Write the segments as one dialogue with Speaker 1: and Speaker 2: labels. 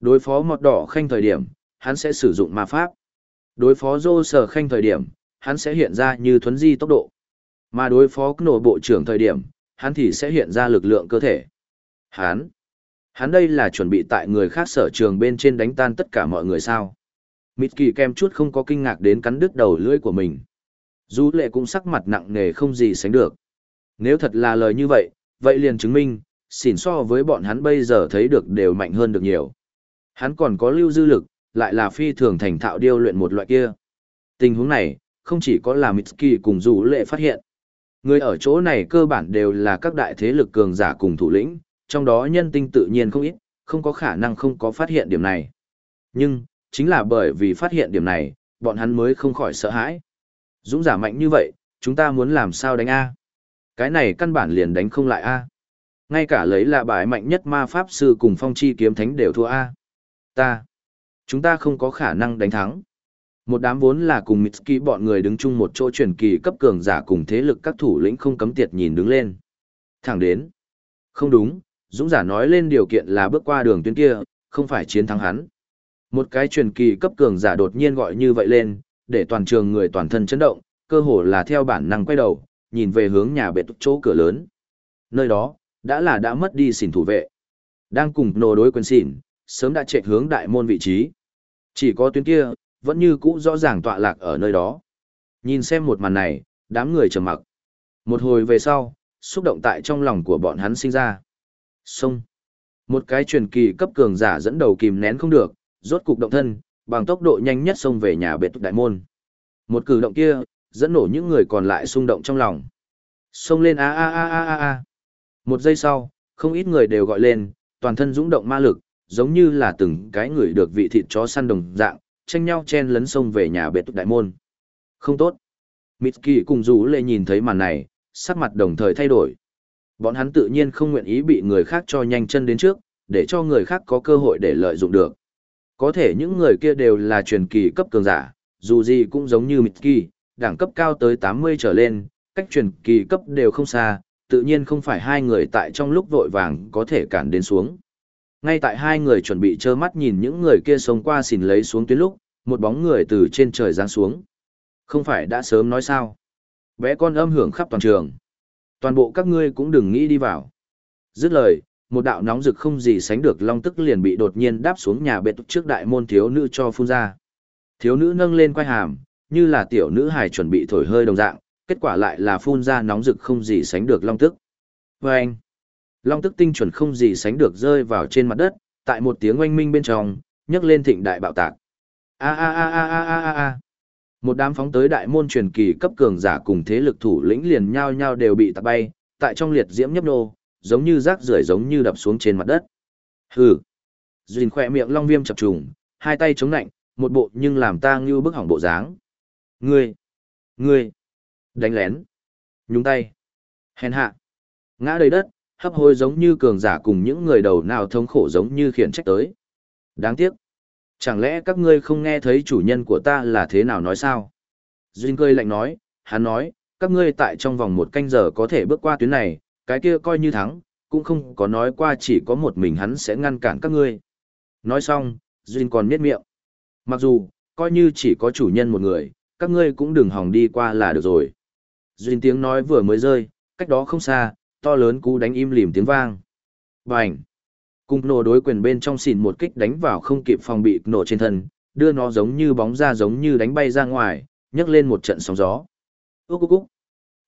Speaker 1: Đối phó mọt đỏ khanh thời điểm, hắn sẽ sử dụng ma pháp. Đối phó dô sở khanh thời điểm, hắn sẽ hiện ra như thuấn di tốc độ. Mà đối phó nổ bộ trưởng thời điểm, hắn thì sẽ hiện ra lực lượng cơ thể. Hắn, hắn đây là chuẩn bị tại người khác sở trường bên trên đánh tan tất cả mọi người sao. Mịt kỳ kem chút không có kinh ngạc đến cắn đứt đầu lưỡi của mình. Dù lệ cũng sắc mặt nặng nề không gì sánh được. Nếu thật là lời như vậy, vậy liền chứng minh, xỉn so với bọn hắn bây giờ thấy được đều mạnh hơn được nhiều. Hắn còn có lưu dư lực, lại là phi thường thành thạo điêu luyện một loại kia. Tình huống này, không chỉ có là Mitsuki cùng dù lệ phát hiện. Người ở chỗ này cơ bản đều là các đại thế lực cường giả cùng thủ lĩnh, trong đó nhân tinh tự nhiên không ít, không có khả năng không có phát hiện điểm này. Nhưng, chính là bởi vì phát hiện điểm này, bọn hắn mới không khỏi sợ hãi. Dũng giả mạnh như vậy, chúng ta muốn làm sao đánh A? Cái này căn bản liền đánh không lại A. Ngay cả lấy là bài mạnh nhất ma pháp sư cùng phong chi kiếm thánh đều thua A. Ta. Chúng ta không có khả năng đánh thắng. Một đám vốn là cùng Mitsuki bọn người đứng chung một chỗ truyền kỳ cấp cường giả cùng thế lực các thủ lĩnh không cấm tiệt nhìn đứng lên. Thẳng đến. Không đúng, Dũng giả nói lên điều kiện là bước qua đường tuyến kia, không phải chiến thắng hắn. Một cái truyền kỳ cấp cường giả đột nhiên gọi như vậy lên, để toàn trường người toàn thân chấn động, cơ hồ là theo bản năng quay đầu, nhìn về hướng nhà bệ chỗ cửa lớn. Nơi đó, đã là đã mất đi xỉn thủ vệ. Đang cùng Nô đối quân xỉn, sớm đã chạy hướng đại môn vị trí. Chỉ có tuyến kia, vẫn như cũ rõ ràng tọa lạc ở nơi đó. Nhìn xem một màn này, đám người trầm mặc. Một hồi về sau, xúc động tại trong lòng của bọn hắn sinh ra. Xông. Một cái truyền kỳ cấp cường giả dẫn đầu kìm nén không được, rốt cục động thân, bằng tốc độ nhanh nhất xông về nhà biệt túc đại môn. Một cử động kia, dẫn nổ những người còn lại xung động trong lòng. Xông lên a a a a a a. Một giây sau, không ít người đều gọi lên, toàn thân dũng động ma lực, giống như là từng cái người được vị thịt chó săn đồng dạng, tranh nhau chen lấn sông về nhà biệt đại môn. Không tốt. Mitsuki cùng rủ lệ nhìn thấy màn này, sắc mặt đồng thời thay đổi. Bọn hắn tự nhiên không nguyện ý bị người khác cho nhanh chân đến trước, để cho người khác có cơ hội để lợi dụng được. Có thể những người kia đều là truyền kỳ cấp cường giả, dù gì cũng giống như Mitsuki, đẳng cấp cao tới 80 trở lên, cách truyền kỳ cấp đều không xa, tự nhiên không phải hai người tại trong lúc vội vàng có thể cản đến xuống. Ngay tại hai người chuẩn bị trơ mắt nhìn những người kia sống qua xỉn lấy xuống tuyến lúc, một bóng người từ trên trời giáng xuống. Không phải đã sớm nói sao? Bé con âm hưởng khắp toàn trường. Toàn bộ các ngươi cũng đừng nghĩ đi vào. Dứt lời, một đạo nóng rực không gì sánh được long tức liền bị đột nhiên đáp xuống nhà bệt trước đại môn thiếu nữ cho phun ra. Thiếu nữ nâng lên quay hàm, như là tiểu nữ hài chuẩn bị thổi hơi đồng dạng, kết quả lại là phun ra nóng rực không gì sánh được long tức. Vâng! anh, long tức tinh chuẩn không gì sánh được rơi vào trên mặt đất, tại một tiếng oanh minh bên trong, nhấc lên thịnh đại bạo tạc. A a a a a a a a. Một đám phóng tới đại môn truyền kỳ cấp cường giả cùng thế lực thủ lĩnh liền nhau nhau đều bị tạt bay, tại trong liệt diễm nhấp nô, giống như rác rưởi giống như đập xuống trên mặt đất. Hừ. Duyên khỏe miệng long viêm chập trùng, hai tay chống nạnh, một bộ nhưng làm ta như bức hỏng bộ dáng. Ngươi, ngươi, đánh lén, nhúng tay, hèn hạ, ngã đầy đất, hấp hối giống như cường giả cùng những người đầu nào thống khổ giống như khiển trách tới. Đáng tiếc. Chẳng lẽ các ngươi không nghe thấy chủ nhân của ta là thế nào nói sao? Duyên cười lạnh nói, hắn nói, các ngươi tại trong vòng một canh giờ có thể bước qua tuyến này, cái kia coi như thắng, cũng không có nói qua chỉ có một mình hắn sẽ ngăn cản các ngươi. Nói xong, Duyên còn miết miệng. Mặc dù, coi như chỉ có chủ nhân một người, các ngươi cũng đừng hòng đi qua là được rồi. Duyên tiếng nói vừa mới rơi, cách đó không xa, to lớn cú đánh im lìm tiếng vang. Bành! Cung nổ đối quyền bên trong xỉn một kích đánh vào không kịp phòng bị nổ trên thân, đưa nó giống như bóng ra giống như đánh bay ra ngoài, nhấc lên một trận sóng gió. Úc úc úc!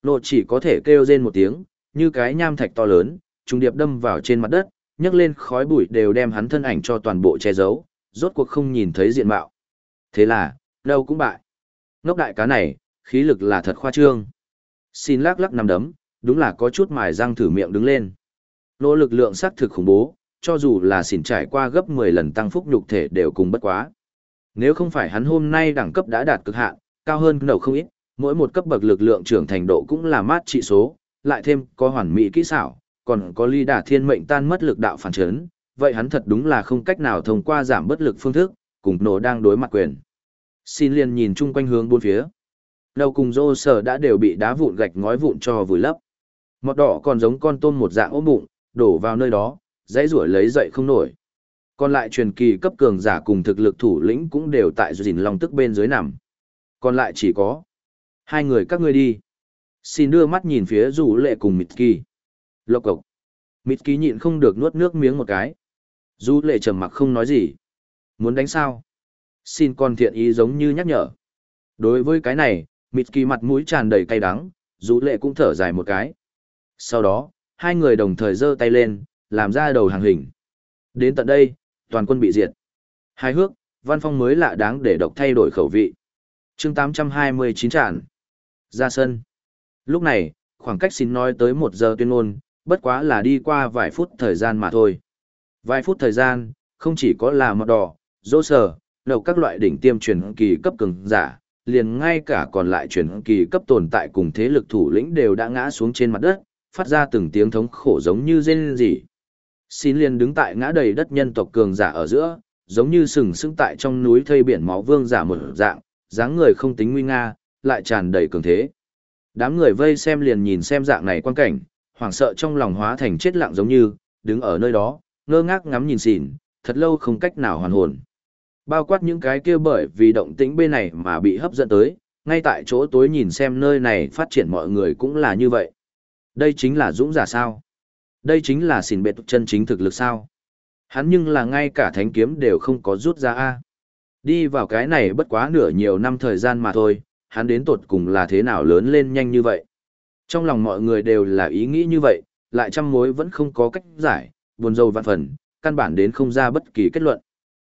Speaker 1: Nổ chỉ có thể kêu rên một tiếng, như cái nham thạch to lớn, trùng điệp đâm vào trên mặt đất, nhấc lên khói bụi đều đem hắn thân ảnh cho toàn bộ che giấu, rốt cuộc không nhìn thấy diện mạo. Thế là, đâu cũng bại. Ngốc đại cá này, khí lực là thật khoa trương. Xin lắc lắc nằm đấm, đúng là có chút mài răng thử miệng đứng lên. Nỗ lực lượng xác thực khủng bố, cho dù là xỉn trải qua gấp 10 lần tăng phúc nhục thể đều cùng bất quá. Nếu không phải hắn hôm nay đẳng cấp đã đạt cực hạn, cao hơn đầu không ít, mỗi một cấp bậc lực lượng trưởng thành độ cũng là mát trị số, lại thêm có hoàn mỹ kỹ xảo, còn có ly đả thiên mệnh tan mất lực đạo phản chấn, vậy hắn thật đúng là không cách nào thông qua giảm bất lực phương thức, cùng nổ đang đối mặt quyền. Xin liền nhìn chung quanh hướng bốn phía. Đầu cùng dô sở đã đều bị đá vụn gạch ngói vụn cho vùi lấp. Mọt đỏ còn giống con tôm một dạng ốm bụng, đổ vào nơi đó, dãy rủi lấy dậy không nổi. Còn lại truyền kỳ cấp cường giả cùng thực lực thủ lĩnh cũng đều tại dìn long tức bên dưới nằm. Còn lại chỉ có hai người các ngươi đi. Xin đưa mắt nhìn phía rủ lệ cùng mịt kỳ. Lộc cộc. Mịt kỳ nhịn không được nuốt nước miếng một cái. Rủ lệ trầm mặc không nói gì. Muốn đánh sao? Xin con thiện ý giống như nhắc nhở. Đối với cái này, mịt kỳ mặt mũi tràn đầy cay đắng, rủ lệ cũng thở dài một cái. Sau đó, hai người đồng thời giơ tay lên, làm ra đầu hàng hình. Đến tận đây, toàn quân bị diệt. Hai hước, văn phong mới lạ đáng để độc thay đổi khẩu vị. chương 829 tràn. Ra sân. Lúc này, khoảng cách xin nói tới một giờ tuyên ngôn, bất quá là đi qua vài phút thời gian mà thôi. Vài phút thời gian, không chỉ có là mọt đỏ, dỗ sờ, đầu các loại đỉnh tiêm truyền kỳ cấp cường giả, liền ngay cả còn lại truyền kỳ cấp tồn tại cùng thế lực thủ lĩnh đều đã ngã xuống trên mặt đất, phát ra từng tiếng thống khổ giống như rên rỉ. Xin liền đứng tại ngã đầy đất nhân tộc cường giả ở giữa, giống như sừng sững tại trong núi thây biển máu vương giả một dạng, dáng người không tính nguy nga, lại tràn đầy cường thế. Đám người vây xem liền nhìn xem dạng này quan cảnh, hoảng sợ trong lòng hóa thành chết lặng giống như, đứng ở nơi đó, ngơ ngác ngắm nhìn xỉn, thật lâu không cách nào hoàn hồn. Bao quát những cái kia bởi vì động tĩnh bên này mà bị hấp dẫn tới, ngay tại chỗ tối nhìn xem nơi này phát triển mọi người cũng là như vậy. Đây chính là dũng giả sao? Đây chính là xỉn bệt chân chính thực lực sao? Hắn nhưng là ngay cả thánh kiếm đều không có rút ra a. Đi vào cái này bất quá nửa nhiều năm thời gian mà thôi, hắn đến tột cùng là thế nào lớn lên nhanh như vậy. Trong lòng mọi người đều là ý nghĩ như vậy, lại trăm mối vẫn không có cách giải, buồn rầu vạn phần, căn bản đến không ra bất kỳ kết luận.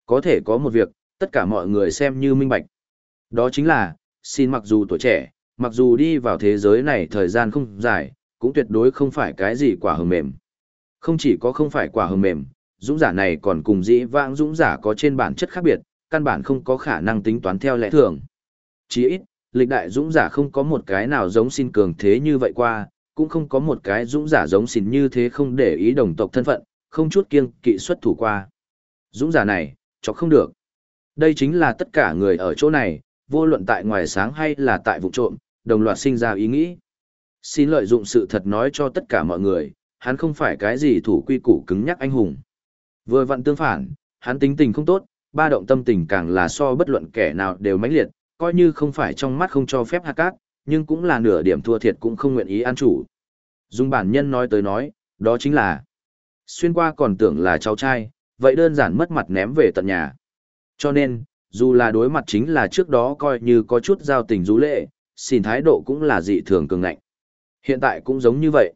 Speaker 1: Có thể có một việc, tất cả mọi người xem như minh bạch. Đó chính là, xin mặc dù tuổi trẻ, mặc dù đi vào thế giới này thời gian không dài, cũng tuyệt đối không phải cái gì quả hờ mềm. Không chỉ có không phải quả hờ mềm, dũng giả này còn cùng dĩ vãng dũng giả có trên bản chất khác biệt, căn bản không có khả năng tính toán theo lẽ thường. Chỉ ít, lịch đại dũng giả không có một cái nào giống xin cường thế như vậy qua, cũng không có một cái dũng giả giống xin như thế không để ý đồng tộc thân phận, không chút kiêng kỵ xuất thủ qua. Dũng giả này, chọc không được. Đây chính là tất cả người ở chỗ này, vô luận tại ngoài sáng hay là tại vụ trộm, đồng loạt sinh ra ý nghĩ. Xin lợi dụng sự thật nói cho tất cả mọi người, hắn không phải cái gì thủ quy củ cứng nhắc anh hùng. Vừa vặn tương phản, hắn tính tình không tốt, ba động tâm tình càng là so bất luận kẻ nào đều mãnh liệt, coi như không phải trong mắt không cho phép hạt cát, nhưng cũng là nửa điểm thua thiệt cũng không nguyện ý ăn chủ. dùng bản nhân nói tới nói, đó chính là xuyên qua còn tưởng là cháu trai, vậy đơn giản mất mặt ném về tận nhà. Cho nên, dù là đối mặt chính là trước đó coi như có chút giao tình rú lệ, xin thái độ cũng là dị thường cường ngạnh. Hiện tại cũng giống như vậy.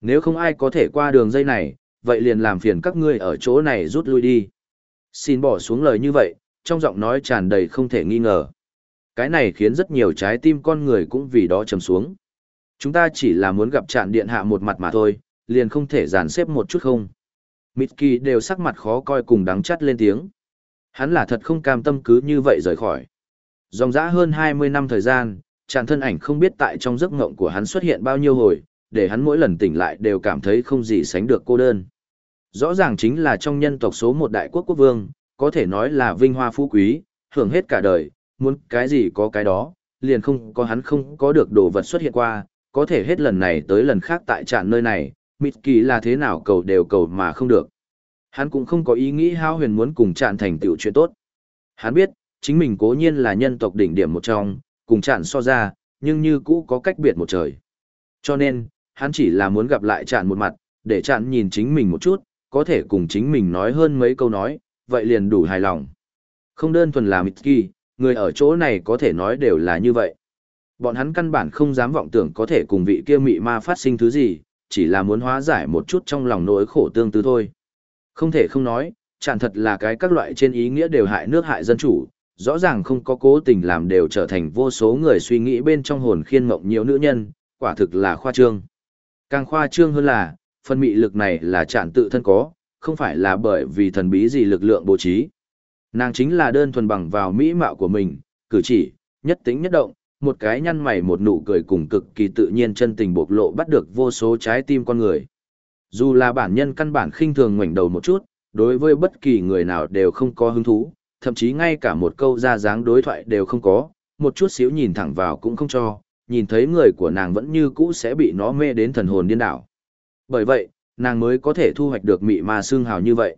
Speaker 1: Nếu không ai có thể qua đường dây này, vậy liền làm phiền các ngươi ở chỗ này rút lui đi. Xin bỏ xuống lời như vậy, trong giọng nói tràn đầy không thể nghi ngờ. Cái này khiến rất nhiều trái tim con người cũng vì đó trầm xuống. Chúng ta chỉ là muốn gặp trạm điện hạ một mặt mà thôi, liền không thể dàn xếp một chút không. Mitki đều sắc mặt khó coi cùng đắng chắt lên tiếng. Hắn là thật không cam tâm cứ như vậy rời khỏi. Dòng dã hơn 20 năm thời gian, tràn thân ảnh không biết tại trong giấc ngộng của hắn xuất hiện bao nhiêu hồi, để hắn mỗi lần tỉnh lại đều cảm thấy không gì sánh được cô đơn. Rõ ràng chính là trong nhân tộc số một đại quốc quốc vương, có thể nói là vinh hoa phú quý, hưởng hết cả đời, muốn cái gì có cái đó, liền không có hắn không có được đồ vật xuất hiện qua, có thể hết lần này tới lần khác tại tràn nơi này, mịt kỳ là thế nào cầu đều cầu mà không được. Hắn cũng không có ý nghĩ hao huyền muốn cùng tràn thành tựu chuyện tốt. Hắn biết, chính mình cố nhiên là nhân tộc đỉnh điểm một trong, cùng trạm so ra, nhưng như cũ có cách biệt một trời. Cho nên, hắn chỉ là muốn gặp lại trạm một mặt, để trạm nhìn chính mình một chút, có thể cùng chính mình nói hơn mấy câu nói, vậy liền đủ hài lòng. Không đơn thuần là Mitsuki, người ở chỗ này có thể nói đều là như vậy. Bọn hắn căn bản không dám vọng tưởng có thể cùng vị kia mị ma phát sinh thứ gì, chỉ là muốn hóa giải một chút trong lòng nỗi khổ tương tư thôi. Không thể không nói, chẳng thật là cái các loại trên ý nghĩa đều hại nước hại dân chủ, rõ ràng không có cố tình làm đều trở thành vô số người suy nghĩ bên trong hồn khiên mộng nhiều nữ nhân, quả thực là khoa trương. Càng khoa trương hơn là, phần mị lực này là chạn tự thân có, không phải là bởi vì thần bí gì lực lượng bố trí. Nàng chính là đơn thuần bằng vào mỹ mạo của mình, cử chỉ, nhất tính nhất động, một cái nhăn mày một nụ cười cùng cực kỳ tự nhiên chân tình bộc lộ bắt được vô số trái tim con người. Dù là bản nhân căn bản khinh thường ngoảnh đầu một chút, đối với bất kỳ người nào đều không có hứng thú, thậm chí ngay cả một câu ra dáng đối thoại đều không có, một chút xíu nhìn thẳng vào cũng không cho, nhìn thấy người của nàng vẫn như cũ sẽ bị nó mê đến thần hồn điên đảo. Bởi vậy, nàng mới có thể thu hoạch được mị ma xương hào như vậy.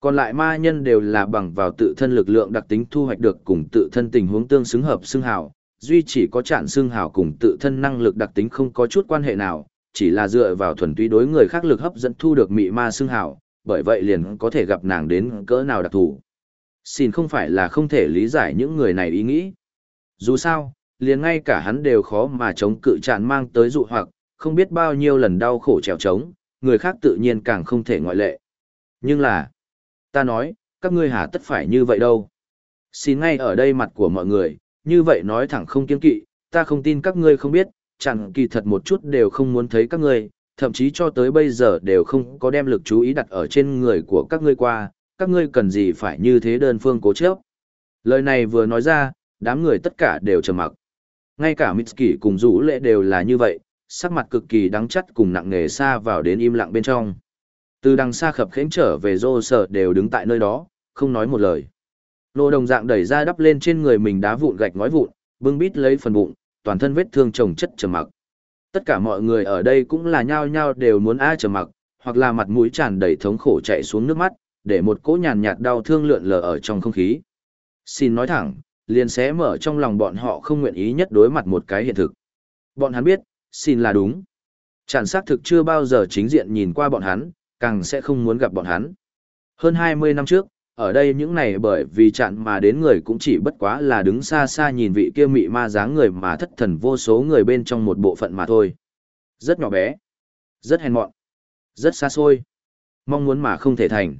Speaker 1: Còn lại ma nhân đều là bằng vào tự thân lực lượng đặc tính thu hoạch được cùng tự thân tình huống tương xứng hợp xương hào, duy chỉ có chạn xương hào cùng tự thân năng lực đặc tính không có chút quan hệ nào, chỉ là dựa vào thuần túy đối người khác lực hấp dẫn thu được mị ma xương hào, bởi vậy liền có thể gặp nàng đến cỡ nào đặc thù. Xin không phải là không thể lý giải những người này ý nghĩ. Dù sao, liền ngay cả hắn đều khó mà chống cự tràn mang tới dụ hoặc, không biết bao nhiêu lần đau khổ trèo trống, người khác tự nhiên càng không thể ngoại lệ. Nhưng là, ta nói, các ngươi hà tất phải như vậy đâu. Xin ngay ở đây mặt của mọi người, như vậy nói thẳng không kiên kỵ, ta không tin các ngươi không biết, chẳng kỳ thật một chút đều không muốn thấy các ngươi, thậm chí cho tới bây giờ đều không có đem lực chú ý đặt ở trên người của các ngươi qua, các ngươi cần gì phải như thế đơn phương cố chấp. Lời này vừa nói ra, đám người tất cả đều trầm mặc. Ngay cả Mitsuki cùng rủ lệ đều là như vậy, sắc mặt cực kỳ đắng chắt cùng nặng nề xa vào đến im lặng bên trong. Từ đằng xa khập khẽnh trở về rô sở đều đứng tại nơi đó, không nói một lời. Nô đồng dạng đẩy ra đắp lên trên người mình đá vụn gạch ngói vụn, bưng bít lấy phần bụng, toàn thân vết thương chồng chất trầm mặc. Tất cả mọi người ở đây cũng là nhao nhao đều muốn ai trầm mặc, hoặc là mặt mũi tràn đầy thống khổ chạy xuống nước mắt, để một cỗ nhàn nhạt đau thương lượn lờ ở trong không khí. Xin nói thẳng, liền sẽ mở trong lòng bọn họ không nguyện ý nhất đối mặt một cái hiện thực. Bọn hắn biết, xin là đúng. Chẳng xác thực chưa bao giờ chính diện nhìn qua bọn hắn, càng sẽ không muốn gặp bọn hắn. Hơn 20 năm trước, ở đây những này bởi vì chặn mà đến người cũng chỉ bất quá là đứng xa xa nhìn vị kia mị ma dáng người mà thất thần vô số người bên trong một bộ phận mà thôi. Rất nhỏ bé, rất hèn mọn, rất xa xôi, mong muốn mà không thể thành.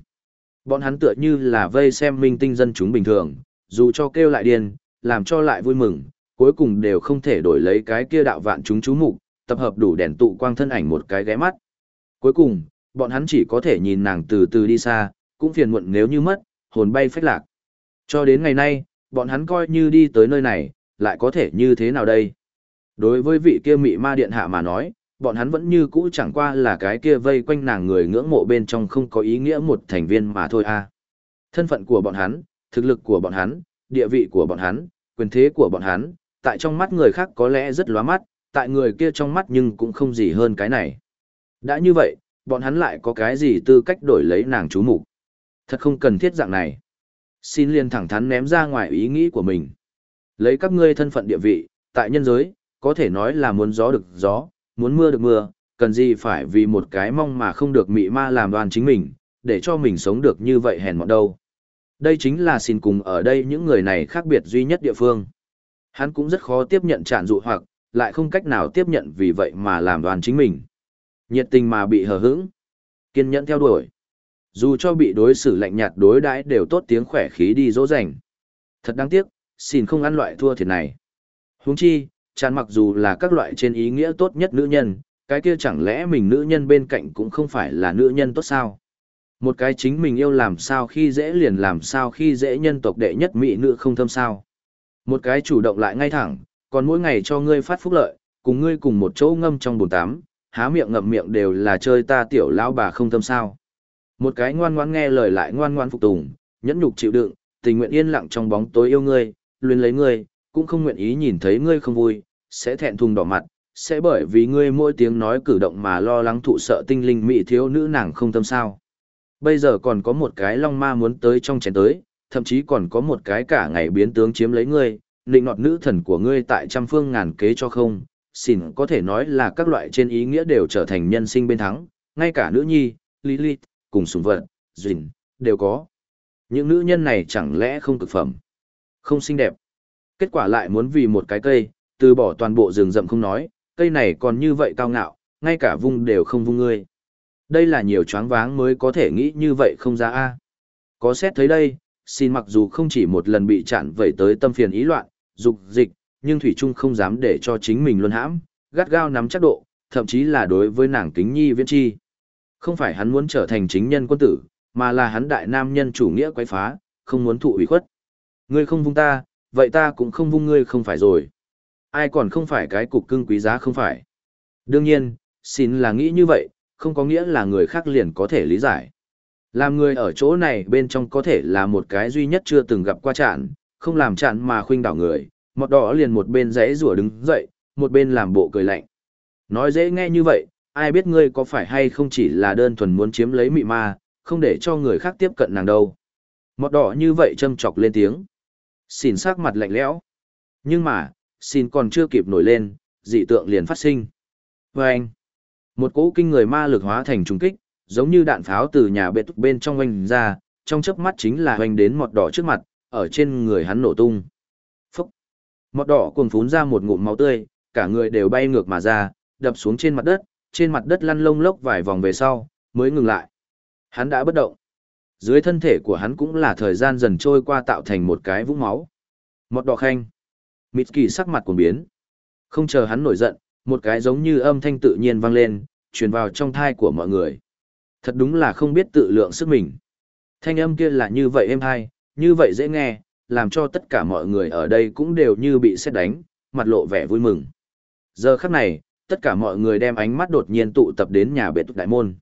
Speaker 1: Bọn hắn tựa như là vây xem minh tinh dân chúng bình thường, dù cho kêu lại điên, làm cho lại vui mừng, cuối cùng đều không thể đổi lấy cái kia đạo vạn chúng chú mục, tập hợp đủ đèn tụ quang thân ảnh một cái ghé mắt. Cuối cùng, bọn hắn chỉ có thể nhìn nàng từ từ đi xa, cũng phiền muộn nếu như mất, hồn bay phách lạc. Cho đến ngày nay, bọn hắn coi như đi tới nơi này, lại có thể như thế nào đây? Đối với vị kia mị ma điện hạ mà nói, bọn hắn vẫn như cũ chẳng qua là cái kia vây quanh nàng người ngưỡng mộ bên trong không có ý nghĩa một thành viên mà thôi a. À. Thân phận của bọn hắn, thực lực của bọn hắn, địa vị của bọn hắn, quyền thế của bọn hắn, tại trong mắt người khác có lẽ rất lóa mắt, tại người kia trong mắt nhưng cũng không gì hơn cái này. Đã như vậy, bọn hắn lại có cái gì tư cách đổi lấy nàng chú mục Thật không cần thiết dạng này. Xin liền thẳng thắn ném ra ngoài ý nghĩ của mình. Lấy các ngươi thân phận địa vị, tại nhân giới, có thể nói là muốn gió được gió, muốn mưa được mưa, cần gì phải vì một cái mong mà không được mị ma làm đoàn chính mình, để cho mình sống được như vậy hèn mọn đâu. Đây chính là xin cùng ở đây những người này khác biệt duy nhất địa phương. Hắn cũng rất khó tiếp nhận trạn dụ hoặc, lại không cách nào tiếp nhận vì vậy mà làm đoàn chính mình. Nhiệt tình mà bị hờ hững, kiên nhẫn theo đuổi. Dù cho bị đối xử lạnh nhạt đối đãi đều tốt tiếng khỏe khí đi dỗ dành. Thật đáng tiếc, xin không ăn loại thua thiệt này. Huống chi, chán mặc dù là các loại trên ý nghĩa tốt nhất nữ nhân, cái kia chẳng lẽ mình nữ nhân bên cạnh cũng không phải là nữ nhân tốt sao? Một cái chính mình yêu làm sao khi dễ liền làm sao khi dễ nhân tộc đệ nhất mỹ nữ không thâm sao. Một cái chủ động lại ngay thẳng, còn mỗi ngày cho ngươi phát phúc lợi, cùng ngươi cùng một chỗ ngâm trong bồn tắm, há miệng ngậm miệng đều là chơi ta tiểu lão bà không thâm sao. Một cái ngoan ngoãn nghe lời lại ngoan ngoãn phục tùng, nhẫn nhục chịu đựng, tình nguyện yên lặng trong bóng tối yêu ngươi, luyến lấy ngươi, cũng không nguyện ý nhìn thấy ngươi không vui, sẽ thẹn thùng đỏ mặt, sẽ bởi vì ngươi mỗi tiếng nói cử động mà lo lắng thụ sợ tinh linh mỹ thiếu nữ nàng không tâm sao. Bây giờ còn có một cái long ma muốn tới trong chén tới, thậm chí còn có một cái cả ngày biến tướng chiếm lấy ngươi, định nọt nữ thần của ngươi tại trăm phương ngàn kế cho không, xin có thể nói là các loại trên ý nghĩa đều trở thành nhân sinh bên thắng, ngay cả nữ nhi, Lilith, cùng sùng vật, duyên, đều có. Những nữ nhân này chẳng lẽ không cực phẩm, không xinh đẹp. Kết quả lại muốn vì một cái cây, từ bỏ toàn bộ rừng rậm không nói, cây này còn như vậy cao ngạo, ngay cả vung đều không vung ngươi. Đây là nhiều choáng váng mới có thể nghĩ như vậy không ra a. Có xét thấy đây, xin mặc dù không chỉ một lần bị chặn vẩy tới tâm phiền ý loạn, dục dịch, nhưng Thủy Trung không dám để cho chính mình luân hãm, gắt gao nắm chắc độ, thậm chí là đối với nàng kính nhi viễn chi. Không phải hắn muốn trở thành chính nhân quân tử, mà là hắn đại nam nhân chủ nghĩa quấy phá, không muốn thụ ủy khuất. Ngươi không vung ta, vậy ta cũng không vung ngươi không phải rồi. Ai còn không phải cái cục cưng quý giá không phải. Đương nhiên, xin là nghĩ như vậy, không có nghĩa là người khác liền có thể lý giải. Làm người ở chỗ này bên trong có thể là một cái duy nhất chưa từng gặp qua chạn, không làm chạn mà khuynh đảo người, một đỏ liền một bên rẽ rủa đứng dậy, một bên làm bộ cười lạnh. Nói dễ nghe như vậy, ai biết ngươi có phải hay không chỉ là đơn thuần muốn chiếm lấy mị ma, không để cho người khác tiếp cận nàng đâu. Mọt đỏ như vậy châm chọc lên tiếng. Xin sắc mặt lạnh lẽo. Nhưng mà, xin còn chưa kịp nổi lên, dị tượng liền phát sinh. Và anh, một cỗ kinh người ma lực hóa thành trùng kích, giống như đạn pháo từ nhà bệ tục bên trong oanh ra, trong chớp mắt chính là hoành đến mọt đỏ trước mặt, ở trên người hắn nổ tung. Phúc! Mọt đỏ cuồng phún ra một ngụm máu tươi, cả người đều bay ngược mà ra, đập xuống trên mặt đất, trên mặt đất lăn lông lốc vài vòng về sau, mới ngừng lại. Hắn đã bất động. Dưới thân thể của hắn cũng là thời gian dần trôi qua tạo thành một cái vũng máu. Mọt đỏ khanh. Mịt kỳ sắc mặt cuồng biến. Không chờ hắn nổi giận, một cái giống như âm thanh tự nhiên vang lên, truyền vào trong thai của mọi người. Thật đúng là không biết tự lượng sức mình. Thanh âm kia là như vậy êm hay, như vậy dễ nghe, làm cho tất cả mọi người ở đây cũng đều như bị xét đánh, mặt lộ vẻ vui mừng. Giờ khắc này, tất cả mọi người đem ánh mắt đột nhiên tụ tập đến nhà bệ tục đại môn.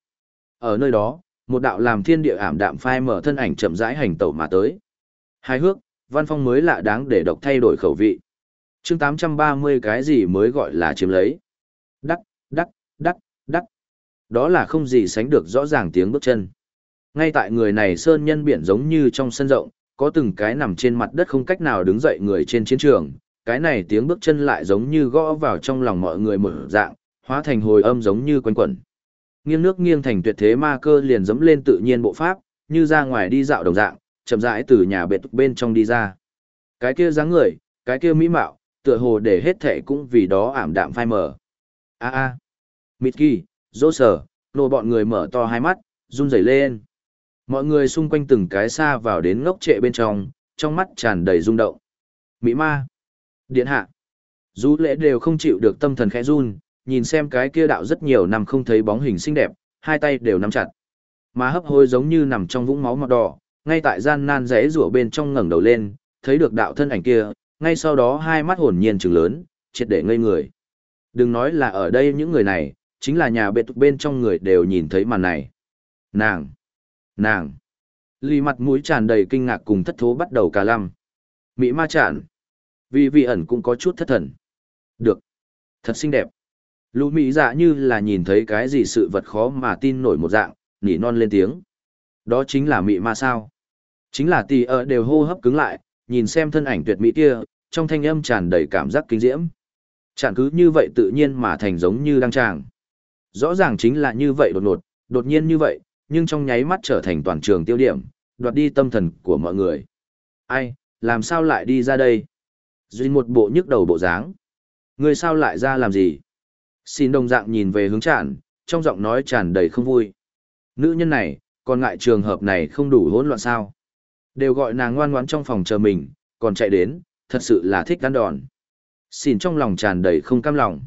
Speaker 1: Ở nơi đó, một đạo làm thiên địa ảm đạm phai mở thân ảnh chậm rãi hành tẩu mà tới. Hai hước, văn phong mới lạ đáng để độc thay đổi khẩu vị chương 830 cái gì mới gọi là chiếm lấy. Đắc, đắc, đắc, đắc. Đó là không gì sánh được rõ ràng tiếng bước chân. Ngay tại người này sơn nhân biển giống như trong sân rộng, có từng cái nằm trên mặt đất không cách nào đứng dậy người trên chiến trường, cái này tiếng bước chân lại giống như gõ vào trong lòng mọi người mở dạng, hóa thành hồi âm giống như quanh quẩn. Nghiêng nước nghiêng thành tuyệt thế ma cơ liền dẫm lên tự nhiên bộ pháp, như ra ngoài đi dạo đồng dạng, chậm rãi từ nhà bệt bên trong đi ra. Cái kia dáng người, cái kia mỹ mạo, tựa hồ để hết thệ cũng vì đó ảm đạm phai mờ. A a. À. Mitki, dỗ sở, nô bọn người mở to hai mắt, run rẩy lên. Mọi người xung quanh từng cái xa vào đến ngốc trệ bên trong, trong mắt tràn đầy rung động. Mỹ ma. Điện hạ. Dù lễ đều không chịu được tâm thần khẽ run, nhìn xem cái kia đạo rất nhiều năm không thấy bóng hình xinh đẹp, hai tay đều nắm chặt. má hấp hôi giống như nằm trong vũng máu mọt đỏ, ngay tại gian nan rẽ rủa bên trong ngẩng đầu lên, thấy được đạo thân ảnh kia, ngay sau đó hai mắt hồn nhiên trừng lớn, triệt để ngây người. Đừng nói là ở đây những người này, chính là nhà biệt tục bên trong người đều nhìn thấy màn này. Nàng! Nàng! Lì mặt mũi tràn đầy kinh ngạc cùng thất thố bắt đầu cà lăm. Mỹ ma chản! Vì vị ẩn cũng có chút thất thần. Được! Thật xinh đẹp! Lũ Mỹ dạ như là nhìn thấy cái gì sự vật khó mà tin nổi một dạng, nỉ non lên tiếng. Đó chính là Mỹ ma sao? Chính là tì ở đều hô hấp cứng lại, nhìn xem thân ảnh tuyệt mỹ kia, trong thanh âm tràn đầy cảm giác kinh diễm. Chẳng cứ như vậy tự nhiên mà thành giống như đang tràng. Rõ ràng chính là như vậy đột ngột, đột nhiên như vậy, nhưng trong nháy mắt trở thành toàn trường tiêu điểm, đoạt đi tâm thần của mọi người. Ai, làm sao lại đi ra đây? Duy một bộ nhức đầu bộ dáng. Người sao lại ra làm gì? Xin đồng dạng nhìn về hướng tràn, trong giọng nói tràn đầy không vui. Nữ nhân này, còn ngại trường hợp này không đủ hỗn loạn sao? Đều gọi nàng ngoan ngoãn trong phòng chờ mình, còn chạy đến, thật sự là thích gắn đòn. Xin trong lòng tràn đầy không cam lòng.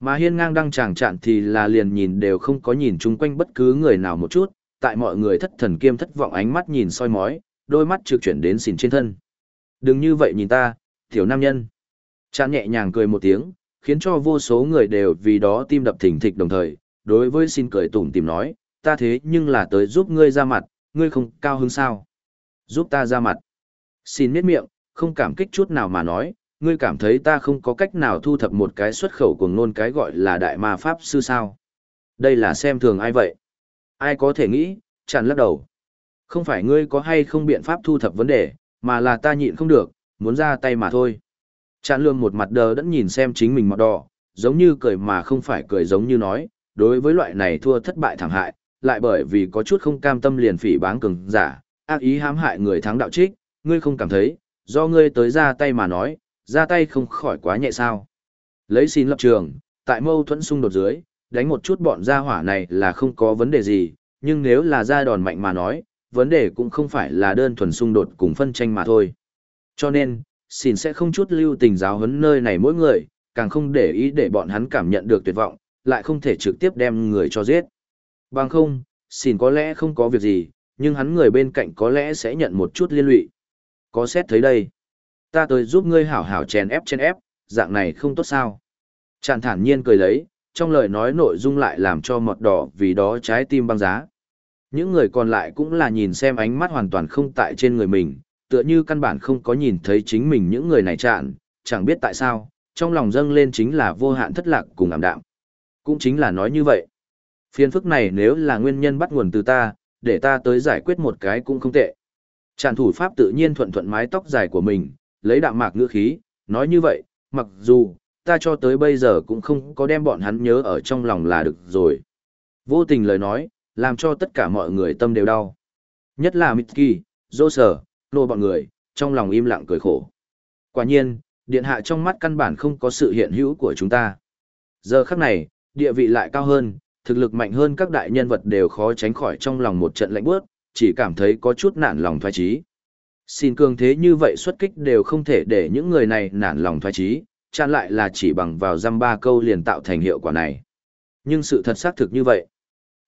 Speaker 1: Mà hiên ngang đang chàng chạn thì là liền nhìn đều không có nhìn chung quanh bất cứ người nào một chút, tại mọi người thất thần kiêm thất vọng ánh mắt nhìn soi mói, đôi mắt trực chuyển đến xỉn trên thân. Đừng như vậy nhìn ta, tiểu nam nhân. Chạn nhẹ nhàng cười một tiếng, khiến cho vô số người đều vì đó tim đập thình thịch đồng thời, đối với xin cười tủm tìm nói, ta thế nhưng là tới giúp ngươi ra mặt, ngươi không cao hứng sao. Giúp ta ra mặt. Xin miết miệng, không cảm kích chút nào mà nói, ngươi cảm thấy ta không có cách nào thu thập một cái xuất khẩu của ngôn cái gọi là đại ma pháp sư sao. Đây là xem thường ai vậy? Ai có thể nghĩ, chẳng lắc đầu. Không phải ngươi có hay không biện pháp thu thập vấn đề, mà là ta nhịn không được, muốn ra tay mà thôi. Chạn lương một mặt đờ đẫn nhìn xem chính mình mặt đỏ, giống như cười mà không phải cười giống như nói, đối với loại này thua thất bại thảm hại, lại bởi vì có chút không cam tâm liền phỉ báng cường giả, ác ý hãm hại người thắng đạo trích, ngươi không cảm thấy, do ngươi tới ra tay mà nói, ra tay không khỏi quá nhẹ sao. Lấy xin lập trường, tại mâu thuẫn xung đột dưới, đánh một chút bọn gia hỏa này là không có vấn đề gì, nhưng nếu là ra đòn mạnh mà nói, vấn đề cũng không phải là đơn thuần xung đột cùng phân tranh mà thôi. Cho nên, xin sẽ không chút lưu tình giáo huấn nơi này mỗi người, càng không để ý để bọn hắn cảm nhận được tuyệt vọng, lại không thể trực tiếp đem người cho giết. Bằng không, xin có lẽ không có việc gì, nhưng hắn người bên cạnh có lẽ sẽ nhận một chút liên lụy. Có xét thấy đây. Ta tới giúp ngươi hảo hảo chèn ép chèn ép, dạng này không tốt sao. Chàng thản nhiên cười lấy, trong lời nói nội dung lại làm cho mọt đỏ vì đó trái tim băng giá. Những người còn lại cũng là nhìn xem ánh mắt hoàn toàn không tại trên người mình, tựa như căn bản không có nhìn thấy chính mình những người này chạn, chẳng biết tại sao, trong lòng dâng lên chính là vô hạn thất lạc cùng ảm đạm. Cũng chính là nói như vậy. phiền phức này nếu là nguyên nhân bắt nguồn từ ta, để ta tới giải quyết một cái cũng không tệ. Tràn thủ pháp tự nhiên thuận thuận mái tóc dài của mình, lấy đạm mạc ngữ khí, nói như vậy, mặc dù, ta cho tới bây giờ cũng không có đem bọn hắn nhớ ở trong lòng là được rồi. Vô tình lời nói, làm cho tất cả mọi người tâm đều đau. Nhất là Mitsuki, dô sở, nô bọn người, trong lòng im lặng cười khổ. Quả nhiên, điện hạ trong mắt căn bản không có sự hiện hữu của chúng ta. Giờ khắc này, địa vị lại cao hơn, thực lực mạnh hơn các đại nhân vật đều khó tránh khỏi trong lòng một trận lạnh bước, chỉ cảm thấy có chút nản lòng thoái trí. Xin cường thế như vậy xuất kích đều không thể để những người này nản lòng thoái trí, chặn lại là chỉ bằng vào dăm ba câu liền tạo thành hiệu quả này. Nhưng sự thật xác thực như vậy.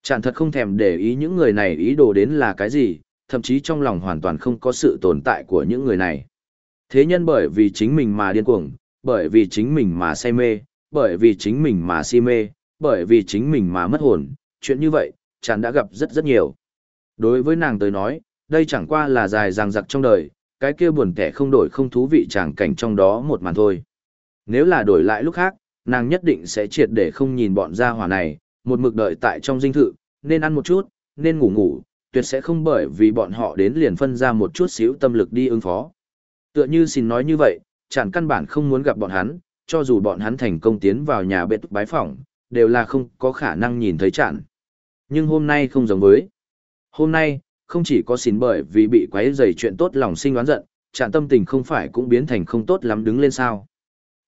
Speaker 1: Chặn thật không thèm để ý những người này ý đồ đến là cái gì, thậm chí trong lòng hoàn toàn không có sự tồn tại của những người này. Thế nhân bởi vì chính mình mà điên cuồng, bởi vì chính mình mà say mê, bởi vì chính mình mà si mê, bởi vì chính mình mà mất hồn, chuyện như vậy, chàng đã gặp rất rất nhiều. Đối với nàng tới nói, đây chẳng qua là dài ràng giặc trong đời, cái kia buồn kẻ không đổi không thú vị chẳng cảnh trong đó một màn thôi. Nếu là đổi lại lúc khác, nàng nhất định sẽ triệt để không nhìn bọn gia hỏa này, một mực đợi tại trong dinh thự, nên ăn một chút, nên ngủ ngủ, tuyệt sẽ không bởi vì bọn họ đến liền phân ra một chút xíu tâm lực đi ứng phó. Tựa như xin nói như vậy, chẳng căn bản không muốn gặp bọn hắn, cho dù bọn hắn thành công tiến vào nhà bệ bái phỏng, đều là không có khả năng nhìn thấy chẳng. Nhưng hôm nay không giống với. Hôm nay, không chỉ có xin bởi vì bị quấy rầy chuyện tốt lòng sinh đoán giận, trạng tâm tình không phải cũng biến thành không tốt lắm đứng lên sao.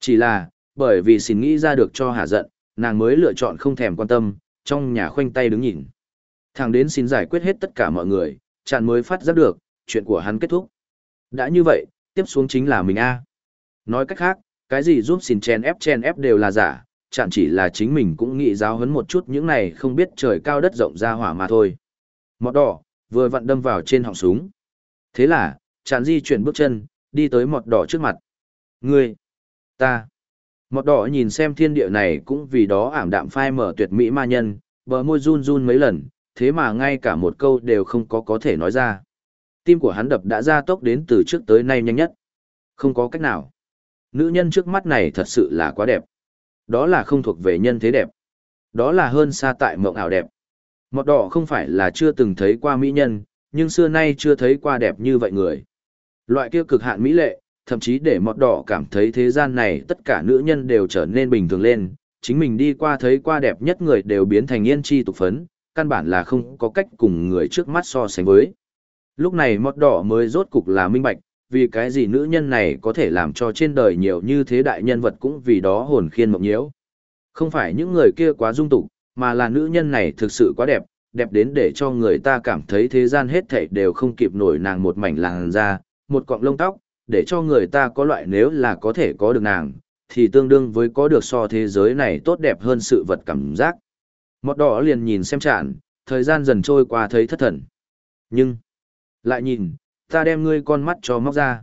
Speaker 1: Chỉ là, bởi vì xin nghĩ ra được cho hà giận, nàng mới lựa chọn không thèm quan tâm, trong nhà khoanh tay đứng nhìn. Thằng đến xin giải quyết hết tất cả mọi người, chặn mới phát giác được, chuyện của hắn kết thúc. Đã như vậy, tiếp xuống chính là mình A. Nói cách khác, cái gì giúp xin chen ép chen ép đều là giả, chẳng chỉ là chính mình cũng nghĩ giáo hấn một chút những này không biết trời cao đất rộng ra hỏa mà thôi. Mọt đỏ, vừa vặn đâm vào trên họng súng. Thế là, chàng di chuyển bước chân, đi tới mọt đỏ trước mặt. Ngươi, ta. Mọt đỏ nhìn xem thiên địa này cũng vì đó ảm đạm phai mở tuyệt mỹ ma nhân, bờ môi run run mấy lần, thế mà ngay cả một câu đều không có có thể nói ra. Tim của hắn đập đã ra tốc đến từ trước tới nay nhanh nhất. Không có cách nào. Nữ nhân trước mắt này thật sự là quá đẹp. Đó là không thuộc về nhân thế đẹp. Đó là hơn xa tại mộng ảo đẹp. Mọt đỏ không phải là chưa từng thấy qua mỹ nhân, nhưng xưa nay chưa thấy qua đẹp như vậy người. Loại kia cực hạn mỹ lệ, thậm chí để mọt đỏ cảm thấy thế gian này tất cả nữ nhân đều trở nên bình thường lên, chính mình đi qua thấy qua đẹp nhất người đều biến thành yên chi tục phấn, căn bản là không có cách cùng người trước mắt so sánh với. Lúc này mọt đỏ mới rốt cục là minh bạch, vì cái gì nữ nhân này có thể làm cho trên đời nhiều như thế đại nhân vật cũng vì đó hồn khiên mộng nhiễu. Không phải những người kia quá dung tục, mà là nữ nhân này thực sự quá đẹp, đẹp đến để cho người ta cảm thấy thế gian hết thảy đều không kịp nổi nàng một mảnh làn da, một cọng lông tóc, để cho người ta có loại nếu là có thể có được nàng, thì tương đương với có được so thế giới này tốt đẹp hơn sự vật cảm giác. Mọt đỏ liền nhìn xem chạn, thời gian dần trôi qua thấy thất thần. Nhưng, lại nhìn, ta đem ngươi con mắt cho móc ra.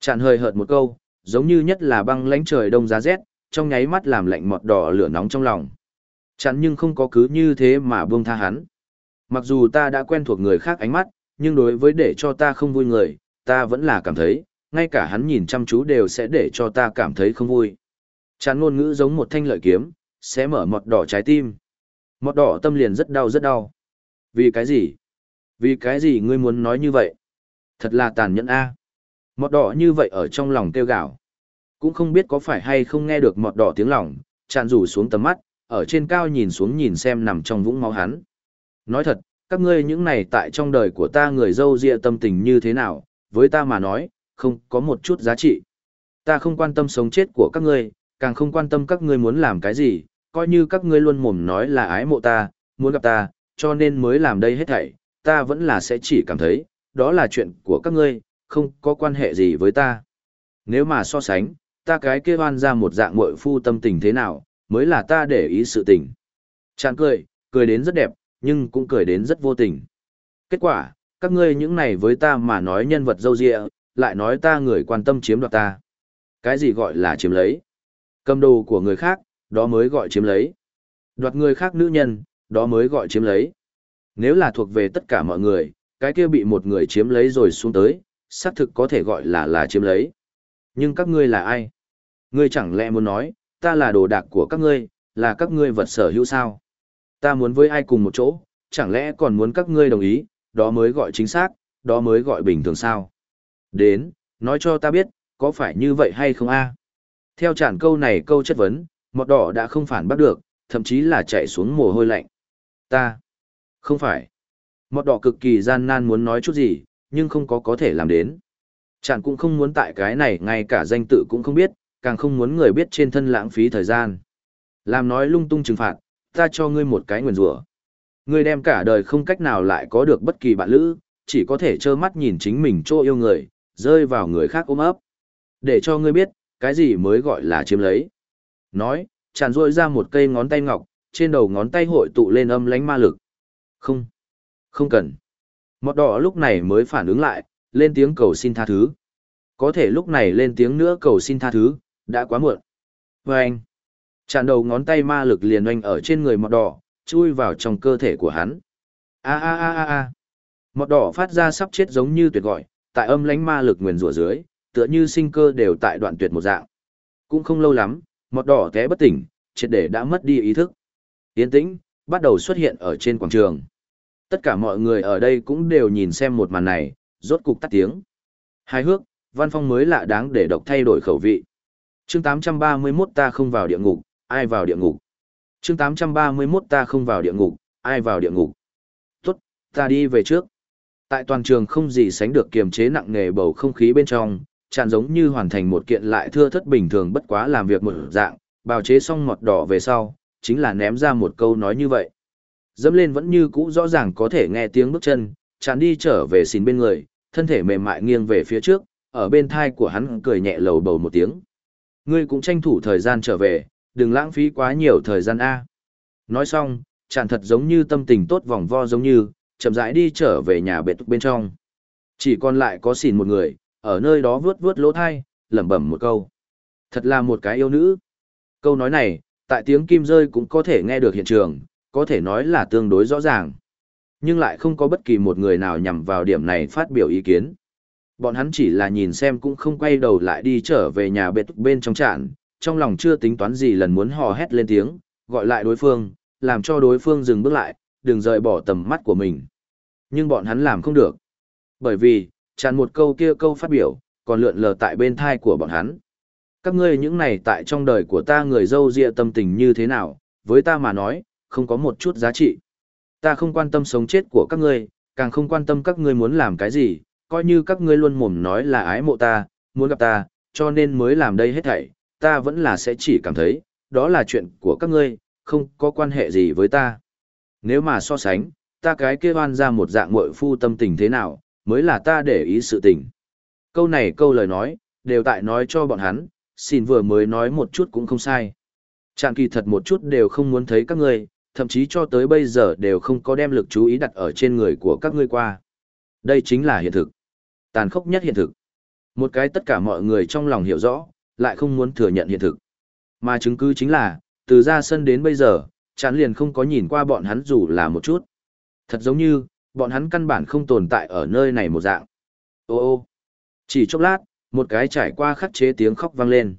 Speaker 1: Chạn hơi hợt một câu, giống như nhất là băng lãnh trời đông giá rét, trong nháy mắt làm lạnh mọt đỏ lửa nóng trong lòng chắn nhưng không có cứ như thế mà buông tha hắn. Mặc dù ta đã quen thuộc người khác ánh mắt, nhưng đối với để cho ta không vui người, ta vẫn là cảm thấy, ngay cả hắn nhìn chăm chú đều sẽ để cho ta cảm thấy không vui. Chán ngôn ngữ giống một thanh lợi kiếm, sẽ mở mọt đỏ trái tim. Mọt đỏ tâm liền rất đau rất đau. Vì cái gì? Vì cái gì ngươi muốn nói như vậy? Thật là tàn nhẫn a. Mọt đỏ như vậy ở trong lòng kêu gạo. Cũng không biết có phải hay không nghe được mọt đỏ tiếng lòng, tràn rủ xuống tầm mắt, ở trên cao nhìn xuống nhìn xem nằm trong vũng máu hắn. Nói thật, các ngươi những này tại trong đời của ta người dâu dịa tâm tình như thế nào, với ta mà nói, không có một chút giá trị. Ta không quan tâm sống chết của các ngươi, càng không quan tâm các ngươi muốn làm cái gì, coi như các ngươi luôn mồm nói là ái mộ ta, muốn gặp ta, cho nên mới làm đây hết thảy, ta vẫn là sẽ chỉ cảm thấy, đó là chuyện của các ngươi, không có quan hệ gì với ta. Nếu mà so sánh, ta cái kia hoan ra một dạng muội phu tâm tình thế nào, mới là ta để ý sự tình. Chàng cười, cười đến rất đẹp, nhưng cũng cười đến rất vô tình. Kết quả, các ngươi những này với ta mà nói nhân vật dâu dịa, lại nói ta người quan tâm chiếm đoạt ta. Cái gì gọi là chiếm lấy? Cầm đồ của người khác, đó mới gọi chiếm lấy. Đoạt người khác nữ nhân, đó mới gọi chiếm lấy. Nếu là thuộc về tất cả mọi người, cái kia bị một người chiếm lấy rồi xuống tới, xác thực có thể gọi là là chiếm lấy. Nhưng các ngươi là ai? Ngươi chẳng lẽ muốn nói, ta là đồ đạc của các ngươi, là các ngươi vật sở hữu sao? Ta muốn với ai cùng một chỗ, chẳng lẽ còn muốn các ngươi đồng ý, đó mới gọi chính xác, đó mới gọi bình thường sao. Đến, nói cho ta biết, có phải như vậy hay không a? Theo tràn câu này câu chất vấn, mọt đỏ đã không phản bắt được, thậm chí là chạy xuống mồ hôi lạnh. Ta, không phải. Mọt đỏ cực kỳ gian nan muốn nói chút gì, nhưng không có có thể làm đến. Chẳng cũng không muốn tại cái này ngay cả danh tự cũng không biết, càng không muốn người biết trên thân lãng phí thời gian. Làm nói lung tung trừng phạt, ta cho ngươi một cái nguyền rủa. Ngươi đem cả đời không cách nào lại có được bất kỳ bạn lữ, chỉ có thể trơ mắt nhìn chính mình chỗ yêu người, rơi vào người khác ôm ấp. Để cho ngươi biết, cái gì mới gọi là chiếm lấy. Nói, tràn rôi ra một cây ngón tay ngọc, trên đầu ngón tay hội tụ lên âm lánh ma lực. Không, không cần. Mọt đỏ lúc này mới phản ứng lại, lên tiếng cầu xin tha thứ. Có thể lúc này lên tiếng nữa cầu xin tha thứ, đã quá muộn. Và anh, chạm đầu ngón tay ma lực liền oanh ở trên người mọt đỏ, chui vào trong cơ thể của hắn. A a a a a. Mọt đỏ phát ra sắp chết giống như tuyệt gọi, tại âm lánh ma lực nguyền rủa dưới, tựa như sinh cơ đều tại đoạn tuyệt một dạng. Cũng không lâu lắm, mọt đỏ té bất tỉnh, triệt để đã mất đi ý thức. Yên tĩnh, bắt đầu xuất hiện ở trên quảng trường. Tất cả mọi người ở đây cũng đều nhìn xem một màn này, rốt cục tắt tiếng. Hài hước, văn phong mới lạ đáng để độc thay đổi khẩu vị chương 831 ta không vào địa ngục, ai vào địa ngục. chương 831 ta không vào địa ngục, ai vào địa ngục. Tốt, ta đi về trước. Tại toàn trường không gì sánh được kiềm chế nặng nề bầu không khí bên trong, tràn giống như hoàn thành một kiện lại thưa thất bình thường bất quá làm việc một dạng, bào chế xong ngọt đỏ về sau, chính là ném ra một câu nói như vậy. Dẫm lên vẫn như cũ rõ ràng có thể nghe tiếng bước chân, tràn đi trở về xin bên người, thân thể mềm mại nghiêng về phía trước, ở bên thai của hắn cười nhẹ lầu bầu một tiếng. Ngươi cũng tranh thủ thời gian trở về, đừng lãng phí quá nhiều thời gian A. Nói xong, tràn thật giống như tâm tình tốt vòng vo giống như, chậm rãi đi trở về nhà bệ túc bên trong. Chỉ còn lại có xỉn một người, ở nơi đó vướt vướt lỗ thai, lẩm bẩm một câu. Thật là một cái yêu nữ. Câu nói này, tại tiếng kim rơi cũng có thể nghe được hiện trường, có thể nói là tương đối rõ ràng. Nhưng lại không có bất kỳ một người nào nhằm vào điểm này phát biểu ý kiến. Bọn hắn chỉ là nhìn xem cũng không quay đầu lại đi trở về nhà bệ bên trong trạn, trong lòng chưa tính toán gì lần muốn hò hét lên tiếng, gọi lại đối phương, làm cho đối phương dừng bước lại, đừng rời bỏ tầm mắt của mình. Nhưng bọn hắn làm không được. Bởi vì, tràn một câu kia câu phát biểu, còn lượn lờ tại bên thai của bọn hắn. Các ngươi những này tại trong đời của ta người dâu dịa tâm tình như thế nào, với ta mà nói, không có một chút giá trị. Ta không quan tâm sống chết của các ngươi, càng không quan tâm các ngươi muốn làm cái gì, coi như các ngươi luôn mồm nói là ái mộ ta, muốn gặp ta, cho nên mới làm đây hết thảy, ta vẫn là sẽ chỉ cảm thấy, đó là chuyện của các ngươi, không có quan hệ gì với ta. Nếu mà so sánh, ta cái kia oan ra một dạng muội phu tâm tình thế nào, mới là ta để ý sự tình. Câu này câu lời nói, đều tại nói cho bọn hắn, xin vừa mới nói một chút cũng không sai. Trạng kỳ thật một chút đều không muốn thấy các ngươi, thậm chí cho tới bây giờ đều không có đem lực chú ý đặt ở trên người của các ngươi qua. Đây chính là hiện thực. Tàn khốc nhất hiện thực. Một cái tất cả mọi người trong lòng hiểu rõ, lại không muốn thừa nhận hiện thực. Mà chứng cứ chính là, từ ra sân đến bây giờ, chán liền không có nhìn qua bọn hắn dù là một chút. Thật giống như, bọn hắn căn bản không tồn tại ở nơi này một dạng. Ô ô, chỉ chốc lát, một cái trải qua khắc chế tiếng khóc vang lên.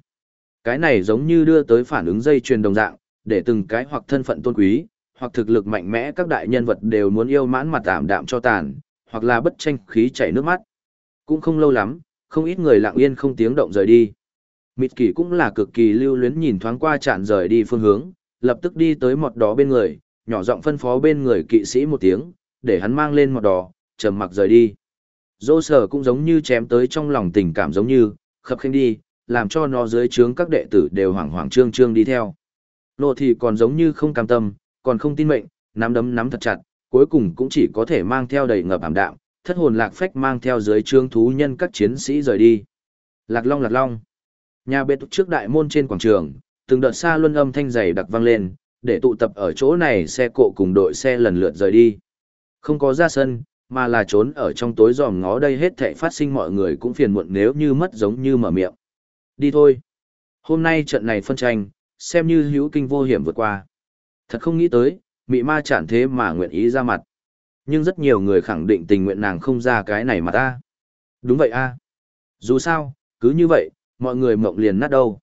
Speaker 1: Cái này giống như đưa tới phản ứng dây chuyền đồng dạng, để từng cái hoặc thân phận tôn quý, hoặc thực lực mạnh mẽ các đại nhân vật đều muốn yêu mãn mặt tạm đạm cho tàn, hoặc là bất tranh khí chảy nước mắt. Cũng không lâu lắm, không ít người lặng yên không tiếng động rời đi. Mịt kỳ cũng là cực kỳ lưu luyến nhìn thoáng qua chạn rời đi phương hướng, lập tức đi tới một đó bên người, nhỏ giọng phân phó bên người kỵ sĩ một tiếng, để hắn mang lên một đỏ, trầm mặc rời đi. Dô sở cũng giống như chém tới trong lòng tình cảm giống như, khập khênh đi, làm cho nó dưới trướng các đệ tử đều hoảng hoảng trương trương đi theo. Nô thì còn giống như không cam tâm, còn không tin mệnh, nắm đấm nắm thật chặt, cuối cùng cũng chỉ có thể mang theo đầy ngập ảm đạm, thất hồn lạc phách mang theo dưới trương thú nhân các chiến sĩ rời đi. Lạc long lạc long. Nhà biệt tục trước đại môn trên quảng trường, từng đợt xa luân âm thanh dày đặc vang lên, để tụ tập ở chỗ này xe cộ cùng đội xe lần lượt rời đi. Không có ra sân, mà là trốn ở trong tối giòm ngó đây hết thảy phát sinh mọi người cũng phiền muộn nếu như mất giống như mở miệng. Đi thôi. Hôm nay trận này phân tranh, xem như hữu kinh vô hiểm vượt qua. Thật không nghĩ tới, mị ma chản thế mà nguyện ý ra mặt. Nhưng rất nhiều người khẳng định tình nguyện nàng không ra cái này mà ta. Đúng vậy a. Dù sao, cứ như vậy, mọi người mộng liền nát đâu.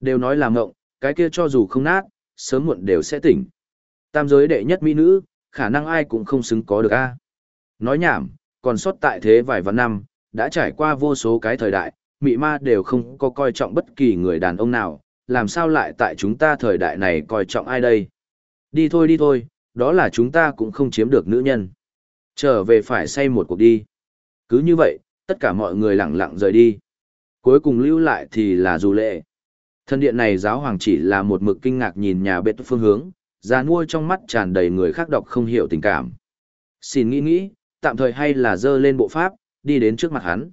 Speaker 1: Đều nói là mộng, cái kia cho dù không nát, sớm muộn đều sẽ tỉnh. Tam giới đệ nhất mỹ nữ, khả năng ai cũng không xứng có được a. Nói nhảm, còn sót tại thế vài vạn năm, đã trải qua vô số cái thời đại, mị ma đều không có coi trọng bất kỳ người đàn ông nào, làm sao lại tại chúng ta thời đại này coi trọng ai đây? Đi thôi đi thôi, đó là chúng ta cũng không chiếm được nữ nhân. Trở về phải say một cuộc đi. Cứ như vậy, tất cả mọi người lặng lặng rời đi. Cuối cùng lưu lại thì là dù lệ. Thân điện này giáo hoàng chỉ là một mực kinh ngạc nhìn nhà bếp phương hướng, ra nuôi trong mắt tràn đầy người khác đọc không hiểu tình cảm. Xin nghĩ nghĩ, tạm thời hay là dơ lên bộ pháp, đi đến trước mặt hắn.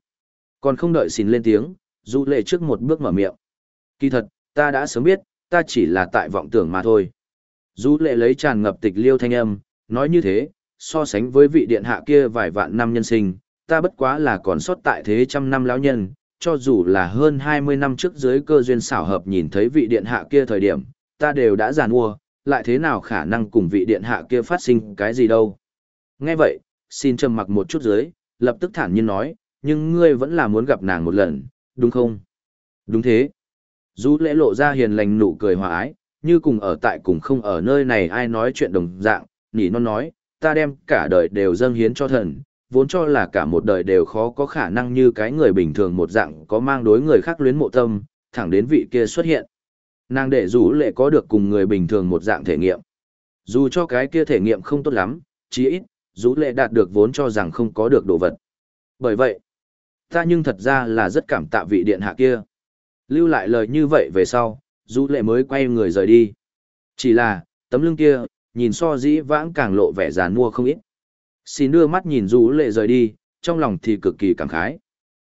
Speaker 1: Còn không đợi xin lên tiếng, dù lệ trước một bước mở miệng. Kỳ thật, ta đã sớm biết, ta chỉ là tại vọng tưởng mà thôi. Dù lệ lấy tràn ngập tịch liêu thanh âm, nói như thế, so sánh với vị điện hạ kia vài vạn năm nhân sinh, ta bất quá là còn sót tại thế trăm năm lão nhân, cho dù là hơn 20 năm trước dưới cơ duyên xảo hợp nhìn thấy vị điện hạ kia thời điểm, ta đều đã giàn mua, lại thế nào khả năng cùng vị điện hạ kia phát sinh cái gì đâu. Nghe vậy, xin trầm mặc một chút dưới, lập tức thản nhiên nói, nhưng ngươi vẫn là muốn gặp nàng một lần, đúng không? Đúng thế. Dù lễ lộ ra hiền lành nụ cười hòa ái, như cùng ở tại cùng không ở nơi này ai nói chuyện đồng dạng, nỉ non nói, ta đem cả đời đều dâng hiến cho thần, vốn cho là cả một đời đều khó có khả năng như cái người bình thường một dạng có mang đối người khác luyến mộ tâm, thẳng đến vị kia xuất hiện. Nàng để rủ lệ có được cùng người bình thường một dạng thể nghiệm. Dù cho cái kia thể nghiệm không tốt lắm, chí ít, rủ lệ đạt được vốn cho rằng không có được đồ vật. Bởi vậy, ta nhưng thật ra là rất cảm tạ vị điện hạ kia. Lưu lại lời như vậy về sau, du lệ mới quay người rời đi. Chỉ là, tấm lưng kia, nhìn so dĩ vãng càng lộ vẻ già nua không ít. Xin đưa mắt nhìn du lệ rời đi, trong lòng thì cực kỳ cảm khái.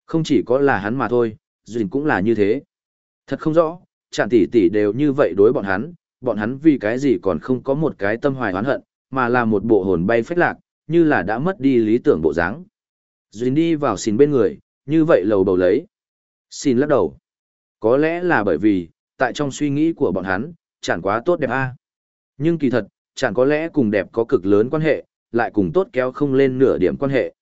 Speaker 1: Không chỉ có là hắn mà thôi, duyên cũng là như thế. Thật không rõ, chạn tỷ tỷ đều như vậy đối bọn hắn, bọn hắn vì cái gì còn không có một cái tâm hoài oán hận, mà là một bộ hồn bay phách lạc, như là đã mất đi lý tưởng bộ dáng. Duyên đi vào xin bên người, như vậy lầu bầu lấy. Xin lắc đầu. Có lẽ là bởi vì, tại trong suy nghĩ của bọn hắn, chẳng quá tốt đẹp a. Nhưng kỳ thật, chẳng có lẽ cùng đẹp có cực lớn quan hệ, lại cùng tốt kéo không lên nửa điểm quan hệ.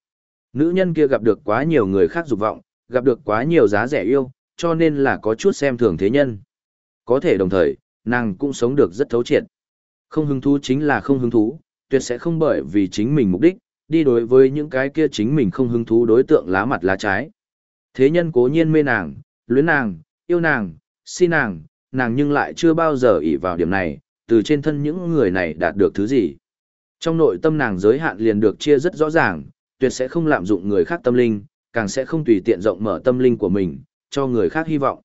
Speaker 1: Nữ nhân kia gặp được quá nhiều người khác dục vọng, gặp được quá nhiều giá rẻ yêu, cho nên là có chút xem thường thế nhân. Có thể đồng thời, nàng cũng sống được rất thấu triệt. Không hứng thú chính là không hứng thú, tuyệt sẽ không bởi vì chính mình mục đích, đi đối với những cái kia chính mình không hứng thú đối tượng lá mặt lá trái. Thế nhân cố nhiên mê nàng, luyến nàng, yêu nàng, xin nàng, nàng nhưng lại chưa bao giờ ỷ vào điểm này, từ trên thân những người này đạt được thứ gì. Trong nội tâm nàng giới hạn liền được chia rất rõ ràng, tuyệt sẽ không lạm dụng người khác tâm linh, càng sẽ không tùy tiện rộng mở tâm linh của mình, cho người khác hy vọng.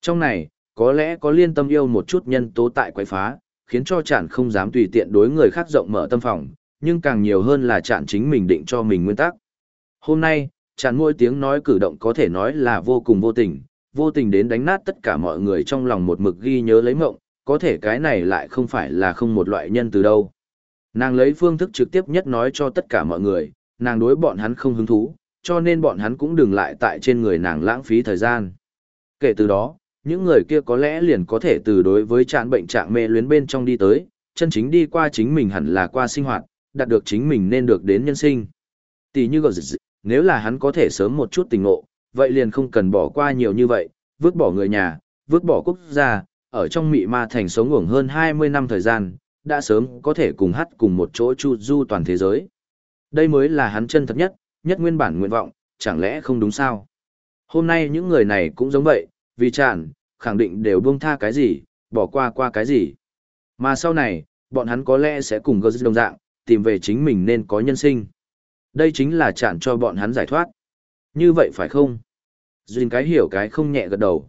Speaker 1: Trong này, có lẽ có liên tâm yêu một chút nhân tố tại quái phá, khiến cho chản không dám tùy tiện đối người khác rộng mở tâm phòng, nhưng càng nhiều hơn là chản chính mình định cho mình nguyên tắc. Hôm nay, chản mỗi tiếng nói cử động có thể nói là vô cùng vô tình, vô tình đến đánh nát tất cả mọi người trong lòng một mực ghi nhớ lấy mộng, có thể cái này lại không phải là không một loại nhân từ đâu. Nàng lấy phương thức trực tiếp nhất nói cho tất cả mọi người, nàng đối bọn hắn không hứng thú, cho nên bọn hắn cũng đừng lại tại trên người nàng lãng phí thời gian. Kể từ đó, những người kia có lẽ liền có thể từ đối với trạng bệnh trạng mê luyến bên trong đi tới, chân chính đi qua chính mình hẳn là qua sinh hoạt, đạt được chính mình nên được đến nhân sinh. Tỷ như gọi dịch, nếu là hắn có thể sớm một chút tình ngộ, vậy liền không cần bỏ qua nhiều như vậy, vứt bỏ người nhà, vứt bỏ quốc gia, ở trong mị ma thành sống ngủng hơn 20 năm thời gian, đã sớm có thể cùng hát cùng một chỗ chu du toàn thế giới. Đây mới là hắn chân thật nhất, nhất nguyên bản nguyện vọng, chẳng lẽ không đúng sao? Hôm nay những người này cũng giống vậy, vì chản, khẳng định đều buông tha cái gì, bỏ qua qua cái gì. Mà sau này, bọn hắn có lẽ sẽ cùng gơ đồng dạng, tìm về chính mình nên có nhân sinh. Đây chính là chản cho bọn hắn giải thoát. Như vậy phải không? Duyên cái hiểu cái không nhẹ gật đầu.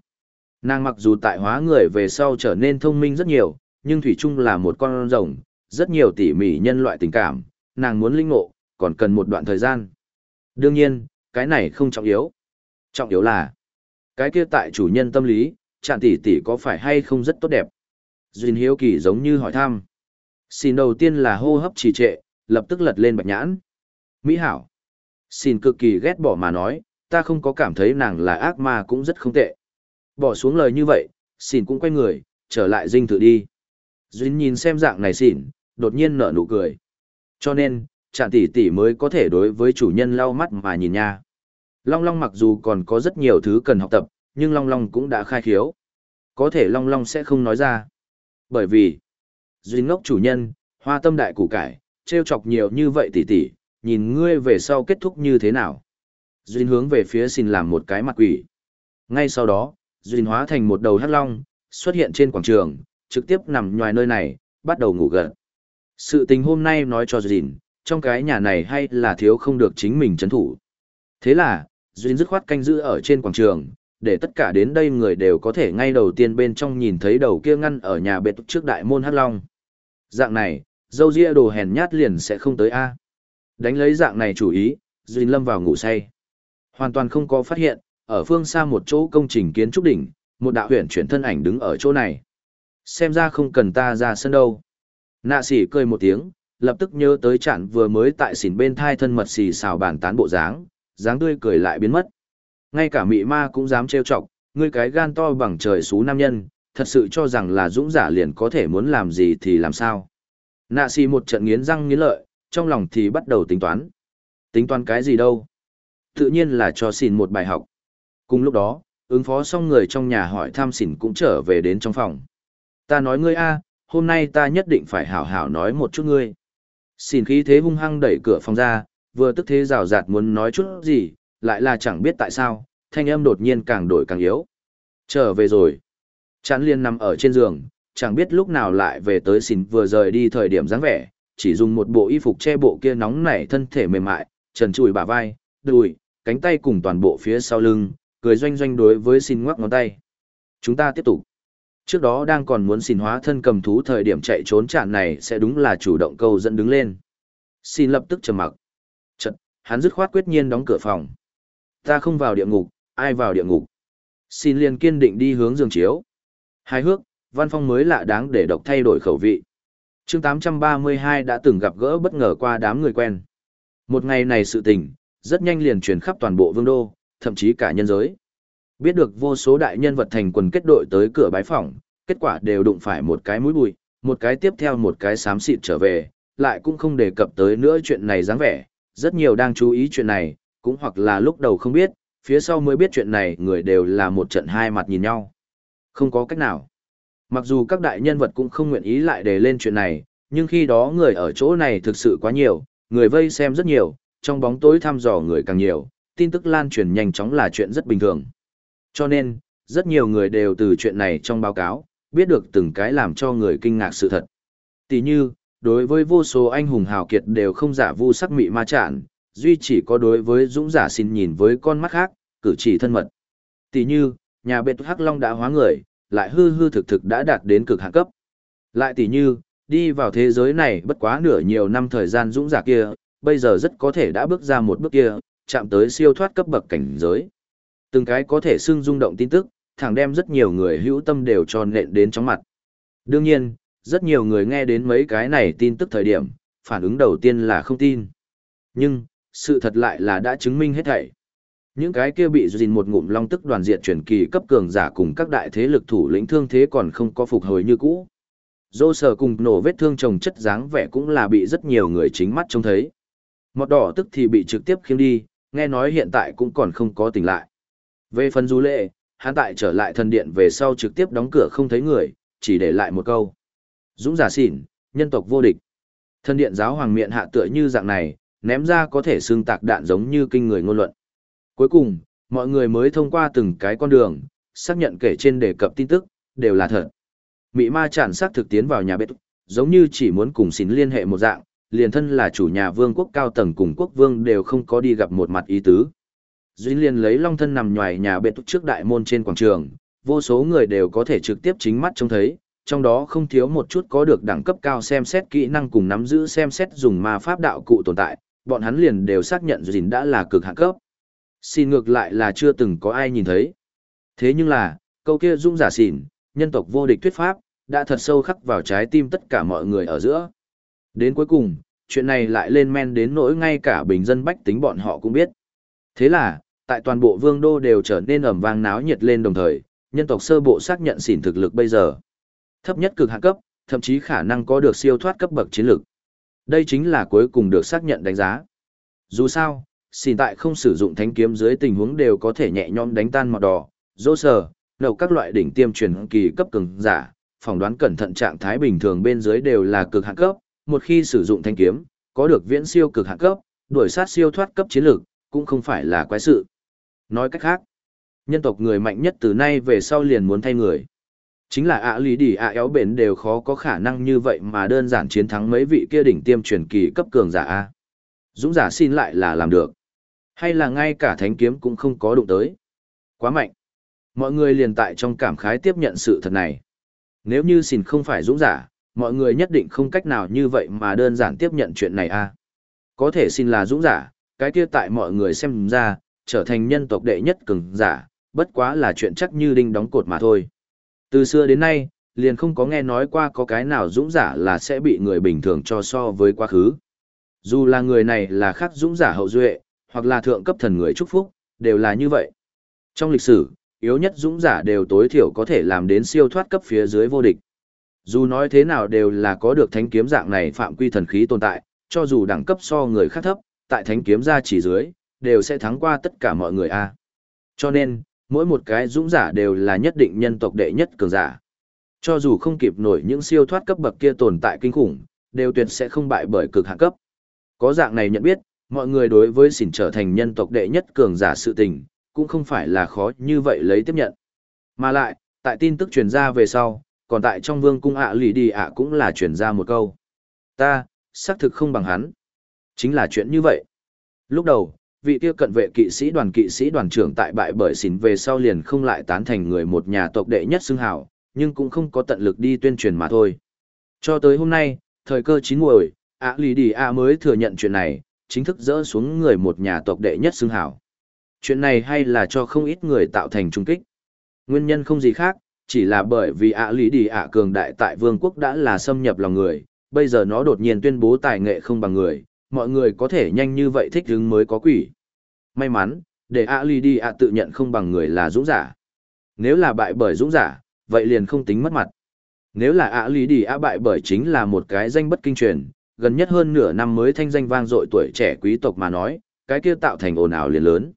Speaker 1: Nàng mặc dù tại hóa người về sau trở nên thông minh rất nhiều, nhưng Thủy Trung là một con rồng, rất nhiều tỉ mỉ nhân loại tình cảm, nàng muốn linh ngộ, còn cần một đoạn thời gian. Đương nhiên, cái này không trọng yếu. Trọng yếu là, cái kia tại chủ nhân tâm lý, chạn tỷ tỷ có phải hay không rất tốt đẹp. Duyên hiếu kỳ giống như hỏi thăm. Xin đầu tiên là hô hấp trì trệ, lập tức lật lên bạch nhãn. Mỹ hảo. Xin cực kỳ ghét bỏ mà nói, ta không có cảm thấy nàng là ác ma cũng rất không tệ. Bỏ xuống lời như vậy, xin cũng quay người, trở lại dinh thự đi. Duyên nhìn xem dạng này xỉn, đột nhiên nở nụ cười. Cho nên, chạn tỷ tỷ mới có thể đối với chủ nhân lau mắt mà nhìn nha. Long Long mặc dù còn có rất nhiều thứ cần học tập, nhưng Long Long cũng đã khai khiếu. Có thể Long Long sẽ không nói ra. Bởi vì, Duyên ngốc chủ nhân, hoa tâm đại củ cải, treo chọc nhiều như vậy tỷ tỷ, nhìn ngươi về sau kết thúc như thế nào. Duyên hướng về phía xin làm một cái mặt quỷ. Ngay sau đó, Duyên hóa thành một đầu hắc long, xuất hiện trên quảng trường, trực tiếp nằm ngoài nơi này, bắt đầu ngủ gật. Sự tình hôm nay nói cho Duyên, trong cái nhà này hay là thiếu không được chính mình chấn thủ. Thế là, Duyên dứt khoát canh giữ ở trên quảng trường, để tất cả đến đây người đều có thể ngay đầu tiên bên trong nhìn thấy đầu kia ngăn ở nhà bệt trước đại môn hắc long. Dạng này, dâu ria đồ hèn nhát liền sẽ không tới A. Đánh lấy dạng này chủ ý, Duyên lâm vào ngủ say. Hoàn toàn không có phát hiện, ở phương xa một chỗ công trình kiến trúc đỉnh, một đạo huyền chuyển thân ảnh đứng ở chỗ này. Xem ra không cần ta ra sân đâu. Nạ sỉ cười một tiếng, lập tức nhớ tới chản vừa mới tại xỉn bên thai thân mật xì xào bàn tán bộ dáng, dáng tươi cười lại biến mất. Ngay cả mị ma cũng dám trêu chọc, ngươi cái gan to bằng trời xú nam nhân, thật sự cho rằng là dũng giả liền có thể muốn làm gì thì làm sao. Nạ xì một trận nghiến răng nghiến lợi, trong lòng thì bắt đầu tính toán. Tính toán cái gì đâu? Tự nhiên là cho xỉn một bài học. Cùng lúc đó, ứng phó xong người trong nhà hỏi thăm xỉn cũng trở về đến trong phòng. Ta nói ngươi a, hôm nay ta nhất định phải hảo hảo nói một chút ngươi. Xỉn khí thế hung hăng đẩy cửa phòng ra, vừa tức thế rào rạt muốn nói chút gì, lại là chẳng biết tại sao, thanh âm đột nhiên càng đổi càng yếu. Trở về rồi. Chán liên nằm ở trên giường, chẳng biết lúc nào lại về tới xỉn vừa rời đi thời điểm dáng vẻ, chỉ dùng một bộ y phục che bộ kia nóng nảy thân thể mềm mại, trần trụi bả vai, đùi, cánh tay cùng toàn bộ phía sau lưng, cười doanh doanh đối với xin ngoắc ngón tay. Chúng ta tiếp tục. Trước đó đang còn muốn xin hóa thân cầm thú thời điểm chạy trốn chạn này sẽ đúng là chủ động câu dẫn đứng lên. Xin lập tức trầm mặc. Chật, hắn dứt khoát quyết nhiên đóng cửa phòng. Ta không vào địa ngục, ai vào địa ngục. Xin liền kiên định đi hướng giường chiếu. Hai hước, văn phong mới lạ đáng để độc thay đổi khẩu vị chương 832 đã từng gặp gỡ bất ngờ qua đám người quen. Một ngày này sự tình, rất nhanh liền truyền khắp toàn bộ vương đô, thậm chí cả nhân giới. Biết được vô số đại nhân vật thành quần kết đội tới cửa bái phỏng, kết quả đều đụng phải một cái mũi bụi, một cái tiếp theo một cái xám xịt trở về, lại cũng không đề cập tới nữa chuyện này dáng vẻ, rất nhiều đang chú ý chuyện này, cũng hoặc là lúc đầu không biết, phía sau mới biết chuyện này người đều là một trận hai mặt nhìn nhau. Không có cách nào. Mặc dù các đại nhân vật cũng không nguyện ý lại đề lên chuyện này, nhưng khi đó người ở chỗ này thực sự quá nhiều, người vây xem rất nhiều, trong bóng tối thăm dò người càng nhiều, tin tức lan truyền nhanh chóng là chuyện rất bình thường. Cho nên, rất nhiều người đều từ chuyện này trong báo cáo, biết được từng cái làm cho người kinh ngạc sự thật. Tỷ như, đối với vô số anh hùng hào kiệt đều không giả vu sắc mị ma chản, duy chỉ có đối với dũng giả xin nhìn với con mắt khác, cử chỉ thân mật. Tỷ như, nhà bệt hắc long đã hóa người, lại hư hư thực thực đã đạt đến cực hạn cấp. Lại tỷ như, đi vào thế giới này bất quá nửa nhiều năm thời gian dũng giả kia, bây giờ rất có thể đã bước ra một bước kia, chạm tới siêu thoát cấp bậc cảnh giới. Từng cái có thể xưng rung động tin tức, thẳng đem rất nhiều người hữu tâm đều cho nện đến chóng mặt. Đương nhiên, rất nhiều người nghe đến mấy cái này tin tức thời điểm, phản ứng đầu tiên là không tin. Nhưng, sự thật lại là đã chứng minh hết thảy. Những cái kia bị dình một ngụm long tức đoàn diện chuyển kỳ cấp cường giả cùng các đại thế lực thủ lĩnh thương thế còn không có phục hồi như cũ. Dô sở cùng nổ vết thương trồng chất dáng vẻ cũng là bị rất nhiều người chính mắt trông thấy. Mọt đỏ tức thì bị trực tiếp khiêng đi, nghe nói hiện tại cũng còn không có tỉnh lại. Về phần du lệ, hắn tại trở lại thần điện về sau trực tiếp đóng cửa không thấy người, chỉ để lại một câu. Dũng giả xỉn, nhân tộc vô địch. Thần điện giáo hoàng miệng hạ tựa như dạng này, ném ra có thể xương tạc đạn giống như kinh người ngôn luận. Cuối cùng, mọi người mới thông qua từng cái con đường, xác nhận kể trên đề cập tin tức, đều là thật. Mị ma chản xác thực tiến vào nhà bếp, giống như chỉ muốn cùng xin liên hệ một dạng, liền thân là chủ nhà vương quốc cao tầng cùng quốc vương đều không có đi gặp một mặt ý tứ. Duy liền lấy long thân nằm ngoài nhà bếp trước đại môn trên quảng trường, vô số người đều có thể trực tiếp chính mắt trông thấy, trong đó không thiếu một chút có được đẳng cấp cao xem xét kỹ năng cùng nắm giữ xem xét dùng ma pháp đạo cụ tồn tại, bọn hắn liền đều xác nhận Duy đã là cực hạ cấp. Xin ngược lại là chưa từng có ai nhìn thấy. Thế nhưng là, câu kia dung giả xỉn, nhân tộc vô địch thuyết pháp, đã thật sâu khắc vào trái tim tất cả mọi người ở giữa. Đến cuối cùng, chuyện này lại lên men đến nỗi ngay cả bình dân bách tính bọn họ cũng biết. Thế là, tại toàn bộ vương đô đều trở nên ẩm vang náo nhiệt lên đồng thời, nhân tộc sơ bộ xác nhận xỉn thực lực bây giờ. Thấp nhất cực hạ cấp, thậm chí khả năng có được siêu thoát cấp bậc chiến lực. Đây chính là cuối cùng được xác nhận đánh giá. Dù sao, Xin tại không sử dụng thánh kiếm dưới tình huống đều có thể nhẹ nhõm đánh tan mọt đỏ, dỗ sờ, đầu các loại đỉnh tiêm truyền kỳ cấp cường giả, phỏng đoán cẩn thận trạng thái bình thường bên dưới đều là cực hạ cấp, một khi sử dụng thanh kiếm, có được viễn siêu cực hạ cấp, đuổi sát siêu thoát cấp chiến lược, cũng không phải là quái sự. Nói cách khác, nhân tộc người mạnh nhất từ nay về sau liền muốn thay người. Chính là ạ lý đi ạ éo bền đều khó có khả năng như vậy mà đơn giản chiến thắng mấy vị kia đỉnh tiêm truyền kỳ cấp cường giả A. Dũng giả xin lại là làm được. Hay là ngay cả thánh kiếm cũng không có đụng tới. Quá mạnh. Mọi người liền tại trong cảm khái tiếp nhận sự thật này. Nếu như xin không phải dũng giả, mọi người nhất định không cách nào như vậy mà đơn giản tiếp nhận chuyện này a. À. Có thể xin là dũng giả, cái kia tại mọi người xem ra, trở thành nhân tộc đệ nhất cường giả, bất quá là chuyện chắc như đinh đóng cột mà thôi. Từ xưa đến nay, liền không có nghe nói qua có cái nào dũng giả là sẽ bị người bình thường cho so với quá khứ. Dù là người này là khác dũng giả hậu duệ, hoặc là thượng cấp thần người chúc phúc, đều là như vậy. Trong lịch sử, yếu nhất dũng giả đều tối thiểu có thể làm đến siêu thoát cấp phía dưới vô địch. Dù nói thế nào đều là có được thánh kiếm dạng này phạm quy thần khí tồn tại, cho dù đẳng cấp so người khác thấp, tại thánh kiếm ra chỉ dưới, đều sẽ thắng qua tất cả mọi người a. Cho nên, mỗi một cái dũng giả đều là nhất định nhân tộc đệ nhất cường giả. Cho dù không kịp nổi những siêu thoát cấp bậc kia tồn tại kinh khủng, đều tuyệt sẽ không bại bởi cực hạng cấp. Có dạng này nhận biết, mọi người đối với xỉn trở thành nhân tộc đệ nhất cường giả sự tình, cũng không phải là khó như vậy lấy tiếp nhận. Mà lại, tại tin tức truyền ra về sau, còn tại trong vương cung ạ lì đi ạ cũng là truyền ra một câu. Ta, xác thực không bằng hắn. Chính là chuyện như vậy. Lúc đầu, vị kia cận vệ kỵ sĩ đoàn kỵ sĩ đoàn trưởng tại bại bởi xỉn về sau liền không lại tán thành người một nhà tộc đệ nhất xưng hào, nhưng cũng không có tận lực đi tuyên truyền mà thôi. Cho tới hôm nay, thời cơ chín muồi, ạ lì đi ạ mới thừa nhận chuyện này, chính thức dỡ xuống người một nhà tộc đệ nhất xưng hào chuyện này hay là cho không ít người tạo thành trung kích. Nguyên nhân không gì khác, chỉ là bởi vì ạ lý đi ạ cường đại tại vương quốc đã là xâm nhập lòng người, bây giờ nó đột nhiên tuyên bố tài nghệ không bằng người, mọi người có thể nhanh như vậy thích hứng mới có quỷ. May mắn, để ạ lý đi ạ tự nhận không bằng người là dũng giả. Nếu là bại bởi dũng giả, vậy liền không tính mất mặt. Nếu là ạ lý đi ạ bại bởi chính là một cái danh bất kinh truyền, gần nhất hơn nửa năm mới thanh danh vang dội tuổi trẻ quý tộc mà nói, cái kia tạo thành ồn ào liền lớn.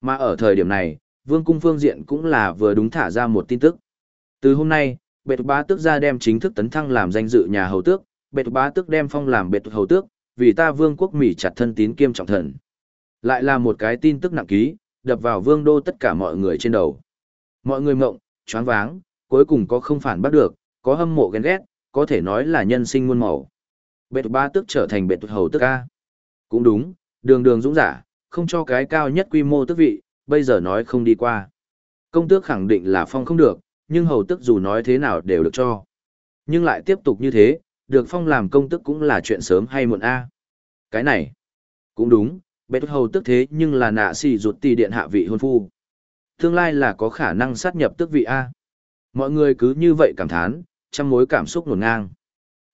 Speaker 1: Mà ở thời điểm này, vương cung phương diện cũng là vừa đúng thả ra một tin tức. Từ hôm nay, bệ bá tước ra đem chính thức tấn thăng làm danh dự nhà hầu tước, bệ bá tước đem phong làm bệ hầu tước, vì ta vương quốc Mỹ chặt thân tín kiêm trọng thần. Lại là một cái tin tức nặng ký, đập vào vương đô tất cả mọi người trên đầu. Mọi người mộng, choáng váng, cuối cùng có không phản bắt được, có hâm mộ ghen ghét, có thể nói là nhân sinh muôn màu. Bệ ba tước trở thành bệ hầu tước ca. Cũng đúng, đường đường dũng giả, không cho cái cao nhất quy mô tước vị, bây giờ nói không đi qua. Công tước khẳng định là phong không được, nhưng hầu tước dù nói thế nào đều được cho. Nhưng lại tiếp tục như thế, được phong làm công tước cũng là chuyện sớm hay muộn a. Cái này, cũng đúng, bệ hầu tước thế nhưng là nạ xì ruột tì điện hạ vị hôn phu. Tương lai là có khả năng sát nhập tước vị a. Mọi người cứ như vậy cảm thán, trăm mối cảm xúc nổn ngang.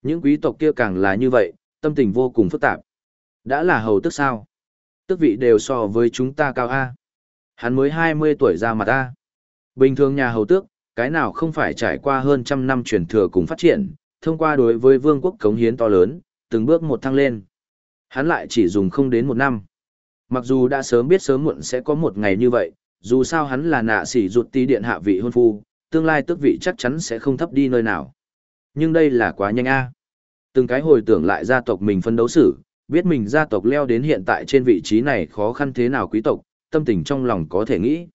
Speaker 1: Những quý tộc kia càng là như vậy, tâm tình vô cùng phức tạp. Đã là hầu tước sao? Tước vị đều so với chúng ta cao A. Hắn mới 20 tuổi ra mặt A. Bình thường nhà hầu tước, cái nào không phải trải qua hơn trăm năm truyền thừa cùng phát triển, thông qua đối với vương quốc cống hiến to lớn, từng bước một thăng lên. Hắn lại chỉ dùng không đến một năm. Mặc dù đã sớm biết sớm muộn sẽ có một ngày như vậy, dù sao hắn là nạ sỉ rụt tí điện hạ vị hôn phu, tương lai tước vị chắc chắn sẽ không thấp đi nơi nào. Nhưng đây là quá nhanh a. Từng cái hồi tưởng lại gia tộc mình phân đấu xử, biết mình gia tộc leo đến hiện tại trên vị trí này khó khăn thế nào quý tộc, tâm tình trong lòng có thể nghĩ.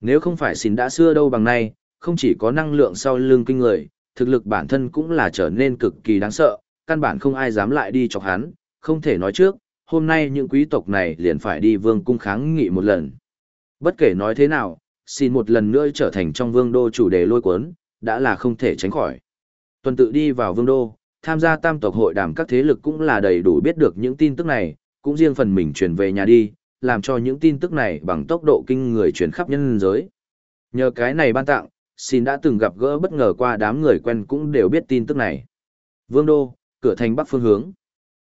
Speaker 1: Nếu không phải xin đã xưa đâu bằng nay, không chỉ có năng lượng sau lưng kinh người, thực lực bản thân cũng là trở nên cực kỳ đáng sợ, căn bản không ai dám lại đi chọc hắn, không thể nói trước, hôm nay những quý tộc này liền phải đi vương cung kháng nghị một lần. Bất kể nói thế nào, xin một lần nữa trở thành trong vương đô chủ đề lôi cuốn, đã là không thể tránh khỏi. Tuần tự đi vào vương đô, tham gia tam tộc hội đàm các thế lực cũng là đầy đủ biết được những tin tức này, cũng riêng phần mình truyền về nhà đi, làm cho những tin tức này bằng tốc độ kinh người truyền khắp nhân giới. Nhờ cái này ban tặng, xin đã từng gặp gỡ bất ngờ qua đám người quen cũng đều biết tin tức này. Vương Đô, cửa thành bắc phương hướng.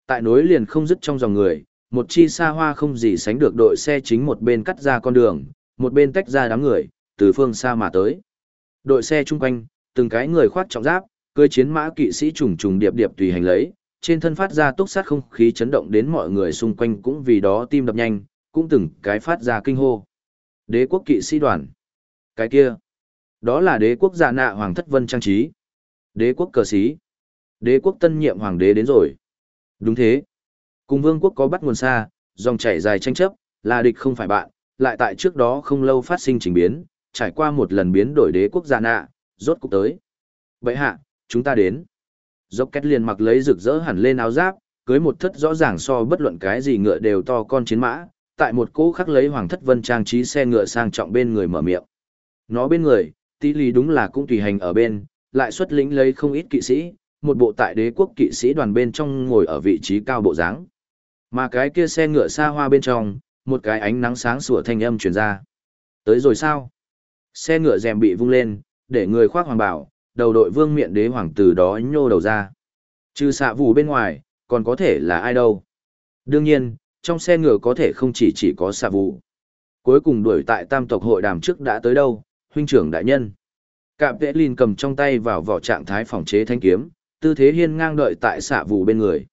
Speaker 1: Tại nối liền không dứt trong dòng người, một chi xa hoa không gì sánh được đội xe chính một bên cắt ra con đường, một bên tách ra đám người, từ phương xa mà tới. Đội xe chung quanh, từng cái người khoát trọng giáp, cưỡi chiến mã kỵ sĩ trùng trùng điệp điệp tùy hành lấy, trên thân phát ra túc sát không khí chấn động đến mọi người xung quanh cũng vì đó tim đập nhanh, cũng từng cái phát ra kinh hô. Đế quốc kỵ sĩ đoàn. Cái kia. Đó là đế quốc giả nạ hoàng thất vân trang trí. Đế quốc cờ sĩ. Đế quốc tân nhiệm hoàng đế đến rồi. Đúng thế. Cùng vương quốc có bắt nguồn xa, dòng chảy dài tranh chấp, là địch không phải bạn, lại tại trước đó không lâu phát sinh trình biến, trải qua một lần biến đổi đế quốc giả nạ, rốt cục tới. Vậy hạ, chúng ta đến. Dốc két liền mặc lấy rực rỡ hẳn lên áo giáp, cưới một thất rõ ràng so bất luận cái gì ngựa đều to con chiến mã, tại một cỗ khắc lấy hoàng thất vân trang trí xe ngựa sang trọng bên người mở miệng. Nó bên người, tỷ lý đúng là cũng tùy hành ở bên, lại xuất lĩnh lấy không ít kỵ sĩ, một bộ tại đế quốc kỵ sĩ đoàn bên trong ngồi ở vị trí cao bộ dáng. Mà cái kia xe ngựa xa hoa bên trong, một cái ánh nắng sáng sủa thanh âm truyền ra. Tới rồi sao? Xe ngựa rèm bị vung lên, để người khoác hoàng bảo, đầu đội vương miện đế hoàng từ đó nhô đầu ra. Trừ xạ vù bên ngoài, còn có thể là ai đâu? Đương nhiên, trong xe ngựa có thể không chỉ chỉ có xạ vù. Cuối cùng đuổi tại tam tộc hội đàm trước đã tới đâu, huynh trưởng đại nhân. Cạm vệ lìn cầm trong tay vào vỏ trạng thái phòng chế thanh kiếm, tư thế hiên ngang đợi tại xạ vù bên người.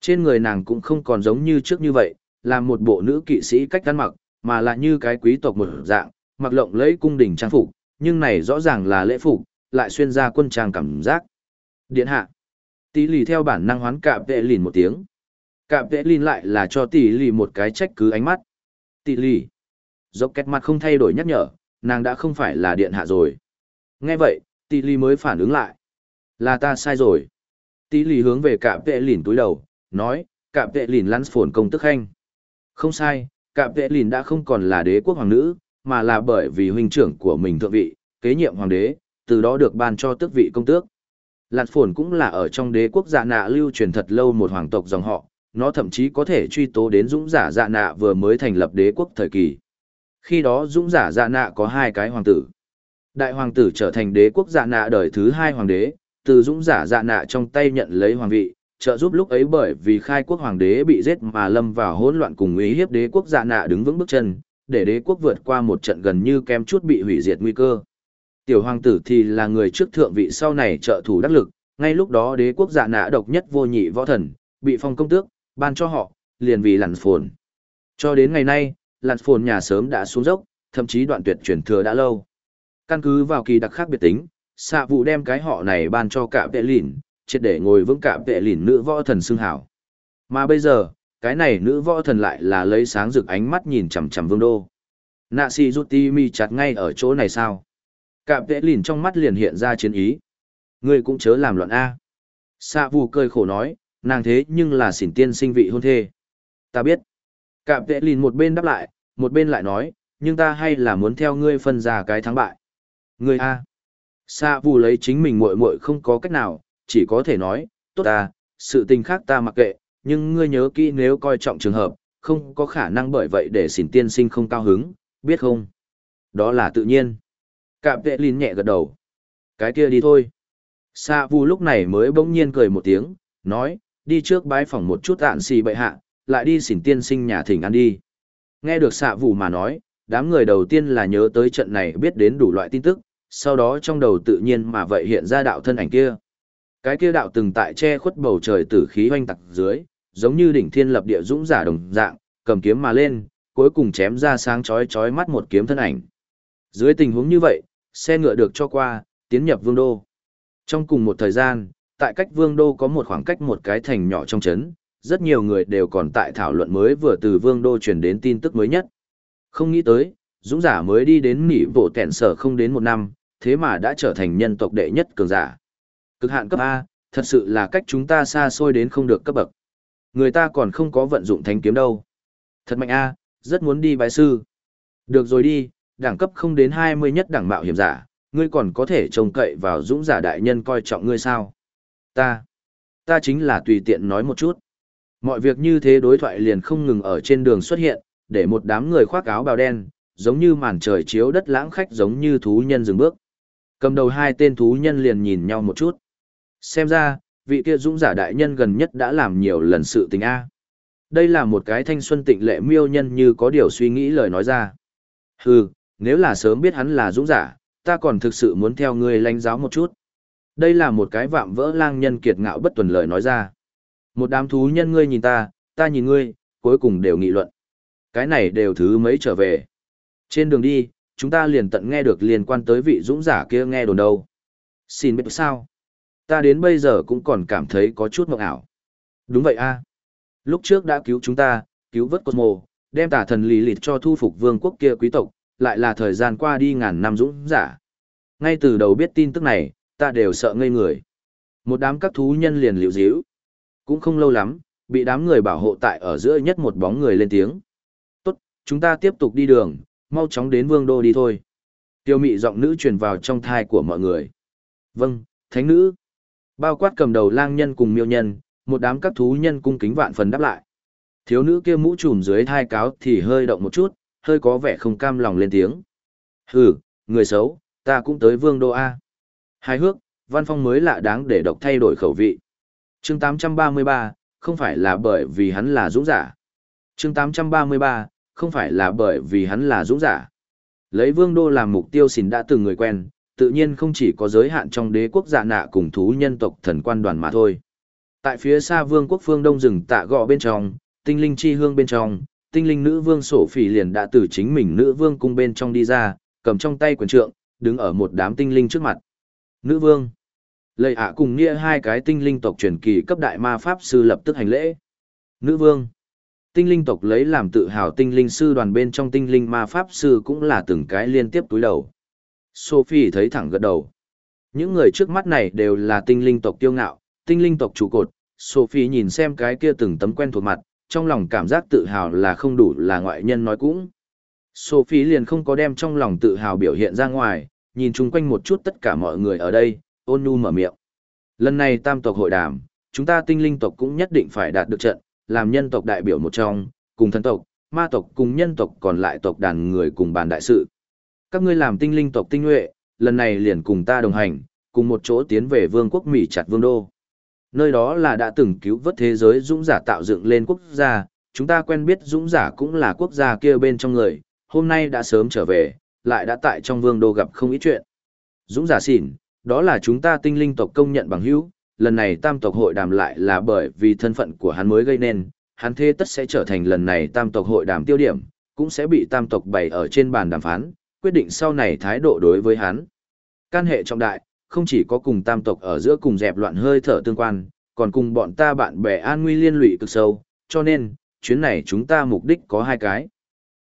Speaker 1: Trên người nàng cũng không còn giống như trước như vậy, là một bộ nữ kỵ sĩ cách ăn mặc, mà là như cái quý tộc một dạng, mặc lộng lẫy cung đình trang phục, nhưng này rõ ràng là lễ phục, lại xuyên ra quân trang cảm giác. Điện hạ. Tỷ lì theo bản năng hoán cạm vệ lìn một tiếng. Cạm vệ lìn lại là cho tỷ lì một cái trách cứ ánh mắt. Tỷ lì. Dốc kẹt mặt không thay đổi nhắc nhở, nàng đã không phải là điện hạ rồi. Nghe vậy, tỷ lì mới phản ứng lại. Là ta sai rồi. Tỷ lì hướng về cạm vệ lìn túi đầu, nói, cạm vệ lìn lăn phồn công tức khanh. Không sai, cạm vệ lìn đã không còn là đế quốc hoàng nữ, mà là bởi vì huynh trưởng của mình thượng vị, kế nhiệm hoàng đế, từ đó được ban cho tước vị công tước. Lạt phồn cũng là ở trong đế quốc dạ nạ lưu truyền thật lâu một hoàng tộc dòng họ, nó thậm chí có thể truy tố đến dũng giả dạ nạ vừa mới thành lập đế quốc thời kỳ. Khi đó dũng giả dạ nạ có hai cái hoàng tử. Đại hoàng tử trở thành đế quốc dạ nạ đời thứ hai hoàng đế, từ dũng giả dạ nạ trong tay nhận lấy hoàng vị, trợ giúp lúc ấy bởi vì khai quốc hoàng đế bị giết mà lâm vào hỗn loạn cùng ý hiếp đế quốc dạ nạ đứng vững bước chân, để đế quốc vượt qua một trận gần như kem chút bị hủy diệt nguy cơ. Tiểu hoàng tử thì là người trước thượng vị sau này trợ thủ đắc lực, ngay lúc đó đế quốc dạ nã độc nhất vô nhị võ thần, bị phong công tước, ban cho họ, liền vì lặn phồn. Cho đến ngày nay, lặn phồn nhà sớm đã xuống dốc, thậm chí đoạn tuyệt truyền thừa đã lâu. Căn cứ vào kỳ đặc khác biệt tính, xạ vụ đem cái họ này ban cho cả vệ lìn, triệt để ngồi vững cả vệ lìn nữ võ thần xưng hảo. Mà bây giờ, cái này nữ võ thần lại là lấy sáng rực ánh mắt nhìn chằm chằm vương đô. Nạ si rút ti mi chặt ngay ở chỗ này sao? Cạm vệ lìn trong mắt liền hiện ra chiến ý. Ngươi cũng chớ làm loạn A. Xạ vù cười khổ nói, nàng thế nhưng là xỉn tiên sinh vị hôn thê. Ta biết. Cạm vệ lìn một bên đáp lại, một bên lại nói, nhưng ta hay là muốn theo ngươi phân ra cái thắng bại. Ngươi A. Xạ vù lấy chính mình muội muội không có cách nào, chỉ có thể nói, tốt ta, sự tình khác ta mặc kệ, nhưng ngươi nhớ kỹ nếu coi trọng trường hợp, không có khả năng bởi vậy để xỉn tiên sinh không cao hứng, biết không? Đó là tự nhiên. Cạm vệ lìn nhẹ gật đầu. Cái kia đi thôi. Sa vu lúc này mới bỗng nhiên cười một tiếng, nói, đi trước bái phòng một chút tạn xì bệ hạ, lại đi xỉn tiên sinh nhà thỉnh ăn đi. Nghe được xạ vụ mà nói, đám người đầu tiên là nhớ tới trận này biết đến đủ loại tin tức, sau đó trong đầu tự nhiên mà vậy hiện ra đạo thân ảnh kia. Cái kia đạo từng tại che khuất bầu trời tử khí hoanh tặc dưới, giống như đỉnh thiên lập địa dũng giả đồng dạng, cầm kiếm mà lên, cuối cùng chém ra sáng chói chói mắt một kiếm thân ảnh. Dưới tình huống như vậy, xe ngựa được cho qua, tiến nhập vương đô. Trong cùng một thời gian, tại cách vương đô có một khoảng cách một cái thành nhỏ trong trấn, rất nhiều người đều còn tại thảo luận mới vừa từ vương đô truyền đến tin tức mới nhất. Không nghĩ tới, dũng giả mới đi đến nỉ bộ tẹn sở không đến một năm, thế mà đã trở thành nhân tộc đệ nhất cường giả. Cực hạn cấp A, thật sự là cách chúng ta xa xôi đến không được cấp bậc. Người ta còn không có vận dụng thánh kiếm đâu. Thật mạnh A, rất muốn đi bái sư. Được rồi đi, đẳng cấp không đến 20 nhất đẳng mạo hiểm giả, ngươi còn có thể trông cậy vào dũng giả đại nhân coi trọng ngươi sao? Ta, ta chính là tùy tiện nói một chút. Mọi việc như thế đối thoại liền không ngừng ở trên đường xuất hiện, để một đám người khoác áo bào đen, giống như màn trời chiếu đất lãng khách giống như thú nhân dừng bước. Cầm đầu hai tên thú nhân liền nhìn nhau một chút. Xem ra, vị kia dũng giả đại nhân gần nhất đã làm nhiều lần sự tình A. Đây là một cái thanh xuân tịnh lệ miêu nhân như có điều suy nghĩ lời nói ra. Hừ, nếu là sớm biết hắn là dũng giả, ta còn thực sự muốn theo ngươi lãnh giáo một chút. Đây là một cái vạm vỡ lang nhân kiệt ngạo bất tuần lời nói ra. Một đám thú nhân ngươi nhìn ta, ta nhìn ngươi, cuối cùng đều nghị luận. Cái này đều thứ mấy trở về. Trên đường đi, chúng ta liền tận nghe được liên quan tới vị dũng giả kia nghe đồn đâu. Xin biết sao? Ta đến bây giờ cũng còn cảm thấy có chút mộng ảo. Đúng vậy a. Lúc trước đã cứu chúng ta, cứu vớt Cosmo, đem tả thần lì lịt cho thu phục vương quốc kia quý tộc, lại là thời gian qua đi ngàn năm dũng giả. Ngay từ đầu biết tin tức này, ta đều sợ ngây người. Một đám các thú nhân liền liều díu. Cũng không lâu lắm, bị đám người bảo hộ tại ở giữa nhất một bóng người lên tiếng. Tốt, chúng ta tiếp tục đi đường, mau chóng đến vương đô đi thôi. Tiêu mị giọng nữ truyền vào trong thai của mọi người. Vâng, thánh nữ. Bao quát cầm đầu lang nhân cùng miêu nhân, một đám các thú nhân cung kính vạn phần đáp lại. Thiếu nữ kia mũ trùm dưới thai cáo thì hơi động một chút, hơi có vẻ không cam lòng lên tiếng. Hừ, người xấu, ta cũng tới vương đô A. Hài hước, văn phong mới lạ đáng để độc thay đổi khẩu vị. chương 833, không phải là bởi vì hắn là dũng giả. chương 833, không phải là bởi vì hắn là dũng giả. Lấy vương đô làm mục tiêu xỉn đã từng người quen, tự nhiên không chỉ có giới hạn trong đế quốc dạ nạ cùng thú nhân tộc thần quan đoàn mà thôi. Tại phía xa vương quốc phương đông rừng tạ gọ bên trong, tinh linh chi hương bên trong, tinh linh nữ vương sổ phỉ liền đã từ chính mình nữ vương cung bên trong đi ra, cầm trong tay quyền trượng, đứng ở một đám tinh linh trước mặt. Nữ vương. Lệ ạ cùng nghĩa hai cái tinh linh tộc truyền kỳ cấp đại ma pháp sư lập tức hành lễ. Nữ vương. Tinh linh tộc lấy làm tự hào tinh linh sư đoàn bên trong tinh linh ma pháp sư cũng là từng cái liên tiếp túi đầu. Sophie thấy thẳng gật đầu. Những người trước mắt này đều là tinh linh tộc tiêu ngạo, tinh linh tộc trụ cột. Sophie nhìn xem cái kia từng tấm quen thuộc mặt, trong lòng cảm giác tự hào là không đủ là ngoại nhân nói cũng. Sophie liền không có đem trong lòng tự hào biểu hiện ra ngoài, nhìn chung quanh một chút tất cả mọi người ở đây, ôn nhu mở miệng. Lần này tam tộc hội đàm, chúng ta tinh linh tộc cũng nhất định phải đạt được trận, làm nhân tộc đại biểu một trong, cùng thần tộc, ma tộc cùng nhân tộc còn lại tộc đàn người cùng bàn đại sự. Các ngươi làm tinh linh tộc tinh nhuệ, lần này liền cùng ta đồng hành, cùng một chỗ tiến về vương quốc Mỹ chặt vương đô. Nơi đó là đã từng cứu vớt thế giới dũng giả tạo dựng lên quốc gia, chúng ta quen biết dũng giả cũng là quốc gia kia bên trong người, hôm nay đã sớm trở về, lại đã tại trong vương đô gặp không ít chuyện. Dũng giả xỉn, đó là chúng ta tinh linh tộc công nhận bằng hữu, lần này tam tộc hội đàm lại là bởi vì thân phận của hắn mới gây nên, hắn thế tất sẽ trở thành lần này tam tộc hội đàm tiêu điểm, cũng sẽ bị tam tộc bày ở trên bàn đàm phán, quyết định sau này thái độ đối với hắn. Can hệ trọng đại, không chỉ có cùng tam tộc ở giữa cùng dẹp loạn hơi thở tương quan, còn cùng bọn ta bạn bè an nguy liên lụy cực sâu, cho nên, chuyến này chúng ta mục đích có hai cái.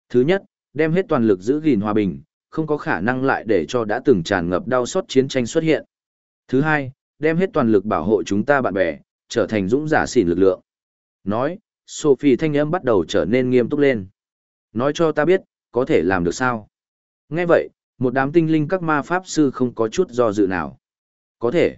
Speaker 1: Thứ nhất, đem hết toàn lực giữ gìn hòa bình, không có khả năng lại để cho đã từng tràn ngập đau xót chiến tranh xuất hiện. Thứ hai, đem hết toàn lực bảo hộ chúng ta bạn bè, trở thành dũng giả xỉn lực lượng. Nói, Sophie thanh âm bắt đầu trở nên nghiêm túc lên. Nói cho ta biết, có thể làm được sao? Nghe vậy, một đám tinh linh các ma pháp sư không có chút do dự nào. Có thể.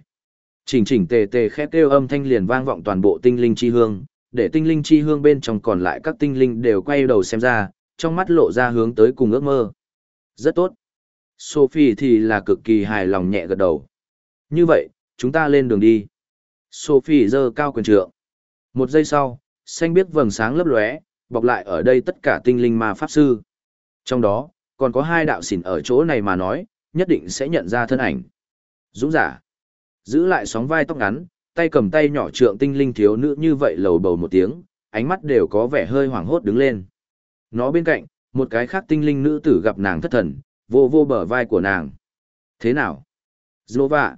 Speaker 1: Chỉnh chỉnh tề tề khét kêu âm thanh liền vang vọng toàn bộ tinh linh chi hương, để tinh linh chi hương bên trong còn lại các tinh linh đều quay đầu xem ra, trong mắt lộ ra hướng tới cùng ước mơ. Rất tốt. Sophie thì là cực kỳ hài lòng nhẹ gật đầu. Như vậy, chúng ta lên đường đi. Sophie giơ cao quyền trượng. Một giây sau, xanh biếc vầng sáng lấp lóe, bọc lại ở đây tất cả tinh linh ma pháp sư. Trong đó, còn có hai đạo xỉn ở chỗ này mà nói, nhất định sẽ nhận ra thân ảnh. Dũng giả. Giữ lại sóng vai tóc ngắn, tay cầm tay nhỏ trượng tinh linh thiếu nữ như vậy lầu bầu một tiếng, ánh mắt đều có vẻ hơi hoảng hốt đứng lên. Nó bên cạnh, một cái khác tinh linh nữ tử gặp nàng thất thần, vô vô bờ vai của nàng. Thế nào? Zlova.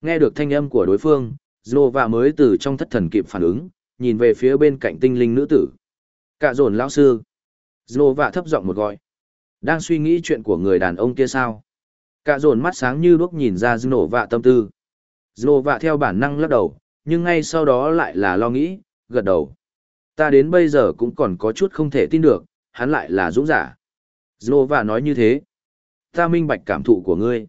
Speaker 1: Nghe được thanh âm của đối phương, Zlova mới từ trong thất thần kịp phản ứng, nhìn về phía bên cạnh tinh linh nữ tử. Cả dồn lão sư. Zlova thấp giọng một gọi. Đang suy nghĩ chuyện của người đàn ông kia sao? Cả dồn mắt sáng như đuốc nhìn ra Zlova tâm tư. Zlova theo bản năng lắc đầu, nhưng ngay sau đó lại là lo nghĩ, gật đầu. Ta đến bây giờ cũng còn có chút không thể tin được, hắn lại là dũng giả. Zlova nói như thế. Ta minh bạch cảm thụ của ngươi.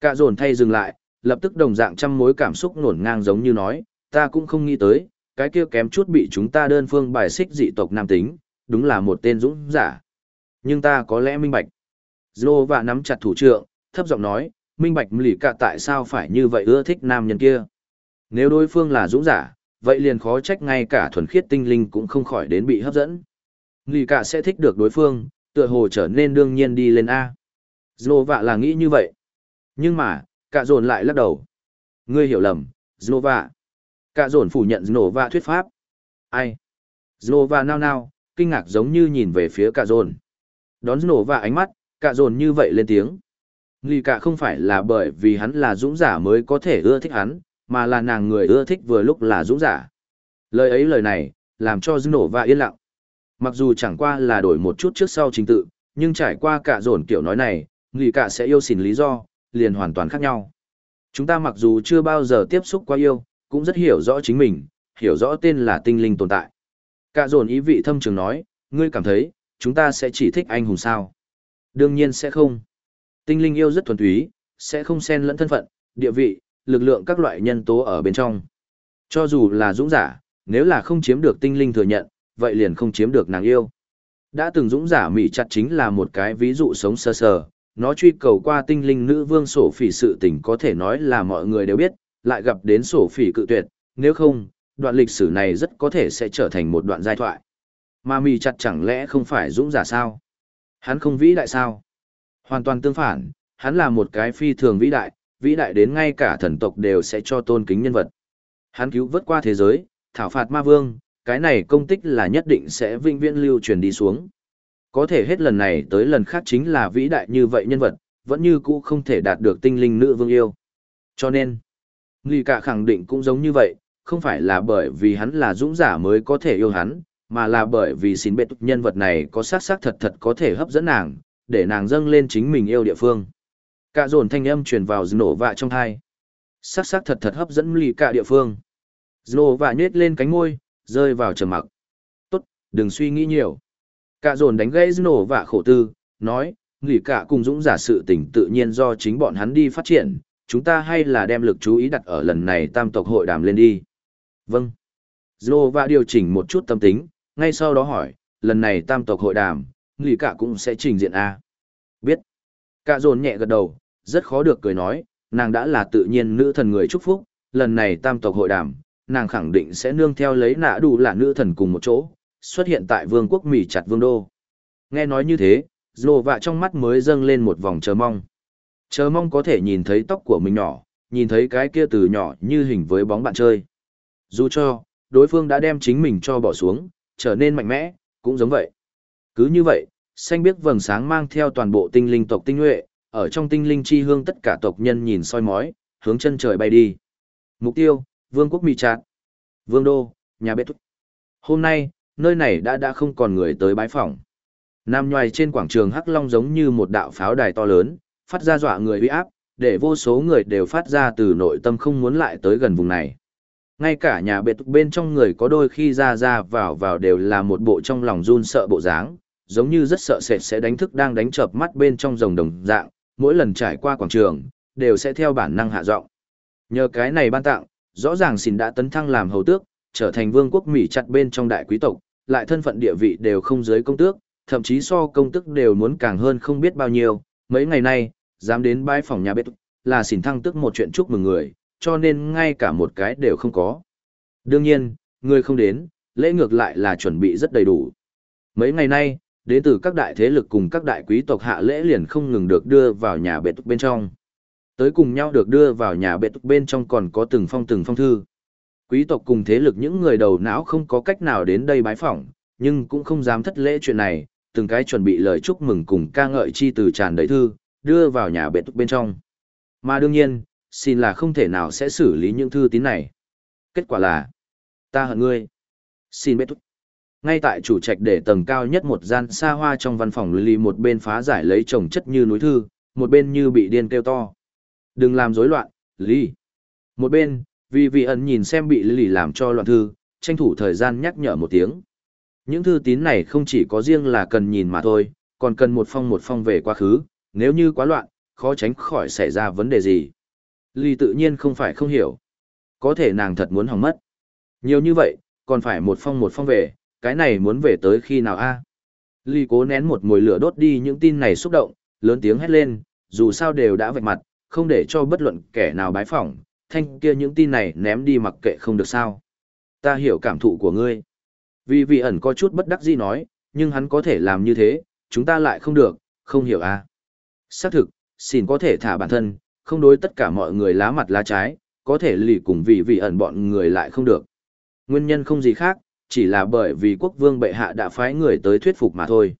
Speaker 1: Cả dồn thay dừng lại, lập tức đồng dạng trăm mối cảm xúc nổn ngang giống như nói, ta cũng không nghĩ tới, cái kia kém chút bị chúng ta đơn phương bài xích dị tộc nam tính, đúng là một tên dũng giả. Nhưng ta có lẽ minh bạch. Zlova nắm chặt thủ trượng, thấp giọng nói, minh bạch lì cả tại sao phải như vậy ưa thích nam nhân kia. Nếu đối phương là dũng giả, vậy liền khó trách ngay cả thuần khiết tinh linh cũng không khỏi đến bị hấp dẫn. Lì cả sẽ thích được đối phương, tựa hồ trở nên đương nhiên đi lên A. Zlova là nghĩ như vậy. Nhưng mà, cả dồn lại lắc đầu. Ngươi hiểu lầm, Zlova. Cả dồn phủ nhận Zlova thuyết pháp. Ai? Zlova nao nao, kinh ngạc giống như nhìn về phía cả dồn. Đón Zlova ánh mắt, cả dồn như vậy lên tiếng. Nghi cả không phải là bởi vì hắn là dũng giả mới có thể ưa thích hắn, mà là nàng người ưa thích vừa lúc là dũng giả. Lời ấy lời này, làm cho Zlova yên lặng. Mặc dù chẳng qua là đổi một chút trước sau trình tự, nhưng trải qua cả dồn kiểu nói này, Nghi cả sẽ yêu xỉn lý do, liền hoàn toàn khác nhau. Chúng ta mặc dù chưa bao giờ tiếp xúc qua yêu, cũng rất hiểu rõ chính mình, hiểu rõ tên là tinh linh tồn tại. Cả dồn ý vị thâm trường nói, ngươi cảm thấy, chúng ta sẽ chỉ thích anh hùng sao? Đương nhiên sẽ không. Tinh linh yêu rất thuần túy, sẽ không xen lẫn thân phận, địa vị, lực lượng các loại nhân tố ở bên trong. Cho dù là dũng giả, nếu là không chiếm được tinh linh thừa nhận, vậy liền không chiếm được nàng yêu. Đã từng dũng giả mỉ chặt chính là một cái ví dụ sống sơ sờ, nó truy cầu qua tinh linh nữ vương sổ phỉ sự tình có thể nói là mọi người đều biết, lại gặp đến sổ phỉ cự tuyệt, nếu không, đoạn lịch sử này rất có thể sẽ trở thành một đoạn giai thoại. Mà mỉ chặt chẳng lẽ không phải dũng giả sao? Hắn không vĩ đại sao? Hoàn toàn tương phản, hắn là một cái phi thường vĩ đại, vĩ đại đến ngay cả thần tộc đều sẽ cho tôn kính nhân vật. Hắn cứu vớt qua thế giới, thảo phạt ma vương, cái này công tích là nhất định sẽ vinh viễn lưu truyền đi xuống. Có thể hết lần này tới lần khác chính là vĩ đại như vậy nhân vật, vẫn như cũ không thể đạt được tinh linh nữ vương yêu. Cho nên, Nghi cả khẳng định cũng giống như vậy, không phải là bởi vì hắn là dũng giả mới có thể yêu hắn, mà là bởi vì xin bệ nhân vật này có sắc sắc thật thật có thể hấp dẫn nàng, để nàng dâng lên chính mình yêu địa phương. Cả dồn thanh âm truyền vào nổ vạ trong thai. Sắc sắc thật thật hấp dẫn lì cả địa phương. Nổ vạ nhết lên cánh môi, rơi vào trầm mặc. Tốt, đừng suy nghĩ nhiều. Cả dồn đánh gãy nổ vạ khổ tư, nói, lì cả cùng dũng giả sự tình tự nhiên do chính bọn hắn đi phát triển, chúng ta hay là đem lực chú ý đặt ở lần này tam tộc hội đàm lên đi. Vâng. Dô vạ điều chỉnh một chút tâm tính, ngay sau đó hỏi, lần này tam tộc hội đàm, nghỉ cả cũng sẽ trình diện A. Biết. Cả dồn nhẹ gật đầu, rất khó được cười nói, nàng đã là tự nhiên nữ thần người chúc phúc, lần này tam tộc hội đàm, nàng khẳng định sẽ nương theo lấy nạ đủ là nữ thần cùng một chỗ, xuất hiện tại vương quốc Mỹ chặt vương đô. Nghe nói như thế, dồ vạ trong mắt mới dâng lên một vòng chờ mong. Chờ mong có thể nhìn thấy tóc của mình nhỏ, nhìn thấy cái kia từ nhỏ như hình với bóng bạn chơi. Dù cho, đối phương đã đem chính mình cho bỏ xuống, trở nên mạnh mẽ, cũng giống vậy. Cứ như vậy, xanh biếc vầng sáng mang theo toàn bộ tinh linh tộc tinh nhuệ, ở trong tinh linh chi hương tất cả tộc nhân nhìn soi mói, hướng chân trời bay đi. Mục tiêu, vương quốc Mỹ Trạc, vương đô, nhà bếp thúc. Hôm nay, nơi này đã đã không còn người tới bái phỏng. Nam nhoài trên quảng trường Hắc Long giống như một đạo pháo đài to lớn, phát ra dọa người uy áp, để vô số người đều phát ra từ nội tâm không muốn lại tới gần vùng này. Ngay cả nhà biệt bên trong người có đôi khi ra ra vào vào đều là một bộ trong lòng run sợ bộ dáng, giống như rất sợ sệt sẽ đánh thức đang đánh chợp mắt bên trong rồng đồng dạng, mỗi lần trải qua quảng trường, đều sẽ theo bản năng hạ giọng. Nhờ cái này ban tặng, rõ ràng xin đã tấn thăng làm hầu tước, trở thành vương quốc Mỹ chặt bên trong đại quý tộc, lại thân phận địa vị đều không dưới công tước, thậm chí so công tước đều muốn càng hơn không biết bao nhiêu. Mấy ngày nay, dám đến bãi phòng nhà bếp, là xin thăng tức một chuyện chúc mừng người, cho nên ngay cả một cái đều không có. Đương nhiên, người không đến, lễ ngược lại là chuẩn bị rất đầy đủ. Mấy ngày nay, đến từ các đại thế lực cùng các đại quý tộc hạ lễ liền không ngừng được đưa vào nhà bệ tục bên trong. Tới cùng nhau được đưa vào nhà bệ tục bên trong còn có từng phong từng phong thư. Quý tộc cùng thế lực những người đầu não không có cách nào đến đây bái phỏng, nhưng cũng không dám thất lễ chuyện này, từng cái chuẩn bị lời chúc mừng cùng ca ngợi chi từ tràn đầy thư, đưa vào nhà bệ tục bên trong. Mà đương nhiên, xin là không thể nào sẽ xử lý những thư tín này. Kết quả là, ta hận ngươi. Xin bệ tục. Ngay tại chủ trạch để tầng cao nhất một gian xa hoa trong văn phòng Lily một bên phá giải lấy chồng chất như núi thư, một bên như bị điên kêu to. Đừng làm rối loạn, Lily. Một bên, vì vị ẩn nhìn xem bị Lily làm cho loạn thư, tranh thủ thời gian nhắc nhở một tiếng. Những thư tín này không chỉ có riêng là cần nhìn mà thôi, còn cần một phong một phong về quá khứ, nếu như quá loạn, khó tránh khỏi xảy ra vấn đề gì. Lily tự nhiên không phải không hiểu. Có thể nàng thật muốn hỏng mất. Nhiều như vậy, còn phải một phong một phong về, cái này muốn về tới khi nào a? À? Ly cố nén một mồi lửa đốt đi những tin này xúc động, lớn tiếng hét lên, dù sao đều đã vạch mặt, không để cho bất luận kẻ nào bái phỏng, thanh kia những tin này ném đi mặc kệ không được sao. Ta hiểu cảm thụ của ngươi. Vì vị ẩn có chút bất đắc dĩ nói, nhưng hắn có thể làm như thế, chúng ta lại không được, không hiểu à. Xác thực, xin có thể thả bản thân, không đối tất cả mọi người lá mặt lá trái, có thể lì cùng vị vị ẩn bọn người lại không được. Nguyên nhân không gì khác, chỉ là bởi vì quốc vương bệ hạ đã phái người tới thuyết phục mà thôi.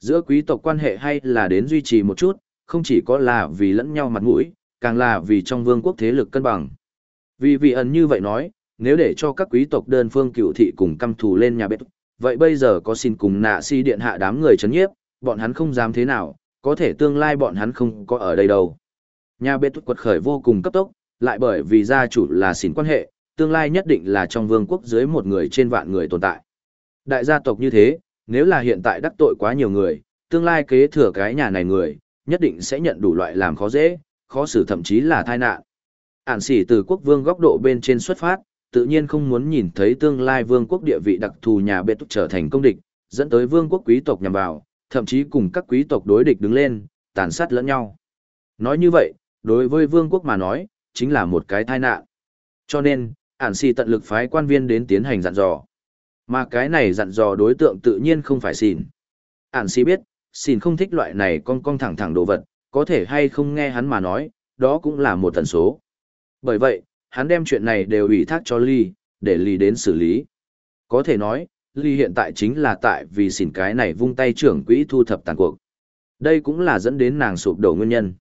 Speaker 1: Giữa quý tộc quan hệ hay là đến duy trì một chút, không chỉ có là vì lẫn nhau mặt mũi, càng là vì trong vương quốc thế lực cân bằng. Vì vị ẩn như vậy nói, nếu để cho các quý tộc đơn phương cựu thị cùng căm thù lên nhà bếp, vậy bây giờ có xin cùng nạ si điện hạ đám người chấn nhiếp, bọn hắn không dám thế nào, có thể tương lai bọn hắn không có ở đây đâu. Nhà bếp quật khởi vô cùng cấp tốc, lại bởi vì gia chủ là xin quan hệ, tương lai nhất định là trong vương quốc dưới một người trên vạn người tồn tại. Đại gia tộc như thế, nếu là hiện tại đắc tội quá nhiều người, tương lai kế thừa cái nhà này người, nhất định sẽ nhận đủ loại làm khó dễ, khó xử thậm chí là tai nạn. Ản sĩ từ quốc vương góc độ bên trên xuất phát, tự nhiên không muốn nhìn thấy tương lai vương quốc địa vị đặc thù nhà bệ túc trở thành công địch, dẫn tới vương quốc quý tộc nhằm vào, thậm chí cùng các quý tộc đối địch đứng lên, tàn sát lẫn nhau. Nói như vậy, đối với vương quốc mà nói, chính là một cái tai nạn. Cho nên, ản xì tận lực phái quan viên đến tiến hành dặn dò. Mà cái này dặn dò đối tượng tự nhiên không phải xỉn. Ản xì biết, xỉn không thích loại này con con thẳng thẳng đồ vật, có thể hay không nghe hắn mà nói, đó cũng là một tần số. Bởi vậy, hắn đem chuyện này đều ủy thác cho Ly, để Ly đến xử lý. Có thể nói, Ly hiện tại chính là tại vì xỉn cái này vung tay trưởng quỹ thu thập tàn cuộc. Đây cũng là dẫn đến nàng sụp đổ nguyên nhân.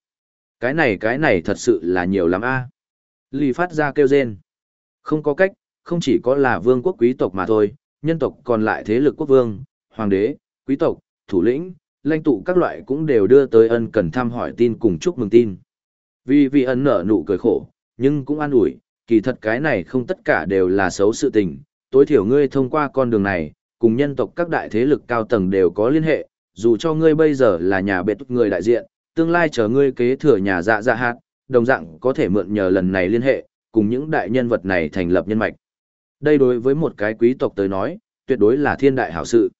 Speaker 1: Cái này cái này thật sự là nhiều lắm a. À. Ly phát ra kêu rên. Không có cách, không chỉ có là vương quốc quý tộc mà thôi, nhân tộc còn lại thế lực quốc vương, hoàng đế, quý tộc, thủ lĩnh, lãnh tụ các loại cũng đều đưa tới ân cần thăm hỏi tin cùng chúc mừng tin. Vì vì ân nở nụ cười khổ, nhưng cũng an ủi, kỳ thật cái này không tất cả đều là xấu sự tình, tối thiểu ngươi thông qua con đường này, cùng nhân tộc các đại thế lực cao tầng đều có liên hệ, dù cho ngươi bây giờ là nhà bệ người đại diện, tương lai chờ ngươi kế thừa nhà dạ dạ hạt, đồng dạng có thể mượn nhờ lần này liên hệ, cùng những đại nhân vật này thành lập nhân mạch. Đây đối với một cái quý tộc tới nói, tuyệt đối là thiên đại hảo sự.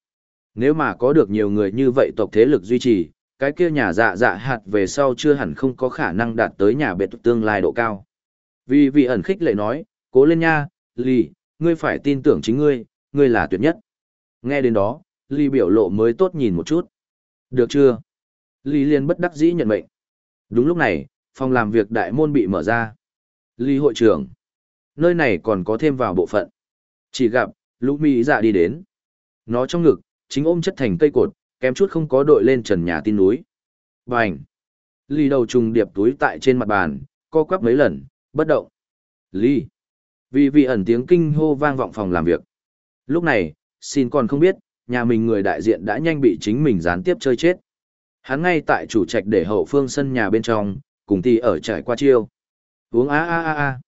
Speaker 1: Nếu mà có được nhiều người như vậy tộc thế lực duy trì, cái kia nhà dạ dạ hạt về sau chưa hẳn không có khả năng đạt tới nhà biệt tương lai độ cao. Vì vị ẩn khích lệ nói, cố lên nha, lì, ngươi phải tin tưởng chính ngươi, ngươi là tuyệt nhất. Nghe đến đó, lì biểu lộ mới tốt nhìn một chút. Được chưa? Lì liền bất đắc dĩ nhận mệnh. Đúng lúc này, phòng làm việc đại môn bị mở ra. Lý hội trưởng. Nơi này còn có thêm vào bộ phận. Chỉ gặp, lũ mỹ dạ đi đến. Nó trong ngực, chính ôm chất thành cây cột, kém chút không có đội lên trần nhà tin núi. Bành. Lý đầu trùng điệp túi tại trên mặt bàn, co quắp mấy lần, bất động. Lý. Vì vị ẩn tiếng kinh hô vang vọng phòng làm việc. Lúc này, xin còn không biết, nhà mình người đại diện đã nhanh bị chính mình gián tiếp chơi chết. Hắn ngay tại chủ trạch để hậu phương sân nhà bên trong, cùng tì ở trải qua chiêu. Uống a a a a.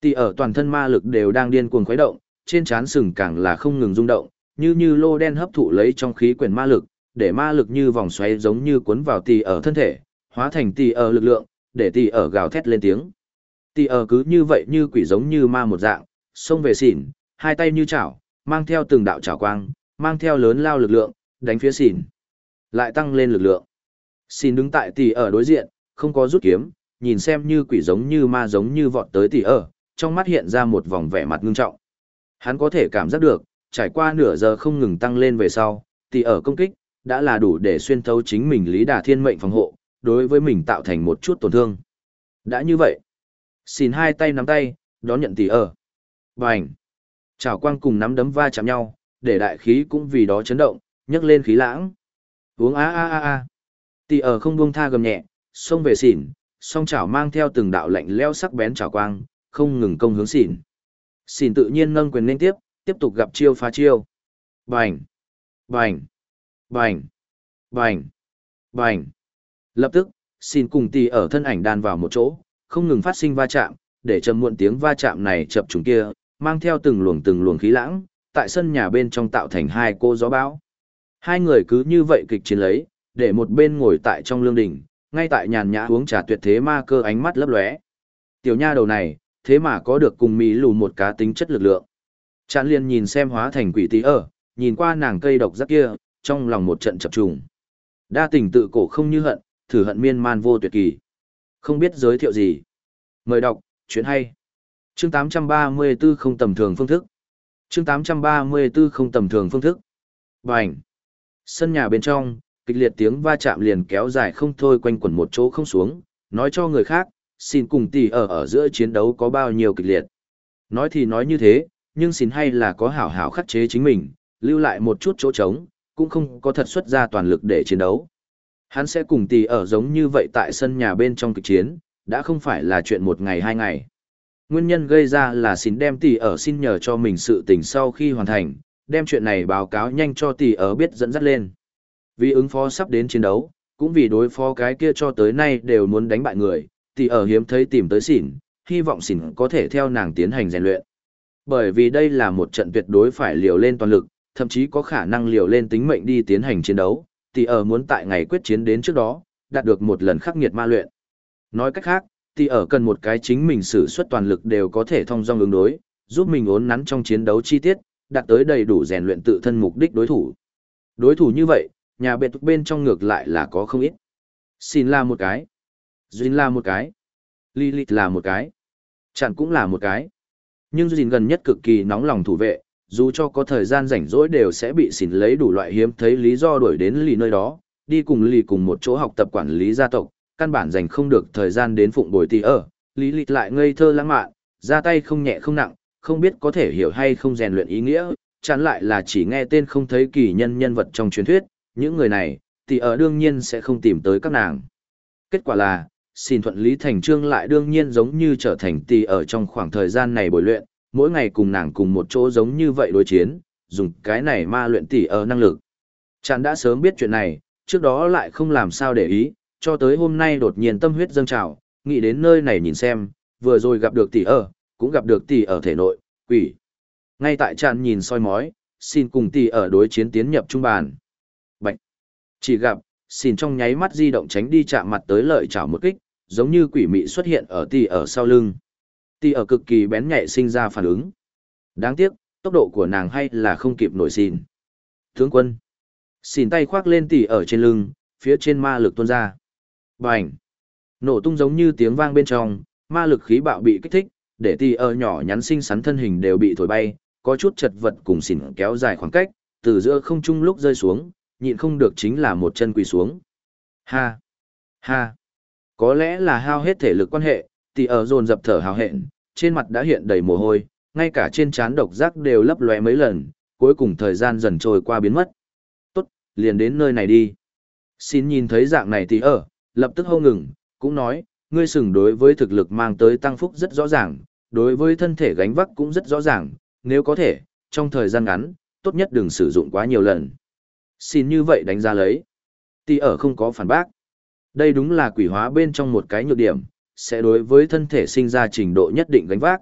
Speaker 1: Tì ở toàn thân ma lực đều đang điên cuồng khuấy động, trên trán sừng càng là không ngừng rung động, như như lô đen hấp thụ lấy trong khí quyển ma lực, để ma lực như vòng xoáy giống như cuốn vào tì ở thân thể, hóa thành tì ở lực lượng, để tì ở gào thét lên tiếng. Tì ở cứ như vậy như quỷ giống như ma một dạng, xông về xỉn, hai tay như chảo, mang theo từng đạo chảo quang, mang theo lớn lao lực lượng, đánh phía xỉn. Lại tăng lên lực lượng. Xin đứng tại tì ở đối diện, không có rút kiếm, nhìn xem như quỷ giống như ma giống như vọt tới tỉ ở, trong mắt hiện ra một vòng vẻ mặt ngưng trọng. Hắn có thể cảm giác được, trải qua nửa giờ không ngừng tăng lên về sau, tỉ ở công kích, đã là đủ để xuyên thấu chính mình lý đà thiên mệnh phòng hộ, đối với mình tạo thành một chút tổn thương. Đã như vậy, xin hai tay nắm tay, đón nhận tỉ ở. Bành! Chào quang cùng nắm đấm va chạm nhau, để đại khí cũng vì đó chấn động, nhấc lên khí lãng. Uống a a a a. Tỉ ở không buông tha gầm nhẹ, xông về xỉn, song chảo mang theo từng đạo lạnh leo sắc bén chảo quang, không ngừng công hướng xỉn. Xỉn tự nhiên nâng quyền lên tiếp, tiếp tục gặp chiêu phá chiêu. Bành! Bành! Bành! Bành! Bành! Lập tức, xỉn cùng tì ở thân ảnh đan vào một chỗ, không ngừng phát sinh va chạm, để trầm muộn tiếng va chạm này chập trùng kia, mang theo từng luồng từng luồng khí lãng, tại sân nhà bên trong tạo thành hai cô gió bão. Hai người cứ như vậy kịch chiến lấy, để một bên ngồi tại trong lương đỉnh, ngay tại nhàn nhã uống trà tuyệt thế ma cơ ánh mắt lấp lóe. Tiểu nha đầu này, thế mà có được cùng mỹ lù một cá tính chất lực lượng. Chán liên nhìn xem hóa thành quỷ tí ở, nhìn qua nàng cây độc giác kia, trong lòng một trận chập trùng. Đa tình tự cổ không như hận, thử hận miên man vô tuyệt kỳ. Không biết giới thiệu gì. Mời đọc, chuyện hay. Chương 834 không tầm thường phương thức. Chương 834 không tầm thường phương thức. Bành. Sân nhà bên trong, kịch liệt tiếng va chạm liền kéo dài không thôi quanh quẩn một chỗ không xuống, nói cho người khác, xin cùng tỷ ở ở giữa chiến đấu có bao nhiêu kịch liệt. Nói thì nói như thế, nhưng xin hay là có hảo hảo khắc chế chính mình, lưu lại một chút chỗ trống, cũng không có thật xuất ra toàn lực để chiến đấu. Hắn sẽ cùng tỷ ở giống như vậy tại sân nhà bên trong kịch chiến, đã không phải là chuyện một ngày hai ngày. Nguyên nhân gây ra là xin đem tỷ ở xin nhờ cho mình sự tình sau khi hoàn thành, đem chuyện này báo cáo nhanh cho tỷ ở biết dẫn dắt lên. Vì ứng phó sắp đến chiến đấu, cũng vì đối phó cái kia cho tới nay đều muốn đánh bại người, tỷ ở hiếm thấy tìm tới xỉn, hy vọng xỉn có thể theo nàng tiến hành rèn luyện. Bởi vì đây là một trận tuyệt đối phải liều lên toàn lực, thậm chí có khả năng liều lên tính mệnh đi tiến hành chiến đấu, tỷ ở muốn tại ngày quyết chiến đến trước đó, đạt được một lần khắc nghiệt ma luyện. Nói cách khác, tỷ ở cần một cái chính mình sử xuất toàn lực đều có thể thông dong ứng đối, giúp mình ốn nắn trong chiến đấu chi tiết, đạt tới đầy đủ rèn luyện tự thân mục đích đối thủ. Đối thủ như vậy, nhà biệt bên trong ngược lại là có không ít. Xin là một cái. Duyên là một cái. Lilith là một cái. Chẳng cũng là một cái. Nhưng Duyên gần nhất cực kỳ nóng lòng thủ vệ, dù cho có thời gian rảnh rỗi đều sẽ bị xin lấy đủ loại hiếm thấy lý do đuổi đến lì nơi đó, đi cùng lì cùng một chỗ học tập quản lý gia tộc, căn bản dành không được thời gian đến phụng bồi tì ở, lý lịch lại ngây thơ lãng mạn, ra tay không nhẹ không nặng, không biết có thể hiểu hay không rèn luyện ý nghĩa, chán lại là chỉ nghe tên không thấy kỳ nhân nhân vật trong truyền thuyết, những người này, tỷ ở đương nhiên sẽ không tìm tới các nàng. Kết quả là, xin thuận lý thành trương lại đương nhiên giống như trở thành tỷ ở trong khoảng thời gian này bồi luyện, mỗi ngày cùng nàng cùng một chỗ giống như vậy đối chiến, dùng cái này ma luyện tỷ ở năng lực. Chán đã sớm biết chuyện này, trước đó lại không làm sao để ý, cho tới hôm nay đột nhiên tâm huyết dâng trào, nghĩ đến nơi này nhìn xem, vừa rồi gặp được tỷ ở, cũng gặp được tỷ ở thể nội, quỷ. Ngay tại tràn nhìn soi mói, xin cùng tỷ ở đối chiến tiến nhập trung bàn. Bạch. Chỉ gặp, xin trong nháy mắt di động tránh đi chạm mặt tới lợi chảo một kích, giống như quỷ mị xuất hiện ở tì ở sau lưng. Tì ở cực kỳ bén nhạy sinh ra phản ứng. Đáng tiếc, tốc độ của nàng hay là không kịp nổi xin. Tướng quân. Xin tay khoác lên tì ở trên lưng, phía trên ma lực tuôn ra. Bành! Nổ tung giống như tiếng vang bên trong, ma lực khí bạo bị kích thích, để tì ở nhỏ nhắn xinh xắn thân hình đều bị thổi bay, có chút chật vật cùng xỉn kéo dài khoảng cách, từ giữa không trung lúc rơi xuống, nhịn không được chính là một chân quỳ xuống. Ha! Ha! Có lẽ là hao hết thể lực quan hệ, tỷ ở dồn dập thở hào hẹn, trên mặt đã hiện đầy mồ hôi, ngay cả trên trán độc giác đều lấp lóe mấy lần, cuối cùng thời gian dần trôi qua biến mất. Tốt, liền đến nơi này đi. Xin nhìn thấy dạng này tỷ ở, lập tức hô ngừng, cũng nói, ngươi sừng đối với thực lực mang tới tăng phúc rất rõ ràng, đối với thân thể gánh vác cũng rất rõ ràng, nếu có thể, trong thời gian ngắn, tốt nhất đừng sử dụng quá nhiều lần. Xin như vậy đánh giá lấy. Tỷ ở không có phản bác. Đây đúng là quỷ hóa bên trong một cái nhược điểm, sẽ đối với thân thể sinh ra trình độ nhất định gánh vác.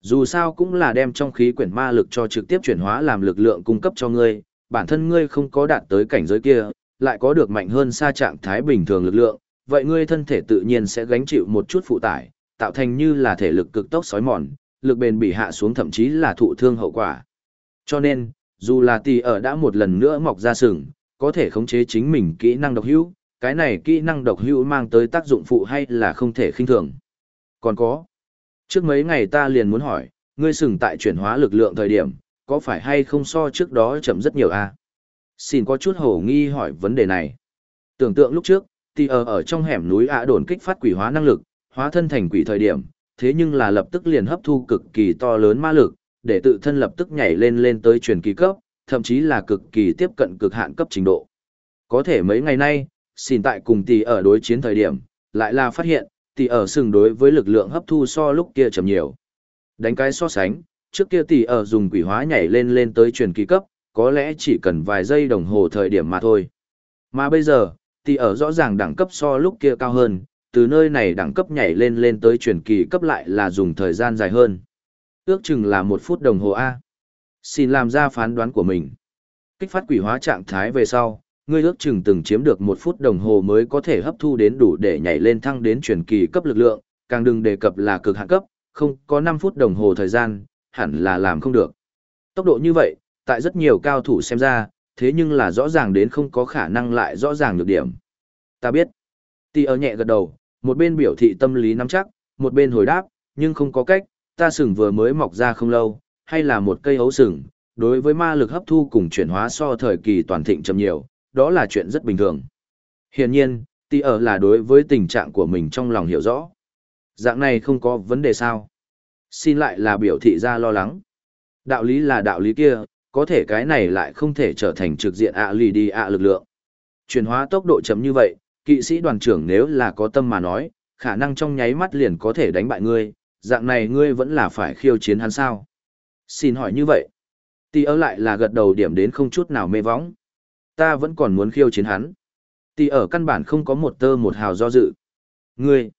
Speaker 1: Dù sao cũng là đem trong khí quyển ma lực cho trực tiếp chuyển hóa làm lực lượng cung cấp cho ngươi, bản thân ngươi không có đạt tới cảnh giới kia, lại có được mạnh hơn xa trạng thái bình thường lực lượng, vậy ngươi thân thể tự nhiên sẽ gánh chịu một chút phụ tải, tạo thành như là thể lực cực tốc sói mòn, lực bền bị hạ xuống thậm chí là thụ thương hậu quả. Cho nên, dù là tỷ ở đã một lần nữa mọc ra sừng, có thể khống chế chính mình kỹ năng độc hữu, cái này kỹ năng độc hữu mang tới tác dụng phụ hay là không thể khinh thường. Còn có, trước mấy ngày ta liền muốn hỏi, ngươi sừng tại chuyển hóa lực lượng thời điểm, có phải hay không so trước đó chậm rất nhiều a? À? Xin có chút hổ nghi hỏi vấn đề này. Tưởng tượng lúc trước, tỷ ở ở trong hẻm núi ạ đồn kích phát quỷ hóa năng lực, hóa thân thành quỷ thời điểm, thế nhưng là lập tức liền hấp thu cực kỳ to lớn ma lực, để tự thân lập tức nhảy lên lên tới truyền kỳ cấp, thậm chí là cực kỳ tiếp cận cực hạn cấp trình độ. Có thể mấy ngày nay, xin tại cùng tỷ ở đối chiến thời điểm, lại là phát hiện, tỷ ở sừng đối với lực lượng hấp thu so lúc kia chậm nhiều. Đánh cái so sánh, trước kia tỷ ở dùng quỷ hóa nhảy lên lên tới truyền kỳ cấp, có lẽ chỉ cần vài giây đồng hồ thời điểm mà thôi. Mà bây giờ, tỷ ở rõ ràng đẳng cấp so lúc kia cao hơn, từ nơi này đẳng cấp nhảy lên lên tới truyền kỳ cấp lại là dùng thời gian dài hơn. Ước chừng là một phút đồng hồ A. Xin làm ra phán đoán của mình. Kích phát quỷ hóa trạng thái về sau, ngươi ước chừng từng chiếm được một phút đồng hồ mới có thể hấp thu đến đủ để nhảy lên thăng đến truyền kỳ cấp lực lượng, càng đừng đề cập là cực hạn cấp, không có 5 phút đồng hồ thời gian, hẳn là làm không được. Tốc độ như vậy, tại rất nhiều cao thủ xem ra, thế nhưng là rõ ràng đến không có khả năng lại rõ ràng được điểm. Ta biết. Tì ở nhẹ gật đầu, một bên biểu thị tâm lý nắm chắc, một bên hồi đáp, nhưng không có cách, ta sừng vừa mới mọc ra không lâu, hay là một cây hấu sừng, đối với ma lực hấp thu cùng chuyển hóa so thời kỳ toàn thịnh chậm nhiều, đó là chuyện rất bình thường. Hiển nhiên, tỷ ở là đối với tình trạng của mình trong lòng hiểu rõ. Dạng này không có vấn đề sao. Xin lại là biểu thị ra lo lắng. Đạo lý là đạo lý kia, có thể cái này lại không thể trở thành trực diện ạ lì đi ạ lực lượng. Chuyển hóa tốc độ chậm như vậy, kỵ sĩ đoàn trưởng nếu là có tâm mà nói, khả năng trong nháy mắt liền có thể đánh bại ngươi, dạng này ngươi vẫn là phải khiêu chiến hắn sao. Xin hỏi như vậy. Tỷ ở lại là gật đầu điểm đến không chút nào mê võng. Ta vẫn còn muốn khiêu chiến hắn. Tỷ ở căn bản không có một tơ một hào do dự. Ngươi,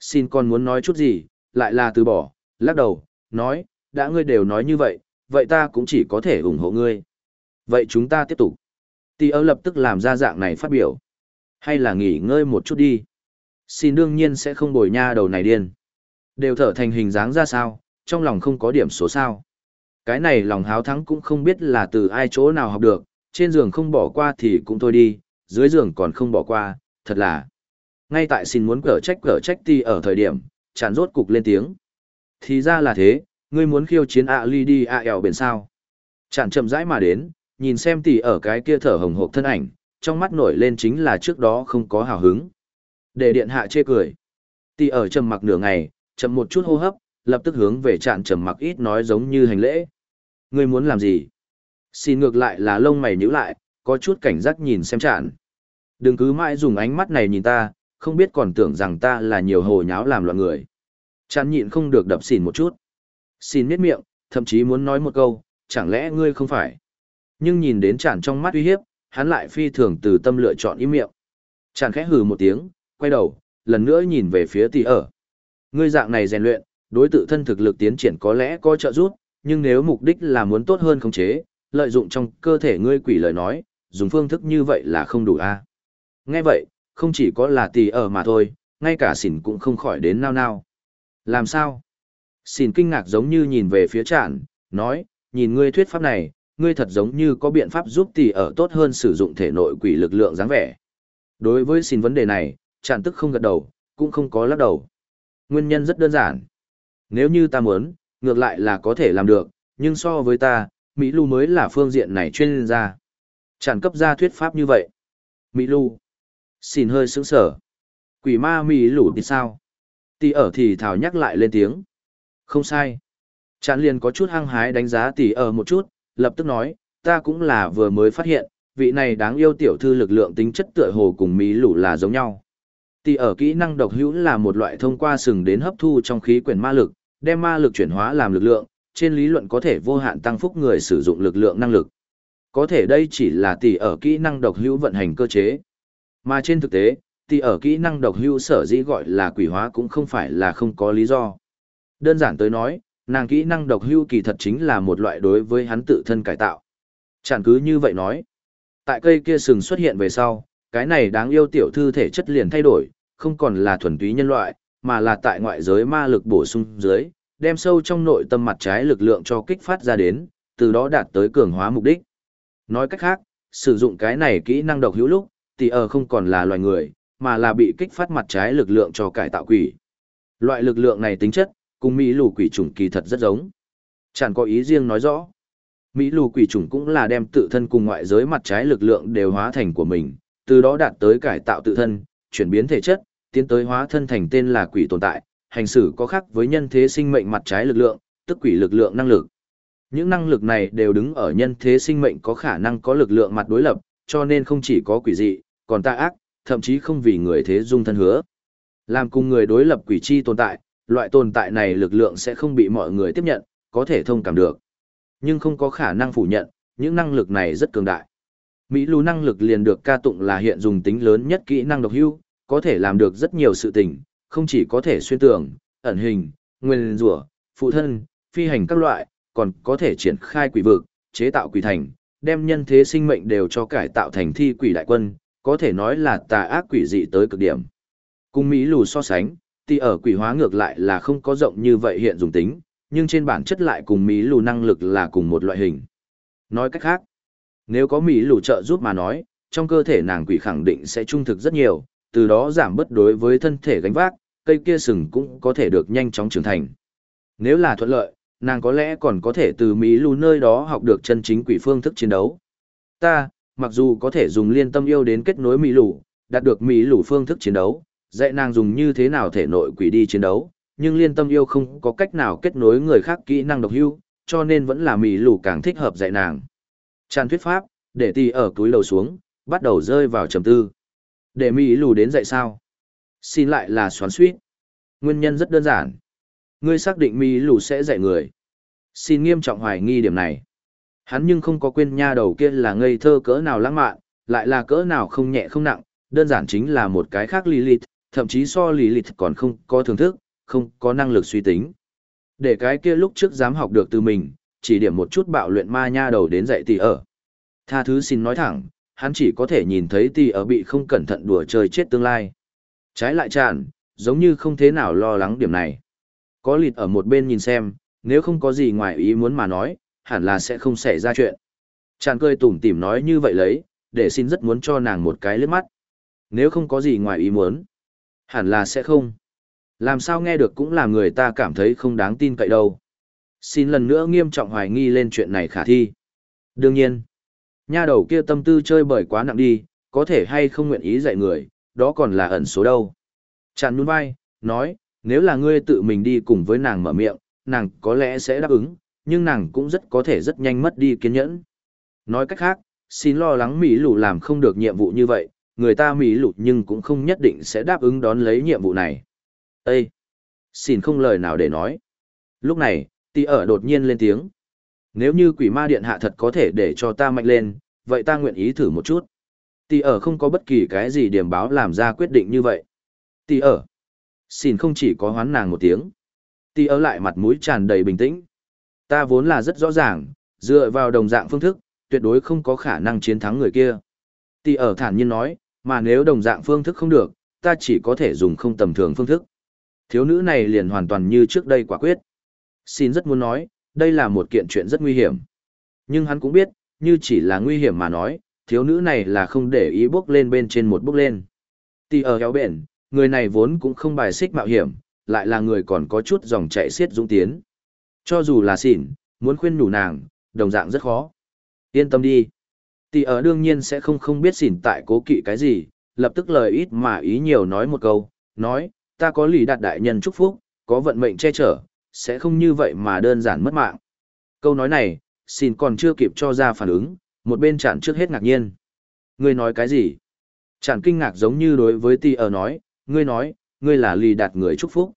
Speaker 1: xin còn muốn nói chút gì, lại là từ bỏ, lắc đầu, nói, đã ngươi đều nói như vậy, vậy ta cũng chỉ có thể ủng hộ ngươi. Vậy chúng ta tiếp tục. Tỷ ở lập tức làm ra dạng này phát biểu. Hay là nghỉ ngơi một chút đi. Xin đương nhiên sẽ không bồi nha đầu này điên. Đều thở thành hình dáng ra sao, trong lòng không có điểm số sao. Cái này lòng háo thắng cũng không biết là từ ai chỗ nào học được, trên giường không bỏ qua thì cũng thôi đi, dưới giường còn không bỏ qua, thật là. Ngay tại xin muốn cở trách cở trách ti ở thời điểm, chán rốt cục lên tiếng. Thì ra là thế, ngươi muốn khiêu chiến ạ ly đi ạ ẻo biển sao. Chản chậm rãi mà đến, nhìn xem tỷ ở cái kia thở hồng hộc thân ảnh, trong mắt nổi lên chính là trước đó không có hào hứng. Để điện hạ chê cười. Tỷ ở trầm mặc nửa ngày, chậm một chút hô hấp, lập tức hướng về chạn trầm mặc ít nói giống như hành lễ. Ngươi muốn làm gì? Xin ngược lại là lông mày nhíu lại, có chút cảnh giác nhìn xem chạn. Đừng cứ mãi dùng ánh mắt này nhìn ta, không biết còn tưởng rằng ta là nhiều hồ nháo làm loạn người. Chạn nhịn không được đập xỉn một chút. Xin miết miệng, thậm chí muốn nói một câu, chẳng lẽ ngươi không phải. Nhưng nhìn đến chạn trong mắt uy hiếp, hắn lại phi thường từ tâm lựa chọn im miệng. Chạn khẽ hừ một tiếng, quay đầu, lần nữa nhìn về phía tỷ ở. Ngươi dạng này rèn luyện, đối tự thân thực lực tiến triển có lẽ có trợ giúp, nhưng nếu mục đích là muốn tốt hơn khống chế, lợi dụng trong cơ thể ngươi quỷ lời nói, dùng phương thức như vậy là không đủ a. Nghe vậy, không chỉ có là tỷ ở mà thôi, ngay cả xỉn cũng không khỏi đến nao nao. Làm sao? Xỉn kinh ngạc giống như nhìn về phía trạn, nói, nhìn ngươi thuyết pháp này, ngươi thật giống như có biện pháp giúp tỷ ở tốt hơn sử dụng thể nội quỷ lực lượng dáng vẻ. Đối với xỉn vấn đề này, trạn tức không gật đầu, cũng không có lắc đầu. Nguyên nhân rất đơn giản. Nếu như ta muốn, ngược lại là có thể làm được, nhưng so với ta, Mỹ Lu mới là phương diện này chuyên gia. Chẳng cấp ra thuyết pháp như vậy. Mỹ Lu. Xin hơi sững sở. Quỷ ma Mỹ Lu thì sao? Tỷ ở thì thảo nhắc lại lên tiếng. Không sai. Chán liền có chút hăng hái đánh giá tỷ ở một chút, lập tức nói, ta cũng là vừa mới phát hiện, vị này đáng yêu tiểu thư lực lượng tính chất tựa hồ cùng Mỹ Lù là giống nhau. Tỷ ở kỹ năng độc hữu là một loại thông qua sừng đến hấp thu trong khí quyển ma lực, đem ma lực chuyển hóa làm lực lượng, trên lý luận có thể vô hạn tăng phúc người sử dụng lực lượng năng lực. Có thể đây chỉ là tỷ ở kỹ năng độc hữu vận hành cơ chế. Mà trên thực tế, tỷ ở kỹ năng độc hữu sở dĩ gọi là quỷ hóa cũng không phải là không có lý do. Đơn giản tới nói, nàng kỹ năng độc hữu kỳ thật chính là một loại đối với hắn tự thân cải tạo. Chẳng cứ như vậy nói. Tại cây kia sừng xuất hiện về sau, cái này đáng yêu tiểu thư thể chất liền thay đổi, không còn là thuần túy nhân loại, mà là tại ngoại giới ma lực bổ sung dưới, đem sâu trong nội tâm mặt trái lực lượng cho kích phát ra đến, từ đó đạt tới cường hóa mục đích. Nói cách khác, sử dụng cái này kỹ năng độc hữu lúc, thì ở không còn là loài người, mà là bị kích phát mặt trái lực lượng cho cải tạo quỷ. Loại lực lượng này tính chất, cùng Mỹ lù quỷ chủng kỳ thật rất giống. Chẳng có ý riêng nói rõ. Mỹ lù quỷ chủng cũng là đem tự thân cùng ngoại giới mặt trái lực lượng đều hóa thành của mình, từ đó đạt tới cải tạo tự thân, chuyển biến thể chất, tiến tới hóa thân thành tên là quỷ tồn tại, hành xử có khác với nhân thế sinh mệnh mặt trái lực lượng, tức quỷ lực lượng năng lực. Những năng lực này đều đứng ở nhân thế sinh mệnh có khả năng có lực lượng mặt đối lập, cho nên không chỉ có quỷ dị, còn tà ác, thậm chí không vì người thế dung thân hứa. Làm cùng người đối lập quỷ chi tồn tại, loại tồn tại này lực lượng sẽ không bị mọi người tiếp nhận, có thể thông cảm được. Nhưng không có khả năng phủ nhận, những năng lực này rất cường đại. Mỹ lù năng lực liền được ca tụng là hiện dùng tính lớn nhất kỹ năng độc hưu, có thể làm được rất nhiều sự tình, không chỉ có thể xuyên tường, ẩn hình, nguyên rủa, phụ thân, phi hành các loại, còn có thể triển khai quỷ vực, chế tạo quỷ thành, đem nhân thế sinh mệnh đều cho cải tạo thành thi quỷ đại quân, có thể nói là tà ác quỷ dị tới cực điểm. Cùng Mỹ lù so sánh, thì ở quỷ hóa ngược lại là không có rộng như vậy hiện dùng tính, nhưng trên bản chất lại cùng Mỹ lù năng lực là cùng một loại hình. Nói cách khác, nếu có Mỹ lù trợ giúp mà nói, trong cơ thể nàng quỷ khẳng định sẽ trung thực rất nhiều, từ đó giảm bớt đối với thân thể gánh vác, cây kia sừng cũng có thể được nhanh chóng trưởng thành. Nếu là thuận lợi, nàng có lẽ còn có thể từ Mỹ lù nơi đó học được chân chính quỷ phương thức chiến đấu. Ta, mặc dù có thể dùng liên tâm yêu đến kết nối Mỹ lù, đạt được Mỹ lù phương thức chiến đấu, dạy nàng dùng như thế nào thể nội quỷ đi chiến đấu, nhưng liên tâm yêu không có cách nào kết nối người khác kỹ năng độc hưu, cho nên vẫn là Mỹ lù càng thích hợp dạy nàng. Tràn thuyết pháp, để tì ở túi lầu xuống, bắt đầu rơi vào trầm tư. Để Mỹ lù đến dậy sao? Xin lại là xoắn suýt. Nguyên nhân rất đơn giản. Ngươi xác định Mỹ lù sẽ dạy người. Xin nghiêm trọng hoài nghi điểm này. Hắn nhưng không có quên nha đầu kia là ngây thơ cỡ nào lãng mạn, lại là cỡ nào không nhẹ không nặng, đơn giản chính là một cái khác Lilith, thậm chí so Lilith còn không có thưởng thức, không có năng lực suy tính. Để cái kia lúc trước dám học được từ mình, chỉ điểm một chút bạo luyện ma nha đầu đến dạy tỷ ở. Tha thứ xin nói thẳng, hắn chỉ có thể nhìn thấy tỷ ở bị không cẩn thận đùa chơi chết tương lai. Trái lại tràn, giống như không thế nào lo lắng điểm này. Có lịt ở một bên nhìn xem, nếu không có gì ngoài ý muốn mà nói, hẳn là sẽ không xảy ra chuyện. Tràn cười tủm tỉm nói như vậy lấy, để xin rất muốn cho nàng một cái liếc mắt. Nếu không có gì ngoài ý muốn, hẳn là sẽ không. Làm sao nghe được cũng là người ta cảm thấy không đáng tin cậy đâu. Xin lần nữa nghiêm trọng hoài nghi lên chuyện này khả thi. Đương nhiên, nha đầu kia tâm tư chơi bời quá nặng đi, có thể hay không nguyện ý dạy người, đó còn là ẩn số đâu. Chàn nhún vai, nói, nếu là ngươi tự mình đi cùng với nàng mở miệng, nàng có lẽ sẽ đáp ứng, nhưng nàng cũng rất có thể rất nhanh mất đi kiên nhẫn. Nói cách khác, xin lo lắng Mỹ lù làm không được nhiệm vụ như vậy, người ta Mỹ lụt nhưng cũng không nhất định sẽ đáp ứng đón lấy nhiệm vụ này. Ê! Xin không lời nào để nói. Lúc này, tỷ ở đột nhiên lên tiếng. Nếu như quỷ ma điện hạ thật có thể để cho ta mạnh lên, vậy ta nguyện ý thử một chút. Tỷ ở không có bất kỳ cái gì điểm báo làm ra quyết định như vậy. Tỷ ở. Xin không chỉ có hoán nàng một tiếng. Tỷ ở lại mặt mũi tràn đầy bình tĩnh. Ta vốn là rất rõ ràng, dựa vào đồng dạng phương thức, tuyệt đối không có khả năng chiến thắng người kia. Tỷ ở thản nhiên nói, mà nếu đồng dạng phương thức không được, ta chỉ có thể dùng không tầm thường phương thức. Thiếu nữ này liền hoàn toàn như trước đây quả quyết. Xin rất muốn nói, đây là một kiện chuyện rất nguy hiểm. Nhưng hắn cũng biết, như chỉ là nguy hiểm mà nói, thiếu nữ này là không để ý bước lên bên trên một bước lên. Tì ở héo bền, người này vốn cũng không bài xích mạo hiểm, lại là người còn có chút dòng chạy xiết dũng tiến. Cho dù là xỉn, muốn khuyên nhủ nàng, đồng dạng rất khó. Yên tâm đi. Tì ở đương nhiên sẽ không không biết xỉn tại cố kỵ cái gì, lập tức lời ít mà ý nhiều nói một câu, nói, ta có lì đạt đại nhân chúc phúc, có vận mệnh che chở, sẽ không như vậy mà đơn giản mất mạng. Câu nói này, xin còn chưa kịp cho ra phản ứng, một bên chản trước hết ngạc nhiên. Ngươi nói cái gì? Chản kinh ngạc giống như đối với Tì ở nói, ngươi nói, ngươi là lì đạt người chúc phúc.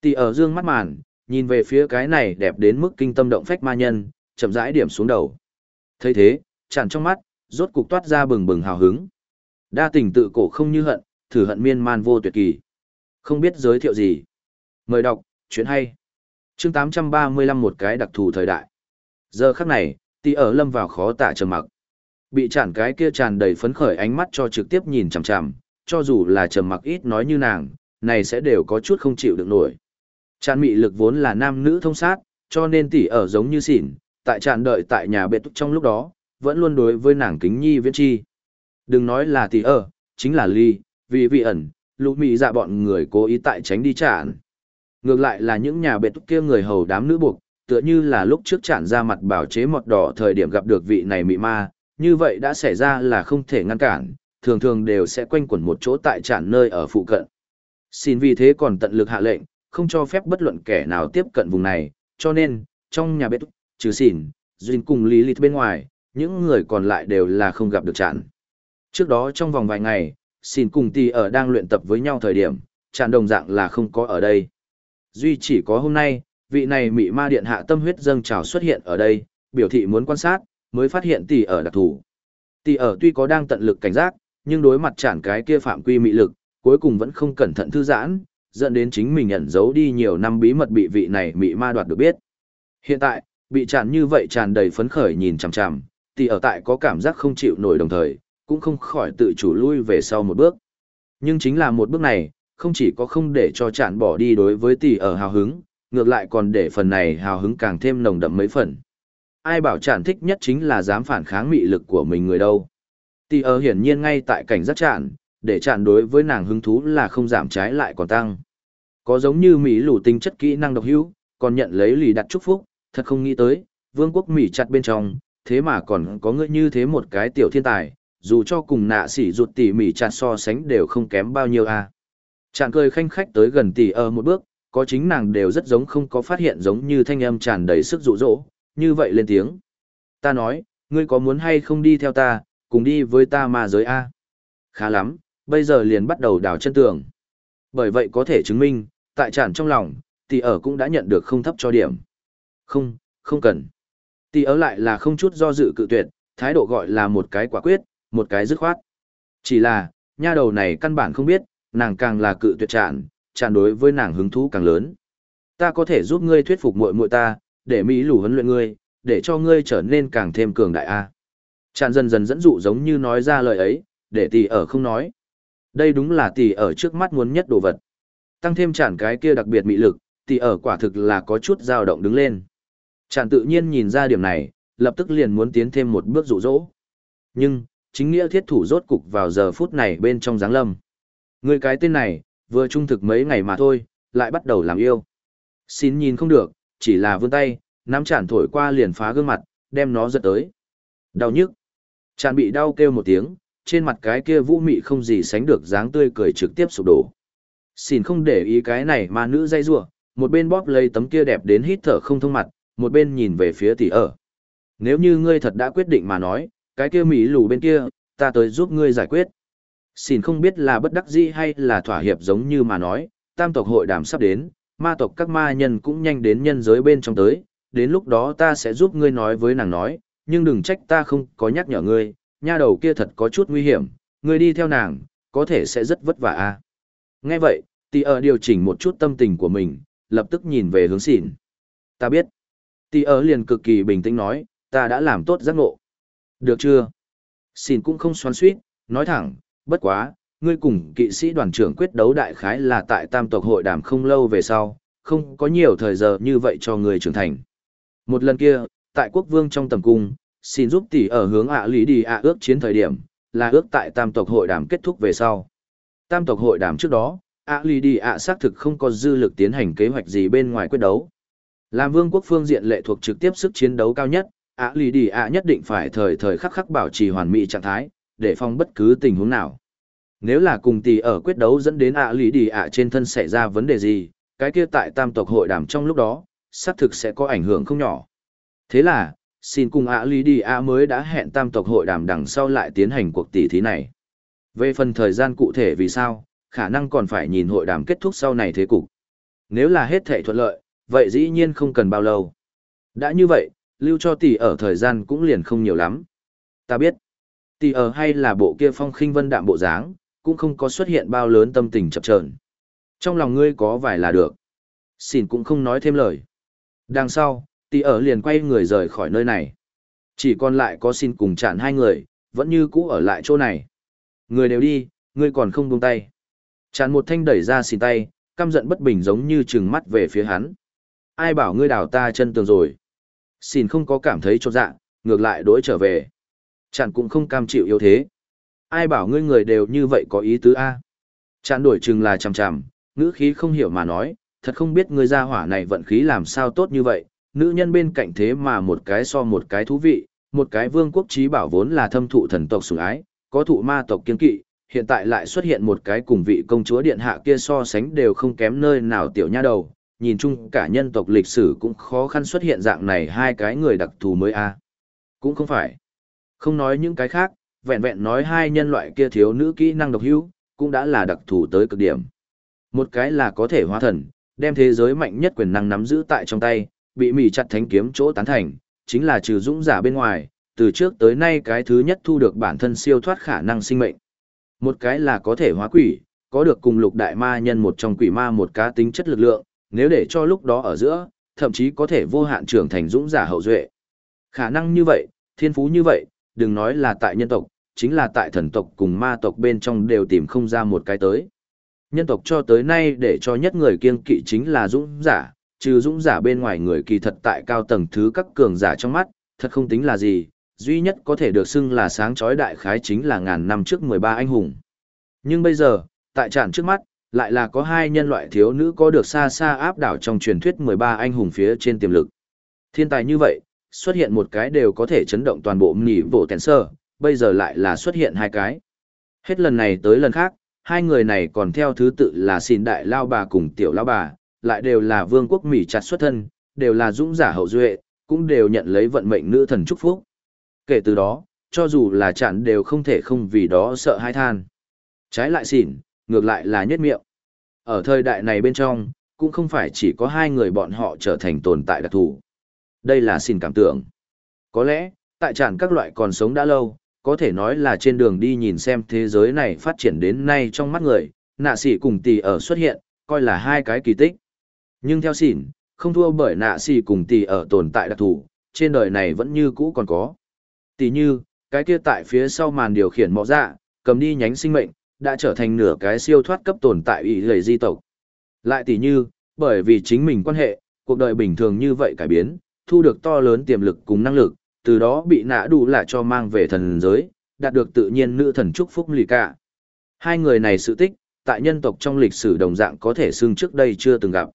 Speaker 1: Tì ở dương mắt màn, nhìn về phía cái này đẹp đến mức kinh tâm động phách ma nhân, chậm rãi điểm xuống đầu. thấy thế, chản trong mắt, rốt cục toát ra bừng bừng hào hứng. Đa tình tự cổ không như hận, thử hận miên man vô tuyệt kỳ. Không biết giới thiệu gì. Mời đọc, chuyện hay chương 835 một cái đặc thù thời đại. Giờ khắc này, tỷ ở lâm vào khó tả trầm mặc. Bị chản cái kia tràn đầy phấn khởi ánh mắt cho trực tiếp nhìn chằm chằm, cho dù là trầm mặc ít nói như nàng, này sẽ đều có chút không chịu được nổi. Tràn mị lực vốn là nam nữ thông sát, cho nên tỷ ở giống như xỉn, tại tràn đợi tại nhà biệt túc trong lúc đó, vẫn luôn đối với nàng kính nhi viễn chi. Đừng nói là tỷ ở, chính là ly, vì vị ẩn, lũ mị dạ bọn người cố ý tại tránh đi tràn. Ngược lại là những nhà bệ túc kia người hầu đám nữ buộc, tựa như là lúc trước tràn ra mặt bảo chế mọt đỏ thời điểm gặp được vị này mị ma, như vậy đã xảy ra là không thể ngăn cản, thường thường đều sẽ quanh quẩn một chỗ tại tràn nơi ở phụ cận. Xin vì thế còn tận lực hạ lệnh, không cho phép bất luận kẻ nào tiếp cận vùng này, cho nên, trong nhà bếp, trừ xỉn, duyên cùng lý lịch bên ngoài, những người còn lại đều là không gặp được chạn. Trước đó trong vòng vài ngày, xin cùng tì ở đang luyện tập với nhau thời điểm, chạn đồng dạng là không có ở đây. Duy chỉ có hôm nay, vị này mị ma điện hạ tâm huyết dâng trào xuất hiện ở đây, biểu thị muốn quan sát, mới phát hiện tỷ ở đặc thủ. Tỷ ở tuy có đang tận lực cảnh giác, nhưng đối mặt chản cái kia phạm quy mị lực, cuối cùng vẫn không cẩn thận thư giãn, dẫn đến chính mình ẩn giấu đi nhiều năm bí mật bị vị này mị ma đoạt được biết. Hiện tại, bị tràn như vậy tràn đầy phấn khởi nhìn chằm chằm, tỷ ở tại có cảm giác không chịu nổi đồng thời, cũng không khỏi tự chủ lui về sau một bước. Nhưng chính là một bước này, không chỉ có không để cho chạn bỏ đi đối với tỷ ở hào hứng, ngược lại còn để phần này hào hứng càng thêm nồng đậm mấy phần. Ai bảo chạn thích nhất chính là dám phản kháng mị lực của mình người đâu. Tỷ ở hiển nhiên ngay tại cảnh giác chạn, để chạn đối với nàng hứng thú là không giảm trái lại còn tăng. Có giống như Mỹ lù tinh chất kỹ năng độc hữu, còn nhận lấy lì đặt chúc phúc, thật không nghĩ tới, vương quốc Mỹ chặt bên trong, thế mà còn có ngươi như thế một cái tiểu thiên tài, dù cho cùng nạ sỉ ruột tỉ Mỹ chặt so sánh đều không kém bao nhiêu a. À. Chàng cười khanh khách tới gần tỷ ở một bước, có chính nàng đều rất giống không có phát hiện giống như thanh âm tràn đầy sức dụ dỗ, như vậy lên tiếng. Ta nói, ngươi có muốn hay không đi theo ta, cùng đi với ta mà giới A. Khá lắm, bây giờ liền bắt đầu đào chân tường. Bởi vậy có thể chứng minh, tại tràn trong lòng, tỷ ở cũng đã nhận được không thấp cho điểm. Không, không cần. Tỷ ở lại là không chút do dự cự tuyệt, thái độ gọi là một cái quả quyết, một cái dứt khoát. Chỉ là, nha đầu này căn bản không biết, nàng càng là cự tuyệt tràn, tràn đối với nàng hứng thú càng lớn. Ta có thể giúp ngươi thuyết phục muội muội ta, để Mỹ lù huấn luyện ngươi, để cho ngươi trở nên càng thêm cường đại a. Tràn dần dần dẫn dụ giống như nói ra lời ấy, để tỷ ở không nói. Đây đúng là tỷ ở trước mắt muốn nhất đồ vật. Tăng thêm tràn cái kia đặc biệt mị lực, tỷ ở quả thực là có chút dao động đứng lên. Tràn tự nhiên nhìn ra điểm này, lập tức liền muốn tiến thêm một bước dụ dỗ. Nhưng, chính nghĩa thiết thủ rốt cục vào giờ phút này bên trong giáng lâm. Người cái tên này, vừa trung thực mấy ngày mà thôi, lại bắt đầu làm yêu. Xin nhìn không được, chỉ là vươn tay, nắm chản thổi qua liền phá gương mặt, đem nó giật tới. Đau nhức. Chản bị đau kêu một tiếng, trên mặt cái kia vũ mị không gì sánh được dáng tươi cười trực tiếp sụp đổ. Xin không để ý cái này mà nữ dây rủa, một bên bóp lấy tấm kia đẹp đến hít thở không thông mặt, một bên nhìn về phía tỷ ở. Nếu như ngươi thật đã quyết định mà nói, cái kia mỹ lù bên kia, ta tới giúp ngươi giải quyết. Xin không biết là bất đắc dĩ hay là thỏa hiệp giống như mà nói, tam tộc hội đàm sắp đến, ma tộc các ma nhân cũng nhanh đến nhân giới bên trong tới, đến lúc đó ta sẽ giúp ngươi nói với nàng nói, nhưng đừng trách ta không có nhắc nhở ngươi, nha đầu kia thật có chút nguy hiểm, ngươi đi theo nàng, có thể sẽ rất vất vả a. Nghe vậy, tỷ ở ờ điều chỉnh một chút tâm tình của mình, lập tức nhìn về hướng xỉn. Ta biết. Tỷ ở ờ liền cực kỳ bình tĩnh nói, ta đã làm tốt giác ngộ. Được chưa? Xỉn cũng không xoắn xuýt, nói thẳng, bất quá, ngươi cùng kỵ sĩ đoàn trưởng quyết đấu đại khái là tại tam tộc hội đàm không lâu về sau, không có nhiều thời giờ như vậy cho người trưởng thành. Một lần kia, tại quốc vương trong tầm cung, xin giúp tỷ ở hướng ạ lý đi ạ ước chiến thời điểm, là ước tại tam tộc hội đàm kết thúc về sau. Tam tộc hội đàm trước đó, ạ lý đi ạ xác thực không có dư lực tiến hành kế hoạch gì bên ngoài quyết đấu. Làm vương quốc phương diện lệ thuộc trực tiếp sức chiến đấu cao nhất, ạ lý đi ạ nhất định phải thời thời khắc khắc bảo trì hoàn mỹ trạng thái, để phòng bất cứ tình huống nào. Nếu là cùng tỷ ở quyết đấu dẫn đến ạ lý đi ạ trên thân xảy ra vấn đề gì, cái kia tại tam tộc hội đàm trong lúc đó, xác thực sẽ có ảnh hưởng không nhỏ. Thế là, xin cùng ạ lý đi ạ mới đã hẹn tam tộc hội đàm đằng sau lại tiến hành cuộc tỷ thí này. Về phần thời gian cụ thể vì sao, khả năng còn phải nhìn hội đàm kết thúc sau này thế cục. Nếu là hết thể thuận lợi, vậy dĩ nhiên không cần bao lâu. Đã như vậy, lưu cho tỷ ở thời gian cũng liền không nhiều lắm. Ta biết, tỷ ở hay là bộ kia phong khinh vân đạm bộ dáng, cũng không có xuất hiện bao lớn tâm tình chập chờn. Trong lòng ngươi có vài là được. Xin cũng không nói thêm lời. Đằng sau, tỷ ở liền quay người rời khỏi nơi này. Chỉ còn lại có xin cùng chặn hai người, vẫn như cũ ở lại chỗ này. Người đều đi, ngươi còn không buông tay. Chặn một thanh đẩy ra xin tay, căm giận bất bình giống như trừng mắt về phía hắn. Ai bảo ngươi đào ta chân tường rồi. Xin không có cảm thấy chột dạ, ngược lại đối trở về. Chặn cũng không cam chịu yếu thế. Ai bảo ngươi người đều như vậy có ý tứ a? Chặn đổi chừng là chằm chằm, ngữ khí không hiểu mà nói, thật không biết ngươi gia hỏa này vận khí làm sao tốt như vậy, nữ nhân bên cạnh thế mà một cái so một cái thú vị, một cái vương quốc trí bảo vốn là thâm thụ thần tộc sủng ái, có thụ ma tộc kiên kỵ, hiện tại lại xuất hiện một cái cùng vị công chúa điện hạ kia so sánh đều không kém nơi nào tiểu nha đầu, nhìn chung cả nhân tộc lịch sử cũng khó khăn xuất hiện dạng này hai cái người đặc thù mới a. Cũng không phải. Không nói những cái khác, vẹn vẹn nói hai nhân loại kia thiếu nữ kỹ năng độc hữu, cũng đã là đặc thù tới cực điểm. Một cái là có thể hóa thần, đem thế giới mạnh nhất quyền năng nắm giữ tại trong tay, bị mỉ chặt thánh kiếm chỗ tán thành, chính là trừ dũng giả bên ngoài, từ trước tới nay cái thứ nhất thu được bản thân siêu thoát khả năng sinh mệnh. Một cái là có thể hóa quỷ, có được cùng lục đại ma nhân một trong quỷ ma một cá tính chất lực lượng, nếu để cho lúc đó ở giữa, thậm chí có thể vô hạn trưởng thành dũng giả hậu duệ. Khả năng như vậy, thiên phú như vậy, đừng nói là tại nhân tộc, chính là tại thần tộc cùng ma tộc bên trong đều tìm không ra một cái tới. Nhân tộc cho tới nay để cho nhất người kiêng kỵ chính là dũng giả, trừ dũng giả bên ngoài người kỳ thật tại cao tầng thứ các cường giả trong mắt, thật không tính là gì, duy nhất có thể được xưng là sáng chói đại khái chính là ngàn năm trước 13 anh hùng. Nhưng bây giờ, tại tràn trước mắt, lại là có hai nhân loại thiếu nữ có được xa xa áp đảo trong truyền thuyết 13 anh hùng phía trên tiềm lực. Thiên tài như vậy, xuất hiện một cái đều có thể chấn động toàn bộ nghỉ vỗ tèn sơ, bây giờ lại là xuất hiện hai cái. Hết lần này tới lần khác, hai người này còn theo thứ tự là xin đại lao bà cùng tiểu lao bà, lại đều là vương quốc Mỹ chặt xuất thân, đều là dũng giả hậu duệ, cũng đều nhận lấy vận mệnh nữ thần chúc phúc. Kể từ đó, cho dù là chặn đều không thể không vì đó sợ hai than. Trái lại xỉn, ngược lại là nhất miệng. Ở thời đại này bên trong, cũng không phải chỉ có hai người bọn họ trở thành tồn tại đặc thù. Đây là xin cảm tưởng. Có lẽ, tại tràn các loại còn sống đã lâu, có thể nói là trên đường đi nhìn xem thế giới này phát triển đến nay trong mắt người, nạ sĩ cùng tỷ ở xuất hiện, coi là hai cái kỳ tích. Nhưng theo xỉn, không thua bởi nạ sĩ cùng tỷ ở tồn tại đặc thù, trên đời này vẫn như cũ còn có. Tỷ như, cái kia tại phía sau màn điều khiển mọ dạ, cầm đi nhánh sinh mệnh, đã trở thành nửa cái siêu thoát cấp tồn tại ủy lầy di tộc. Lại tỷ như, bởi vì chính mình quan hệ, cuộc đời bình thường như vậy cải biến, thu được to lớn tiềm lực cùng năng lực, từ đó bị nã đủ lạ cho mang về thần giới, đạt được tự nhiên nữ thần chúc phúc lì cả. Hai người này sự tích, tại nhân tộc trong lịch sử đồng dạng có thể xưng trước đây chưa từng gặp.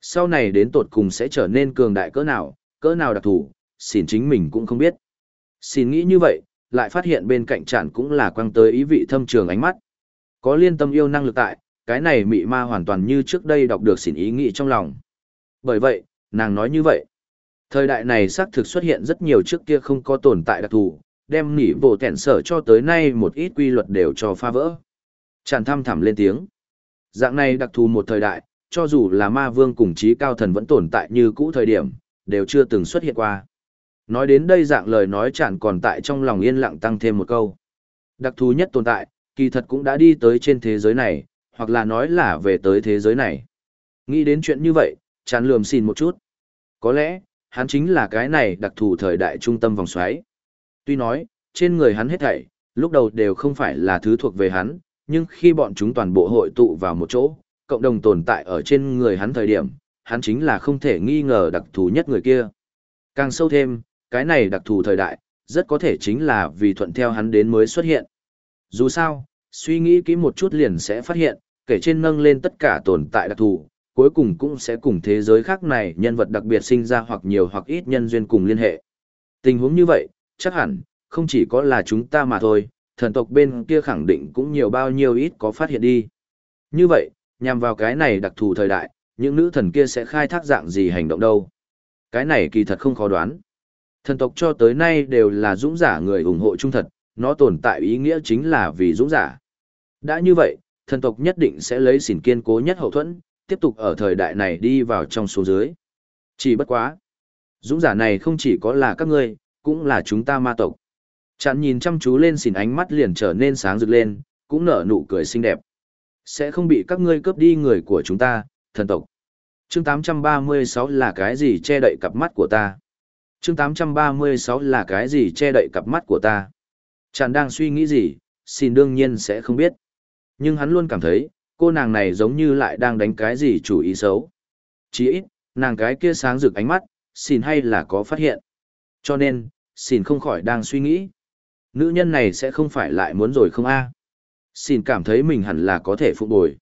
Speaker 1: Sau này đến tột cùng sẽ trở nên cường đại cỡ nào, cỡ nào đặc thù, xin chính mình cũng không biết. Xin nghĩ như vậy, lại phát hiện bên cạnh chản cũng là quăng tới ý vị thâm trường ánh mắt. Có liên tâm yêu năng lực tại, cái này mị ma hoàn toàn như trước đây đọc được xỉn ý nghĩ trong lòng. Bởi vậy, nàng nói như vậy. Thời đại này xác thực xuất hiện rất nhiều trước kia không có tồn tại đặc thù, đem nỉ bộ kẹn sở cho tới nay một ít quy luật đều cho phá vỡ. Tràn thăm thẳm lên tiếng. Dạng này đặc thù một thời đại, cho dù là ma vương cùng trí cao thần vẫn tồn tại như cũ thời điểm, đều chưa từng xuất hiện qua. Nói đến đây dạng lời nói chẳng còn tại trong lòng yên lặng tăng thêm một câu. Đặc thù nhất tồn tại, kỳ thật cũng đã đi tới trên thế giới này, hoặc là nói là về tới thế giới này. Nghĩ đến chuyện như vậy, chán lườm xin một chút. Có lẽ, hắn chính là cái này đặc thù thời đại trung tâm vòng xoáy. Tuy nói, trên người hắn hết thảy, lúc đầu đều không phải là thứ thuộc về hắn, nhưng khi bọn chúng toàn bộ hội tụ vào một chỗ, cộng đồng tồn tại ở trên người hắn thời điểm, hắn chính là không thể nghi ngờ đặc thù nhất người kia. Càng sâu thêm, cái này đặc thù thời đại, rất có thể chính là vì thuận theo hắn đến mới xuất hiện. Dù sao, suy nghĩ kỹ một chút liền sẽ phát hiện, kể trên nâng lên tất cả tồn tại đặc thù, cuối cùng cũng sẽ cùng thế giới khác này nhân vật đặc biệt sinh ra hoặc nhiều hoặc ít nhân duyên cùng liên hệ. Tình huống như vậy, chắc hẳn, không chỉ có là chúng ta mà thôi, thần tộc bên kia khẳng định cũng nhiều bao nhiêu ít có phát hiện đi. Như vậy, nhằm vào cái này đặc thù thời đại, những nữ thần kia sẽ khai thác dạng gì hành động đâu. Cái này kỳ thật không khó đoán. Thần tộc cho tới nay đều là dũng giả người ủng hộ trung thật, nó tồn tại ý nghĩa chính là vì dũng giả. Đã như vậy, thần tộc nhất định sẽ lấy xỉn kiên cố nhất hậu thuẫn, tiếp tục ở thời đại này đi vào trong số dưới. Chỉ bất quá. Dũng giả này không chỉ có là các ngươi, cũng là chúng ta ma tộc. Chạn nhìn chăm chú lên xỉn ánh mắt liền trở nên sáng rực lên, cũng nở nụ cười xinh đẹp. Sẽ không bị các ngươi cướp đi người của chúng ta, thần tộc. Chương 836 là cái gì che đậy cặp mắt của ta? Chương 836 là cái gì che đậy cặp mắt của ta? chàng đang suy nghĩ gì, xin đương nhiên sẽ không biết. Nhưng hắn luôn cảm thấy, cô nàng này giống như lại đang đánh cái gì chủ ý xấu. Chỉ ít, nàng cái kia sáng rực ánh mắt, xin hay là có phát hiện. Cho nên, xin không khỏi đang suy nghĩ. Nữ nhân này sẽ không phải lại muốn rồi không a? Xin cảm thấy mình hẳn là có thể phục bồi.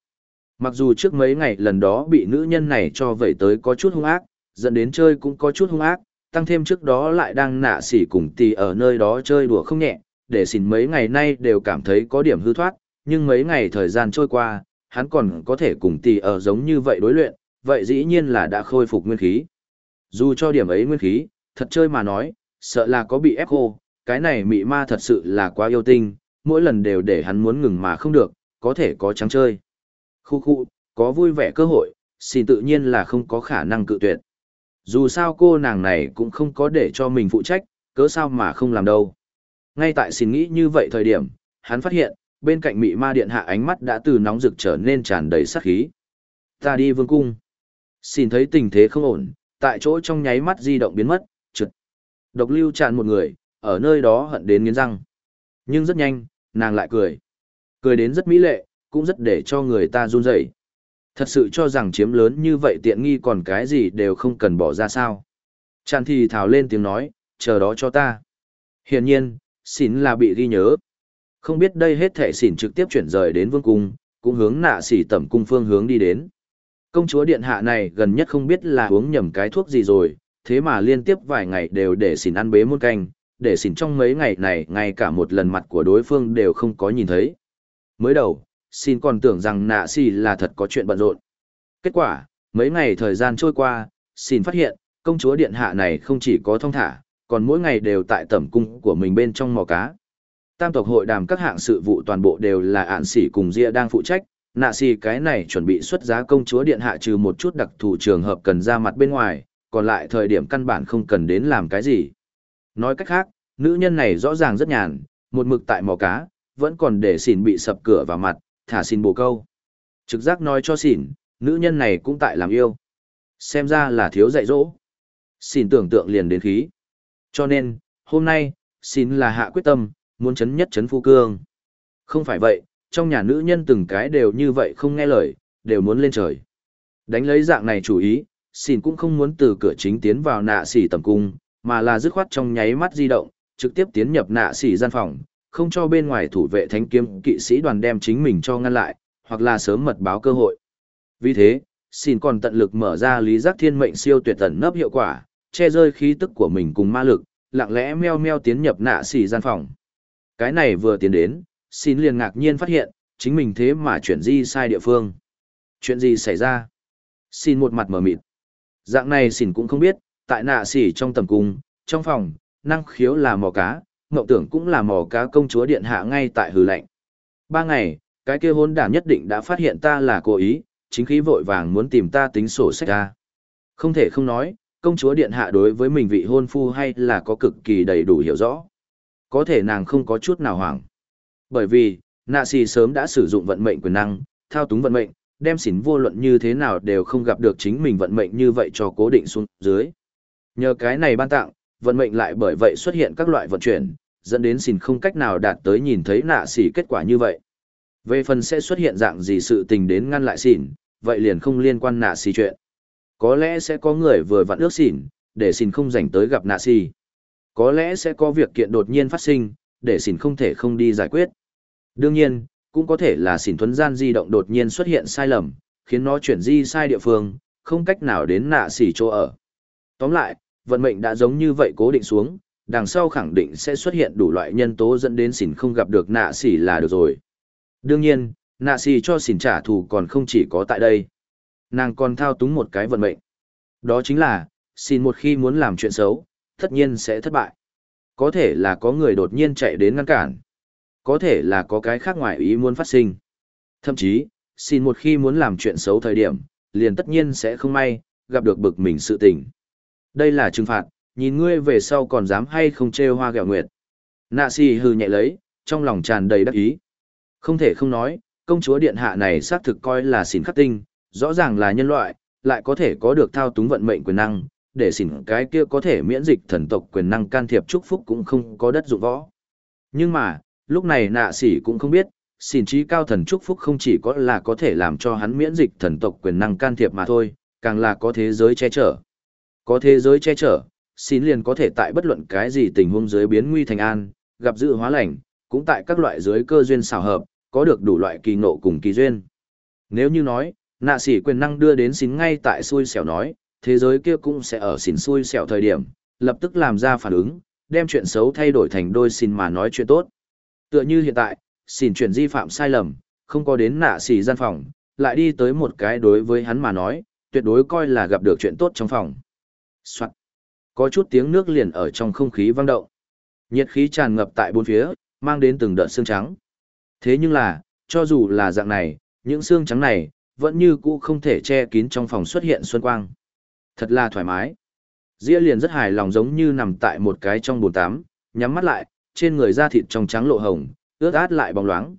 Speaker 1: Mặc dù trước mấy ngày lần đó bị nữ nhân này cho vẩy tới có chút hung ác, dẫn đến chơi cũng có chút hung ác, tăng thêm trước đó lại đang nạ sỉ cùng tì ở nơi đó chơi đùa không nhẹ, để xin mấy ngày nay đều cảm thấy có điểm hư thoát, nhưng mấy ngày thời gian trôi qua, hắn còn có thể cùng tỷ ở giống như vậy đối luyện, vậy dĩ nhiên là đã khôi phục nguyên khí. Dù cho điểm ấy nguyên khí, thật chơi mà nói, sợ là có bị ép khô, cái này mị ma thật sự là quá yêu tinh, mỗi lần đều để hắn muốn ngừng mà không được, có thể có trắng chơi. Khu khu, có vui vẻ cơ hội, xin tự nhiên là không có khả năng cự tuyệt. Dù sao cô nàng này cũng không có để cho mình phụ trách, cớ sao mà không làm đâu. Ngay tại xin nghĩ như vậy thời điểm, hắn phát hiện, bên cạnh mị ma điện hạ ánh mắt đã từ nóng rực trở nên tràn đầy sát khí. Ta đi vương cung. Xin thấy tình thế không ổn, tại chỗ trong nháy mắt di động biến mất, trượt. Độc lưu tràn một người, ở nơi đó hận đến nghiến răng. Nhưng rất nhanh, nàng lại cười. Cười đến rất mỹ lệ, cũng rất để cho người ta run rẩy. Thật sự cho rằng chiếm lớn như vậy tiện nghi còn cái gì đều không cần bỏ ra sao. Tràn thì thào lên tiếng nói, chờ đó cho ta. Hiển nhiên, xin là bị ghi nhớ. Không biết đây hết thể xỉn trực tiếp chuyển rời đến vương cung, cũng hướng nạ xỉ tẩm cung phương hướng đi đến. Công chúa điện hạ này gần nhất không biết là uống nhầm cái thuốc gì rồi, thế mà liên tiếp vài ngày đều để xỉn ăn bế muôn canh, để xỉn trong mấy ngày này ngay cả một lần mặt của đối phương đều không có nhìn thấy. Mới đầu, xin còn tưởng rằng nạ xỉ là thật có chuyện bận rộn. Kết quả, mấy ngày thời gian trôi qua, xin phát hiện, công chúa điện hạ này không chỉ có thông thả, còn mỗi ngày đều tại tẩm cung của mình bên trong mò cá. Tam tộc hội đàm các hạng sự vụ toàn bộ đều là ạn xỉ cùng Ria đang phụ trách, nạ xỉ cái này chuẩn bị xuất giá công chúa điện hạ trừ một chút đặc thù trường hợp cần ra mặt bên ngoài, còn lại thời điểm căn bản không cần đến làm cái gì. Nói cách khác, nữ nhân này rõ ràng rất nhàn, một mực tại mò cá, vẫn còn để xỉn bị sập cửa vào mặt, thả xỉn bồ câu. Trực giác nói cho xỉn, nữ nhân này cũng tại làm yêu. Xem ra là thiếu dạy dỗ. Xỉn tưởng tượng liền đến khí. Cho nên, hôm nay, xỉn là hạ quyết tâm, muốn chấn nhất chấn phu cương. Không phải vậy, trong nhà nữ nhân từng cái đều như vậy không nghe lời, đều muốn lên trời. Đánh lấy dạng này chủ ý, xin cũng không muốn từ cửa chính tiến vào nạ xỉ tầm cung, mà là dứt khoát trong nháy mắt di động, trực tiếp tiến nhập nạ xỉ gian phòng, không cho bên ngoài thủ vệ thánh kiếm kỵ sĩ đoàn đem chính mình cho ngăn lại, hoặc là sớm mật báo cơ hội. Vì thế, xin còn tận lực mở ra lý giác thiên mệnh siêu tuyệt tẩn nấp hiệu quả, che rơi khí tức của mình cùng ma lực, lặng lẽ meo meo tiến nhập nạ xỉ gian phòng. Cái này vừa tiến đến, xin liền ngạc nhiên phát hiện, chính mình thế mà chuyển di sai địa phương. Chuyện gì xảy ra? Xin một mặt mở mịt. Dạng này xin cũng không biết, tại nạ xỉ trong tầm cung, trong phòng, năng khiếu là mò cá, ngậu tưởng cũng là mò cá công chúa điện hạ ngay tại hư lạnh. Ba ngày, cái kia hôn đản nhất định đã phát hiện ta là cố ý, chính khí vội vàng muốn tìm ta tính sổ sách ra. Không thể không nói, công chúa điện hạ đối với mình vị hôn phu hay là có cực kỳ đầy đủ hiểu rõ. Có thể nàng không có chút nào hoảng. Bởi vì, nạ xì sớm đã sử dụng vận mệnh quyền năng, thao túng vận mệnh, đem xỉn vô luận như thế nào đều không gặp được chính mình vận mệnh như vậy cho cố định xuống dưới. Nhờ cái này ban tặng, vận mệnh lại bởi vậy xuất hiện các loại vận chuyển, dẫn đến xỉn không cách nào đạt tới nhìn thấy nạ xỉ kết quả như vậy. Về phần sẽ xuất hiện dạng gì sự tình đến ngăn lại xỉn, vậy liền không liên quan nạ xỉ chuyện. Có lẽ sẽ có người vừa vặn ước xỉn, để xỉn không rảnh tới gặp nạ xỉ. Có lẽ sẽ có việc kiện đột nhiên phát sinh, để xỉn không thể không đi giải quyết. Đương nhiên, cũng có thể là xỉn thuấn gian di động đột nhiên xuất hiện sai lầm, khiến nó chuyển di sai địa phương, không cách nào đến nạ xỉ chỗ ở. Tóm lại, vận mệnh đã giống như vậy cố định xuống, đằng sau khẳng định sẽ xuất hiện đủ loại nhân tố dẫn đến xỉn không gặp được nạ xỉ là được rồi. Đương nhiên, nạ xỉ cho xỉn trả thù còn không chỉ có tại đây. Nàng còn thao túng một cái vận mệnh. Đó chính là, xỉn một khi muốn làm chuyện xấu, tất nhiên sẽ thất bại. Có thể là có người đột nhiên chạy đến ngăn cản. Có thể là có cái khác ngoài ý muốn phát sinh. Thậm chí, xin một khi muốn làm chuyện xấu thời điểm, liền tất nhiên sẽ không may, gặp được bực mình sự tình. Đây là trừng phạt, nhìn ngươi về sau còn dám hay không trêu hoa gẹo nguyệt. Nạ si hư nhẹ lấy, trong lòng tràn đầy đắc ý. Không thể không nói, công chúa điện hạ này xác thực coi là xỉn khắc tinh, rõ ràng là nhân loại, lại có thể có được thao túng vận mệnh quyền năng, để xỉn cái kia có thể miễn dịch thần tộc quyền năng can thiệp chúc phúc cũng không có đất dụng võ. Nhưng mà, lúc này nạ sỉ cũng không biết, xỉn trí cao thần chúc phúc không chỉ có là có thể làm cho hắn miễn dịch thần tộc quyền năng can thiệp mà thôi, càng là có thế giới che chở. Có thế giới che chở, xỉn liền có thể tại bất luận cái gì tình huống dưới biến nguy thành an, gặp dự hóa lành, cũng tại các loại dưới cơ duyên xào hợp, có được đủ loại kỳ ngộ cùng kỳ duyên. Nếu như nói, nạ sĩ quyền năng đưa đến xỉn ngay tại xui xẻo nói, thế giới kia cũng sẽ ở xỉn xui xẻo thời điểm, lập tức làm ra phản ứng, đem chuyện xấu thay đổi thành đôi xin mà nói chuyện tốt. Tựa như hiện tại, xỉn chuyển di phạm sai lầm, không có đến nạ xỉ gian phòng, lại đi tới một cái đối với hắn mà nói, tuyệt đối coi là gặp được chuyện tốt trong phòng. Soạn. Có chút tiếng nước liền ở trong không khí vang động. Nhiệt khí tràn ngập tại bốn phía, mang đến từng đợt xương trắng. Thế nhưng là, cho dù là dạng này, những xương trắng này, vẫn như cũ không thể che kín trong phòng xuất hiện xuân quang. Thật là thoải mái. Dĩa liền rất hài lòng giống như nằm tại một cái trong bồn tắm, nhắm mắt lại, trên người da thịt trong trắng lộ hồng, ướt át lại bóng loáng.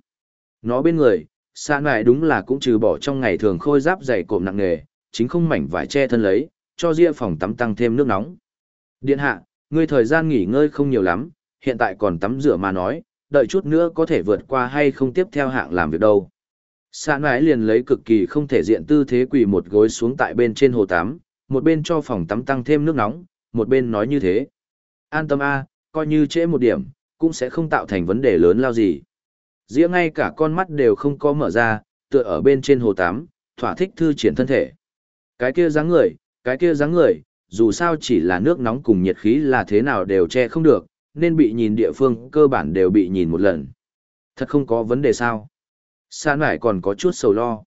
Speaker 1: Nó bên người, xa ngại đúng là cũng trừ bỏ trong ngày thường khôi giáp dày cộm nặng nghề, chính không mảnh vải che thân lấy, cho Dĩa phòng tắm tăng thêm nước nóng. Điện hạ, ngươi thời gian nghỉ ngơi không nhiều lắm, hiện tại còn tắm rửa mà nói, đợi chút nữa có thể vượt qua hay không tiếp theo hạng làm việc đâu. Sạn mãi liền lấy cực kỳ không thể diện tư thế quỳ một gối xuống tại bên trên hồ tắm, một bên cho phòng tắm tăng thêm nước nóng, một bên nói như thế. An tâm A, coi như trễ một điểm, cũng sẽ không tạo thành vấn đề lớn lao gì. Dĩa ngay cả con mắt đều không có mở ra, tựa ở bên trên hồ tắm, thỏa thích thư triển thân thể. Cái kia dáng người, cái kia dáng người, dù sao chỉ là nước nóng cùng nhiệt khí là thế nào đều che không được, nên bị nhìn địa phương cơ bản đều bị nhìn một lần. Thật không có vấn đề sao. Sa lại còn có chút sầu lo.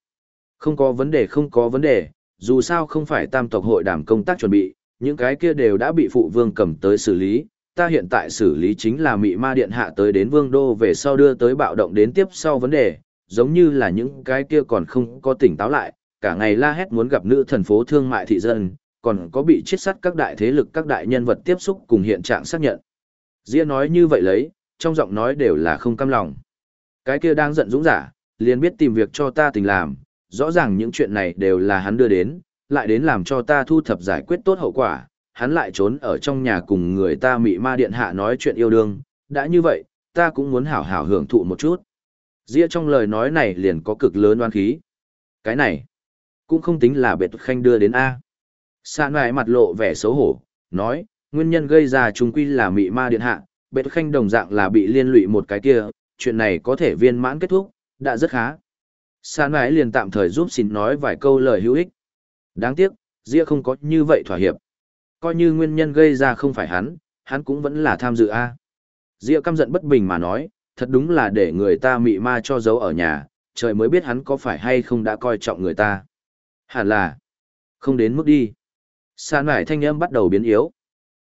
Speaker 1: Không có vấn đề không có vấn đề, dù sao không phải tam tộc hội đàm công tác chuẩn bị, những cái kia đều đã bị phụ vương cầm tới xử lý. Ta hiện tại xử lý chính là mị ma điện hạ tới đến vương đô về sau đưa tới bạo động đến tiếp sau vấn đề, giống như là những cái kia còn không có tỉnh táo lại, cả ngày la hét muốn gặp nữ thần phố thương mại thị dân, còn có bị chết sắt các đại thế lực các đại nhân vật tiếp xúc cùng hiện trạng xác nhận. Dĩa nói như vậy lấy, trong giọng nói đều là không cam lòng. Cái kia đang giận dũng giả, liền biết tìm việc cho ta tình làm, rõ ràng những chuyện này đều là hắn đưa đến, lại đến làm cho ta thu thập giải quyết tốt hậu quả, hắn lại trốn ở trong nhà cùng người ta mị ma điện hạ nói chuyện yêu đương, đã như vậy, ta cũng muốn hảo hảo hưởng thụ một chút. Dĩa trong lời nói này liền có cực lớn oan khí. Cái này, cũng không tính là Bệ khanh đưa đến A. Sạn ngoài mặt lộ vẻ xấu hổ, nói, nguyên nhân gây ra chúng quy là mị ma điện hạ, Bệ khanh đồng dạng là bị liên lụy một cái kia, chuyện này có thể viên mãn kết thúc, đã rất khá. Sàn mãi liền tạm thời giúp xin nói vài câu lời hữu ích. Đáng tiếc, Dĩa không có như vậy thỏa hiệp. Coi như nguyên nhân gây ra không phải hắn, hắn cũng vẫn là tham dự A. Dĩa căm giận bất bình mà nói, thật đúng là để người ta mị ma cho giấu ở nhà, trời mới biết hắn có phải hay không đã coi trọng người ta. Hẳn là, không đến mức đi. Sàn mãi thanh âm bắt đầu biến yếu.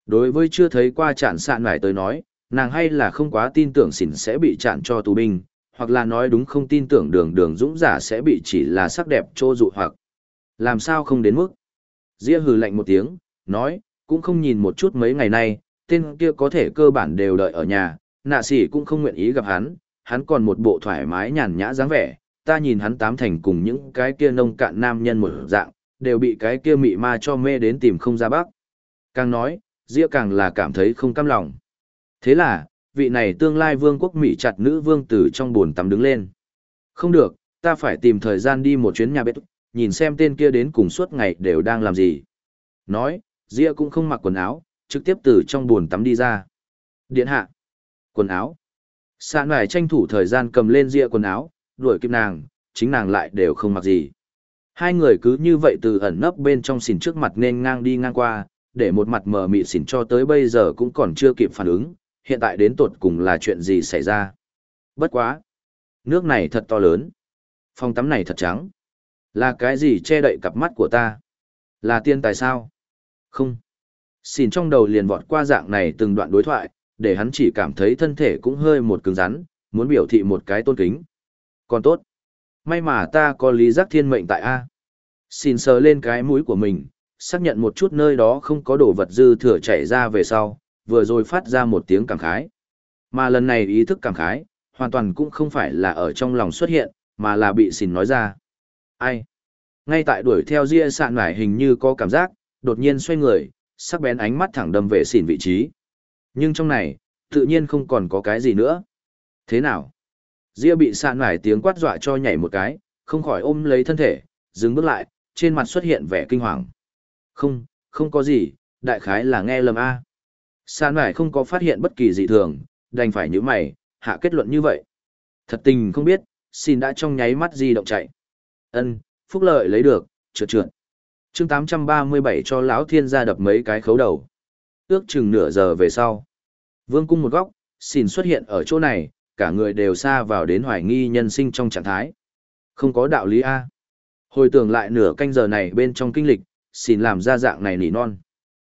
Speaker 1: Đối với chưa thấy qua chản sàn mãi tới nói, nàng hay là không quá tin tưởng xỉn sẽ bị chản cho tù binh, hoặc là nói đúng không tin tưởng đường đường dũng giả sẽ bị chỉ là sắc đẹp trô dụ hoặc. Làm sao không đến mức? Dĩa hừ lạnh một tiếng, nói, cũng không nhìn một chút mấy ngày nay, tên kia có thể cơ bản đều đợi ở nhà, nạ sĩ cũng không nguyện ý gặp hắn, hắn còn một bộ thoải mái nhàn nhã dáng vẻ, ta nhìn hắn tám thành cùng những cái kia nông cạn nam nhân một dạng, đều bị cái kia mị ma cho mê đến tìm không ra bắc. Càng nói, Diệp càng là cảm thấy không cam lòng. Thế là, vị này tương lai vương quốc Mỹ chặt nữ vương tử trong buồn tắm đứng lên. Không được, ta phải tìm thời gian đi một chuyến nhà bếp, nhìn xem tên kia đến cùng suốt ngày đều đang làm gì. Nói, Diệp cũng không mặc quần áo, trực tiếp từ trong buồn tắm đi ra. Điện hạ. Quần áo. Sạn ngoài tranh thủ thời gian cầm lên Diệp quần áo, đuổi kịp nàng, chính nàng lại đều không mặc gì. Hai người cứ như vậy từ ẩn nấp bên trong xỉn trước mặt nên ngang đi ngang qua, để một mặt mờ mị xỉn cho tới bây giờ cũng còn chưa kịp phản ứng, hiện tại đến tột cùng là chuyện gì xảy ra. Bất quá. Nước này thật to lớn. Phòng tắm này thật trắng. Là cái gì che đậy cặp mắt của ta? Là tiên tài sao? Không. xin trong đầu liền vọt qua dạng này từng đoạn đối thoại, để hắn chỉ cảm thấy thân thể cũng hơi một cứng rắn, muốn biểu thị một cái tôn kính. Còn tốt. May mà ta có lý giác thiên mệnh tại A. Xin sờ lên cái mũi của mình, xác nhận một chút nơi đó không có đồ vật dư thừa chảy ra về sau, vừa rồi phát ra một tiếng cảm khái. Mà lần này ý thức cảm khái, hoàn toàn cũng không phải là ở trong lòng xuất hiện, mà là bị xỉn nói ra. Ai? Ngay tại đuổi theo ria sạn nải hình như có cảm giác, đột nhiên xoay người, sắc bén ánh mắt thẳng đâm về xỉn vị trí. Nhưng trong này, tự nhiên không còn có cái gì nữa. Thế nào? Ria bị sạn nải tiếng quát dọa cho nhảy một cái, không khỏi ôm lấy thân thể, dừng bước lại, trên mặt xuất hiện vẻ kinh hoàng. Không, không có gì, đại khái là nghe lầm A. Sạn nải không có phát hiện bất kỳ dị thường, đành phải như mày, hạ kết luận như vậy. Thật tình không biết, xin đã trong nháy mắt di động chạy. ân phúc lợi lấy được, trượt trượt. chương 837 cho lão thiên gia đập mấy cái khấu đầu. Ước chừng nửa giờ về sau. Vương cung một góc, xin xuất hiện ở chỗ này, cả người đều xa vào đến hoài nghi nhân sinh trong trạng thái. Không có đạo lý A. Hồi tưởng lại nửa canh giờ này bên trong kinh lịch, xin làm ra dạng này nỉ non.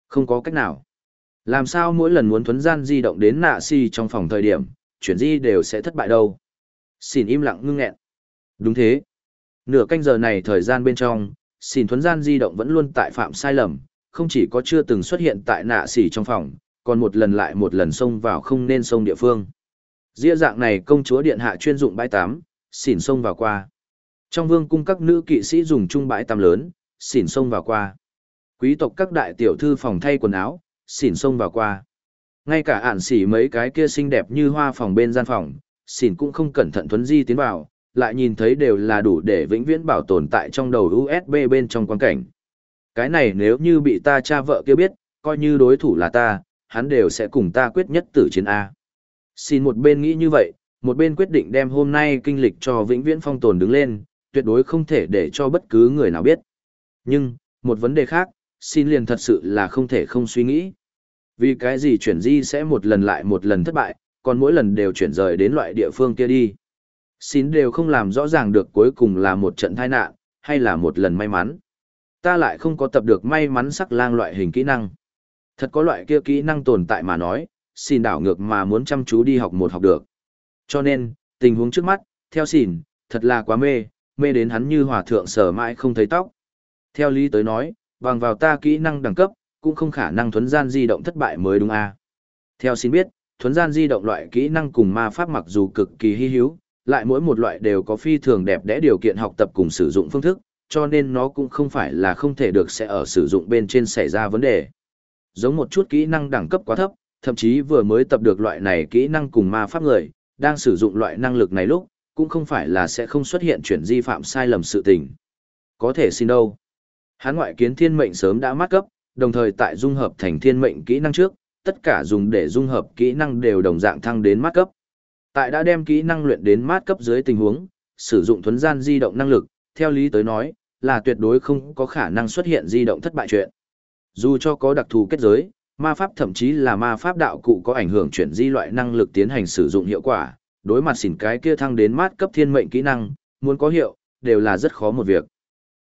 Speaker 1: Không có cách nào. Làm sao mỗi lần muốn thuấn gian di động đến nạ si trong phòng thời điểm, chuyển di đều sẽ thất bại đâu. Xin im lặng ngưng nghẹn. Đúng thế. Nửa canh giờ này thời gian bên trong, xin thuấn gian di động vẫn luôn tại phạm sai lầm, không chỉ có chưa từng xuất hiện tại nạ xỉ trong phòng, còn một lần lại một lần xông vào không nên xông địa phương. Dĩa dạng này công chúa điện hạ chuyên dụng bãi tắm, xỉn xông vào qua. Trong vương cung các nữ kỵ sĩ dùng chung bãi tắm lớn, xỉn xông vào qua. Quý tộc các đại tiểu thư phòng thay quần áo, xỉn xông vào qua. Ngay cả ản xỉ mấy cái kia xinh đẹp như hoa phòng bên gian phòng, xỉn cũng không cẩn thận thuấn di tiến vào, lại nhìn thấy đều là đủ để vĩnh viễn bảo tồn tại trong đầu USB bên trong quan cảnh. Cái này nếu như bị ta cha vợ kia biết, coi như đối thủ là ta, hắn đều sẽ cùng ta quyết nhất tử chiến A. Xin một bên nghĩ như vậy, một bên quyết định đem hôm nay kinh lịch cho vĩnh viễn phong tồn đứng lên, tuyệt đối không thể để cho bất cứ người nào biết. Nhưng, một vấn đề khác, xin liền thật sự là không thể không suy nghĩ. Vì cái gì chuyển di sẽ một lần lại một lần thất bại, còn mỗi lần đều chuyển rời đến loại địa phương kia đi. Xin đều không làm rõ ràng được cuối cùng là một trận tai nạn, hay là một lần may mắn. Ta lại không có tập được may mắn sắc lang loại hình kỹ năng. Thật có loại kia kỹ năng tồn tại mà nói, xin đảo ngược mà muốn chăm chú đi học một học được. Cho nên, tình huống trước mắt, theo xỉn, thật là quá mê, mê đến hắn như hòa thượng sở mãi không thấy tóc. Theo lý tới nói, bằng vào ta kỹ năng đẳng cấp, cũng không khả năng thuấn gian di động thất bại mới đúng a. À. Theo xin biết, thuấn gian di động loại kỹ năng cùng ma pháp mặc dù cực kỳ hy hữu, lại mỗi một loại đều có phi thường đẹp đẽ điều kiện học tập cùng sử dụng phương thức, cho nên nó cũng không phải là không thể được sẽ ở sử dụng bên trên xảy ra vấn đề. Giống một chút kỹ năng đẳng cấp quá thấp, thậm chí vừa mới tập được loại này kỹ năng cùng ma pháp người, đang sử dụng loại năng lực này lúc, cũng không phải là sẽ không xuất hiện chuyển di phạm sai lầm sự tình. Có thể xin đâu. Hán ngoại kiến thiên mệnh sớm đã mát cấp, đồng thời tại dung hợp thành thiên mệnh kỹ năng trước, tất cả dùng để dung hợp kỹ năng đều đồng dạng thăng đến mát cấp. Tại đã đem kỹ năng luyện đến mát cấp dưới tình huống, sử dụng thuấn gian di động năng lực, theo lý tới nói, là tuyệt đối không có khả năng xuất hiện di động thất bại chuyện. Dù cho có đặc thù kết giới, ma pháp thậm chí là ma pháp đạo cụ có ảnh hưởng chuyển di loại năng lực tiến hành sử dụng hiệu quả, đối mặt xỉn cái kia thăng đến mát cấp thiên mệnh kỹ năng, muốn có hiệu, đều là rất khó một việc.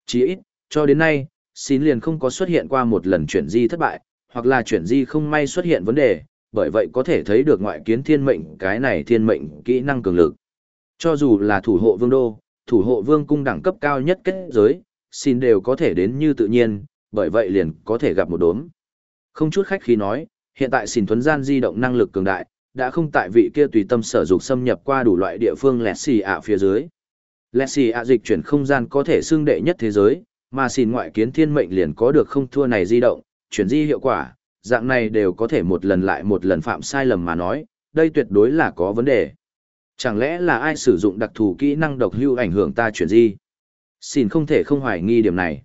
Speaker 1: Chỉ ít, cho đến nay, xin liền không có xuất hiện qua một lần chuyển di thất bại, hoặc là chuyển di không may xuất hiện vấn đề, bởi vậy có thể thấy được ngoại kiến thiên mệnh cái này thiên mệnh kỹ năng cường lực. Cho dù là thủ hộ vương đô, thủ hộ vương cung đẳng cấp cao nhất kết giới, xin đều có thể đến như tự nhiên, bởi vậy liền có thể gặp một đốm. Không chút khách khí nói, hiện tại xin thuấn gian di động năng lực cường đại, đã không tại vị kia tùy tâm sở dục xâm nhập qua đủ loại địa phương lẹt xì ạ phía dưới. Lẹt xì ạ dịch chuyển không gian có thể xương đệ nhất thế giới, mà xin ngoại kiến thiên mệnh liền có được không thua này di động, chuyển di hiệu quả, dạng này đều có thể một lần lại một lần phạm sai lầm mà nói, đây tuyệt đối là có vấn đề. Chẳng lẽ là ai sử dụng đặc thù kỹ năng độc hưu ảnh hưởng ta chuyển di? Xin không thể không hoài nghi điểm này.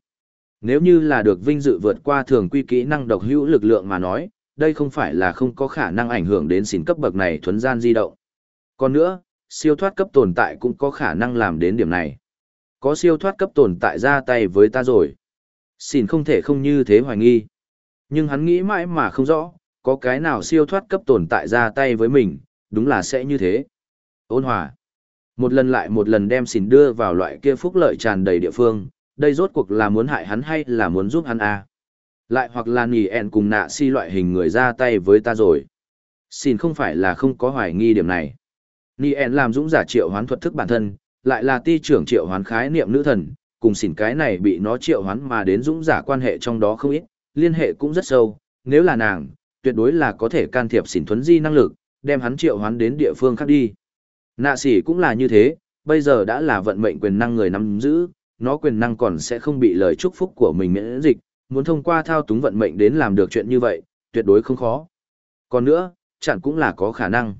Speaker 1: Nếu như là được vinh dự vượt qua thường quy kỹ năng độc hữu lực lượng mà nói, đây không phải là không có khả năng ảnh hưởng đến xin cấp bậc này thuấn gian di động. Còn nữa, siêu thoát cấp tồn tại cũng có khả năng làm đến điểm này. Có siêu thoát cấp tồn tại ra tay với ta rồi. Xin không thể không như thế hoài nghi. Nhưng hắn nghĩ mãi mà không rõ, có cái nào siêu thoát cấp tồn tại ra tay với mình, đúng là sẽ như thế. Ôn hòa. Một lần lại một lần đem xỉn đưa vào loại kia phúc lợi tràn đầy địa phương, đây rốt cuộc là muốn hại hắn hay là muốn giúp hắn à? Lại hoặc là nì ẹn cùng nạ si loại hình người ra tay với ta rồi. Xin không phải là không có hoài nghi điểm này. Nì ẹn làm dũng giả triệu hoán thuật thức bản thân, lại là ti trưởng triệu hoán khái niệm nữ thần, cùng xỉn cái này bị nó triệu hoán mà đến dũng giả quan hệ trong đó không ít, liên hệ cũng rất sâu, nếu là nàng, tuyệt đối là có thể can thiệp xỉn thuấn di năng lực, đem hắn triệu hoán đến địa phương khác đi. Nạ sỉ cũng là như thế, bây giờ đã là vận mệnh quyền năng người nắm giữ, nó quyền năng còn sẽ không bị lời chúc phúc của mình miễn dịch, muốn thông qua thao túng vận mệnh đến làm được chuyện như vậy, tuyệt đối không khó. Còn nữa, chẳng cũng là có khả năng.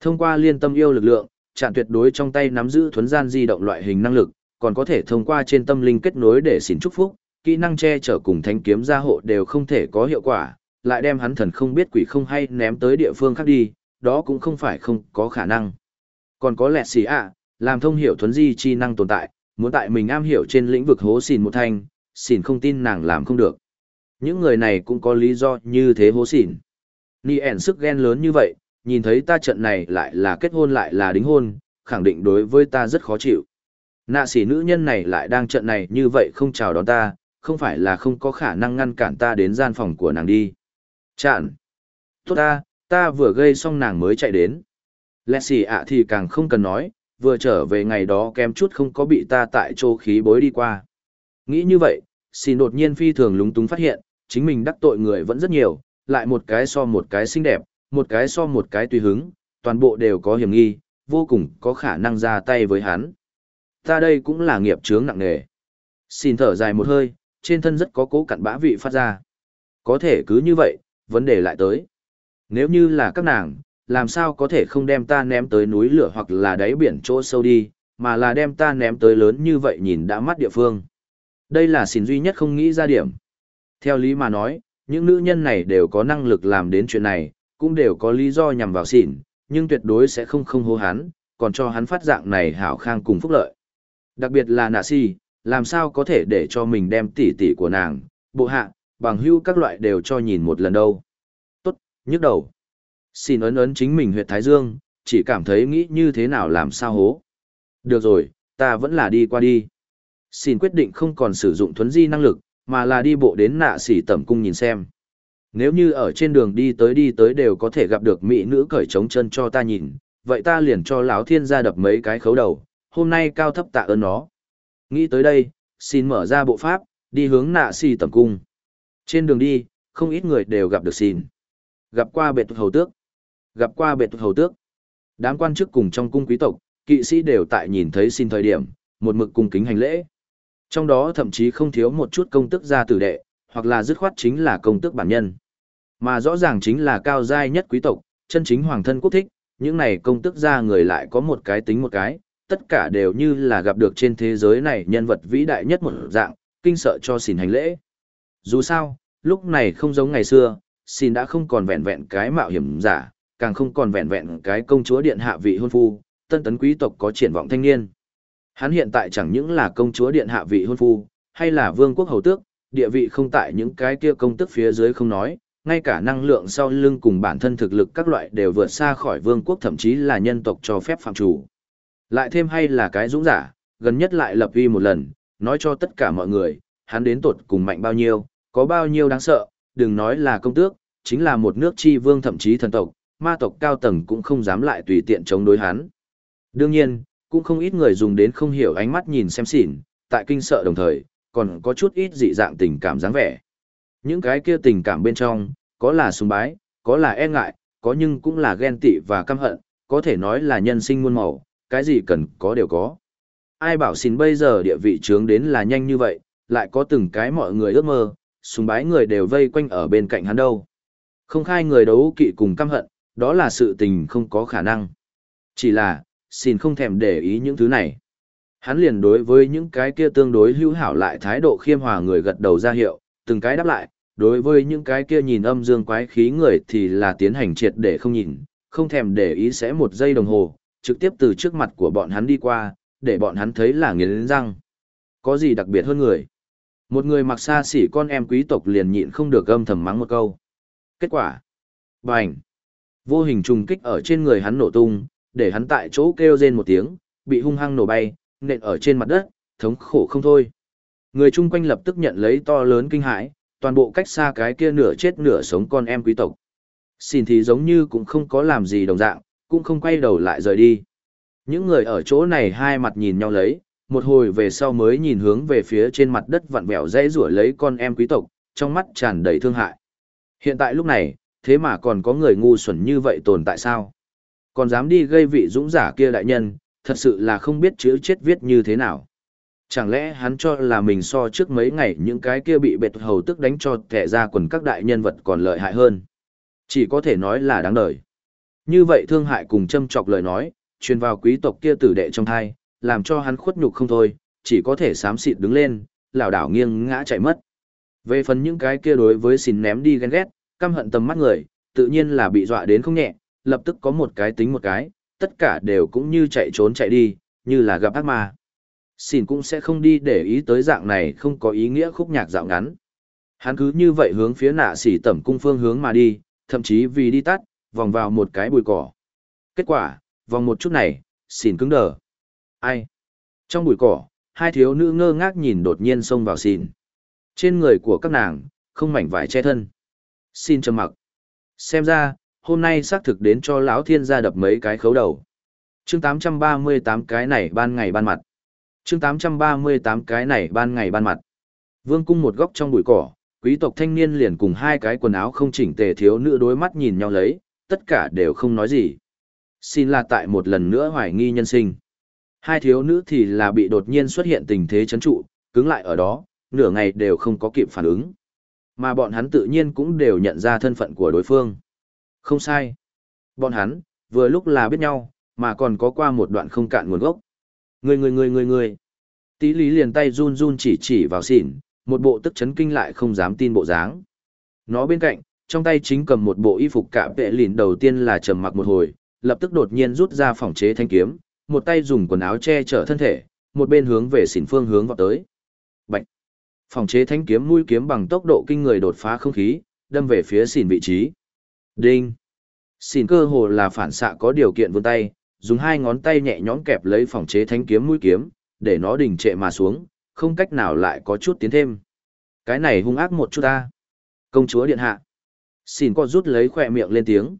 Speaker 1: Thông qua liên tâm yêu lực lượng, chẳng tuyệt đối trong tay nắm giữ thuấn gian di động loại hình năng lực, còn có thể thông qua trên tâm linh kết nối để xin chúc phúc, kỹ năng che chở cùng thanh kiếm gia hộ đều không thể có hiệu quả, lại đem hắn thần không biết quỷ không hay ném tới địa phương khác đi, đó cũng không phải không có khả năng. Còn có lẹ xì ạ, làm thông hiểu thuấn di chi năng tồn tại, muốn tại mình am hiểu trên lĩnh vực hố xỉn một thanh, xỉn không tin nàng làm không được. Những người này cũng có lý do như thế hố xỉn. Ni ẻn sức ghen lớn như vậy, nhìn thấy ta trận này lại là kết hôn lại là đính hôn, khẳng định đối với ta rất khó chịu. Nạ sĩ nữ nhân này lại đang trận này như vậy không chào đón ta, không phải là không có khả năng ngăn cản ta đến gian phòng của nàng đi. Chạn! Tốt ta, ta vừa gây xong nàng mới chạy đến. Lẹ xì ạ thì càng không cần nói, vừa trở về ngày đó kém chút không có bị ta tại chỗ khí bối đi qua. Nghĩ như vậy, xì đột nhiên phi thường lúng túng phát hiện, chính mình đắc tội người vẫn rất nhiều, lại một cái so một cái xinh đẹp, một cái so một cái tùy hứng, toàn bộ đều có hiểm nghi, vô cùng có khả năng ra tay với hắn. Ta đây cũng là nghiệp chướng nặng nề. Xin thở dài một hơi, trên thân rất có cố cặn bã vị phát ra. Có thể cứ như vậy, vấn đề lại tới. Nếu như là các nàng, làm sao có thể không đem ta ném tới núi lửa hoặc là đáy biển chỗ sâu đi, mà là đem ta ném tới lớn như vậy nhìn đã mắt địa phương. Đây là xin duy nhất không nghĩ ra điểm. Theo lý mà nói, những nữ nhân này đều có năng lực làm đến chuyện này, cũng đều có lý do nhằm vào xỉn, nhưng tuyệt đối sẽ không không hô hắn, còn cho hắn phát dạng này hảo khang cùng phúc lợi. Đặc biệt là nạ si, làm sao có thể để cho mình đem tỷ tỷ của nàng, bộ hạ, bằng hưu các loại đều cho nhìn một lần đâu. Tốt, nhức đầu. Xin ấn ấn chính mình huyệt Thái Dương, chỉ cảm thấy nghĩ như thế nào làm sao hố. Được rồi, ta vẫn là đi qua đi. Xin quyết định không còn sử dụng thuấn di năng lực, mà là đi bộ đến nạ sỉ tẩm cung nhìn xem. Nếu như ở trên đường đi tới đi tới đều có thể gặp được mỹ nữ cởi trống chân cho ta nhìn, vậy ta liền cho lão thiên gia đập mấy cái khấu đầu, hôm nay cao thấp tạ ơn nó. Nghĩ tới đây, xin mở ra bộ pháp, đi hướng nạ xì tẩm cung. Trên đường đi, không ít người đều gặp được xin. Gặp qua bệ hầu tước. Gặp qua bệ hầu tước. Đám quan chức cùng trong cung quý tộc, kỵ sĩ đều tại nhìn thấy xin thời điểm, một mực cung kính hành lễ. Trong đó thậm chí không thiếu một chút công tức gia tử đệ, hoặc là dứt khoát chính là công tước bản nhân. Mà rõ ràng chính là cao giai nhất quý tộc, chân chính hoàng thân quốc thích, những này công tước gia người lại có một cái tính một cái, tất cả đều như là gặp được trên thế giới này nhân vật vĩ đại nhất một dạng, kinh sợ cho xin hành lễ. Dù sao, lúc này không giống ngày xưa, xin đã không còn vẹn vẹn cái mạo hiểm giả, càng không còn vẹn vẹn cái công chúa điện hạ vị hôn phu, tân tấn quý tộc có triển vọng thanh niên. Hắn hiện tại chẳng những là công chúa điện hạ vị hôn phu, hay là vương quốc hầu tước, địa vị không tại những cái kia công tức phía dưới không nói, ngay cả năng lượng sau lưng cùng bản thân thực lực các loại đều vượt xa khỏi vương quốc thậm chí là nhân tộc cho phép phạm chủ. Lại thêm hay là cái dũng giả, gần nhất lại lập uy một lần, nói cho tất cả mọi người, hắn đến tột cùng mạnh bao nhiêu, có bao nhiêu đáng sợ, đừng nói là công tước, chính là một nước chi vương thậm chí thần tộc, ma tộc cao tầng cũng không dám lại tùy tiện chống đối hắn. Đương nhiên, cũng không ít người dùng đến không hiểu ánh mắt nhìn xem xỉn, tại kinh sợ đồng thời, còn có chút ít dị dạng tình cảm dáng vẻ. Những cái kia tình cảm bên trong, có là sùng bái, có là e ngại, có nhưng cũng là ghen tị và căm hận, có thể nói là nhân sinh muôn màu, cái gì cần có đều có. Ai bảo xin bây giờ địa vị trướng đến là nhanh như vậy, lại có từng cái mọi người ước mơ, sùng bái người đều vây quanh ở bên cạnh hắn đâu. Không khai người đấu kỵ cùng căm hận, đó là sự tình không có khả năng. Chỉ là, xin không thèm để ý những thứ này. Hắn liền đối với những cái kia tương đối hữu hảo lại thái độ khiêm hòa người gật đầu ra hiệu, từng cái đáp lại, đối với những cái kia nhìn âm dương quái khí người thì là tiến hành triệt để không nhìn, không thèm để ý sẽ một giây đồng hồ, trực tiếp từ trước mặt của bọn hắn đi qua, để bọn hắn thấy là nghiến răng. Có gì đặc biệt hơn người? Một người mặc xa xỉ con em quý tộc liền nhịn không được âm thầm mắng một câu. Kết quả? Bành! Vô hình trùng kích ở trên người hắn nổ tung, để hắn tại chỗ kêu rên một tiếng, bị hung hăng nổ bay, nện ở trên mặt đất, thống khổ không thôi. Người chung quanh lập tức nhận lấy to lớn kinh hãi, toàn bộ cách xa cái kia nửa chết nửa sống con em quý tộc. Xin thì giống như cũng không có làm gì đồng dạng, cũng không quay đầu lại rời đi. Những người ở chỗ này hai mặt nhìn nhau lấy, một hồi về sau mới nhìn hướng về phía trên mặt đất vặn vẹo dãy rủa lấy con em quý tộc, trong mắt tràn đầy thương hại. Hiện tại lúc này, thế mà còn có người ngu xuẩn như vậy tồn tại sao? Còn dám đi gây vị dũng giả kia đại nhân, thật sự là không biết chữ chết viết như thế nào. Chẳng lẽ hắn cho là mình so trước mấy ngày những cái kia bị bệt hầu tức đánh cho thẻ ra quần các đại nhân vật còn lợi hại hơn. Chỉ có thể nói là đáng đời. Như vậy thương hại cùng châm chọc lời nói, truyền vào quý tộc kia tử đệ trong thai, làm cho hắn khuất nhục không thôi, chỉ có thể sám xịt đứng lên, lảo đảo nghiêng ngã chạy mất. Về phần những cái kia đối với xin ném đi ghen ghét, căm hận tầm mắt người, tự nhiên là bị dọa đến không nhẹ, lập tức có một cái tính một cái, tất cả đều cũng như chạy trốn chạy đi, như là gặp ác ma. Xin cũng sẽ không đi để ý tới dạng này không có ý nghĩa khúc nhạc dạo ngắn. Hắn cứ như vậy hướng phía nạ xỉ tẩm cung phương hướng mà đi, thậm chí vì đi tắt, vòng vào một cái bụi cỏ. Kết quả, vòng một chút này, xỉn cứng đờ. Ai? Trong bụi cỏ, hai thiếu nữ ngơ ngác nhìn đột nhiên xông vào xỉn. Trên người của các nàng, không mảnh vải che thân. Xin trầm mặc. Xem ra, hôm nay xác thực đến cho lão thiên gia đập mấy cái khấu đầu. Chương 838 cái này ban ngày ban mặt. Chương 838 cái này ban ngày ban mặt. Vương cung một góc trong bụi cỏ, quý tộc thanh niên liền cùng hai cái quần áo không chỉnh tề thiếu nữ đối mắt nhìn nhau lấy, tất cả đều không nói gì. Xin là tại một lần nữa hoài nghi nhân sinh. Hai thiếu nữ thì là bị đột nhiên xuất hiện tình thế chấn trụ, cứng lại ở đó, nửa ngày đều không có kịp phản ứng. Mà bọn hắn tự nhiên cũng đều nhận ra thân phận của đối phương. Không sai. Bọn hắn, vừa lúc là biết nhau, mà còn có qua một đoạn không cạn nguồn gốc. Người người người người người. Tí lý liền tay run run chỉ chỉ vào xỉn, một bộ tức chấn kinh lại không dám tin bộ dáng. Nó bên cạnh, trong tay chính cầm một bộ y phục cả vệ lìn đầu tiên là trầm mặc một hồi, lập tức đột nhiên rút ra phòng chế thanh kiếm, một tay dùng quần áo che chở thân thể, một bên hướng về xỉn phương hướng vào tới. Bạch! Phòng chế thanh kiếm mũi kiếm bằng tốc độ kinh người đột phá không khí, đâm về phía xỉn vị trí. Đinh! Xỉn cơ hồ là phản xạ có điều kiện vươn tay, dùng hai ngón tay nhẹ nhõm kẹp lấy phòng chế thánh kiếm mũi kiếm, để nó đình trệ mà xuống, không cách nào lại có chút tiến thêm. Cái này hung ác một chút ta. Công chúa điện hạ. Xin có rút lấy khỏe miệng lên tiếng.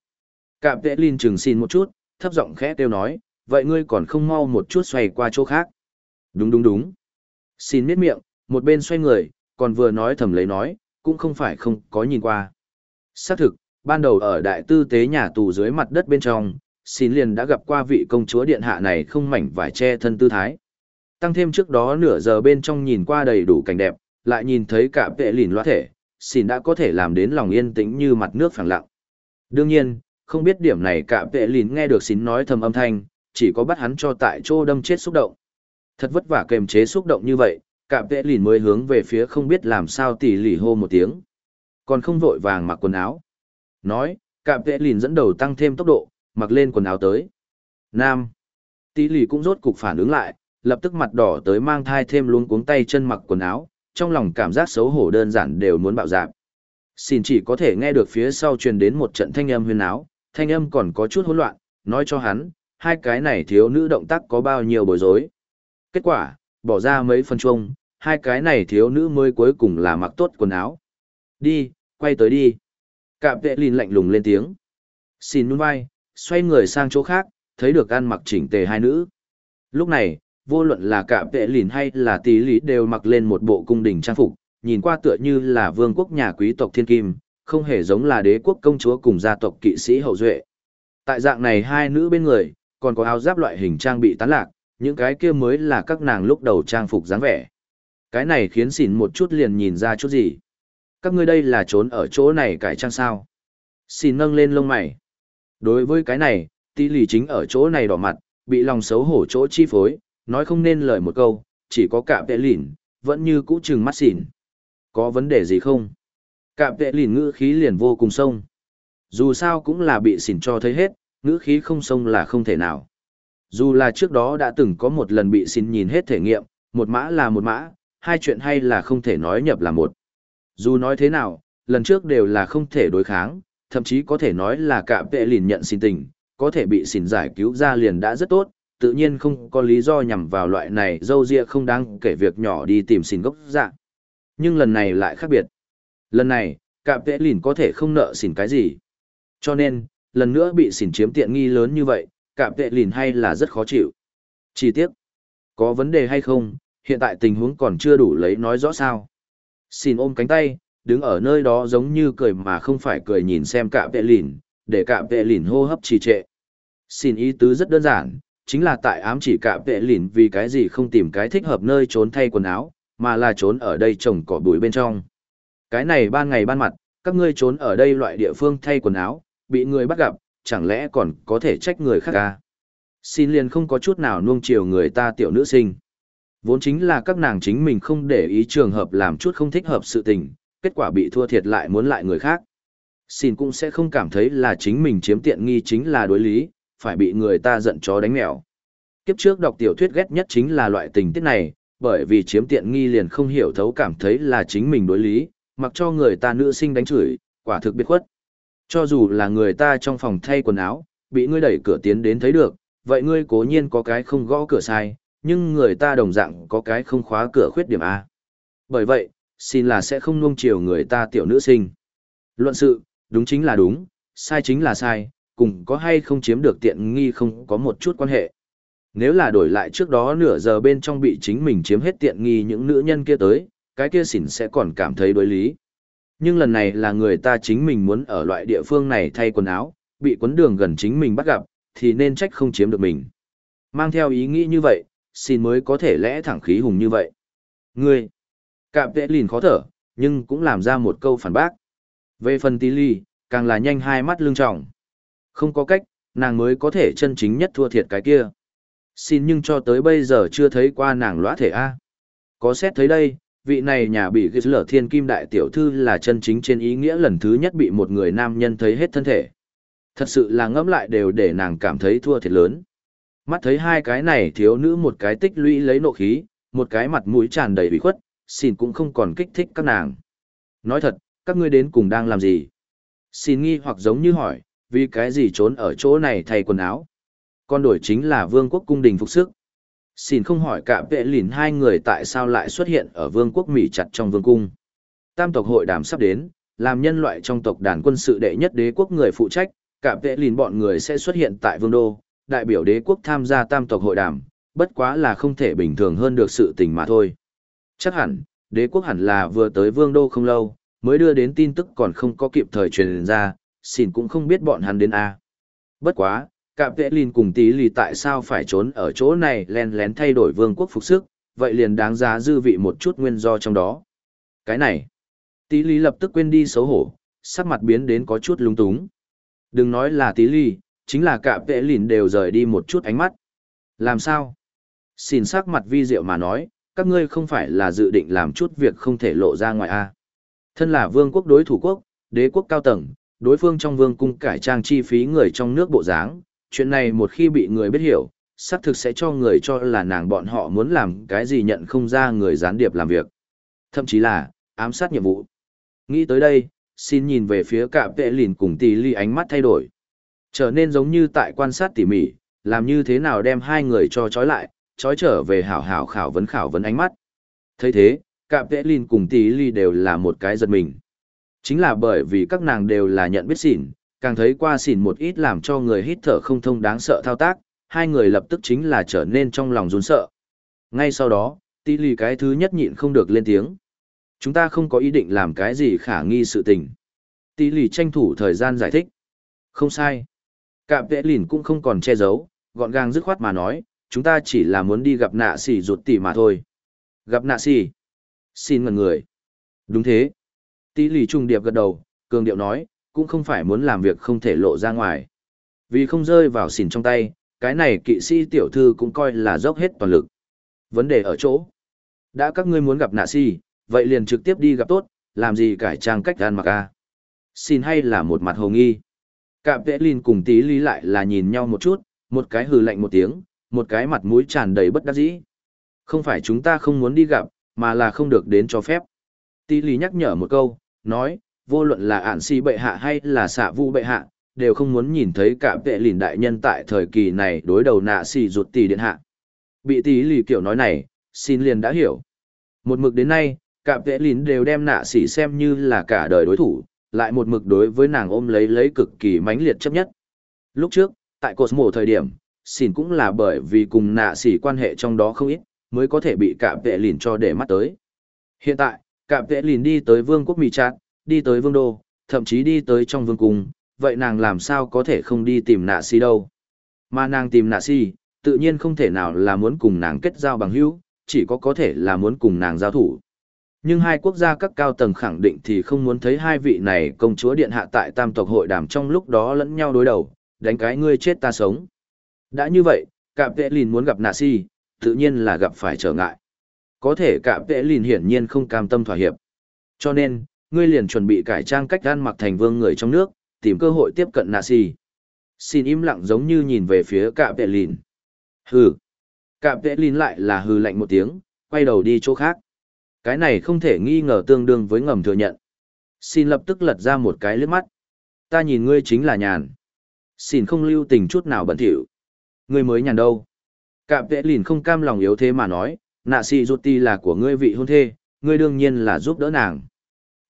Speaker 1: Cạm vệ linh chừng xin một chút, thấp giọng khẽ kêu nói, vậy ngươi còn không mau một chút xoay qua chỗ khác. Đúng đúng đúng. Xin miết miệng, một bên xoay người, còn vừa nói thầm lấy nói, cũng không phải không có nhìn qua. Xác thực, ban đầu ở đại tư tế nhà tù dưới mặt đất bên trong, xin liền đã gặp qua vị công chúa điện hạ này không mảnh vải che thân tư thái. Tăng thêm trước đó nửa giờ bên trong nhìn qua đầy đủ cảnh đẹp, lại nhìn thấy cả vệ lìn loa thể, xin đã có thể làm đến lòng yên tĩnh như mặt nước phẳng lặng. Đương nhiên, không biết điểm này cả vệ lìn nghe được xin nói thầm âm thanh, chỉ có bắt hắn cho tại chỗ đâm chết xúc động. Thật vất vả kềm chế xúc động như vậy, cả vệ lìn mới hướng về phía không biết làm sao tỉ lỉ hô một tiếng. Còn không vội vàng mặc quần áo. Nói, cả vệ lìn dẫn đầu tăng thêm tốc độ, mặc lên quần áo tới. Nam. Tỷ lì cũng rốt cục phản ứng lại, lập tức mặt đỏ tới mang thai thêm luống cuống tay chân mặc quần áo, trong lòng cảm giác xấu hổ đơn giản đều muốn bạo dạp. Xin chỉ có thể nghe được phía sau truyền đến một trận thanh âm huyền áo, thanh âm còn có chút hỗn loạn, nói cho hắn, hai cái này thiếu nữ động tác có bao nhiêu bối rối. Kết quả, bỏ ra mấy phần chung, hai cái này thiếu nữ mới cuối cùng là mặc tốt quần áo. Đi, quay tới đi. Cạm vệ lìn lạnh lùng lên tiếng. Xin nhún vai, xoay người sang chỗ khác, thấy được ăn mặc chỉnh tề hai nữ. Lúc này, vô luận là cả vệ lìn hay là tí lý đều mặc lên một bộ cung đình trang phục, nhìn qua tựa như là vương quốc nhà quý tộc thiên kim, không hề giống là đế quốc công chúa cùng gia tộc kỵ sĩ hậu duệ. Tại dạng này hai nữ bên người, còn có áo giáp loại hình trang bị tán lạc, những cái kia mới là các nàng lúc đầu trang phục dáng vẻ. Cái này khiến xỉn một chút liền nhìn ra chút gì. Các ngươi đây là trốn ở chỗ này cải trang sao. Xin nâng lên lông mày. Đối với cái này, tỷ lì chính ở chỗ này đỏ mặt, bị lòng xấu hổ chỗ chi phối, nói không nên lời một câu, chỉ có cả vệ lìn, vẫn như cũ trừng mắt xỉn. Có vấn đề gì không? Cả vệ lìn ngữ khí liền vô cùng sông. Dù sao cũng là bị xỉn cho thấy hết, ngữ khí không sông là không thể nào. Dù là trước đó đã từng có một lần bị xỉn nhìn hết thể nghiệm, một mã là một mã, hai chuyện hay là không thể nói nhập là một. Dù nói thế nào, lần trước đều là không thể đối kháng, thậm chí có thể nói là cả vệ lìn nhận xin tình, có thể bị xin giải cứu ra liền đã rất tốt, tự nhiên không có lý do nhằm vào loại này dâu ria không đáng kể việc nhỏ đi tìm xin gốc dạ. Nhưng lần này lại khác biệt. Lần này, cả vệ lìn có thể không nợ xin cái gì. Cho nên, lần nữa bị xin chiếm tiện nghi lớn như vậy, cả vệ lìn hay là rất khó chịu. Chi tiết, có vấn đề hay không, hiện tại tình huống còn chưa đủ lấy nói rõ sao. Xin ôm cánh tay, đứng ở nơi đó giống như cười mà không phải cười nhìn xem cả vệ lìn, để cả vệ lìn hô hấp trì trệ. Xin ý tứ rất đơn giản, chính là tại ám chỉ cả vệ lìn vì cái gì không tìm cái thích hợp nơi trốn thay quần áo, mà là trốn ở đây trồng cỏ bụi bên trong. Cái này ban ngày ban mặt, các ngươi trốn ở đây loại địa phương thay quần áo, bị người bắt gặp, chẳng lẽ còn có thể trách người khác à? Xin liền không có chút nào nuông chiều người ta tiểu nữ sinh. Vốn chính là các nàng chính mình không để ý trường hợp làm chút không thích hợp sự tình, kết quả bị thua thiệt lại muốn lại người khác. Xin cũng sẽ không cảm thấy là chính mình chiếm tiện nghi chính là đối lý, phải bị người ta giận chó đánh mèo. Kiếp trước đọc tiểu thuyết ghét nhất chính là loại tình tiết này, bởi vì chiếm tiện nghi liền không hiểu thấu cảm thấy là chính mình đối lý, mặc cho người ta nữ sinh đánh chửi, quả thực biết khuất. Cho dù là người ta trong phòng thay quần áo, bị ngươi đẩy cửa tiến đến thấy được, vậy ngươi cố nhiên có cái không gõ cửa sai, nhưng người ta đồng dạng có cái không khóa cửa khuyết điểm A. Bởi vậy, xin là sẽ không nuông chiều người ta tiểu nữ sinh. Luận sự, đúng chính là đúng, sai chính là sai, cùng có hay không chiếm được tiện nghi không có một chút quan hệ. Nếu là đổi lại trước đó nửa giờ bên trong bị chính mình chiếm hết tiện nghi những nữ nhân kia tới, cái kia xỉn sẽ còn cảm thấy đối lý. Nhưng lần này là người ta chính mình muốn ở loại địa phương này thay quần áo, bị quấn đường gần chính mình bắt gặp, thì nên trách không chiếm được mình. Mang theo ý nghĩ như vậy, xin mới có thể lẽ thẳng khí hùng như vậy. Ngươi, cạm vệ lìn khó thở, nhưng cũng làm ra một câu phản bác. Về phần tí ly, càng là nhanh hai mắt lưng trọng. Không có cách, nàng mới có thể chân chính nhất thua thiệt cái kia. Xin nhưng cho tới bây giờ chưa thấy qua nàng lõa thể A. Có xét thấy đây, vị này nhà bị ghế lở thiên kim đại tiểu thư là chân chính trên ý nghĩa lần thứ nhất bị một người nam nhân thấy hết thân thể. Thật sự là ngẫm lại đều để nàng cảm thấy thua thiệt lớn. Mắt thấy hai cái này thiếu nữ một cái tích lũy lấy nộ khí, một cái mặt mũi tràn đầy bị khuất, xin cũng không còn kích thích các nàng. Nói thật, các ngươi đến cùng đang làm gì? Xin nghi hoặc giống như hỏi, vì cái gì trốn ở chỗ này thay quần áo? Con đổi chính là vương quốc cung đình phục sức. Xin không hỏi cả vệ lìn hai người tại sao lại xuất hiện ở vương quốc Mỹ chặt trong vương cung. Tam tộc hội đàm sắp đến, làm nhân loại trong tộc đàn quân sự đệ nhất đế quốc người phụ trách, cả vệ lìn bọn người sẽ xuất hiện tại vương đô, đại biểu đế quốc tham gia tam tộc hội đàm, bất quá là không thể bình thường hơn được sự tình mà thôi. Chắc hẳn, đế quốc hẳn là vừa tới vương đô không lâu, mới đưa đến tin tức còn không có kịp thời truyền ra, xin cũng không biết bọn hắn đến A. Bất quá, cạm vệ lìn cùng tí lì tại sao phải trốn ở chỗ này len lén thay đổi vương quốc phục sức, vậy liền đáng giá dư vị một chút nguyên do trong đó. Cái này, tí lì lập tức quên đi xấu hổ, sắc mặt biến đến có chút lung túng. Đừng nói là tí lì, chính là cạm vệ lìn đều rời đi một chút ánh mắt. Làm sao? Xin sắc mặt vi diệu mà nói, các ngươi không phải là dự định làm chút việc không thể lộ ra ngoài a Thân là vương quốc đối thủ quốc, đế quốc cao tầng, đối phương trong vương cung cải trang chi phí người trong nước bộ dáng, chuyện này một khi bị người biết hiểu, xác thực sẽ cho người cho là nàng bọn họ muốn làm cái gì nhận không ra người gián điệp làm việc. Thậm chí là, ám sát nhiệm vụ. Nghĩ tới đây, xin nhìn về phía cạm vệ lìn cùng tỷ ly ánh mắt thay đổi. Trở nên giống như tại quan sát tỉ mỉ, làm như thế nào đem hai người cho trói lại, trói trở về hảo hảo khảo vấn khảo vấn ánh mắt. thấy thế, cạm vệ lìn cùng tỷ ly đều là một cái giật mình. Chính là bởi vì các nàng đều là nhận biết xỉn, càng thấy qua xỉn một ít làm cho người hít thở không thông đáng sợ thao tác, hai người lập tức chính là trở nên trong lòng run sợ. Ngay sau đó, tỷ ly cái thứ nhất nhịn không được lên tiếng. Chúng ta không có ý định làm cái gì khả nghi sự tình. Tỷ lì tranh thủ thời gian giải thích. Không sai. Cạm vệ lìn cũng không còn che giấu, gọn gàng dứt khoát mà nói, chúng ta chỉ là muốn đi gặp nạ xỉ ruột tỉ mà thôi. Gặp nạ xỉ. Xin ngần người. Đúng thế. Tỷ lì trung điệp gật đầu, cường điệu nói, cũng không phải muốn làm việc không thể lộ ra ngoài. Vì không rơi vào xỉn trong tay, cái này kỵ sĩ tiểu thư cũng coi là dốc hết toàn lực. Vấn đề ở chỗ. Đã các ngươi muốn gặp nạ xỉ vậy liền trực tiếp đi gặp tốt, làm gì cải trang cách ăn mặc a Xin hay là một mặt hồ nghi. Cạm vệ Linh cùng tí lý lại là nhìn nhau một chút, một cái hừ lạnh một tiếng, một cái mặt mũi tràn đầy bất đắc dĩ. Không phải chúng ta không muốn đi gặp, mà là không được đến cho phép. Tí lý nhắc nhở một câu, nói, vô luận là ản si bệ hạ hay là xạ vu bệ hạ, đều không muốn nhìn thấy cả vệ lìn đại nhân tại thời kỳ này đối đầu nạ xì ruột tỷ điện hạ. Bị tí lì kiểu nói này, xin liền đã hiểu. Một mực đến nay, cả vệ lìn đều đem nạ xì xem như là cả đời đối thủ, lại một mực đối với nàng ôm lấy lấy cực kỳ mãnh liệt chấp nhất. Lúc trước, tại Cosmo thời điểm, xin cũng là bởi vì cùng nạ xỉ quan hệ trong đó không ít, mới có thể bị cả vệ lìn cho để mắt tới. Hiện tại, cả vệ lìn đi tới vương quốc Mỹ Trạc, đi tới vương đô, thậm chí đi tới trong vương cung, vậy nàng làm sao có thể không đi tìm nạ xỉ đâu. Mà nàng tìm nạ xỉ, tự nhiên không thể nào là muốn cùng nàng kết giao bằng hữu, chỉ có có thể là muốn cùng nàng giao thủ. Nhưng hai quốc gia các cao tầng khẳng định thì không muốn thấy hai vị này công chúa điện hạ tại tam tộc hội đàm trong lúc đó lẫn nhau đối đầu, đánh cái ngươi chết ta sống. Đã như vậy, cạm vệ lìn muốn gặp nạ si, tự nhiên là gặp phải trở ngại. Có thể cạm vệ lìn hiển nhiên không cam tâm thỏa hiệp. Cho nên, ngươi liền chuẩn bị cải trang cách gan mặc thành vương người trong nước, tìm cơ hội tiếp cận nạ si. Xin im lặng giống như nhìn về phía cạm vệ lìn. Hừ. Cạm vệ lìn lại là hừ lạnh một tiếng, quay đầu đi chỗ khác. Cái này không thể nghi ngờ tương đương với ngầm thừa nhận. Xin lập tức lật ra một cái lướt mắt. Ta nhìn ngươi chính là nhàn. Xin không lưu tình chút nào bẩn thỉu. Ngươi mới nhàn đâu. Cạm vệ lìn không cam lòng yếu thế mà nói, nạ xì rụt ti là của ngươi vị hôn thê, ngươi đương nhiên là giúp đỡ nàng.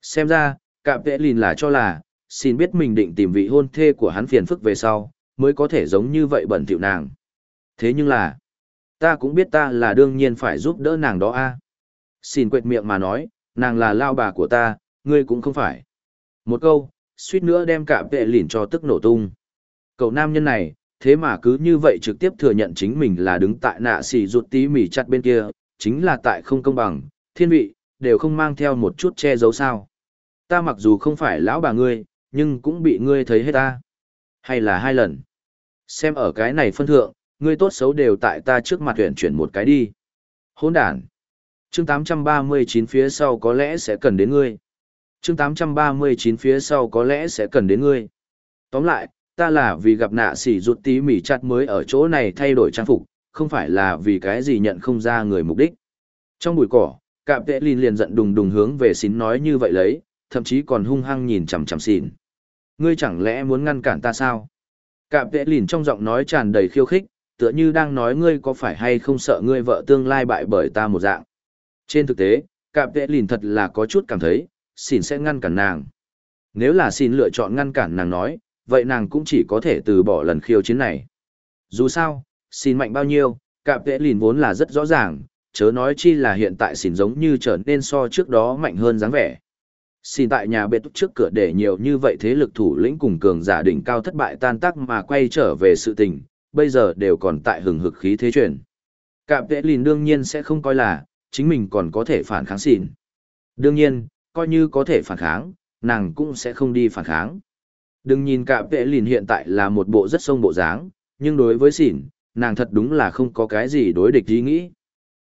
Speaker 1: Xem ra, cạm vệ lìn là cho là, xin biết mình định tìm vị hôn thê của hắn phiền phức về sau, mới có thể giống như vậy bẩn thỉu nàng. Thế nhưng là, ta cũng biết ta là đương nhiên phải giúp đỡ nàng đó a. Xin quệt miệng mà nói, nàng là lao bà của ta, ngươi cũng không phải. Một câu, suýt nữa đem cả vệ lìn cho tức nổ tung. Cậu nam nhân này, thế mà cứ như vậy trực tiếp thừa nhận chính mình là đứng tại nạ xì rụt tí mỉ chặt bên kia, chính là tại không công bằng, thiên vị, đều không mang theo một chút che giấu sao. Ta mặc dù không phải lão bà ngươi, nhưng cũng bị ngươi thấy hết ta. Hay là hai lần. Xem ở cái này phân thượng, ngươi tốt xấu đều tại ta trước mặt huyện chuyển một cái đi. Hôn đàn. chương 839 phía sau có lẽ sẽ cần đến ngươi. chương 839 phía sau có lẽ sẽ cần đến ngươi. Tóm lại, ta là vì gặp nạ sỉ rụt tí mỉ chặt mới ở chỗ này thay đổi trang phục, không phải là vì cái gì nhận không ra người mục đích. Trong bụi cỏ, cạm tệ lìn liền giận đùng đùng hướng về xín nói như vậy lấy, thậm chí còn hung hăng nhìn chằm chằm xỉn. Ngươi chẳng lẽ muốn ngăn cản ta sao? Cạm tệ lìn trong giọng nói tràn đầy khiêu khích, tựa như đang nói ngươi có phải hay không sợ ngươi vợ tương lai bại bởi ta một dạng. Trên thực tế, cạm tệ lìn thật là có chút cảm thấy, xỉn sẽ ngăn cản nàng. Nếu là xỉn lựa chọn ngăn cản nàng nói, vậy nàng cũng chỉ có thể từ bỏ lần khiêu chiến này. Dù sao, xin mạnh bao nhiêu, cạm vệ lìn vốn là rất rõ ràng, chớ nói chi là hiện tại xin giống như trở nên so trước đó mạnh hơn dáng vẻ. Xin tại nhà bệ túc trước cửa để nhiều như vậy thế lực thủ lĩnh cùng cường giả đỉnh cao thất bại tan tác mà quay trở về sự tình, bây giờ đều còn tại hừng hực khí thế chuyển. Cạm vệ lìn đương nhiên sẽ không coi là, chính mình còn có thể phản kháng xin Đương nhiên, coi như có thể phản kháng, nàng cũng sẽ không đi phản kháng. Đừng nhìn cạm vệ lìn hiện tại là một bộ rất sông bộ dáng, nhưng đối với xỉn, nàng thật đúng là không có cái gì đối địch ý nghĩ.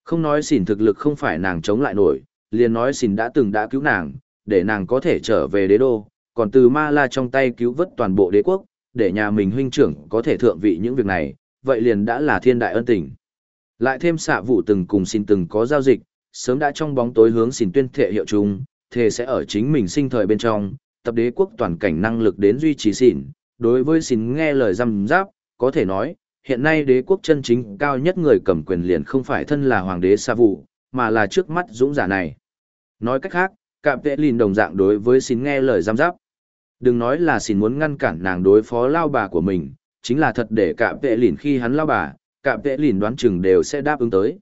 Speaker 1: Không nói xỉn thực lực không phải nàng chống lại nổi, liền nói xỉn đã từng đã cứu nàng, để nàng có thể trở về đế đô, còn từ ma la trong tay cứu vớt toàn bộ đế quốc, để nhà mình huynh trưởng có thể thượng vị những việc này, vậy liền đã là thiên đại ân tình. Lại thêm xạ vụ từng cùng xin từng có giao dịch, sớm đã trong bóng tối hướng xin tuyên thệ hiệu chung, thề sẽ ở chính mình sinh thời bên trong, tập đế quốc toàn cảnh năng lực đến duy trì xỉn, đối với xỉn nghe lời răm giáp, có thể nói, hiện nay đế quốc chân chính cao nhất người cầm quyền liền không phải thân là hoàng đế Sa vụ, mà là trước mắt dũng giả này. Nói cách khác, cạm vệ lìn đồng dạng đối với xỉn nghe lời răm giáp. Đừng nói là xỉn muốn ngăn cản nàng đối phó lao bà của mình, chính là thật để cạm vệ lìn khi hắn lao bà, cạm vệ lìn đoán chừng đều sẽ đáp ứng tới.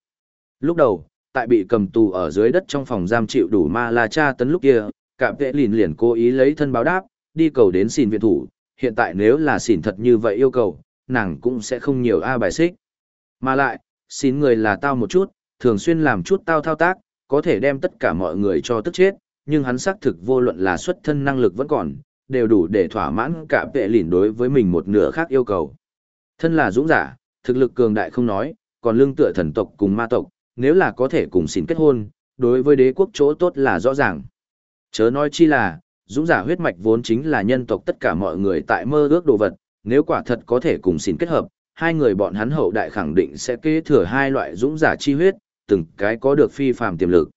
Speaker 1: Lúc đầu, tại bị cầm tù ở dưới đất trong phòng giam chịu đủ ma la cha tấn lúc kia, cạm vệ lìn liền cố ý lấy thân báo đáp, đi cầu đến xin viện thủ, hiện tại nếu là xin thật như vậy yêu cầu, nàng cũng sẽ không nhiều a bài xích. Mà lại, xin người là tao một chút, thường xuyên làm chút tao thao tác, có thể đem tất cả mọi người cho tức chết, nhưng hắn xác thực vô luận là xuất thân năng lực vẫn còn, đều đủ để thỏa mãn cả vệ lìn đối với mình một nửa khác yêu cầu. Thân là dũng giả, thực lực cường đại không nói, còn lương tựa thần tộc cùng ma tộc, nếu là có thể cùng xin kết hôn, đối với đế quốc chỗ tốt là rõ ràng. Chớ nói chi là, dũng giả huyết mạch vốn chính là nhân tộc tất cả mọi người tại mơ ước đồ vật, nếu quả thật có thể cùng xin kết hợp, hai người bọn hắn hậu đại khẳng định sẽ kế thừa hai loại dũng giả chi huyết, từng cái có được phi phàm tiềm lực.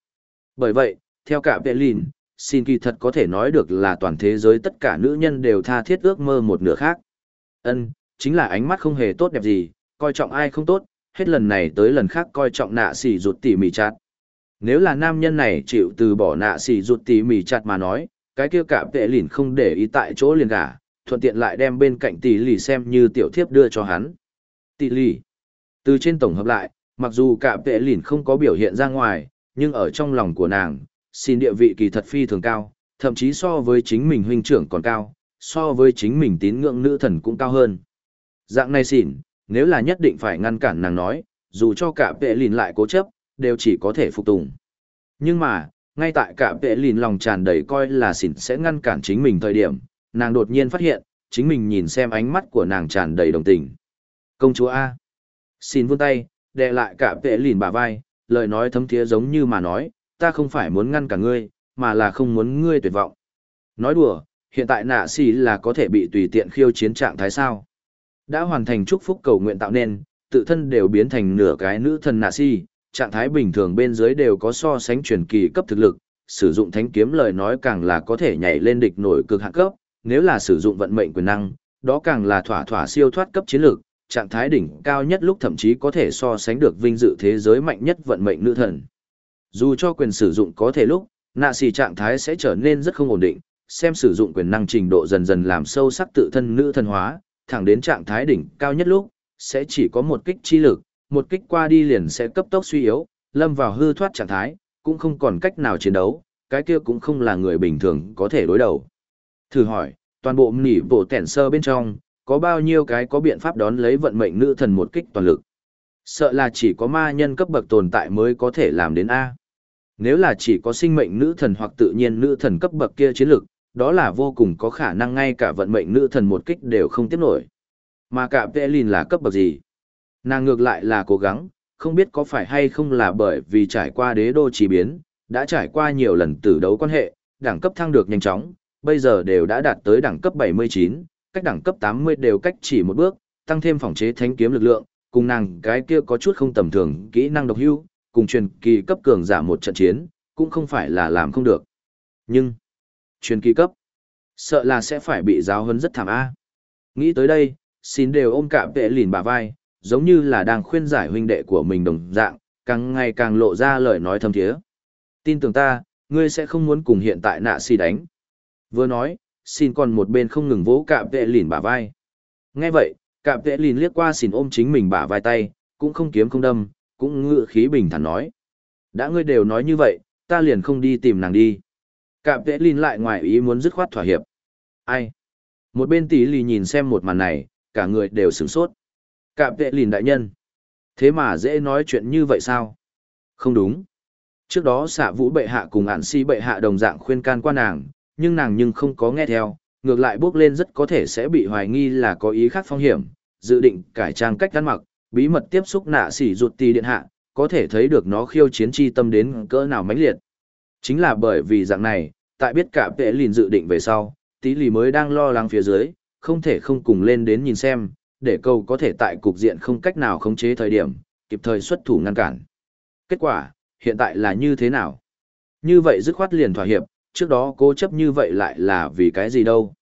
Speaker 1: Bởi vậy, theo cả vệ lìn, xin kỳ thật có thể nói được là toàn thế giới tất cả nữ nhân đều tha thiết ước mơ một nửa khác. Ân, chính là ánh mắt không hề tốt đẹp gì, coi trọng ai không tốt, hết lần này tới lần khác coi trọng nạ xỉ rụt tỉ mỉ chát. Nếu là nam nhân này chịu từ bỏ nạ xỉ rụt tỉ mỉ chặt mà nói, cái kia cả vệ lìn không để ý tại chỗ liền gả, thuận tiện lại đem bên cạnh tỷ lì xem như tiểu thiếp đưa cho hắn. Tỷ lì. Từ trên tổng hợp lại, mặc dù cả vệ lìn không có biểu hiện ra ngoài, nhưng ở trong lòng của nàng, xin địa vị kỳ thật phi thường cao, thậm chí so với chính mình huynh trưởng còn cao, so với chính mình tín ngưỡng nữ thần cũng cao hơn. Dạng này xỉn, nếu là nhất định phải ngăn cản nàng nói, dù cho cả vệ lìn lại cố chấp, đều chỉ có thể phục tùng. Nhưng mà, ngay tại cả vệ lìn lòng tràn đầy coi là xỉn sẽ ngăn cản chính mình thời điểm, nàng đột nhiên phát hiện, chính mình nhìn xem ánh mắt của nàng tràn đầy đồng tình. Công chúa A. Xin vươn tay, đè lại cả vệ lìn bả vai, lời nói thấm thiế giống như mà nói, ta không phải muốn ngăn cả ngươi, mà là không muốn ngươi tuyệt vọng. Nói đùa, hiện tại nạ xì là có thể bị tùy tiện khiêu chiến trạng thái sao. Đã hoàn thành chúc phúc cầu nguyện tạo nên, tự thân đều biến thành nửa cái nữ thần nạ xì, trạng thái bình thường bên dưới đều có so sánh truyền kỳ cấp thực lực, sử dụng thánh kiếm lời nói càng là có thể nhảy lên địch nổi cực hạn cấp, nếu là sử dụng vận mệnh quyền năng, đó càng là thỏa thỏa siêu thoát cấp chiến lược, trạng thái đỉnh cao nhất lúc thậm chí có thể so sánh được vinh dự thế giới mạnh nhất vận mệnh nữ thần. Dù cho quyền sử dụng có thể lúc, nạ xì trạng thái sẽ trở nên rất không ổn định, xem sử dụng quyền năng trình độ dần dần làm sâu sắc tự thân nữ thần hóa, thẳng đến trạng thái đỉnh cao nhất lúc, sẽ chỉ có một kích chi lực, một kích qua đi liền sẽ cấp tốc suy yếu, lâm vào hư thoát trạng thái, cũng không còn cách nào chiến đấu, cái kia cũng không là người bình thường có thể đối đầu. Thử hỏi, toàn bộ nỉ bộ tẻn sơ bên trong, có bao nhiêu cái có biện pháp đón lấy vận mệnh nữ thần một kích toàn lực. Sợ là chỉ có ma nhân cấp bậc tồn tại mới có thể làm đến A. Nếu là chỉ có sinh mệnh nữ thần hoặc tự nhiên nữ thần cấp bậc kia chiến lực, đó là vô cùng có khả năng ngay cả vận mệnh nữ thần một kích đều không tiếp nổi. Mà cả Pelin là cấp bậc gì? Nàng ngược lại là cố gắng, không biết có phải hay không là bởi vì trải qua đế đô chỉ biến, đã trải qua nhiều lần tử đấu quan hệ, đẳng cấp thăng được nhanh chóng, bây giờ đều đã đạt tới đẳng cấp 79, cách đẳng cấp 80 đều cách chỉ một bước, tăng thêm phòng chế thánh kiếm lực lượng, cùng nàng cái kia có chút không tầm thường, kỹ năng độc hưu, cùng truyền kỳ cấp cường giả một trận chiến, cũng không phải là làm không được. Nhưng, truyền kỳ cấp, sợ là sẽ phải bị giáo huấn rất thảm a. Nghĩ tới đây, xin đều ôm cả vệ lìn bà vai, giống như là đang khuyên giải huynh đệ của mình đồng dạng, càng ngày càng lộ ra lời nói thâm thiế. Tin tưởng ta, ngươi sẽ không muốn cùng hiện tại nạ si đánh. Vừa nói, xin còn một bên không ngừng vỗ cả vệ lìn bả vai. Nghe vậy, cạm vệ lìn liếc qua xin ôm chính mình bả vai tay, cũng không kiếm không đâm, cũng ngự khí bình thản nói. Đã ngươi đều nói như vậy, ta liền không đi tìm nàng đi. Cạm vệ lìn lại ngoài ý muốn dứt khoát thỏa hiệp. Ai? Một bên tỷ lì nhìn xem một màn này, cả người đều sửng sốt. Cạm vệ lìn đại nhân. Thế mà dễ nói chuyện như vậy sao? Không đúng. Trước đó xạ vũ bệ hạ cùng ản si bệ hạ đồng dạng khuyên can qua nàng, nhưng nàng nhưng không có nghe theo, ngược lại bước lên rất có thể sẽ bị hoài nghi là có ý khác phong hiểm, dự định cải trang cách ăn mặc, bí mật tiếp xúc nạ sỉ ruột tì điện hạ, có thể thấy được nó khiêu chiến chi tâm đến cỡ nào mãnh liệt. Chính là bởi vì dạng này, tại biết cả vệ lìn dự định về sau, tí lì mới đang lo lắng phía dưới, không thể không cùng lên đến nhìn xem, để cầu có thể tại cục diện không cách nào khống chế thời điểm, kịp thời xuất thủ ngăn cản. Kết quả, hiện tại là như thế nào? Như vậy dứt khoát liền thỏa hiệp, trước đó cố chấp như vậy lại là vì cái gì đâu?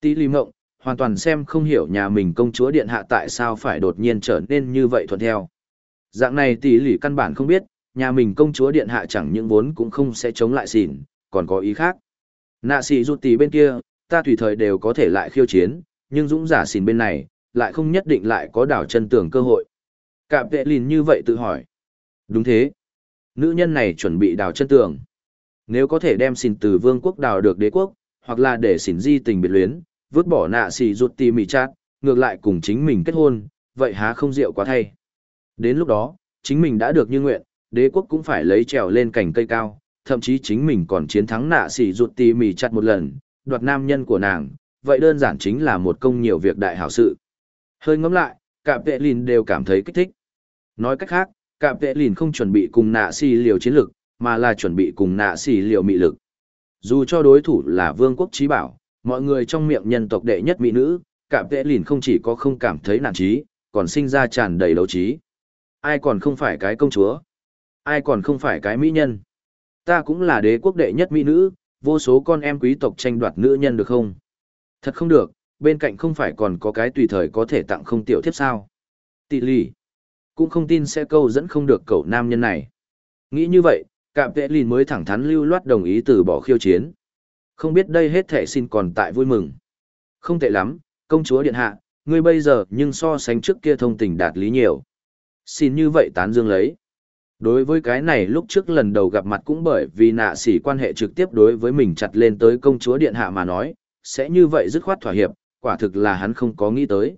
Speaker 1: Tí lì mộng, hoàn toàn xem không hiểu nhà mình công chúa điện hạ tại sao phải đột nhiên trở nên như vậy thuận theo. Dạng này tỷ lì căn bản không biết, nhà mình công chúa điện hạ chẳng những vốn cũng không sẽ chống lại xỉn, còn có ý khác. Nạ sĩ rụt tỷ bên kia, ta tùy thời đều có thể lại khiêu chiến, nhưng dũng giả xỉn bên này, lại không nhất định lại có đảo chân tưởng cơ hội. Cạm vệ lìn như vậy tự hỏi. Đúng thế. Nữ nhân này chuẩn bị đào chân tường. Nếu có thể đem xin từ vương quốc đào được đế quốc, hoặc là để xỉn di tình biệt luyến, vứt bỏ nạ xì ruột tì mì chát, ngược lại cùng chính mình kết hôn, vậy há không rượu quá thay. Đến lúc đó, chính mình đã được như nguyện, đế quốc cũng phải lấy trèo lên cành cây cao, thậm chí chính mình còn chiến thắng nạ xì rụt tì mì chặt một lần, đoạt nam nhân của nàng, vậy đơn giản chính là một công nhiều việc đại hảo sự. Hơi ngẫm lại, cả vệ lìn đều cảm thấy kích thích. Nói cách khác, cả vệ lìn không chuẩn bị cùng nạ xì liều chiến lực, mà là chuẩn bị cùng nạ xì liều mị lực. Dù cho đối thủ là vương quốc trí bảo, mọi người trong miệng nhân tộc đệ nhất mỹ nữ, cả vệ lìn không chỉ có không cảm thấy nản trí, còn sinh ra tràn đầy đấu trí. Ai còn không phải cái công chúa? Ai còn không phải cái mỹ nhân? Ta cũng là đế quốc đệ nhất mỹ nữ, vô số con em quý tộc tranh đoạt nữ nhân được không? Thật không được, bên cạnh không phải còn có cái tùy thời có thể tặng không tiểu thiếp sao? Tỷ lì. Cũng không tin sẽ câu dẫn không được cậu nam nhân này. Nghĩ như vậy, cạm vệ lìn mới thẳng thắn lưu loát đồng ý từ bỏ khiêu chiến. Không biết đây hết thể xin còn tại vui mừng. Không tệ lắm, công chúa điện hạ, ngươi bây giờ nhưng so sánh trước kia thông tình đạt lý nhiều xin như vậy tán dương lấy. Đối với cái này lúc trước lần đầu gặp mặt cũng bởi vì nạ sỉ quan hệ trực tiếp đối với mình chặt lên tới công chúa điện hạ mà nói, sẽ như vậy dứt khoát thỏa hiệp, quả thực là hắn không có nghĩ tới.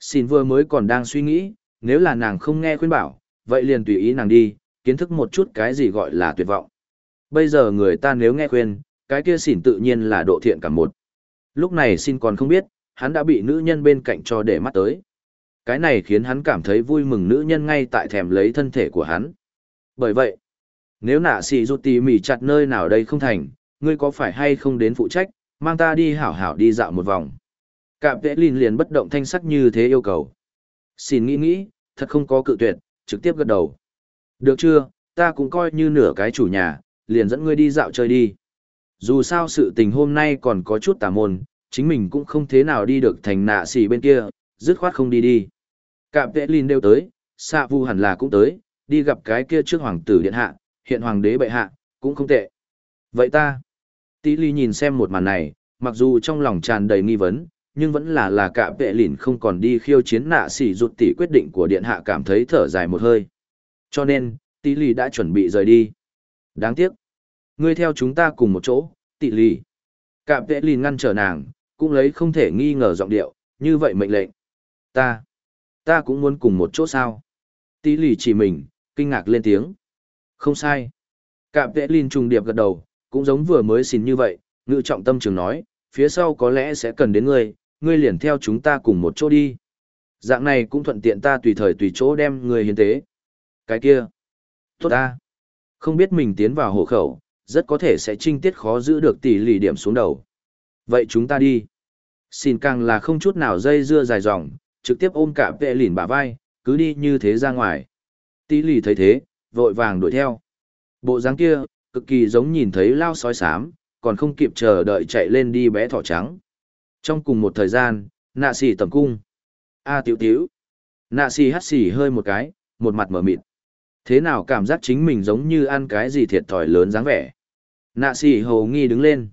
Speaker 1: Xin vừa mới còn đang suy nghĩ, nếu là nàng không nghe khuyên bảo, vậy liền tùy ý nàng đi, kiến thức một chút cái gì gọi là tuyệt vọng. Bây giờ người ta nếu nghe khuyên, cái kia xỉn tự nhiên là độ thiện cả một. Lúc này xin còn không biết, hắn đã bị nữ nhân bên cạnh cho để mắt tới. Cái này khiến hắn cảm thấy vui mừng nữ nhân ngay tại thèm lấy thân thể của hắn. Bởi vậy, nếu nạ xì rụt tì mỉ chặt nơi nào đây không thành, ngươi có phải hay không đến phụ trách, mang ta đi hảo hảo đi dạo một vòng. Cạm vẽ lìn liền bất động thanh sắc như thế yêu cầu. Xin nghĩ nghĩ, thật không có cự tuyệt, trực tiếp gật đầu. Được chưa, ta cũng coi như nửa cái chủ nhà, liền dẫn ngươi đi dạo chơi đi. Dù sao sự tình hôm nay còn có chút tà môn, chính mình cũng không thế nào đi được thành nạ xì bên kia, dứt khoát không đi đi. Cạm vệ lìn đều tới, xạ vu hẳn là cũng tới, đi gặp cái kia trước hoàng tử điện hạ, hiện hoàng đế bệ hạ, cũng không tệ. Vậy ta, tí ly nhìn xem một màn này, mặc dù trong lòng tràn đầy nghi vấn, nhưng vẫn là là cạm vệ lìn không còn đi khiêu chiến nạ xỉ rụt tỷ quyết định của điện hạ cảm thấy thở dài một hơi. Cho nên, tỷ lì đã chuẩn bị rời đi. Đáng tiếc, ngươi theo chúng ta cùng một chỗ, tỷ lì Cạm vệ lìn ngăn trở nàng, cũng lấy không thể nghi ngờ giọng điệu, như vậy mệnh lệnh. Ta, ta cũng muốn cùng một chỗ sao. tỷ lì chỉ mình, kinh ngạc lên tiếng. Không sai. Cạm vệ lìn trùng điệp gật đầu, cũng giống vừa mới xin như vậy, ngự trọng tâm trường nói, phía sau có lẽ sẽ cần đến ngươi, ngươi liền theo chúng ta cùng một chỗ đi. Dạng này cũng thuận tiện ta tùy thời tùy chỗ đem người hiến tế. Cái kia. Tốt ta. Không biết mình tiến vào hộ khẩu, rất có thể sẽ trinh tiết khó giữ được tỷ lì điểm xuống đầu. Vậy chúng ta đi. Xin càng là không chút nào dây dưa dài dòng, trực tiếp ôm cả vệ lìn bả vai, cứ đi như thế ra ngoài. Tỷ lì thấy thế, vội vàng đuổi theo. Bộ dáng kia, cực kỳ giống nhìn thấy lao sói sám, còn không kịp chờ đợi chạy lên đi bé thỏ trắng. Trong cùng một thời gian, nạ xì tầm cung. A tiểu tiểu. Nạ xì hắt xì hơi một cái, một mặt mở mịt. Thế nào cảm giác chính mình giống như ăn cái gì thiệt thòi lớn dáng vẻ. Nạ xì hầu nghi đứng lên.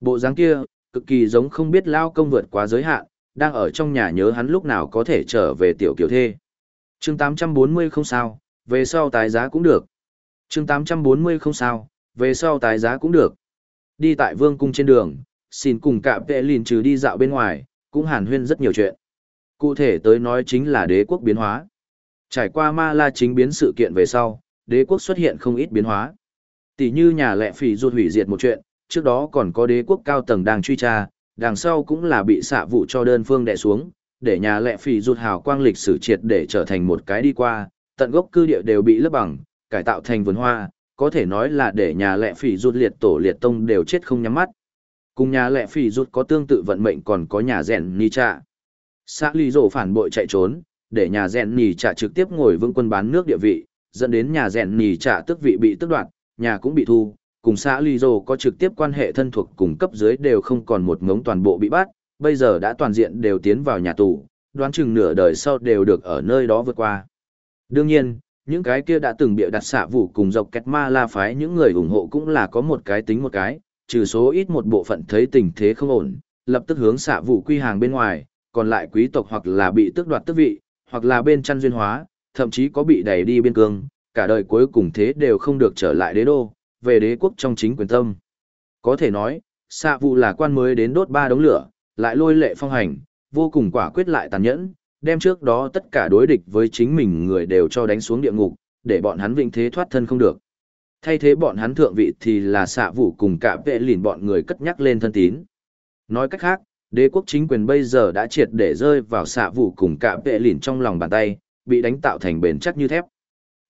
Speaker 1: Bộ dáng kia, cực kỳ giống không biết lao công vượt quá giới hạn, đang ở trong nhà nhớ hắn lúc nào có thể trở về tiểu kiểu thê. chương 840 không sao, về sau tái giá cũng được. chương 840 không sao, về sau tái giá cũng được. Đi tại vương cung trên đường, xin cùng cả vệ lìn trừ đi dạo bên ngoài, cũng hàn huyên rất nhiều chuyện. Cụ thể tới nói chính là đế quốc biến hóa. Trải qua ma la chính biến sự kiện về sau, đế quốc xuất hiện không ít biến hóa. Tỷ như nhà lệ phỉ ruột hủy diệt một chuyện, trước đó còn có đế quốc cao tầng đang truy tra, đằng sau cũng là bị xạ vụ cho đơn phương đè xuống, để nhà lệ phỉ ruột hào quang lịch sử triệt để trở thành một cái đi qua, tận gốc cư địa đều bị lấp bằng, cải tạo thành vườn hoa, có thể nói là để nhà lệ phỉ ruột liệt tổ liệt tông đều chết không nhắm mắt. Cùng nhà lệ phỉ ruột có tương tự vận mệnh còn có nhà rèn ni trạ. Xã ly rổ phản bội chạy trốn, để nhà rèn nì trạ trực tiếp ngồi vương quân bán nước địa vị, dẫn đến nhà rèn nì trạ tước vị bị tước đoạt, nhà cũng bị thu, cùng xã ly rổ có trực tiếp quan hệ thân thuộc cùng cấp dưới đều không còn một ngống toàn bộ bị bắt, bây giờ đã toàn diện đều tiến vào nhà tù, đoán chừng nửa đời sau đều được ở nơi đó vượt qua. Đương nhiên, những cái kia đã từng bịa đặt xạ vụ cùng dọc kẹt ma la phái những người ủng hộ cũng là có một cái tính một cái, trừ số ít một bộ phận thấy tình thế không ổn, lập tức hướng xạ vụ quy hàng bên ngoài, còn lại quý tộc hoặc là bị tước đoạt tước vị, hoặc là bên chăn duyên hóa, thậm chí có bị đẩy đi biên cương, cả đời cuối cùng thế đều không được trở lại đế đô, về đế quốc trong chính quyền tâm. Có thể nói, xạ vụ là quan mới đến đốt ba đống lửa, lại lôi lệ phong hành, vô cùng quả quyết lại tàn nhẫn, đem trước đó tất cả đối địch với chính mình người đều cho đánh xuống địa ngục, để bọn hắn vĩnh thế thoát thân không được. Thay thế bọn hắn thượng vị thì là xạ vũ cùng cả vệ lìn bọn người cất nhắc lên thân tín. Nói cách khác, đế quốc chính quyền bây giờ đã triệt để rơi vào xạ vũ cùng cả vệ lìn trong lòng bàn tay, bị đánh tạo thành bền chắc như thép.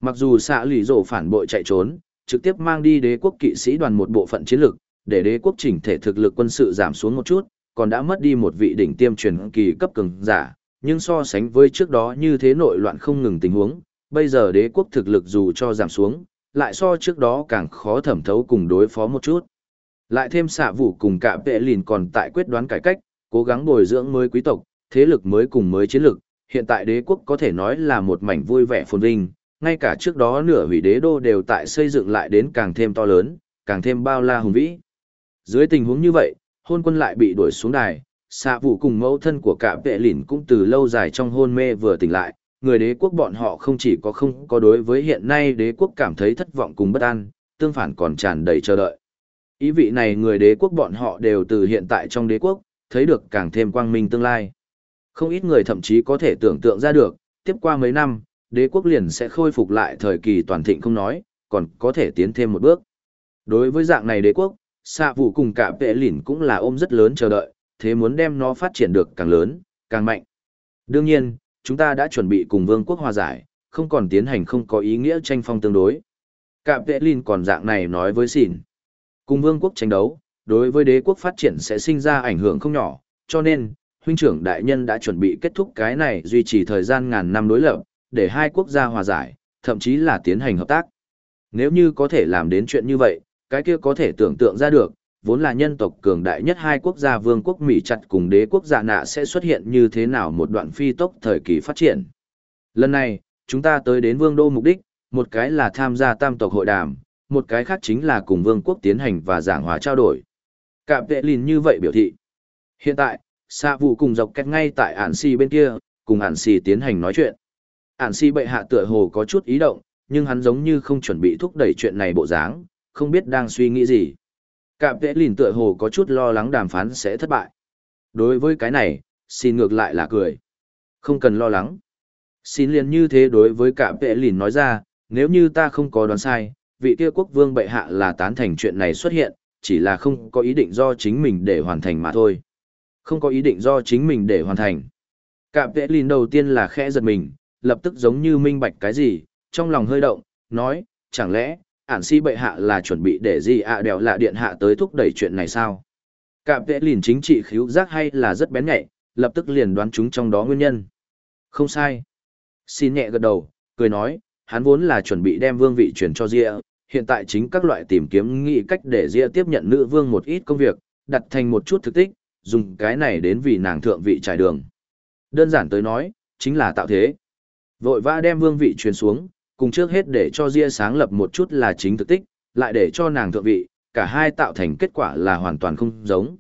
Speaker 1: Mặc dù xạ lì rổ phản bội chạy trốn, trực tiếp mang đi đế quốc kỵ sĩ đoàn một bộ phận chiến lực, để đế quốc chỉnh thể thực lực quân sự giảm xuống một chút, còn đã mất đi một vị đỉnh tiêm truyền kỳ cấp cường giả, nhưng so sánh với trước đó như thế nội loạn không ngừng tình huống, bây giờ đế quốc thực lực dù cho giảm xuống, lại so trước đó càng khó thẩm thấu cùng đối phó một chút. Lại thêm xạ vụ cùng cả vệ lìn còn tại quyết đoán cải cách, cố gắng bồi dưỡng mới quý tộc, thế lực mới cùng mới chiến lực, hiện tại đế quốc có thể nói là một mảnh vui vẻ phồn vinh, ngay cả trước đó nửa hủy đế đô đều tại xây dựng lại đến càng thêm to lớn, càng thêm bao la hùng vĩ. Dưới tình huống như vậy, hôn quân lại bị đuổi xuống đài, xạ vụ cùng mẫu thân của cả vệ lìn cũng từ lâu dài trong hôn mê vừa tỉnh lại, người đế quốc bọn họ không chỉ có không có đối với hiện nay đế quốc cảm thấy thất vọng cùng bất an, tương phản còn tràn đầy chờ đợi. Ý vị này người đế quốc bọn họ đều từ hiện tại trong đế quốc, thấy được càng thêm quang minh tương lai. Không ít người thậm chí có thể tưởng tượng ra được, tiếp qua mấy năm, đế quốc liền sẽ khôi phục lại thời kỳ toàn thịnh không nói, còn có thể tiến thêm một bước. Đối với dạng này đế quốc, xạ vụ cùng cả vệ lỉn cũng là ôm rất lớn chờ đợi, thế muốn đem nó phát triển được càng lớn, càng mạnh. Đương nhiên, chúng ta đã chuẩn bị cùng vương quốc hòa giải, không còn tiến hành không có ý nghĩa tranh phong tương đối. Cạm vệ linh còn dạng này nói với xỉn. Cùng vương quốc tranh đấu, đối với đế quốc phát triển sẽ sinh ra ảnh hưởng không nhỏ, cho nên, huynh trưởng đại nhân đã chuẩn bị kết thúc cái này duy trì thời gian ngàn năm đối lập, để hai quốc gia hòa giải, thậm chí là tiến hành hợp tác. Nếu như có thể làm đến chuyện như vậy, cái kia có thể tưởng tượng ra được, vốn là nhân tộc cường đại nhất hai quốc gia vương quốc Mỹ chặt cùng đế quốc giả nạ sẽ xuất hiện như thế nào một đoạn phi tốc thời kỳ phát triển. Lần này, chúng ta tới đến vương đô mục đích, một cái là tham gia tam tộc hội đàm, một cái khác chính là cùng vương quốc tiến hành và giảng hòa trao đổi. Cạm vệ lìn như vậy biểu thị. Hiện tại, xạ vụ cùng dọc kẹt ngay tại ản si bên kia, cùng ản si tiến hành nói chuyện. Ản si bệ hạ tựa hồ có chút ý động, nhưng hắn giống như không chuẩn bị thúc đẩy chuyện này bộ dáng, không biết đang suy nghĩ gì. Cạm vệ lìn tựa hồ có chút lo lắng đàm phán sẽ thất bại. Đối với cái này, xin ngược lại là cười. Không cần lo lắng. Xin liền như thế đối với cạm vệ lìn nói ra, nếu như ta không có đoán sai, vị kia quốc vương bệ hạ là tán thành chuyện này xuất hiện, chỉ là không có ý định do chính mình để hoàn thành mà thôi. Không có ý định do chính mình để hoàn thành. Cạm vệ lìn đầu tiên là khẽ giật mình, lập tức giống như minh bạch cái gì, trong lòng hơi động, nói, chẳng lẽ, ản si bệ hạ là chuẩn bị để gì ạ à đèo lạ điện hạ tới thúc đẩy chuyện này sao? Cạm vệ lìn chính trị khíu giác hay là rất bén nhạy, lập tức liền đoán chúng trong đó nguyên nhân. Không sai. Xin nhẹ gật đầu, cười nói, hắn vốn là chuẩn bị đem vương vị chuyển cho Ria, hiện tại chính các loại tìm kiếm nghị cách để Ria tiếp nhận nữ vương một ít công việc, đặt thành một chút thực tích, dùng cái này đến vì nàng thượng vị trải đường. Đơn giản tới nói, chính là tạo thế. Vội vã đem vương vị truyền xuống, cùng trước hết để cho Ria sáng lập một chút là chính thực tích, lại để cho nàng thượng vị, cả hai tạo thành kết quả là hoàn toàn không giống.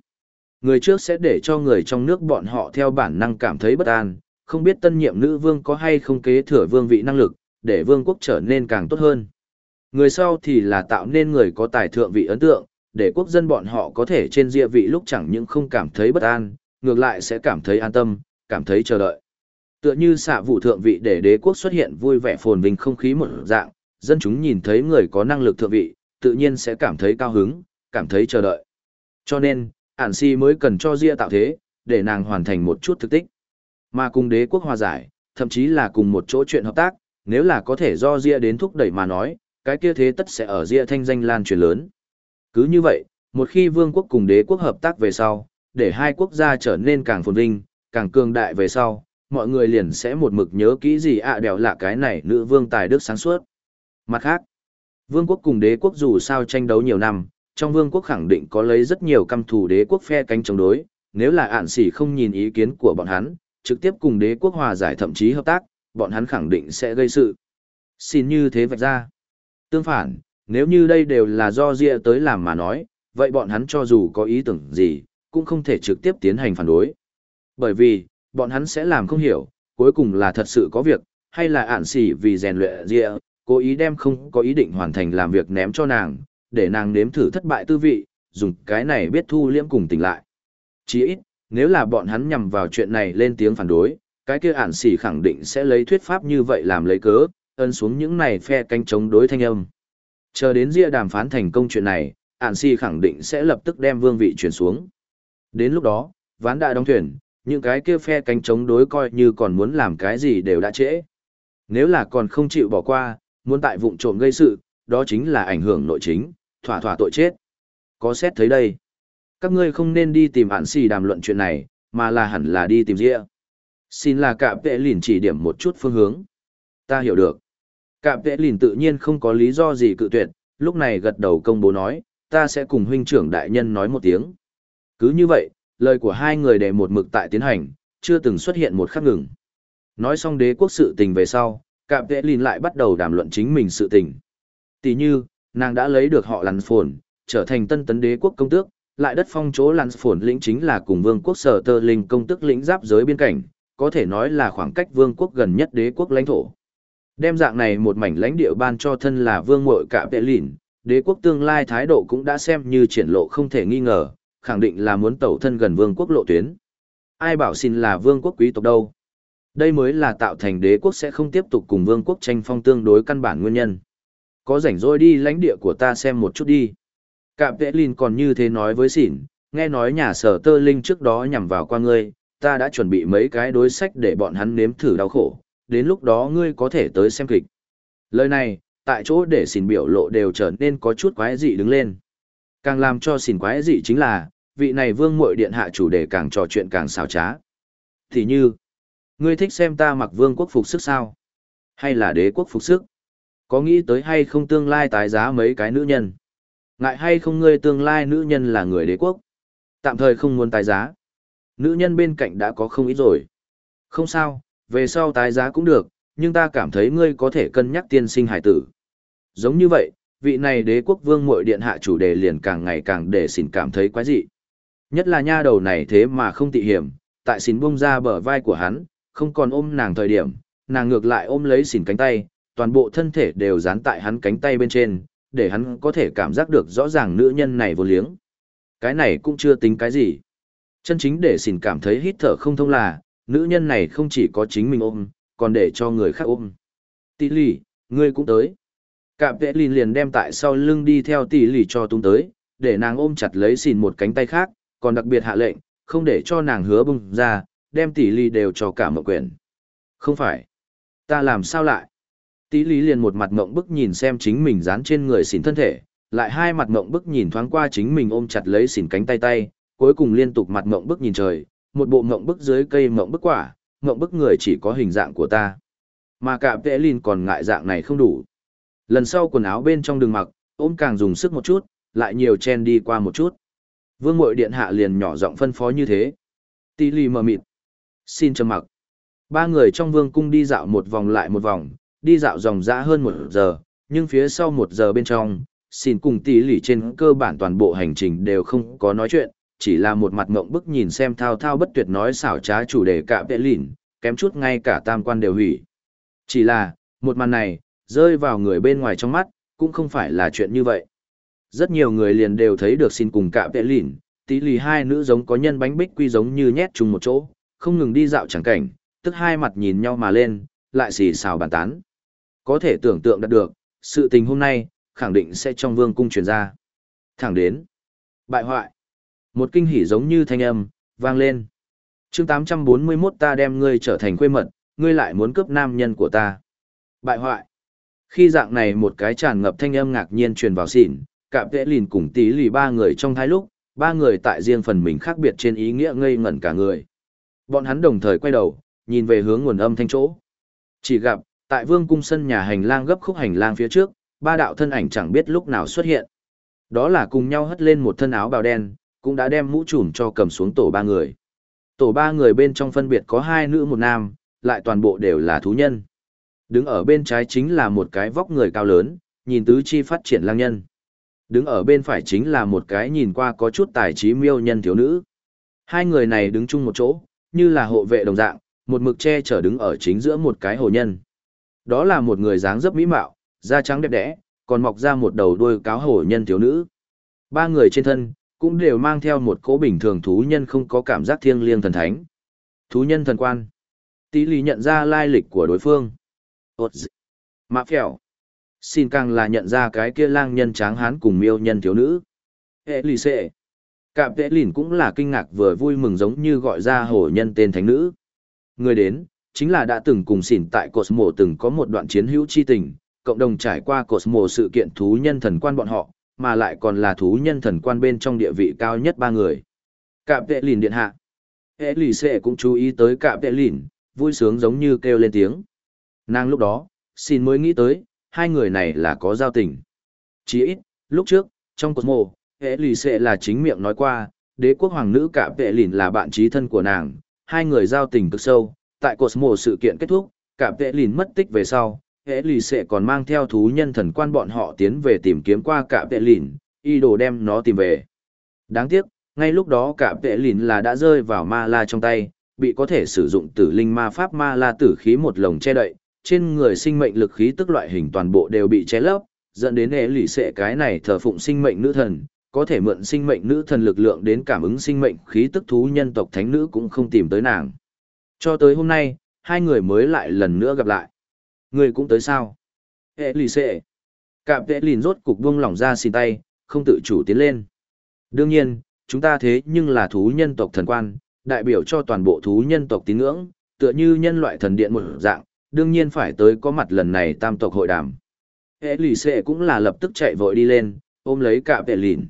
Speaker 1: Người trước sẽ để cho người trong nước bọn họ theo bản năng cảm thấy bất an, không biết tân nhiệm nữ vương có hay không kế thừa vương vị năng lực, để vương quốc trở nên càng tốt hơn. Người sau thì là tạo nên người có tài thượng vị ấn tượng, để quốc dân bọn họ có thể trên địa vị lúc chẳng những không cảm thấy bất an, ngược lại sẽ cảm thấy an tâm, cảm thấy chờ đợi. Tựa như xạ vụ thượng vị để đế quốc xuất hiện vui vẻ phồn vinh không khí một dạng, dân chúng nhìn thấy người có năng lực thượng vị, tự nhiên sẽ cảm thấy cao hứng, cảm thấy chờ đợi. Cho nên, ản si mới cần cho Ria tạo thế, để nàng hoàn thành một chút thực tích. Mà cùng đế quốc hòa giải, thậm chí là cùng một chỗ chuyện hợp tác, nếu là có thể do Ria đến thúc đẩy mà nói, cái kia thế tất sẽ ở Ria thanh danh lan truyền lớn. Cứ như vậy, một khi vương quốc cùng đế quốc hợp tác về sau, để hai quốc gia trở nên càng phồn vinh, càng cường đại về sau, mọi người liền sẽ một mực nhớ kỹ gì ạ à đèo là cái này nữ vương tài đức sáng suốt. Mặt khác, vương quốc cùng đế quốc dù sao tranh đấu nhiều năm, trong vương quốc khẳng định có lấy rất nhiều căm thù đế quốc phe cánh chống đối, nếu là ạn xỉ không nhìn ý kiến của bọn hắn, trực tiếp cùng đế quốc hòa giải thậm chí hợp tác, bọn hắn khẳng định sẽ gây sự. Xin như thế vạch ra. Tương phản, nếu như đây đều là do Ria tới làm mà nói, vậy bọn hắn cho dù có ý tưởng gì, cũng không thể trực tiếp tiến hành phản đối. Bởi vì, bọn hắn sẽ làm không hiểu, cuối cùng là thật sự có việc, hay là ản xỉ vì rèn luyện rịa, cố ý đem không có ý định hoàn thành làm việc ném cho nàng, để nàng nếm thử thất bại tư vị, dùng cái này biết thu liễm cùng tỉnh lại. Chỉ ít, nếu là bọn hắn nhằm vào chuyện này lên tiếng phản đối, cái kia ản xỉ khẳng định sẽ lấy thuyết pháp như vậy làm lấy cớ, ân xuống những này phe canh chống đối thanh âm. Chờ đến rịa đàm phán thành công chuyện này, ản xỉ khẳng định sẽ lập tức đem vương vị chuyển xuống. Đến lúc đó, ván đã đóng thuyền, những cái kia phe cánh chống đối coi như còn muốn làm cái gì đều đã trễ. Nếu là còn không chịu bỏ qua, muốn tại vụng trộm gây sự, đó chính là ảnh hưởng nội chính, thỏa thỏa tội chết. Có xét thấy đây. Các ngươi không nên đi tìm ản xì đàm luận chuyện này, mà là hẳn là đi tìm rịa. Xin là cạm vệ lìn chỉ điểm một chút phương hướng. Ta hiểu được. Cạm vệ lìn tự nhiên không có lý do gì cự tuyệt, lúc này gật đầu công bố nói, ta sẽ cùng huynh trưởng đại nhân nói một tiếng. Cứ như vậy, lời của hai người để một mực tại tiến hành, chưa từng xuất hiện một khắc ngừng. Nói xong đế quốc sự tình về sau, cạm vệ lìn lại bắt đầu đàm luận chính mình sự tình. Tỷ như, nàng đã lấy được họ lằn phồn, trở thành tân tấn đế quốc công tước, lại đất phong chỗ lằn phồn lĩnh chính là cùng vương quốc sở tơ linh công tước lĩnh giáp giới biên cảnh, có thể nói là khoảng cách vương quốc gần nhất đế quốc lãnh thổ. Đem dạng này một mảnh lãnh địa ban cho thân là vương muội cạm vệ lìn, đế quốc tương lai thái độ cũng đã xem như triển lộ không thể nghi ngờ, khẳng định là muốn tẩu thân gần vương quốc lộ tuyến. Ai bảo xin là vương quốc quý tộc đâu? Đây mới là tạo thành đế quốc sẽ không tiếp tục cùng vương quốc tranh phong tương đối căn bản nguyên nhân. Có rảnh rỗi đi lãnh địa của ta xem một chút đi. Cạm vệ linh còn như thế nói với xỉn, nghe nói nhà sở tơ linh trước đó nhằm vào qua ngươi, ta đã chuẩn bị mấy cái đối sách để bọn hắn nếm thử đau khổ, đến lúc đó ngươi có thể tới xem kịch. Lời này, tại chỗ để xỉn biểu lộ đều trở nên có chút quái dị đứng lên. Càng làm cho xỉn quái dị chính là, vị này vương muội điện hạ chủ đề càng trò chuyện càng xào trá. Thì như, ngươi thích xem ta mặc vương quốc phục sức sao? Hay là đế quốc phục sức? Có nghĩ tới hay không tương lai tái giá mấy cái nữ nhân? Ngại hay không ngươi tương lai nữ nhân là người đế quốc? Tạm thời không muốn tái giá. Nữ nhân bên cạnh đã có không ít rồi. Không sao, về sau tái giá cũng được, nhưng ta cảm thấy ngươi có thể cân nhắc tiên sinh hải tử. Giống như vậy, vị này đế quốc vương muội điện hạ chủ đề liền càng ngày càng để xỉn cảm thấy quái dị. Nhất là nha đầu này thế mà không tị hiểm, tại xỉn bung ra bờ vai của hắn, không còn ôm nàng thời điểm, nàng ngược lại ôm lấy xỉn cánh tay, toàn bộ thân thể đều dán tại hắn cánh tay bên trên, để hắn có thể cảm giác được rõ ràng nữ nhân này vô liếng. Cái này cũng chưa tính cái gì. Chân chính để xỉn cảm thấy hít thở không thông là, nữ nhân này không chỉ có chính mình ôm, còn để cho người khác ôm. Tỷ lì, ngươi cũng tới. Cạm vệ lìn liền đem tại sau lưng đi theo tỷ lì cho tung tới, để nàng ôm chặt lấy xỉn một cánh tay khác, còn đặc biệt hạ lệnh, không để cho nàng hứa bung ra, đem tỷ ly đều cho cả mộng quyền. Không phải. Ta làm sao lại? Tỷ lý liền một mặt mộng bức nhìn xem chính mình dán trên người xỉn thân thể, lại hai mặt mộng bức nhìn thoáng qua chính mình ôm chặt lấy xỉn cánh tay tay, cuối cùng liên tục mặt mộng bức nhìn trời, một bộ mộng bức dưới cây mộng bức quả, mộng bức người chỉ có hình dạng của ta. Mà cả vệ lìn còn ngại dạng này không đủ. Lần sau quần áo bên trong đường mặc, ôm càng dùng sức một chút, lại nhiều chen đi qua một chút. Vương mội điện hạ liền nhỏ giọng phân phó như thế. Tỷ lì mờ mịt. Xin trầm mặc. Ba người trong vương cung đi dạo một vòng lại một vòng, đi dạo dòng dã hơn một giờ, nhưng phía sau một giờ bên trong, xin cùng tỷ lì trên cơ bản toàn bộ hành trình đều không có nói chuyện, chỉ là một mặt ngộng bức nhìn xem thao thao bất tuyệt nói xảo trá chủ đề cả vệ lìn, kém chút ngay cả tam quan đều hủy. Chỉ là, một màn này, rơi vào người bên ngoài trong mắt, cũng không phải là chuyện như vậy. Rất nhiều người liền đều thấy được xin cùng cả vệ lìn, tí lì hai nữ giống có nhân bánh bích quy giống như nhét chung một chỗ, không ngừng đi dạo chẳng cảnh, tức hai mặt nhìn nhau mà lên, lại xì xào bàn tán. Có thể tưởng tượng đạt được, sự tình hôm nay, khẳng định sẽ trong vương cung truyền ra. Thẳng đến. Bại hoại. Một kinh hỉ giống như thanh âm, vang lên. chương 841 ta đem ngươi trở thành quê mật, ngươi lại muốn cướp nam nhân của ta. Bại hoại. Khi dạng này một cái tràn ngập thanh âm ngạc nhiên truyền vào xỉn, cạm tệ lìn cùng tí lì ba người trong thái lúc, ba người tại riêng phần mình khác biệt trên ý nghĩa ngây ngẩn cả người. Bọn hắn đồng thời quay đầu, nhìn về hướng nguồn âm thanh chỗ. Chỉ gặp, tại vương cung sân nhà hành lang gấp khúc hành lang phía trước, ba đạo thân ảnh chẳng biết lúc nào xuất hiện. Đó là cùng nhau hất lên một thân áo bào đen, cũng đã đem mũ trùm cho cầm xuống tổ ba người. Tổ ba người bên trong phân biệt có hai nữ một nam, lại toàn bộ đều là thú nhân. Đứng ở bên trái chính là một cái vóc người cao lớn, nhìn tứ chi phát triển lang nhân. Đứng ở bên phải chính là một cái nhìn qua có chút tài trí miêu nhân thiếu nữ. Hai người này đứng chung một chỗ, như là hộ vệ đồng dạng, một mực che chở đứng ở chính giữa một cái hồ nhân. Đó là một người dáng dấp mỹ mạo, da trắng đẹp đẽ, còn mọc ra một đầu đuôi cáo hổ nhân thiếu nữ. Ba người trên thân, cũng đều mang theo một cỗ bình thường thú nhân không có cảm giác thiêng liêng thần thánh. Thú nhân thần quan. Tí lý nhận ra lai lịch của đối phương. Ốt dị. Mạ phèo. Xin càng là nhận ra cái kia lang nhân tráng hán cùng miêu nhân thiếu nữ. Hệ lì xệ. Cạm tệ lìn cũng là kinh ngạc vừa vui mừng giống như gọi ra hổ nhân tên thánh nữ. Người đến, chính là đã từng cùng xỉn tại Cosmo từng có một đoạn chiến hữu chi tình, cộng đồng trải qua Cosmo sự kiện thú nhân thần quan bọn họ, mà lại còn là thú nhân thần quan bên trong địa vị cao nhất ba người. Cạm tệ lìn điện hạ. Hệ lì xệ cũng chú ý tới cạm tệ lìn, vui sướng giống như kêu lên tiếng. Nàng lúc đó, xin mới nghĩ tới, hai người này là có giao tình. Chỉ ít, lúc trước, trong Cosmo, hệ lì xệ là chính miệng nói qua, đế quốc hoàng nữ cạm vệ lìn là bạn trí thân của nàng, hai người giao tình cực sâu, tại Cosmo sự kiện kết thúc, cạm vệ lìn mất tích về sau, hệ lì sẽ còn mang theo thú nhân thần quan bọn họ tiến về tìm kiếm qua cả vệ lìn, y đồ đem nó tìm về. Đáng tiếc, ngay lúc đó cả vệ lìn là đã rơi vào ma la trong tay, bị có thể sử dụng tử linh ma pháp ma la tử khí một lồng che đậy, trên người sinh mệnh lực khí tức loại hình toàn bộ đều bị che lấp, dẫn đến hệ lì sẽ cái này thờ phụng sinh mệnh nữ thần, có thể mượn sinh mệnh nữ thần lực lượng đến cảm ứng sinh mệnh khí tức thú nhân tộc thánh nữ cũng không tìm tới nàng. Cho tới hôm nay, hai người mới lại lần nữa gặp lại. Người cũng tới sao? Hệ lì xệ. Cạm vệ lìn rốt cục buông lỏng ra xin tay, không tự chủ tiến lên. Đương nhiên, chúng ta thế nhưng là thú nhân tộc thần quan, đại biểu cho toàn bộ thú nhân tộc tín ngưỡng, tựa như nhân loại thần điện một dạng, đương nhiên phải tới có mặt lần này tam tộc hội đàm. Hệ lì xệ cũng là lập tức chạy vội đi lên, ôm lấy cả vệ lìn.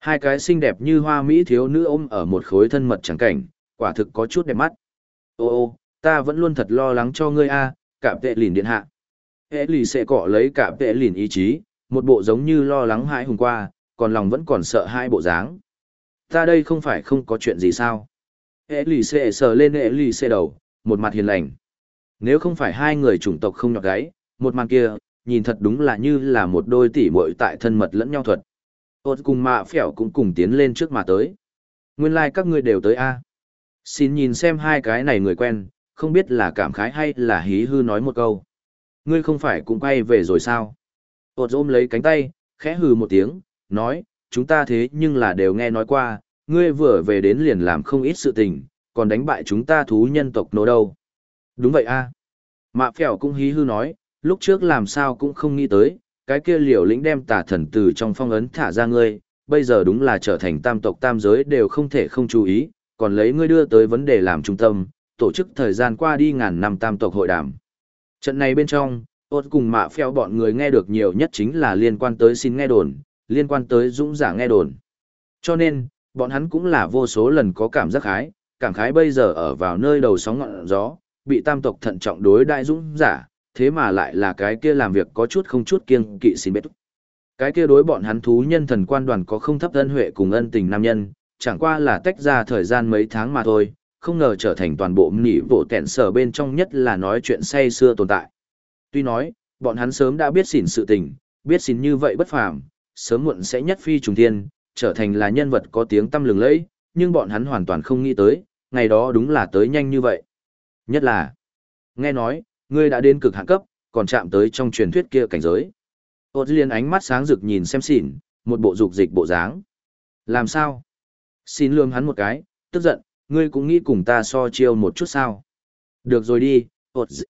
Speaker 1: Hai cái xinh đẹp như hoa mỹ thiếu nữ ôm ở một khối thân mật chẳng cảnh, quả thực có chút đẹp mắt. Ô ô, ta vẫn luôn thật lo lắng cho ngươi a, cả vệ lìn điện hạ. Hệ lì xệ cọ lấy cả vệ lìn ý chí, một bộ giống như lo lắng hãi hùng qua, còn lòng vẫn còn sợ hai bộ dáng. Ta đây không phải không có chuyện gì sao. Hệ lì xệ sờ lên hệ lì xệ đầu, một mặt hiền lành. Nếu không phải hai người chủng tộc không nhọc gáy, một màn kia, nhìn thật đúng là như là một đôi tỷ muội tại thân mật lẫn nhau thuật. Ôt cùng mạ phẻo cũng cùng tiến lên trước mà tới. Nguyên lai like các ngươi đều tới a. Xin nhìn xem hai cái này người quen, không biết là cảm khái hay là hí hư nói một câu. Ngươi không phải cũng quay về rồi sao? Ôt ôm lấy cánh tay, khẽ hừ một tiếng, nói, chúng ta thế nhưng là đều nghe nói qua, ngươi vừa về đến liền làm không ít sự tình, còn đánh bại chúng ta thú nhân tộc nô đâu. Đúng vậy a. Mạ phèo cũng hí hư nói, lúc trước làm sao cũng không nghĩ tới, cái kia liều lĩnh đem tà thần từ trong phong ấn thả ra ngươi, bây giờ đúng là trở thành tam tộc tam giới đều không thể không chú ý, còn lấy ngươi đưa tới vấn đề làm trung tâm, tổ chức thời gian qua đi ngàn năm tam tộc hội đàm. Trận này bên trong, ốt cùng mạ phèo bọn người nghe được nhiều nhất chính là liên quan tới xin nghe đồn, liên quan tới dũng giả nghe đồn. Cho nên, bọn hắn cũng là vô số lần có cảm giác khái, cảm khái bây giờ ở vào nơi đầu sóng ngọn gió, bị tam tộc thận trọng đối đại dũng giả, thế mà lại là cái kia làm việc có chút không chút kiêng kỵ xin biết. Cái kia đối bọn hắn thú nhân thần quan đoàn có không thấp ân huệ cùng ân tình nam nhân, chẳng qua là tách ra thời gian mấy tháng mà thôi, không ngờ trở thành toàn bộ nỉ bộ tẹn sở bên trong nhất là nói chuyện say xưa tồn tại. Tuy nói, bọn hắn sớm đã biết xỉn sự tình, biết xỉn như vậy bất phàm, sớm muộn sẽ nhất phi trùng thiên, trở thành là nhân vật có tiếng tăm lừng lẫy, nhưng bọn hắn hoàn toàn không nghĩ tới, ngày đó đúng là tới nhanh như vậy. Nhất là, nghe nói, ngươi đã đến cực hạn cấp, còn chạm tới trong truyền thuyết kia cảnh giới. Ôt liên ánh mắt sáng rực nhìn xem xỉn, một bộ dục dịch bộ dáng. Làm sao? Xin lương hắn một cái, tức giận, ngươi cũng nghĩ cùng ta so chiêu một chút sao? Được rồi đi, ột dị.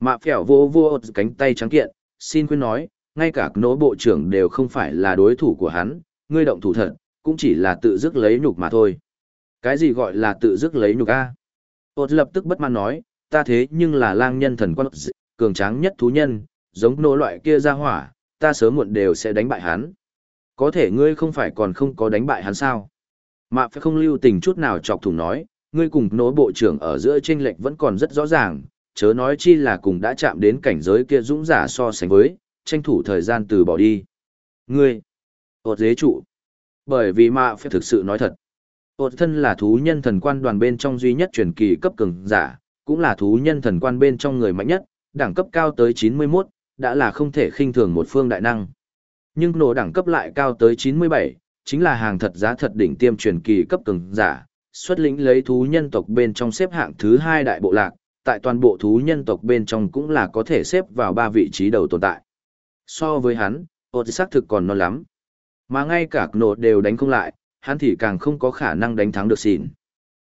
Speaker 1: Mạ phèo vô vô ột cánh tay trắng kiện, xin khuyên nói, ngay cả nỗ bộ trưởng đều không phải là đối thủ của hắn, ngươi động thủ thật, cũng chỉ là tự dứt lấy nhục mà thôi. Cái gì gọi là tự dứt lấy nhục a? Ôt lập tức bất mãn nói, ta thế nhưng là lang nhân thần quan cường tráng nhất thú nhân, giống nô loại kia ra hỏa, ta sớm muộn đều sẽ đánh bại hắn. Có thể ngươi không phải còn không có đánh bại hắn sao? Mạ phải không lưu tình chút nào chọc thủng nói, ngươi cùng nối bộ trưởng ở giữa tranh lệch vẫn còn rất rõ ràng, chớ nói chi là cùng đã chạm đến cảnh giới kia dũng giả so sánh với, tranh thủ thời gian từ bỏ đi. Ngươi, ột dế trụ. Bởi vì mạ phải thực sự nói thật. Hột thân là thú nhân thần quan đoàn bên trong duy nhất truyền kỳ cấp cường giả, cũng là thú nhân thần quan bên trong người mạnh nhất, đẳng cấp cao tới 91, đã là không thể khinh thường một phương đại năng. Nhưng nổ đẳng cấp lại cao tới 97, chính là hàng thật giá thật đỉnh tiêm truyền kỳ cấp cường giả, xuất lĩnh lấy thú nhân tộc bên trong xếp hạng thứ hai đại bộ lạc, tại toàn bộ thú nhân tộc bên trong cũng là có thể xếp vào ba vị trí đầu tồn tại. So với hắn, ột xác thực còn non lắm. Mà ngay cả nổ đều đánh không lại, hắn thì càng không có khả năng đánh thắng được xỉn.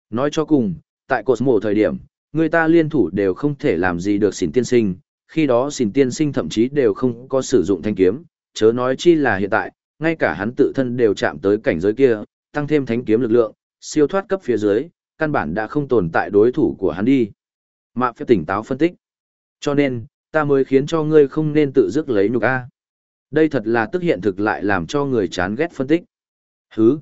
Speaker 1: Nói cho cùng, tại cột mổ thời điểm, người ta liên thủ đều không thể làm gì được xỉn tiên sinh, khi đó xỉn tiên sinh thậm chí đều không có sử dụng thanh kiếm, chớ nói chi là hiện tại, ngay cả hắn tự thân đều chạm tới cảnh giới kia, tăng thêm thánh kiếm lực lượng, siêu thoát cấp phía dưới, căn bản đã không tồn tại đối thủ của hắn đi. Mạ phép tỉnh táo phân tích. Cho nên, ta mới khiến cho ngươi không nên tự dứt lấy nhục A. Đây thật là tức hiện thực lại làm cho người chán ghét phân tích. Hứ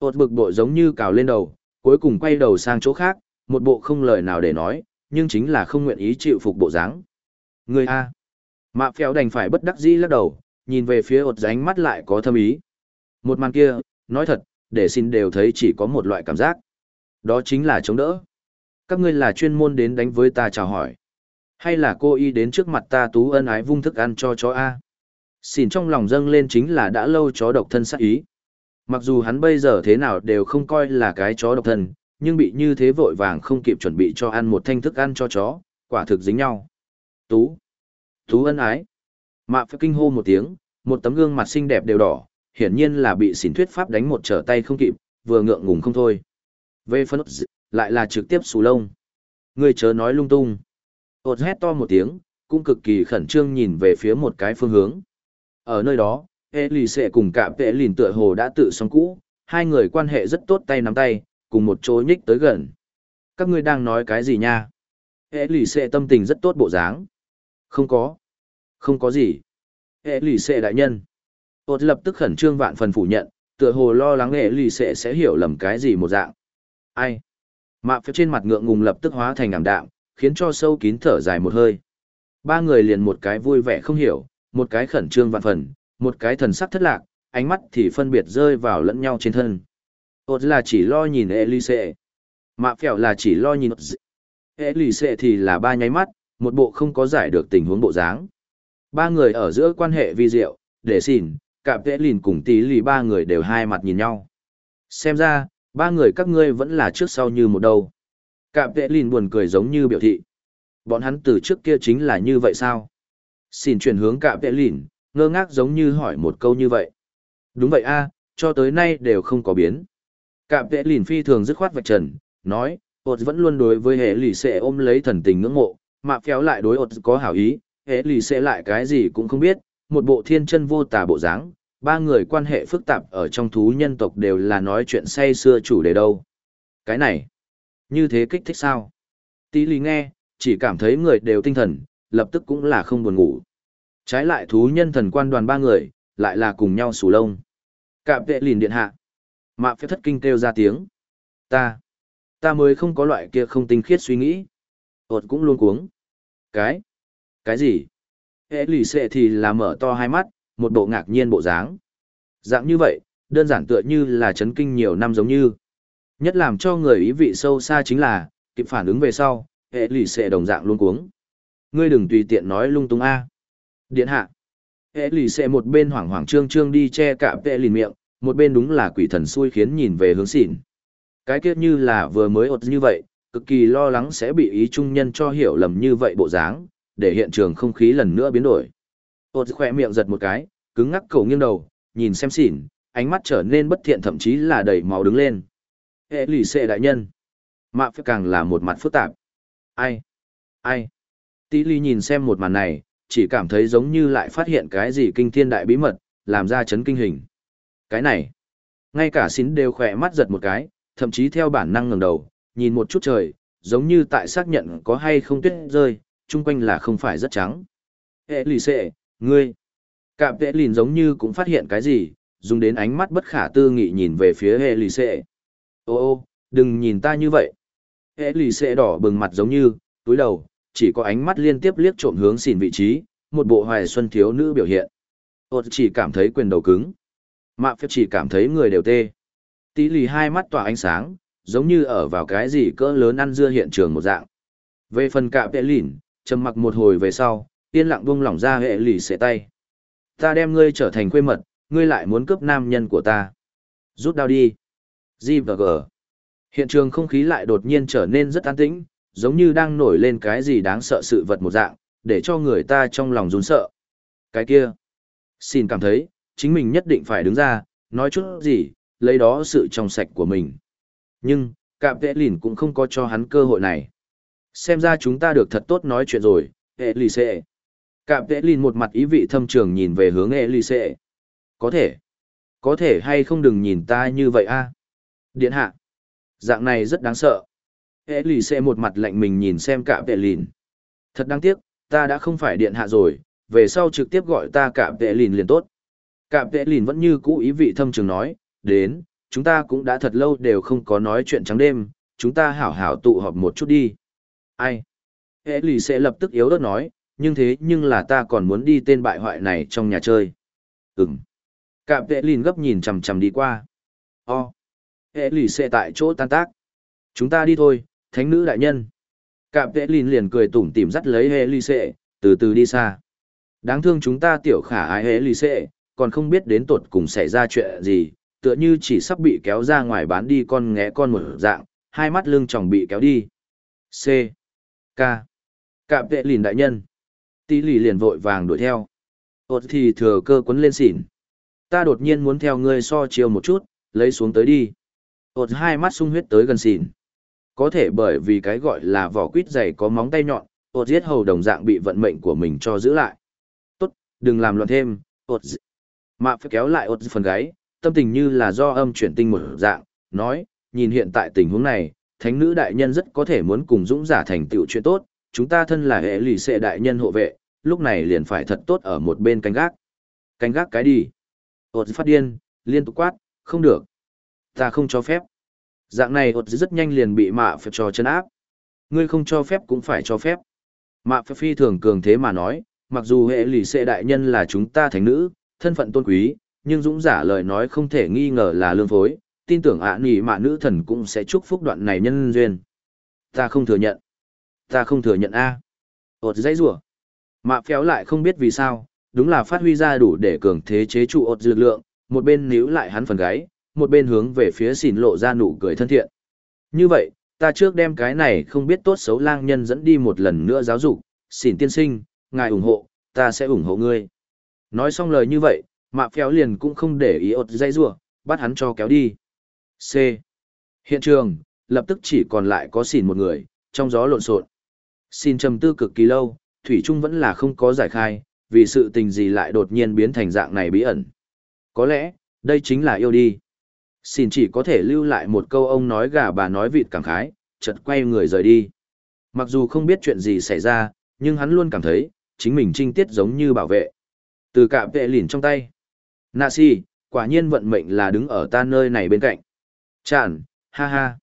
Speaker 1: ột bực bội giống như cào lên đầu, cuối cùng quay đầu sang chỗ khác, một bộ không lời nào để nói, nhưng chính là không nguyện ý chịu phục bộ dáng. Người A. Mạ phèo đành phải bất đắc dĩ lắc đầu, nhìn về phía ột ránh mắt lại có thâm ý. Một màn kia, nói thật, để xin đều thấy chỉ có một loại cảm giác. Đó chính là chống đỡ. Các ngươi là chuyên môn đến đánh với ta chào hỏi. Hay là cô y đến trước mặt ta tú ân ái vung thức ăn cho chó A. Xin trong lòng dâng lên chính là đã lâu chó độc thân sát ý. Mặc dù hắn bây giờ thế nào đều không coi là cái chó độc thân, nhưng bị như thế vội vàng không kịp chuẩn bị cho ăn một thanh thức ăn cho chó, quả thực dính nhau. Tú. Tú ân ái. Mạ phải kinh hô một tiếng, một tấm gương mặt xinh đẹp đều đỏ, hiển nhiên là bị xỉn thuyết pháp đánh một trở tay không kịp, vừa ngượng ngùng không thôi. Về phân lại là trực tiếp xù lông. Người chớ nói lung tung. Ôt hét to một tiếng, cũng cực kỳ khẩn trương nhìn về phía một cái phương hướng. Ở nơi đó, Elise cùng cả vệ lìn tựa hồ đã tự xong cũ, hai người quan hệ rất tốt tay nắm tay, cùng một chỗ nhích tới gần. Các ngươi đang nói cái gì nha? sẽ tâm tình rất tốt bộ dáng. Không có. Không có gì. Hệ lì xệ đại nhân. Ôt lập tức khẩn trương vạn phần phủ nhận, tựa hồ lo lắng hệ lì xệ sẽ hiểu lầm cái gì một dạng. Ai? Mạ phép trên mặt ngượng ngùng lập tức hóa thành ảm đạm, khiến cho sâu kín thở dài một hơi. Ba người liền một cái vui vẻ không hiểu, một cái khẩn trương vạn phần, một cái thần sắc thất lạc, ánh mắt thì phân biệt rơi vào lẫn nhau trên thân. Ốt là chỉ lo nhìn Elise. Mạ phèo là chỉ lo nhìn Elise thì là ba nháy mắt, một bộ không có giải được tình huống bộ dáng. Ba người ở giữa quan hệ vi diệu, để xỉn, cạm vẽ lìn cùng tí lì ba người đều hai mặt nhìn nhau. Xem ra, ba người các ngươi vẫn là trước sau như một đầu. Cạm vẽ lìn buồn cười giống như biểu thị. Bọn hắn từ trước kia chính là như vậy sao? Xin chuyển hướng cạm vẽ lìn, ngơ ngác giống như hỏi một câu như vậy. Đúng vậy a, cho tới nay đều không có biến. Cạm vệ lìn phi thường dứt khoát vạch trần, nói, ột vẫn luôn đối với hệ lì sẽ ôm lấy thần tình ngưỡng mộ, mà phéo lại đối ột có hảo ý, hệ lì sẽ lại cái gì cũng không biết, một bộ thiên chân vô tà bộ dáng, ba người quan hệ phức tạp ở trong thú nhân tộc đều là nói chuyện say xưa chủ đề đâu. Cái này, như thế kích thích sao? Tí lì nghe, chỉ cảm thấy người đều tinh thần, lập tức cũng là không buồn ngủ. Trái lại thú nhân thần quan đoàn ba người, lại là cùng nhau sù lông. Cạm vệ lìn điện hạ. Mạ phép thất kinh kêu ra tiếng. Ta, ta mới không có loại kia không tinh khiết suy nghĩ. ột cũng luôn cuống. Cái, cái gì? Hệ lì xệ thì là mở to hai mắt, một bộ ngạc nhiên bộ dáng. Dạng như vậy, đơn giản tựa như là chấn kinh nhiều năm giống như. Nhất làm cho người ý vị sâu xa chính là, kịp phản ứng về sau, hệ lì xệ đồng dạng luôn cuống. Ngươi đừng tùy tiện nói lung tung A. Điện hạ. Hệ lì xệ một bên hoảng hoảng trương trương đi che cạm vệ lìn miệng, một bên đúng là quỷ thần xui khiến nhìn về hướng xỉn. Cái kiếp như là vừa mới ột như vậy, cực kỳ lo lắng sẽ bị ý trung nhân cho hiểu lầm như vậy bộ dáng, để hiện trường không khí lần nữa biến đổi. ột khỏe miệng giật một cái, cứng ngắc cổ nghiêng đầu, nhìn xem xỉn, ánh mắt trở nên bất thiện thậm chí là đầy máu đứng lên. Hệ lì xệ đại nhân. Mạ phép càng là một mặt phức tạp. Ai? Ai? Tỷ lì nhìn xem một màn này, chỉ cảm thấy giống như lại phát hiện cái gì kinh thiên đại bí mật, làm ra chấn kinh hình. Cái này, ngay cả xín đều khỏe mắt giật một cái, thậm chí theo bản năng ngẩng đầu, nhìn một chút trời, giống như tại xác nhận có hay không tuyết rơi, chung quanh là không phải rất trắng. Hệ lì xệ, ngươi. Cạm vệ lìn giống như cũng phát hiện cái gì, dùng đến ánh mắt bất khả tư nghị nhìn về phía hệ lì xệ. Ô ô, đừng nhìn ta như vậy. Hệ lì xệ đỏ bừng mặt giống như, túi đầu, chỉ có ánh mắt liên tiếp liếc trộm hướng xỉn vị trí, một bộ hoài xuân thiếu nữ biểu hiện. Ôt chỉ cảm thấy quyền đầu cứng. Mạ phép chỉ cảm thấy người đều tê. Tí lì hai mắt tỏa ánh sáng, giống như ở vào cái gì cỡ lớn ăn dưa hiện trường một dạng. Về phần cạ vệ lìn, trầm mặc một hồi về sau, yên lặng buông lỏng ra hệ lì xệ tay. Ta đem ngươi trở thành quê mật, ngươi lại muốn cướp nam nhân của ta. Rút đao đi. G và G. Hiện trường không khí lại đột nhiên trở nên rất an tĩnh, giống như đang nổi lên cái gì đáng sợ sự vật một dạng, để cho người ta trong lòng run sợ. Cái kia. Xin cảm thấy, chính mình nhất định phải đứng ra, nói chút gì, lấy đó sự trong sạch của mình. Nhưng, cạm vệ lìn cũng không có cho hắn cơ hội này. Xem ra chúng ta được thật tốt nói chuyện rồi, hệ lì xệ. Cạm vệ lìn một mặt ý vị thâm trường nhìn về hướng hệ lì xệ. Có thể. Có thể hay không đừng nhìn ta như vậy a Điện hạ. Dạng này rất đáng sợ. Hệ lì xe một mặt lạnh mình nhìn xem Cả vệ lìn. Thật đáng tiếc, ta đã không phải điện hạ rồi, về sau trực tiếp gọi ta Cả vệ lìn liền tốt. Cả vệ lìn vẫn như cũ ý vị thâm trường nói, đến, chúng ta cũng đã thật lâu đều không có nói chuyện trắng đêm, chúng ta hảo hảo tụ họp một chút đi. Ai? Hệ lì sẽ lập tức yếu ớt nói, nhưng thế nhưng là ta còn muốn đi tên bại hoại này trong nhà chơi. Ừm. Cạm vệ lìn gấp nhìn chầm chầm đi qua. O. Hệ lì sẽ tại chỗ tan tác. Chúng ta đi thôi, thánh nữ đại nhân. Cạm vệ lìn liền cười tủm tỉm dắt lấy hệ ly sệ, từ từ đi xa. Đáng thương chúng ta tiểu khả ai hệ ly sệ, còn không biết đến tột cùng xảy ra chuyện gì, tựa như chỉ sắp bị kéo ra ngoài bán đi con nghé con một dạng, hai mắt lưng tròng bị kéo đi. C. K. Cạm vệ lìn đại nhân. Tí lì liền vội vàng đuổi theo. Ốt thì thừa cơ quấn lên xỉn. Ta đột nhiên muốn theo ngươi so chiều một chút, lấy xuống tới đi. Ốt hai mắt sung huyết tới gần xỉn. Có thể bởi vì cái gọi là vỏ quýt dày có móng tay nhọn, ột giết hầu đồng dạng bị vận mệnh của mình cho giữ lại. Tốt, đừng làm loạn thêm, ột Mạ phải kéo lại ột phần gáy, tâm tình như là do âm chuyển tinh một dạng, nói, nhìn hiện tại tình huống này, thánh nữ đại nhân rất có thể muốn cùng dũng giả thành tựu chuyện tốt, chúng ta thân là hệ lì xệ đại nhân hộ vệ, lúc này liền phải thật tốt ở một bên canh gác. Canh gác cái đi. Ột phát điên, liên tục quát, không được. Ta không cho phép. Dạng này ột rất nhanh liền bị mạ phép cho chân áp. Ngươi không cho phép cũng phải cho phép. Mạ phép phi thường cường thế mà nói, mặc dù hệ lì xệ đại nhân là chúng ta thánh nữ, thân phận tôn quý, nhưng dũng giả lời nói không thể nghi ngờ là lương phối, tin tưởng ạ à nỉ mạ nữ thần cũng sẽ chúc phúc đoạn này nhân duyên. Ta không thừa nhận. Ta không thừa nhận A. Ột dãy rủa Mạ phéo lại không biết vì sao, đúng là phát huy ra đủ để cường thế chế trụ ột dược lượng, một bên níu lại hắn phần gáy, một bên hướng về phía xỉn lộ ra nụ cười thân thiện. Như vậy, ta trước đem cái này không biết tốt xấu lang nhân dẫn đi một lần nữa giáo dục, xỉn tiên sinh, ngài ủng hộ, ta sẽ ủng hộ ngươi. Nói xong lời như vậy, mạ phéo liền cũng không để ý ột dây rủa bắt hắn cho kéo đi. C. Hiện trường, lập tức chỉ còn lại có xỉn một người, trong gió lộn xộn. Xin trầm tư cực kỳ lâu, Thủy Trung vẫn là không có giải khai, vì sự tình gì lại đột nhiên biến thành dạng này bí ẩn. Có lẽ, đây chính là yêu đi. Xin chỉ có thể lưu lại một câu ông nói gà bà nói vịt cảm khái, chợt quay người rời đi. Mặc dù không biết chuyện gì xảy ra, nhưng hắn luôn cảm thấy, chính mình trinh tiết giống như bảo vệ. Từ cạm vệ lìn trong tay. Nạ si, quả nhiên vận mệnh là đứng ở ta nơi này bên cạnh. Chản, ha ha.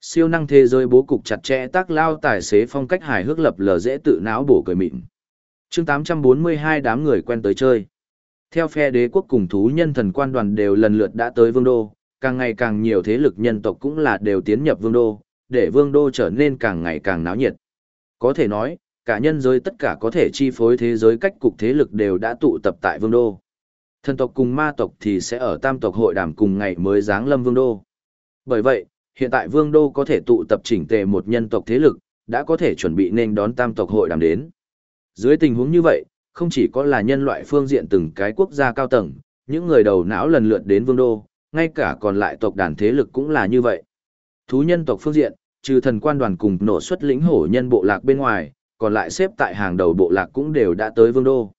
Speaker 1: Siêu năng thế giới bố cục chặt chẽ tác lao tài xế phong cách hài hước lập lờ dễ tự não bổ cười mịn. chương 842 đám người quen tới chơi. Theo phe đế quốc cùng thú nhân thần quan đoàn đều lần lượt đã tới vương đô, càng ngày càng nhiều thế lực nhân tộc cũng là đều tiến nhập vương đô, để vương đô trở nên càng ngày càng náo nhiệt. Có thể nói, cả nhân giới tất cả có thể chi phối thế giới cách cục thế lực đều đã tụ tập tại vương đô. Thần tộc cùng ma tộc thì sẽ ở tam tộc hội đàm cùng ngày mới giáng lâm vương đô. Bởi vậy, hiện tại vương đô có thể tụ tập chỉnh tề một nhân tộc thế lực, đã có thể chuẩn bị nên đón tam tộc hội đàm đến. Dưới tình huống như vậy, không chỉ có là nhân loại phương diện từng cái quốc gia cao tầng, những người đầu não lần lượt đến vương đô, ngay cả còn lại tộc đàn thế lực cũng là như vậy. Thú nhân tộc phương diện, trừ thần quan đoàn cùng nổ xuất lĩnh hổ nhân bộ lạc bên ngoài, còn lại xếp tại hàng đầu bộ lạc cũng đều đã tới vương đô.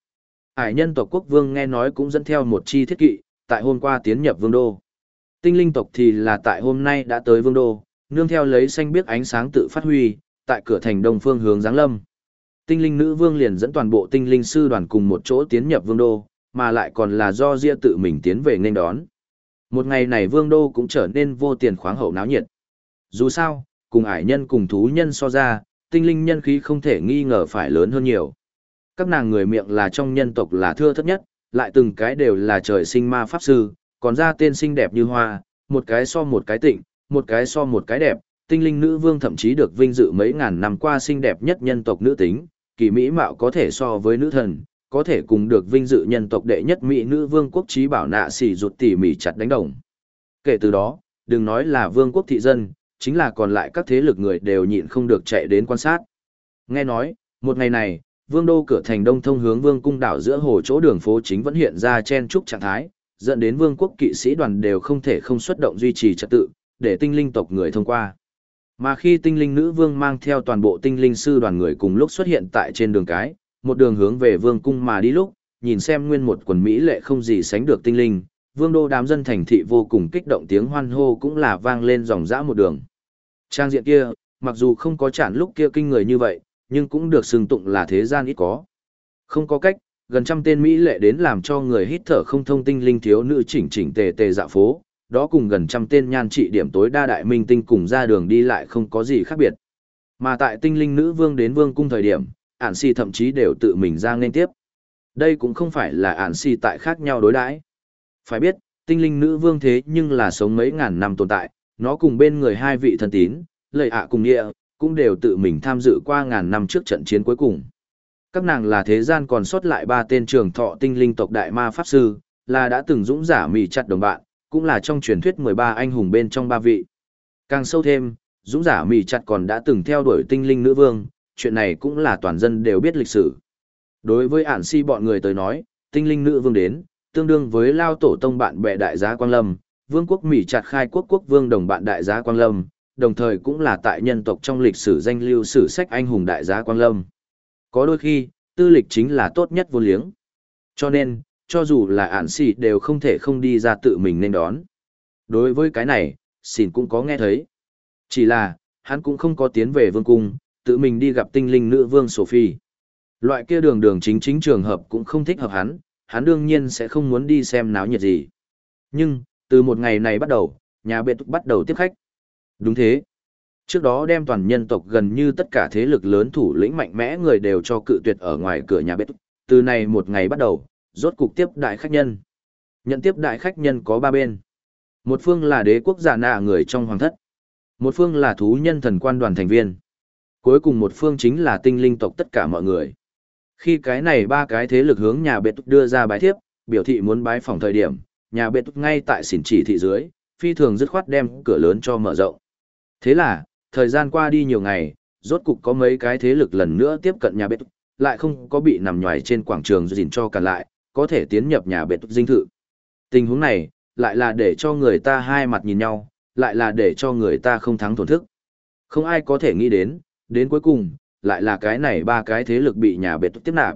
Speaker 1: Hải nhân tộc quốc vương nghe nói cũng dẫn theo một chi thiết kỵ, tại hôm qua tiến nhập vương đô. Tinh linh tộc thì là tại hôm nay đã tới vương đô, nương theo lấy xanh biếc ánh sáng tự phát huy, tại cửa thành đông phương hướng giáng lâm. Tinh linh nữ vương liền dẫn toàn bộ tinh linh sư đoàn cùng một chỗ tiến nhập vương đô, mà lại còn là do Ria tự mình tiến về nên đón. Một ngày này vương đô cũng trở nên vô tiền khoáng hậu náo nhiệt. Dù sao, cùng ải nhân cùng thú nhân so ra, tinh linh nhân khí không thể nghi ngờ phải lớn hơn nhiều. Các nàng người miệng là trong nhân tộc là thưa thấp nhất, lại từng cái đều là trời sinh ma pháp sư, còn ra tên xinh đẹp như hoa, một cái so một cái tịnh, một cái so một cái đẹp, tinh linh nữ vương thậm chí được vinh dự mấy ngàn năm qua xinh đẹp nhất nhân tộc nữ tính, kỳ mỹ mạo có thể so với nữ thần, có thể cùng được vinh dự nhân tộc đệ nhất mỹ nữ vương quốc trí bảo nạ xỉ rụt tỉ mỉ chặt đánh đồng. Kể từ đó, đừng nói là vương quốc thị dân, chính là còn lại các thế lực người đều nhịn không được chạy đến quan sát. Nghe nói, một ngày này, vương đô cửa thành đông thông hướng vương cung đảo giữa hồ chỗ đường phố chính vẫn hiện ra chen trúc trạng thái, dẫn đến vương quốc kỵ sĩ đoàn đều không thể không xuất động duy trì trật tự, để tinh linh tộc người thông qua. Mà khi tinh linh nữ vương mang theo toàn bộ tinh linh sư đoàn người cùng lúc xuất hiện tại trên đường cái, một đường hướng về vương cung mà đi lúc, nhìn xem nguyên một quần Mỹ lệ không gì sánh được tinh linh, vương đô đám dân thành thị vô cùng kích động tiếng hoan hô cũng là vang lên dòng dã một đường. Trang diện kia, mặc dù không có chản lúc kia kinh người như vậy, nhưng cũng được xưng tụng là thế gian ít có. Không có cách, gần trăm tên Mỹ lệ đến làm cho người hít thở không thông tinh linh thiếu nữ chỉnh chỉnh tề tề dạo phố, đó cùng gần trăm tên nhan trị điểm tối đa đại minh tinh cùng ra đường đi lại không có gì khác biệt. Mà tại tinh linh nữ vương đến vương cung thời điểm, ản si thậm chí đều tự mình ra nên tiếp. Đây cũng không phải là ản si tại khác nhau đối đãi. Phải biết, tinh linh nữ vương thế nhưng là sống mấy ngàn năm tồn tại, nó cùng bên người hai vị thân tín, lợi ạ cùng địa, cũng đều tự mình tham dự qua ngàn năm trước trận chiến cuối cùng. Các nàng là thế gian còn sót lại ba tên trường thọ tinh linh tộc đại ma pháp sư, là đã từng dũng giả mì chặt đồng bạn, cũng là trong truyền thuyết 13 anh hùng bên trong ba vị. Càng sâu thêm, dũng giả mì chặt còn đã từng theo đuổi tinh linh nữ vương, chuyện này cũng là toàn dân đều biết lịch sử. Đối với ản si bọn người tới nói, tinh linh nữ vương đến, tương đương với lao tổ tông bạn bè đại giá Quang Lâm, vương quốc Mỹ chặt khai quốc quốc vương đồng bạn đại giá Quang Lâm, đồng thời cũng là tại nhân tộc trong lịch sử danh lưu sử sách anh hùng đại giá Quang Lâm. Có đôi khi, tư lịch chính là tốt nhất vô liếng. Cho nên, cho dù là ản si đều không thể không đi ra tự mình nên đón. Đối với cái này, xin cũng có nghe thấy. Chỉ là, hắn cũng không có tiến về vương cung, tự mình đi gặp tinh linh nữ vương Sophie. Loại kia đường đường chính chính trường hợp cũng không thích hợp hắn, hắn đương nhiên sẽ không muốn đi xem náo nhiệt gì. Nhưng, từ một ngày này bắt đầu, nhà bệ bắt đầu tiếp khách. Đúng thế. Trước đó đem toàn nhân tộc gần như tất cả thế lực lớn thủ lĩnh mạnh mẽ người đều cho cự tuyệt ở ngoài cửa nhà bếp. Từ này một ngày bắt đầu, rốt cục tiếp đại khách nhân. Nhận tiếp đại khách nhân có ba bên. Một phương là đế quốc giả nạ người trong hoàng thất. Một phương là thú nhân thần quan đoàn thành viên. Cuối cùng một phương chính là tinh linh tộc tất cả mọi người. Khi cái này ba cái thế lực hướng nhà bệ đưa ra bái thiếp, biểu thị muốn bái phòng thời điểm, nhà bệ ngay tại xỉn chỉ thị dưới, phi thường dứt khoát đem cửa lớn cho mở rộng. Thế là, thời gian qua đi nhiều ngày, rốt cục có mấy cái thế lực lần nữa tiếp cận nhà biệt, lại không có bị nằm nhòi trên quảng trường dình cho cả lại, có thể tiến nhập nhà biệt dinh thự. Tình huống này, lại là để cho người ta hai mặt nhìn nhau, lại là để cho người ta không thắng tổn thức. Không ai có thể nghĩ đến, đến cuối cùng, lại là cái này ba cái thế lực bị nhà bếp tiếp nạp.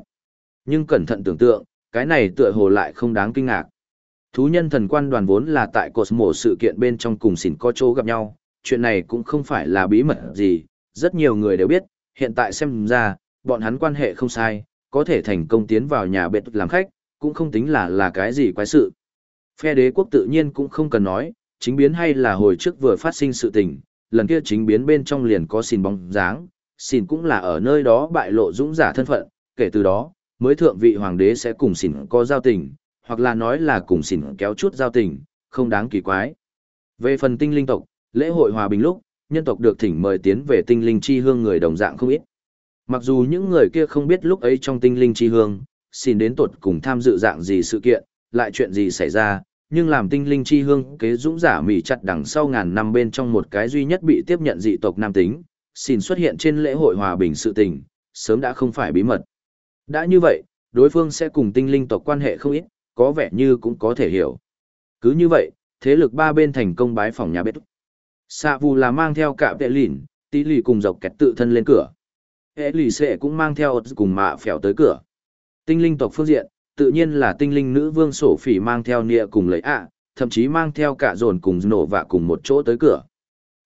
Speaker 1: Nhưng cẩn thận tưởng tượng, cái này tựa hồ lại không đáng kinh ngạc. Thú nhân thần quan đoàn vốn là tại cột mổ sự kiện bên trong cùng xỉn có chỗ gặp nhau, chuyện này cũng không phải là bí mật gì, rất nhiều người đều biết, hiện tại xem ra, bọn hắn quan hệ không sai, có thể thành công tiến vào nhà bệ làm khách, cũng không tính là là cái gì quái sự. Phe đế quốc tự nhiên cũng không cần nói, chính biến hay là hồi trước vừa phát sinh sự tình, lần kia chính biến bên trong liền có xin bóng dáng, xin cũng là ở nơi đó bại lộ dũng giả thân phận, kể từ đó, mới thượng vị hoàng đế sẽ cùng xin có giao tình, hoặc là nói là cùng xin kéo chút giao tình, không đáng kỳ quái. Về phần tinh linh tộc, lễ hội hòa bình lúc, nhân tộc được thỉnh mời tiến về tinh linh chi hương người đồng dạng không ít. Mặc dù những người kia không biết lúc ấy trong tinh linh chi hương, xin đến tột cùng tham dự dạng gì sự kiện, lại chuyện gì xảy ra, nhưng làm tinh linh chi hương kế dũng giả mỉ chặt đằng sau ngàn năm bên trong một cái duy nhất bị tiếp nhận dị tộc nam tính, xin xuất hiện trên lễ hội hòa bình sự tình, sớm đã không phải bí mật. Đã như vậy, đối phương sẽ cùng tinh linh tộc quan hệ không ít, có vẻ như cũng có thể hiểu. Cứ như vậy, thế lực ba bên thành công bái phòng nhà bếp. Sạ vù là mang theo cả vệ lìn, tí lì cùng dọc kẹt tự thân lên cửa. Hệ lì sẽ cũng mang theo cùng mạ phèo tới cửa. Tinh linh tộc phương diện, tự nhiên là tinh linh nữ vương sổ phỉ mang theo nịa cùng lấy ạ, thậm chí mang theo cả dồn cùng nổ vạ cùng một chỗ tới cửa.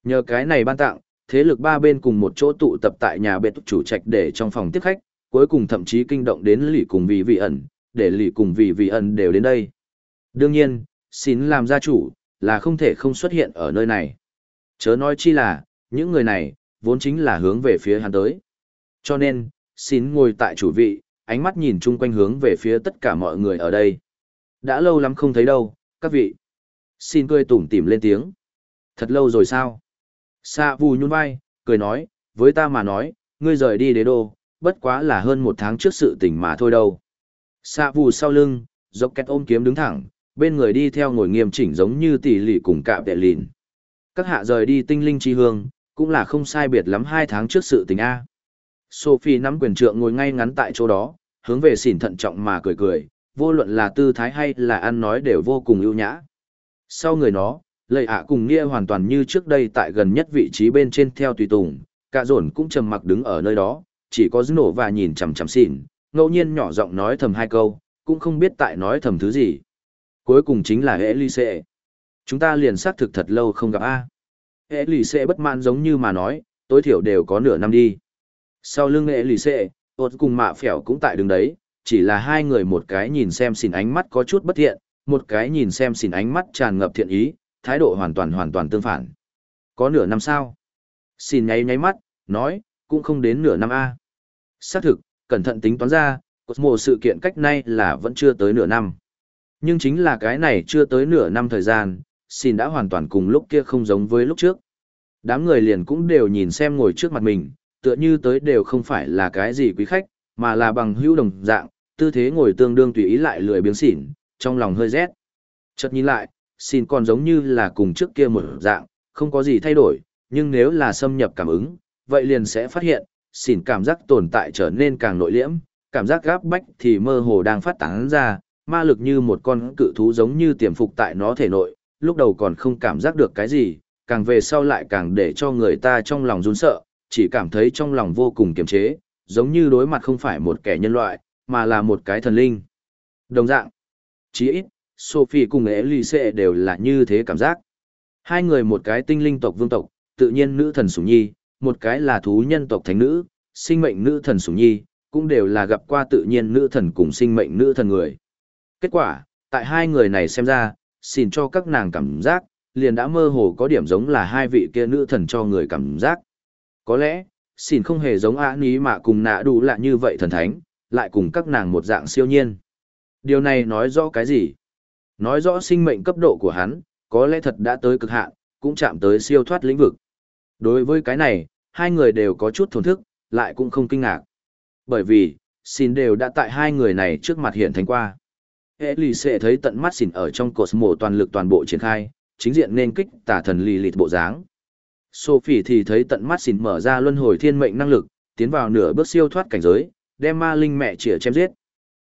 Speaker 1: Nhờ cái này ban tặng, thế lực ba bên cùng một chỗ tụ tập tại nhà biệt chủ trạch để trong phòng tiếp khách, cuối cùng thậm chí kinh động đến lì cùng vị vị ẩn, để lì cùng vị vị ẩn đều đến đây. Đương nhiên, xin làm gia chủ, là không thể không xuất hiện ở nơi này. Chớ nói chi là, những người này, vốn chính là hướng về phía hắn tới. Cho nên, xin ngồi tại chủ vị, ánh mắt nhìn chung quanh hướng về phía tất cả mọi người ở đây. Đã lâu lắm không thấy đâu, các vị. Xin cười tủm tỉm lên tiếng. Thật lâu rồi sao? Sa vù nhún vai, cười nói, với ta mà nói, ngươi rời đi đế đô, bất quá là hơn một tháng trước sự tình mà thôi đâu. Sa vù sau lưng, dọc kẹt ôm kiếm đứng thẳng, bên người đi theo ngồi nghiêm chỉnh giống như tỷ lệ cùng cạm đệ lìn. Các hạ rời đi tinh linh chi hương, cũng là không sai biệt lắm hai tháng trước sự tình A. Sophie nắm quyền trượng ngồi ngay ngắn tại chỗ đó, hướng về xỉn thận trọng mà cười cười, vô luận là tư thái hay là ăn nói đều vô cùng ưu nhã. Sau người nó, lầy ạ cùng nghĩa hoàn toàn như trước đây tại gần nhất vị trí bên trên theo tùy tùng, cả dồn cũng trầm mặc đứng ở nơi đó, chỉ có dư nổ và nhìn chằm chằm xỉn, ngẫu nhiên nhỏ giọng nói thầm hai câu, cũng không biết tại nói thầm thứ gì. Cuối cùng chính là Elise. Chúng ta liền xác thực thật lâu không gặp A. Elise bất mãn giống như mà nói, tối thiểu đều có nửa năm đi. Sau lưng Elise, ột cùng mạ phèo cũng tại đường đấy, chỉ là hai người một cái nhìn xem xỉn ánh mắt có chút bất thiện, một cái nhìn xem xỉn ánh mắt tràn ngập thiện ý, thái độ hoàn toàn hoàn toàn tương phản. Có nửa năm sao? Xin nháy nháy mắt, nói, cũng không đến nửa năm A. Xác thực, cẩn thận tính toán ra, mộ sự kiện cách nay là vẫn chưa tới nửa năm. Nhưng chính là cái này chưa tới nửa năm thời gian, xin đã hoàn toàn cùng lúc kia không giống với lúc trước. Đám người liền cũng đều nhìn xem ngồi trước mặt mình, tựa như tới đều không phải là cái gì quý khách, mà là bằng hữu đồng dạng, tư thế ngồi tương đương tùy ý lại lười biếng xỉn, trong lòng hơi rét. Chợt nhìn lại, xin còn giống như là cùng trước kia một dạng, không có gì thay đổi, nhưng nếu là xâm nhập cảm ứng, vậy liền sẽ phát hiện, xỉn cảm giác tồn tại trở nên càng nội liễm, cảm giác gáp bách thì mơ hồ đang phát tán ra, ma lực như một con cự thú giống như tiềm phục tại nó thể nội, lúc đầu còn không cảm giác được cái gì, càng về sau lại càng để cho người ta trong lòng run sợ, chỉ cảm thấy trong lòng vô cùng kiềm chế, giống như đối mặt không phải một kẻ nhân loại, mà là một cái thần linh. Đồng dạng, chí ít, Sophie cùng Elise đều là như thế cảm giác. Hai người một cái tinh linh tộc vương tộc, tự nhiên nữ thần sủng nhi, một cái là thú nhân tộc thánh nữ, sinh mệnh nữ thần sủng nhi, cũng đều là gặp qua tự nhiên nữ thần cùng sinh mệnh nữ thần người. Kết quả, tại hai người này xem ra, xin cho các nàng cảm giác, liền đã mơ hồ có điểm giống là hai vị kia nữ thần cho người cảm giác. Có lẽ, xin không hề giống ả ní mà cùng nạ đủ lạ như vậy thần thánh, lại cùng các nàng một dạng siêu nhiên. Điều này nói rõ cái gì? Nói rõ sinh mệnh cấp độ của hắn, có lẽ thật đã tới cực hạn, cũng chạm tới siêu thoát lĩnh vực. Đối với cái này, hai người đều có chút thổn thức, lại cũng không kinh ngạc. Bởi vì, xin đều đã tại hai người này trước mặt hiện thành qua. Hệ lì sẽ thấy tận mắt xỉn ở trong cột mổ toàn lực toàn bộ triển khai, chính diện nên kích tả thần lì lịt bộ dáng. Sophie thì thấy tận mắt xỉn mở ra luân hồi thiên mệnh năng lực, tiến vào nửa bước siêu thoát cảnh giới, đem ma linh mẹ chĩa chém giết.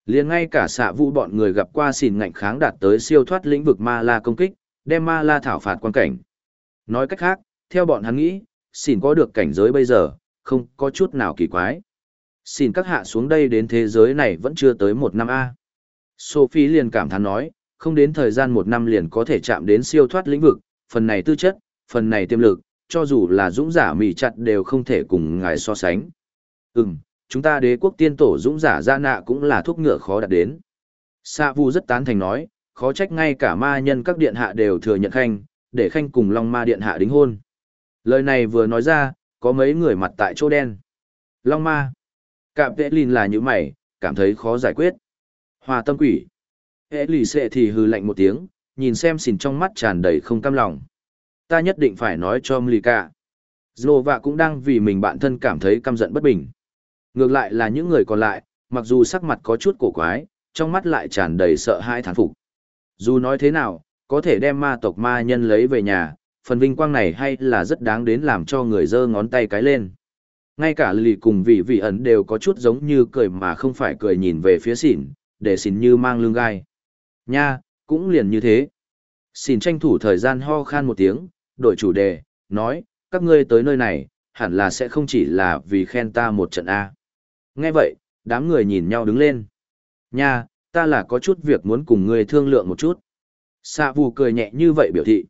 Speaker 1: liền ngay cả xạ vũ bọn người gặp qua xỉn ngạnh kháng đạt tới siêu thoát lĩnh vực ma la công kích, đem ma la thảo phạt quan cảnh. Nói cách khác, theo bọn hắn nghĩ, xỉn có được cảnh giới bây giờ, không có chút nào kỳ quái. Xin các hạ xuống đây đến thế giới này vẫn chưa tới một năm A. Sophie liền cảm thán nói, không đến thời gian một năm liền có thể chạm đến siêu thoát lĩnh vực, phần này tư chất, phần này tiềm lực, cho dù là dũng giả mì chặt đều không thể cùng ngài so sánh. Ừm, chúng ta đế quốc tiên tổ dũng giả ra nạ cũng là thuốc ngựa khó đạt đến. Sa Vu rất tán thành nói, khó trách ngay cả ma nhân các điện hạ đều thừa nhận khanh, để khanh cùng Long Ma điện hạ đính hôn. Lời này vừa nói ra, có mấy người mặt tại chỗ đen. Long Ma. Cạm vệ lìn là như mày, cảm thấy khó giải quyết. Hòa tâm quỷ. Hệ lì xệ thì hư lạnh một tiếng, nhìn xem xỉn trong mắt tràn đầy không cam lòng. Ta nhất định phải nói cho Mlika. Zlova cũng đang vì mình bản thân cảm thấy căm giận bất bình. Ngược lại là những người còn lại, mặc dù sắc mặt có chút cổ quái, trong mắt lại tràn đầy sợ hãi thán phục. Dù nói thế nào, có thể đem ma tộc ma nhân lấy về nhà, phần vinh quang này hay là rất đáng đến làm cho người giơ ngón tay cái lên. Ngay cả lì cùng vị vị ẩn đều có chút giống như cười mà không phải cười nhìn về phía xỉn, để xỉn như mang lương gai. Nha, cũng liền như thế. Xỉn tranh thủ thời gian ho khan một tiếng, đổi chủ đề, nói, các ngươi tới nơi này, hẳn là sẽ không chỉ là vì khen ta một trận A. Nghe vậy, đám người nhìn nhau đứng lên. Nha, ta là có chút việc muốn cùng ngươi thương lượng một chút. Sạ vù cười nhẹ như vậy biểu thị.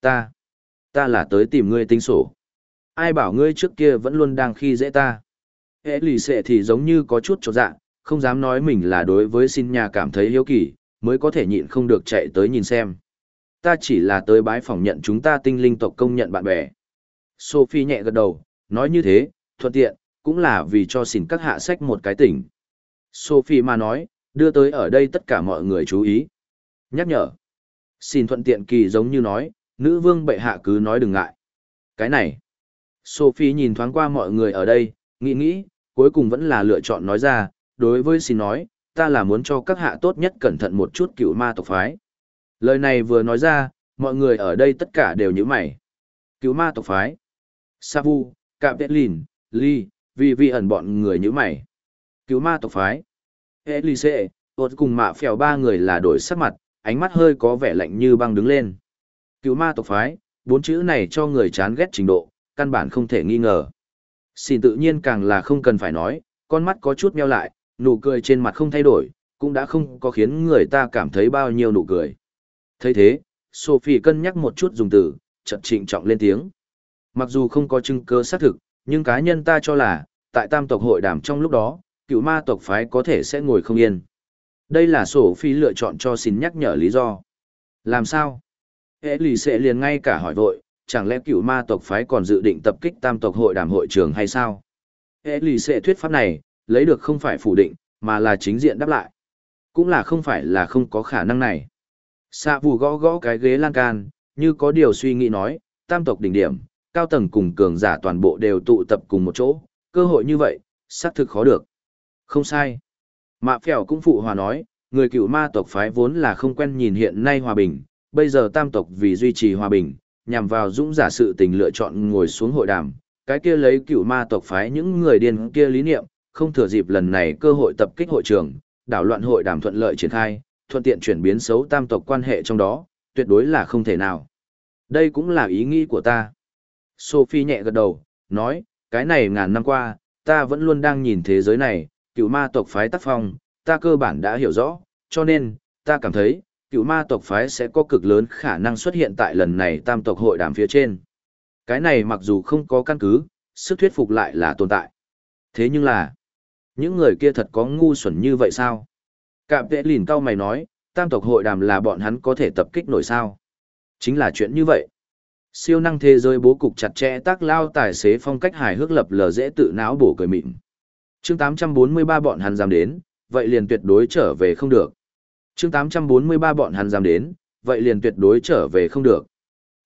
Speaker 1: Ta, ta là tới tìm ngươi tính sổ. Ai bảo ngươi trước kia vẫn luôn đang khi dễ ta. Hệ lì xệ thì giống như có chút trột dạ, không dám nói mình là đối với xin nhà cảm thấy hiếu kỳ, mới có thể nhịn không được chạy tới nhìn xem. Ta chỉ là tới bái phỏng nhận chúng ta tinh linh tộc công nhận bạn bè. Sophie nhẹ gật đầu, nói như thế, thuận tiện, cũng là vì cho xin các hạ sách một cái tỉnh. Sophie mà nói, đưa tới ở đây tất cả mọi người chú ý. Nhắc nhở. Xin thuận tiện kỳ giống như nói, nữ vương bệ hạ cứ nói đừng ngại. Cái này. Sophie nhìn thoáng qua mọi người ở đây, nghĩ nghĩ, cuối cùng vẫn là lựa chọn nói ra, đối với xin nói, ta là muốn cho các hạ tốt nhất cẩn thận một chút cựu ma tộc phái. Lời này vừa nói ra, mọi người ở đây tất cả đều như mày. Cứu ma tộc phái. Savu, Cạm Tết Lìn, Ly, vì vi ẩn bọn người như mày. Cứu ma tộc phái. Elise, ột cùng mạ phèo ba người là đổi sắc mặt, ánh mắt hơi có vẻ lạnh như băng đứng lên. Cứu ma tộc phái, bốn chữ này cho người chán ghét trình độ, căn bản không thể nghi ngờ. Xin tự nhiên càng là không cần phải nói, con mắt có chút meo lại, nụ cười trên mặt không thay đổi, cũng đã không có khiến người ta cảm thấy bao nhiêu nụ cười thấy thế, Sophie cân nhắc một chút dùng từ, chậm trịnh trọng lên tiếng. Mặc dù không có chứng cơ xác thực, nhưng cá nhân ta cho là, tại tam tộc hội đàm trong lúc đó, cựu ma tộc phái có thể sẽ ngồi không yên. Đây là Sophie lựa chọn cho xin nhắc nhở lý do. Làm sao? hễ lì sẽ liền ngay cả hỏi vội, chẳng lẽ cựu ma tộc phái còn dự định tập kích tam tộc hội đàm hội trường hay sao? hễ lì sẽ thuyết pháp này, lấy được không phải phủ định, mà là chính diện đáp lại. Cũng là không phải là không có khả năng này. Sa vù gõ gõ cái ghế lan can, như có điều suy nghĩ nói, tam tộc đỉnh điểm, cao tầng cùng cường giả toàn bộ đều tụ tập cùng một chỗ, cơ hội như vậy, xác thực khó được. Không sai. Mạ phèo cũng phụ hòa nói, người cựu ma tộc phái vốn là không quen nhìn hiện nay hòa bình, bây giờ tam tộc vì duy trì hòa bình, nhằm vào dũng giả sự tình lựa chọn ngồi xuống hội đàm, cái kia lấy cựu ma tộc phái những người điên kia lý niệm, không thừa dịp lần này cơ hội tập kích hội trường, đảo loạn hội đàm thuận lợi triển khai, thuận tiện chuyển biến xấu tam tộc quan hệ trong đó, tuyệt đối là không thể nào. Đây cũng là ý nghĩ của ta. Sophie nhẹ gật đầu, nói, cái này ngàn năm qua, ta vẫn luôn đang nhìn thế giới này, cựu ma tộc phái tác phong, ta cơ bản đã hiểu rõ, cho nên, ta cảm thấy, cựu ma tộc phái sẽ có cực lớn khả năng xuất hiện tại lần này tam tộc hội đàm phía trên. Cái này mặc dù không có căn cứ, sức thuyết phục lại là tồn tại. Thế nhưng là, những người kia thật có ngu xuẩn như vậy sao? Cạm tệ lìn cao mày nói, tam tộc hội đàm là bọn hắn có thể tập kích nổi sao? Chính là chuyện như vậy. Siêu năng thế giới bố cục chặt chẽ tác lao tài xế phong cách hài hước lập lờ dễ tự não bổ cười mịn. chương 843 bọn hắn dám đến, vậy liền tuyệt đối trở về không được. chương 843 bọn hắn dám đến, vậy liền tuyệt đối trở về không được.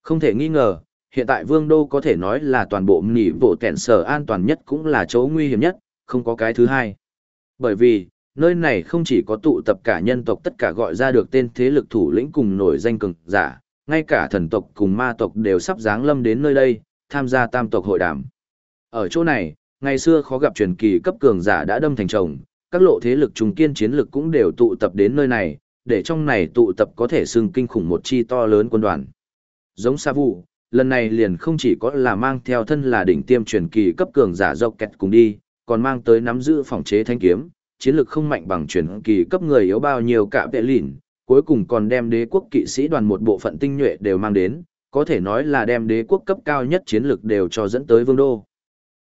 Speaker 1: Không thể nghi ngờ, hiện tại vương đô có thể nói là toàn bộ nghỉ bộ kẹn sở an toàn nhất cũng là chỗ nguy hiểm nhất, không có cái thứ hai. Bởi vì, nơi này không chỉ có tụ tập cả nhân tộc tất cả gọi ra được tên thế lực thủ lĩnh cùng nổi danh cường giả, ngay cả thần tộc cùng ma tộc đều sắp giáng lâm đến nơi đây, tham gia tam tộc hội đàm. Ở chỗ này, ngày xưa khó gặp truyền kỳ cấp cường giả đã đâm thành chồng, các lộ thế lực trùng kiên chiến lực cũng đều tụ tập đến nơi này, để trong này tụ tập có thể xưng kinh khủng một chi to lớn quân đoàn. Giống Sa Vũ, lần này liền không chỉ có là mang theo thân là đỉnh tiêm truyền kỳ cấp cường giả dọc kẹt cùng đi, còn mang tới nắm giữ phòng chế thanh kiếm, chiến lược không mạnh bằng truyền kỳ cấp người yếu bao nhiêu cả vệ lìn, cuối cùng còn đem đế quốc kỵ sĩ đoàn một bộ phận tinh nhuệ đều mang đến, có thể nói là đem đế quốc cấp cao nhất chiến lược đều cho dẫn tới vương đô.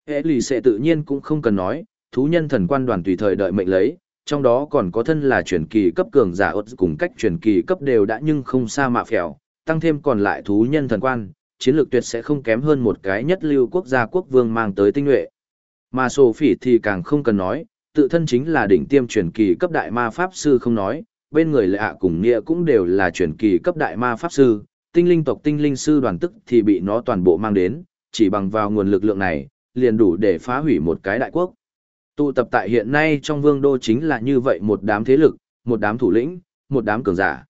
Speaker 1: Hệ lì sẽ tự nhiên cũng không cần nói, thú nhân thần quan đoàn tùy thời đợi mệnh lấy, trong đó còn có thân là truyền kỳ cấp cường giả ớt cùng cách truyền kỳ cấp đều đã nhưng không xa mạ phèo, tăng thêm còn lại thú nhân thần quan, chiến lược tuyệt sẽ không kém hơn một cái nhất lưu quốc gia quốc vương mang tới tinh nhuệ. Mà phỉ thì càng không cần nói, tự thân chính là đỉnh tiêm truyền kỳ cấp đại ma pháp sư không nói, bên người lệ ạ cùng nghĩa cũng đều là truyền kỳ cấp đại ma pháp sư, tinh linh tộc tinh linh sư đoàn tức thì bị nó toàn bộ mang đến, chỉ bằng vào nguồn lực lượng này, liền đủ để phá hủy một cái đại quốc. Tụ tập tại hiện nay trong vương đô chính là như vậy một đám thế lực, một đám thủ lĩnh, một đám cường giả.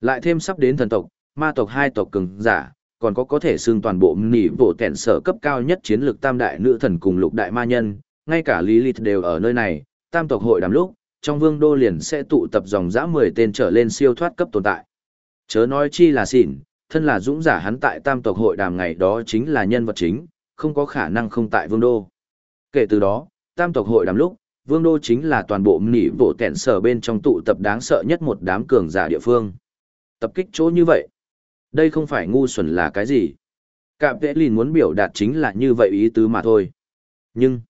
Speaker 1: Lại thêm sắp đến thần tộc, ma tộc hai tộc cường giả, còn có có thể xưng toàn bộ nỉ bộ tẹn sở cấp cao nhất chiến lược tam đại nữ thần cùng lục đại ma nhân, ngay cả Lilith đều ở nơi này, tam tộc hội đàm lúc, trong vương đô liền sẽ tụ tập dòng dã 10 tên trở lên siêu thoát cấp tồn tại. Chớ nói chi là xỉn, thân là dũng giả hắn tại tam tộc hội đàm ngày đó chính là nhân vật chính, không có khả năng không tại vương đô. Kể từ đó, tam tộc hội đàm lúc, vương đô chính là toàn bộ nỉ bộ kẹn sở bên trong tụ tập đáng sợ nhất một đám cường giả địa phương. Tập kích chỗ như vậy. Đây không phải ngu xuẩn là cái gì. Cạm vẽ lìn muốn biểu đạt chính là như vậy ý tứ mà thôi. Nhưng,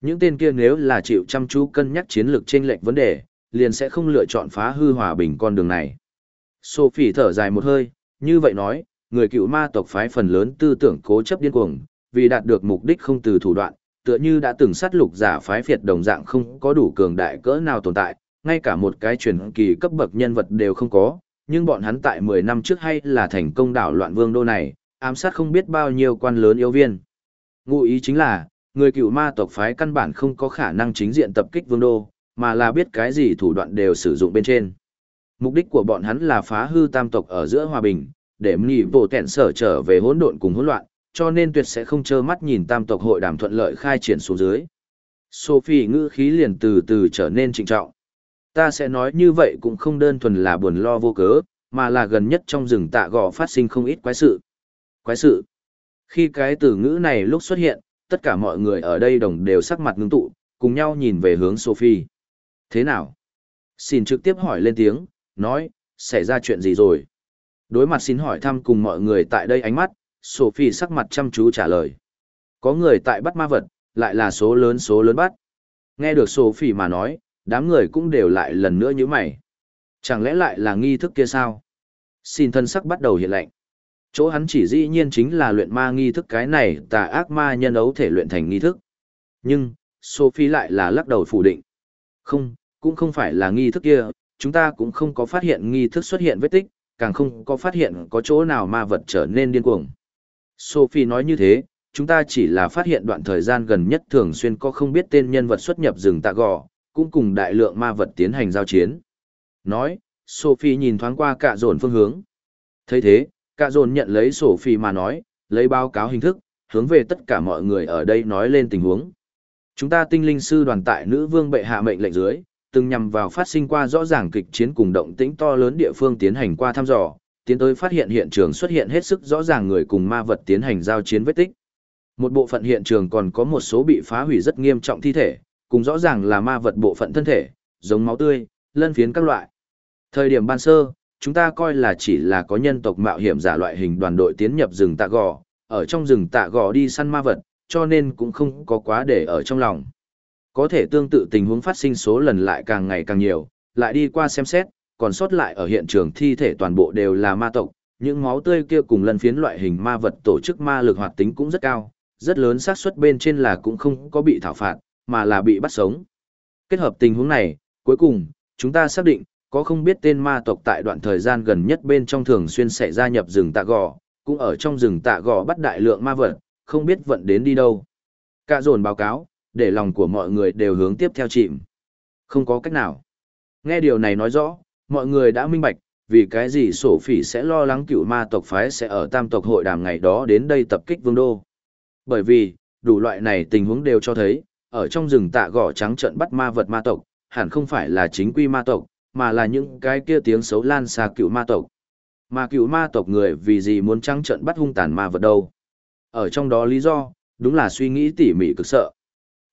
Speaker 1: những tên kia nếu là chịu chăm chú cân nhắc chiến lược trên lệch vấn đề, liền sẽ không lựa chọn phá hư hòa bình con đường này. Sophie thở dài một hơi, như vậy nói, người cựu ma tộc phái phần lớn tư tưởng cố chấp điên cuồng, vì đạt được mục đích không từ thủ đoạn, tựa như đã từng sát lục giả phái phiệt đồng dạng không có đủ cường đại cỡ nào tồn tại, ngay cả một cái truyền kỳ cấp bậc nhân vật đều không có, nhưng bọn hắn tại 10 năm trước hay là thành công đảo loạn vương đô này, ám sát không biết bao nhiêu quan lớn yêu viên. Ngụ ý chính là, người cựu ma tộc phái căn bản không có khả năng chính diện tập kích vương đô, mà là biết cái gì thủ đoạn đều sử dụng bên trên. Mục đích của bọn hắn là phá hư tam tộc ở giữa hòa bình, để nghỉ bộ tẹn sở trở về hỗn độn cùng hỗn loạn, cho nên tuyệt sẽ không trơ mắt nhìn tam tộc hội đàm thuận lợi khai triển xuống dưới. Sophie ngữ khí liền từ từ trở nên trịnh trọng. Ta sẽ nói như vậy cũng không đơn thuần là buồn lo vô cớ, mà là gần nhất trong rừng tạ gò phát sinh không ít quái sự. Quái sự. Khi cái từ ngữ này lúc xuất hiện, tất cả mọi người ở đây đồng đều sắc mặt ngưng tụ, cùng nhau nhìn về hướng Sophie. Thế nào? Xin trực tiếp hỏi lên tiếng, nói, xảy ra chuyện gì rồi? Đối mặt xin hỏi thăm cùng mọi người tại đây ánh mắt, Sophie sắc mặt chăm chú trả lời. Có người tại bắt ma vật, lại là số lớn số lớn bắt. Nghe được Sophie mà nói, đám người cũng đều lại lần nữa như mày. Chẳng lẽ lại là nghi thức kia sao? Xin thân sắc bắt đầu hiện lạnh. Chỗ hắn chỉ dĩ nhiên chính là luyện ma nghi thức cái này tà ác ma nhân ấu thể luyện thành nghi thức. Nhưng, Sophie lại là lắc đầu phủ định. Không, cũng không phải là nghi thức kia, chúng ta cũng không có phát hiện nghi thức xuất hiện vết tích, càng không có phát hiện có chỗ nào ma vật trở nên điên cuồng. Sophie nói như thế, chúng ta chỉ là phát hiện đoạn thời gian gần nhất thường xuyên có không biết tên nhân vật xuất nhập rừng tạ gò, cũng cùng đại lượng ma vật tiến hành giao chiến. Nói, Sophie nhìn thoáng qua cả dồn phương hướng. thấy thế, cả dồn nhận lấy sổ phi mà nói, lấy báo cáo hình thức, hướng về tất cả mọi người ở đây nói lên tình huống. Chúng ta tinh linh sư đoàn tại nữ vương bệ hạ mệnh lệnh dưới, từng nhằm vào phát sinh qua rõ ràng kịch chiến cùng động tĩnh to lớn địa phương tiến hành qua thăm dò, tiến tới phát hiện hiện trường xuất hiện hết sức rõ ràng người cùng ma vật tiến hành giao chiến vết tích. Một bộ phận hiện trường còn có một số bị phá hủy rất nghiêm trọng thi thể, cùng rõ ràng là ma vật bộ phận thân thể, giống máu tươi, lân phiến các loại. Thời điểm ban sơ, chúng ta coi là chỉ là có nhân tộc mạo hiểm giả loại hình đoàn đội tiến nhập rừng tạ gò, ở trong rừng tạ gò đi săn ma vật, cho nên cũng không có quá để ở trong lòng. Có thể tương tự tình huống phát sinh số lần lại càng ngày càng nhiều, lại đi qua xem xét, còn sót lại ở hiện trường thi thể toàn bộ đều là ma tộc, những máu tươi kia cùng lần phiến loại hình ma vật tổ chức ma lực hoạt tính cũng rất cao, rất lớn xác suất bên trên là cũng không có bị thảo phạt, mà là bị bắt sống. Kết hợp tình huống này, cuối cùng, chúng ta xác định, có không biết tên ma tộc tại đoạn thời gian gần nhất bên trong thường xuyên sẽ gia nhập rừng tạ gò, cũng ở trong rừng tạ gò bắt đại lượng ma vật, không biết vận đến đi đâu. Cả dồn báo cáo, để lòng của mọi người đều hướng tiếp theo chìm. Không có cách nào. Nghe điều này nói rõ, mọi người đã minh bạch, vì cái gì sổ phỉ sẽ lo lắng cựu ma tộc phái sẽ ở tam tộc hội đàm ngày đó đến đây tập kích vương đô. Bởi vì, đủ loại này tình huống đều cho thấy, ở trong rừng tạ Gò trắng trận bắt ma vật ma tộc, hẳn không phải là chính quy ma tộc, mà là những cái kia tiếng xấu lan xa cựu ma tộc. Mà cựu ma tộc người vì gì muốn trắng trận bắt hung tàn ma vật đâu. Ở trong đó lý do, đúng là suy nghĩ tỉ mỉ cực sợ.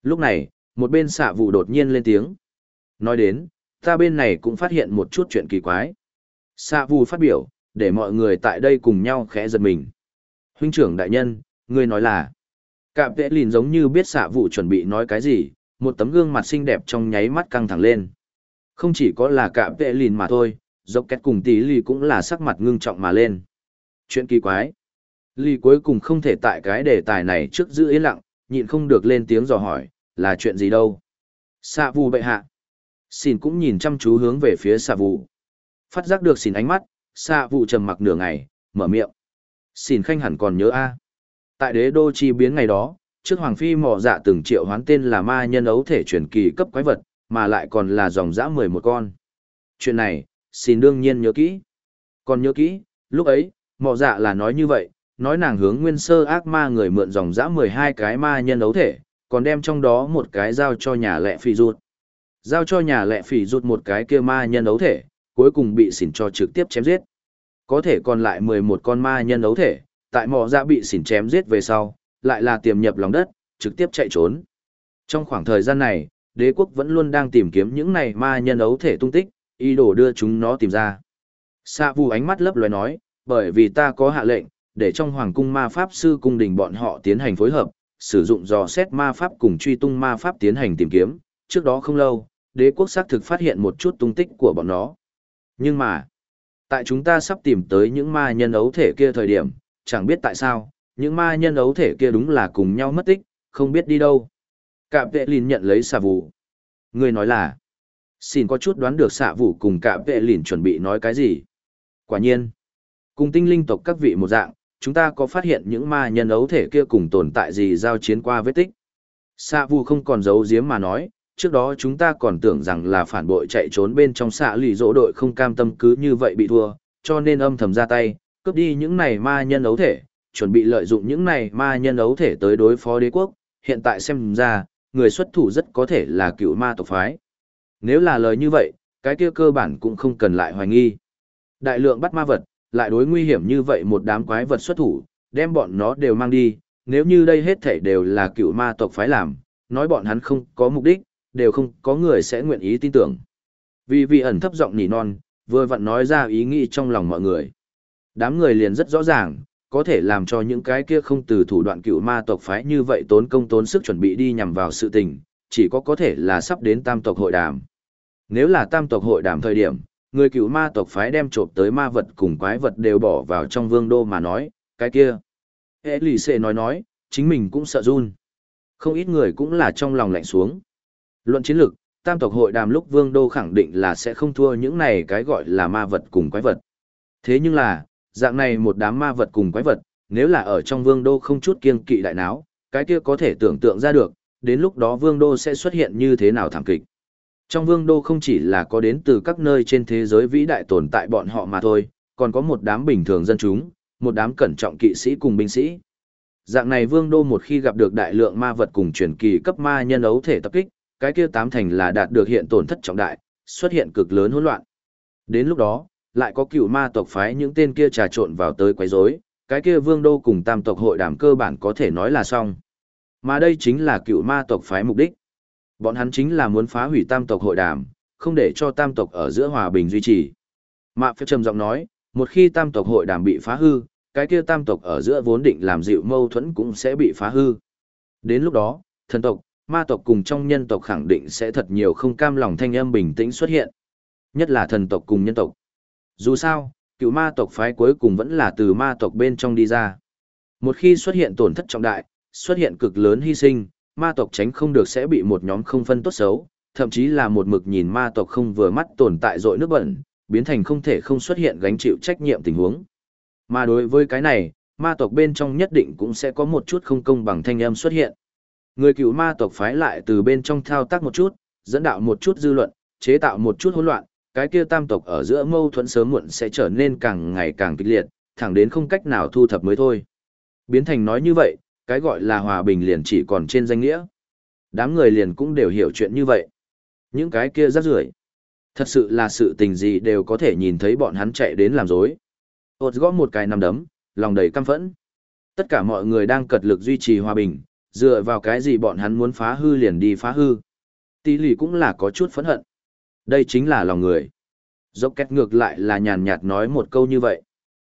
Speaker 1: Lúc này, một bên xạ vụ đột nhiên lên tiếng. Nói đến, ta bên này cũng phát hiện một chút chuyện kỳ quái. Xạ vụ phát biểu, để mọi người tại đây cùng nhau khẽ giật mình. Huynh trưởng đại nhân, ngươi nói là, cạm vệ lìn giống như biết xạ vụ chuẩn bị nói cái gì, một tấm gương mặt xinh đẹp trong nháy mắt căng thẳng lên. Không chỉ có là cả vệ lìn mà thôi, dọc két cùng tí lì cũng là sắc mặt ngưng trọng mà lên. Chuyện kỳ quái. Lì cuối cùng không thể tại cái đề tài này trước giữ yên lặng, nhịn không được lên tiếng dò hỏi, là chuyện gì đâu. Xạ vụ bệ hạ. Xin cũng nhìn chăm chú hướng về phía xạ vụ. Phát giác được xin ánh mắt, xạ vụ trầm mặc nửa ngày, mở miệng. Xin khanh hẳn còn nhớ a Tại đế đô chi biến ngày đó, trước Hoàng Phi mỏ dạ từng triệu hoán tên là ma nhân ấu thể truyền kỳ cấp quái vật, mà lại còn là dòng dã mười một con. Chuyện này, xin đương nhiên nhớ kỹ. Còn nhớ kỹ, lúc ấy, Mọ dạ là nói như vậy, nói nàng hướng nguyên sơ ác ma người mượn dòng dã mười hai cái ma nhân ấu thể, còn đem trong đó một cái giao cho nhà lệ phi ruột. Giao cho nhà lệ phỉ ruột một cái kia ma nhân ấu thể, cuối cùng bị xỉn cho trực tiếp chém giết. Có thể còn lại 11 con ma nhân ấu thể, tại mỏ Dạ bị xỉn chém giết về sau, lại là tiềm nhập lòng đất, trực tiếp chạy trốn. Trong khoảng thời gian này, đế quốc vẫn luôn đang tìm kiếm những này ma nhân ấu thể tung tích, ý đồ đưa chúng nó tìm ra. Sa vu ánh mắt lấp loé nói, bởi vì ta có hạ lệnh, để trong hoàng cung ma pháp sư cung đình bọn họ tiến hành phối hợp, sử dụng dò xét ma pháp cùng truy tung ma pháp tiến hành tìm kiếm. Trước đó không lâu, đế quốc xác thực phát hiện một chút tung tích của bọn nó. Nhưng mà, tại chúng ta sắp tìm tới những ma nhân ấu thể kia thời điểm, chẳng biết tại sao, những ma nhân ấu thể kia đúng là cùng nhau mất tích, không biết đi đâu. Cả vệ lìn nhận lấy xạ vụ. Người nói là, xin có chút đoán được xạ vụ cùng cả vệ lìn chuẩn bị nói cái gì. Quả nhiên, cùng tinh linh tộc các vị một dạng, chúng ta có phát hiện những ma nhân ấu thể kia cùng tồn tại gì giao chiến qua vết tích. Xạ vụ không còn giấu giếm mà nói, trước đó chúng ta còn tưởng rằng là phản bội chạy trốn bên trong xạ lì dỗ đội không cam tâm cứ như vậy bị thua, cho nên âm thầm ra tay, cướp đi những này ma nhân ấu thể, chuẩn bị lợi dụng những này ma nhân ấu thể tới đối phó đế quốc, hiện tại xem ra, người xuất thủ rất có thể là cựu ma tộc phái. Nếu là lời như vậy, cái kia cơ bản cũng không cần lại hoài nghi. Đại lượng bắt ma vật, lại đối nguy hiểm như vậy một đám quái vật xuất thủ, đem bọn nó đều mang đi, nếu như đây hết thảy đều là cựu ma tộc phái làm, nói bọn hắn không có mục đích, đều không có người sẽ nguyện ý tin tưởng. Vì vị ẩn thấp giọng nỉ non, vừa vặn nói ra ý nghĩ trong lòng mọi người. Đám người liền rất rõ ràng, có thể làm cho những cái kia không từ thủ đoạn cựu ma tộc phái như vậy tốn công tốn sức chuẩn bị đi nhằm vào sự tình, chỉ có có thể là sắp đến tam tộc hội đàm. Nếu là tam tộc hội đàm thời điểm, người cựu ma tộc phái đem trộm tới ma vật cùng quái vật đều bỏ vào trong vương đô mà nói, cái kia. Hệ lì xệ nói nói, chính mình cũng sợ run. Không ít người cũng là trong lòng lạnh xuống. Luận chiến lược, tam tộc hội đàm lúc vương đô khẳng định là sẽ không thua những này cái gọi là ma vật cùng quái vật. Thế nhưng là, dạng này một đám ma vật cùng quái vật, nếu là ở trong vương đô không chút kiêng kỵ đại náo, cái kia có thể tưởng tượng ra được, đến lúc đó vương đô sẽ xuất hiện như thế nào thảm kịch. Trong vương đô không chỉ là có đến từ các nơi trên thế giới vĩ đại tồn tại bọn họ mà thôi, còn có một đám bình thường dân chúng, một đám cẩn trọng kỵ sĩ cùng binh sĩ. Dạng này vương đô một khi gặp được đại lượng ma vật cùng truyền kỳ cấp ma nhân ấu thể tập kích, cái kia tám thành là đạt được hiện tổn thất trọng đại, xuất hiện cực lớn hỗn loạn. Đến lúc đó, lại có cựu ma tộc phái những tên kia trà trộn vào tới quấy rối, cái kia vương đô cùng tam tộc hội đàm cơ bản có thể nói là xong. Mà đây chính là cựu ma tộc phái mục đích. Bọn hắn chính là muốn phá hủy tam tộc hội đàm, không để cho tam tộc ở giữa hòa bình duy trì. Mạ phép trầm giọng nói, một khi tam tộc hội đàm bị phá hư, cái kia tam tộc ở giữa vốn định làm dịu mâu thuẫn cũng sẽ bị phá hư. Đến lúc đó, thần tộc, ma tộc cùng trong nhân tộc khẳng định sẽ thật nhiều không cam lòng thanh âm bình tĩnh xuất hiện. Nhất là thần tộc cùng nhân tộc. Dù sao, cựu ma tộc phái cuối cùng vẫn là từ ma tộc bên trong đi ra. Một khi xuất hiện tổn thất trọng đại, xuất hiện cực lớn hy sinh, ma tộc tránh không được sẽ bị một nhóm không phân tốt xấu, thậm chí là một mực nhìn ma tộc không vừa mắt tồn tại dội nước bẩn, biến thành không thể không xuất hiện gánh chịu trách nhiệm tình huống. Mà đối với cái này, ma tộc bên trong nhất định cũng sẽ có một chút không công bằng thanh âm xuất hiện. Người cựu ma tộc phái lại từ bên trong thao tác một chút, dẫn đạo một chút dư luận, chế tạo một chút hỗn loạn, cái kia tam tộc ở giữa mâu thuẫn sớm muộn sẽ trở nên càng ngày càng kịch liệt, thẳng đến không cách nào thu thập mới thôi. Biến thành nói như vậy, cái gọi là hòa bình liền chỉ còn trên danh nghĩa. Đám người liền cũng đều hiểu chuyện như vậy. Những cái kia rắc rưởi Thật sự là sự tình gì đều có thể nhìn thấy bọn hắn chạy đến làm dối. Ôt gõ một cái nằm đấm, lòng đầy căm phẫn. Tất cả mọi người đang cật lực duy trì hòa bình, dựa vào cái gì bọn hắn muốn phá hư liền đi phá hư. Tí lì cũng là có chút phẫn hận. Đây chính là lòng người. Dốc két ngược lại là nhàn nhạt nói một câu như vậy.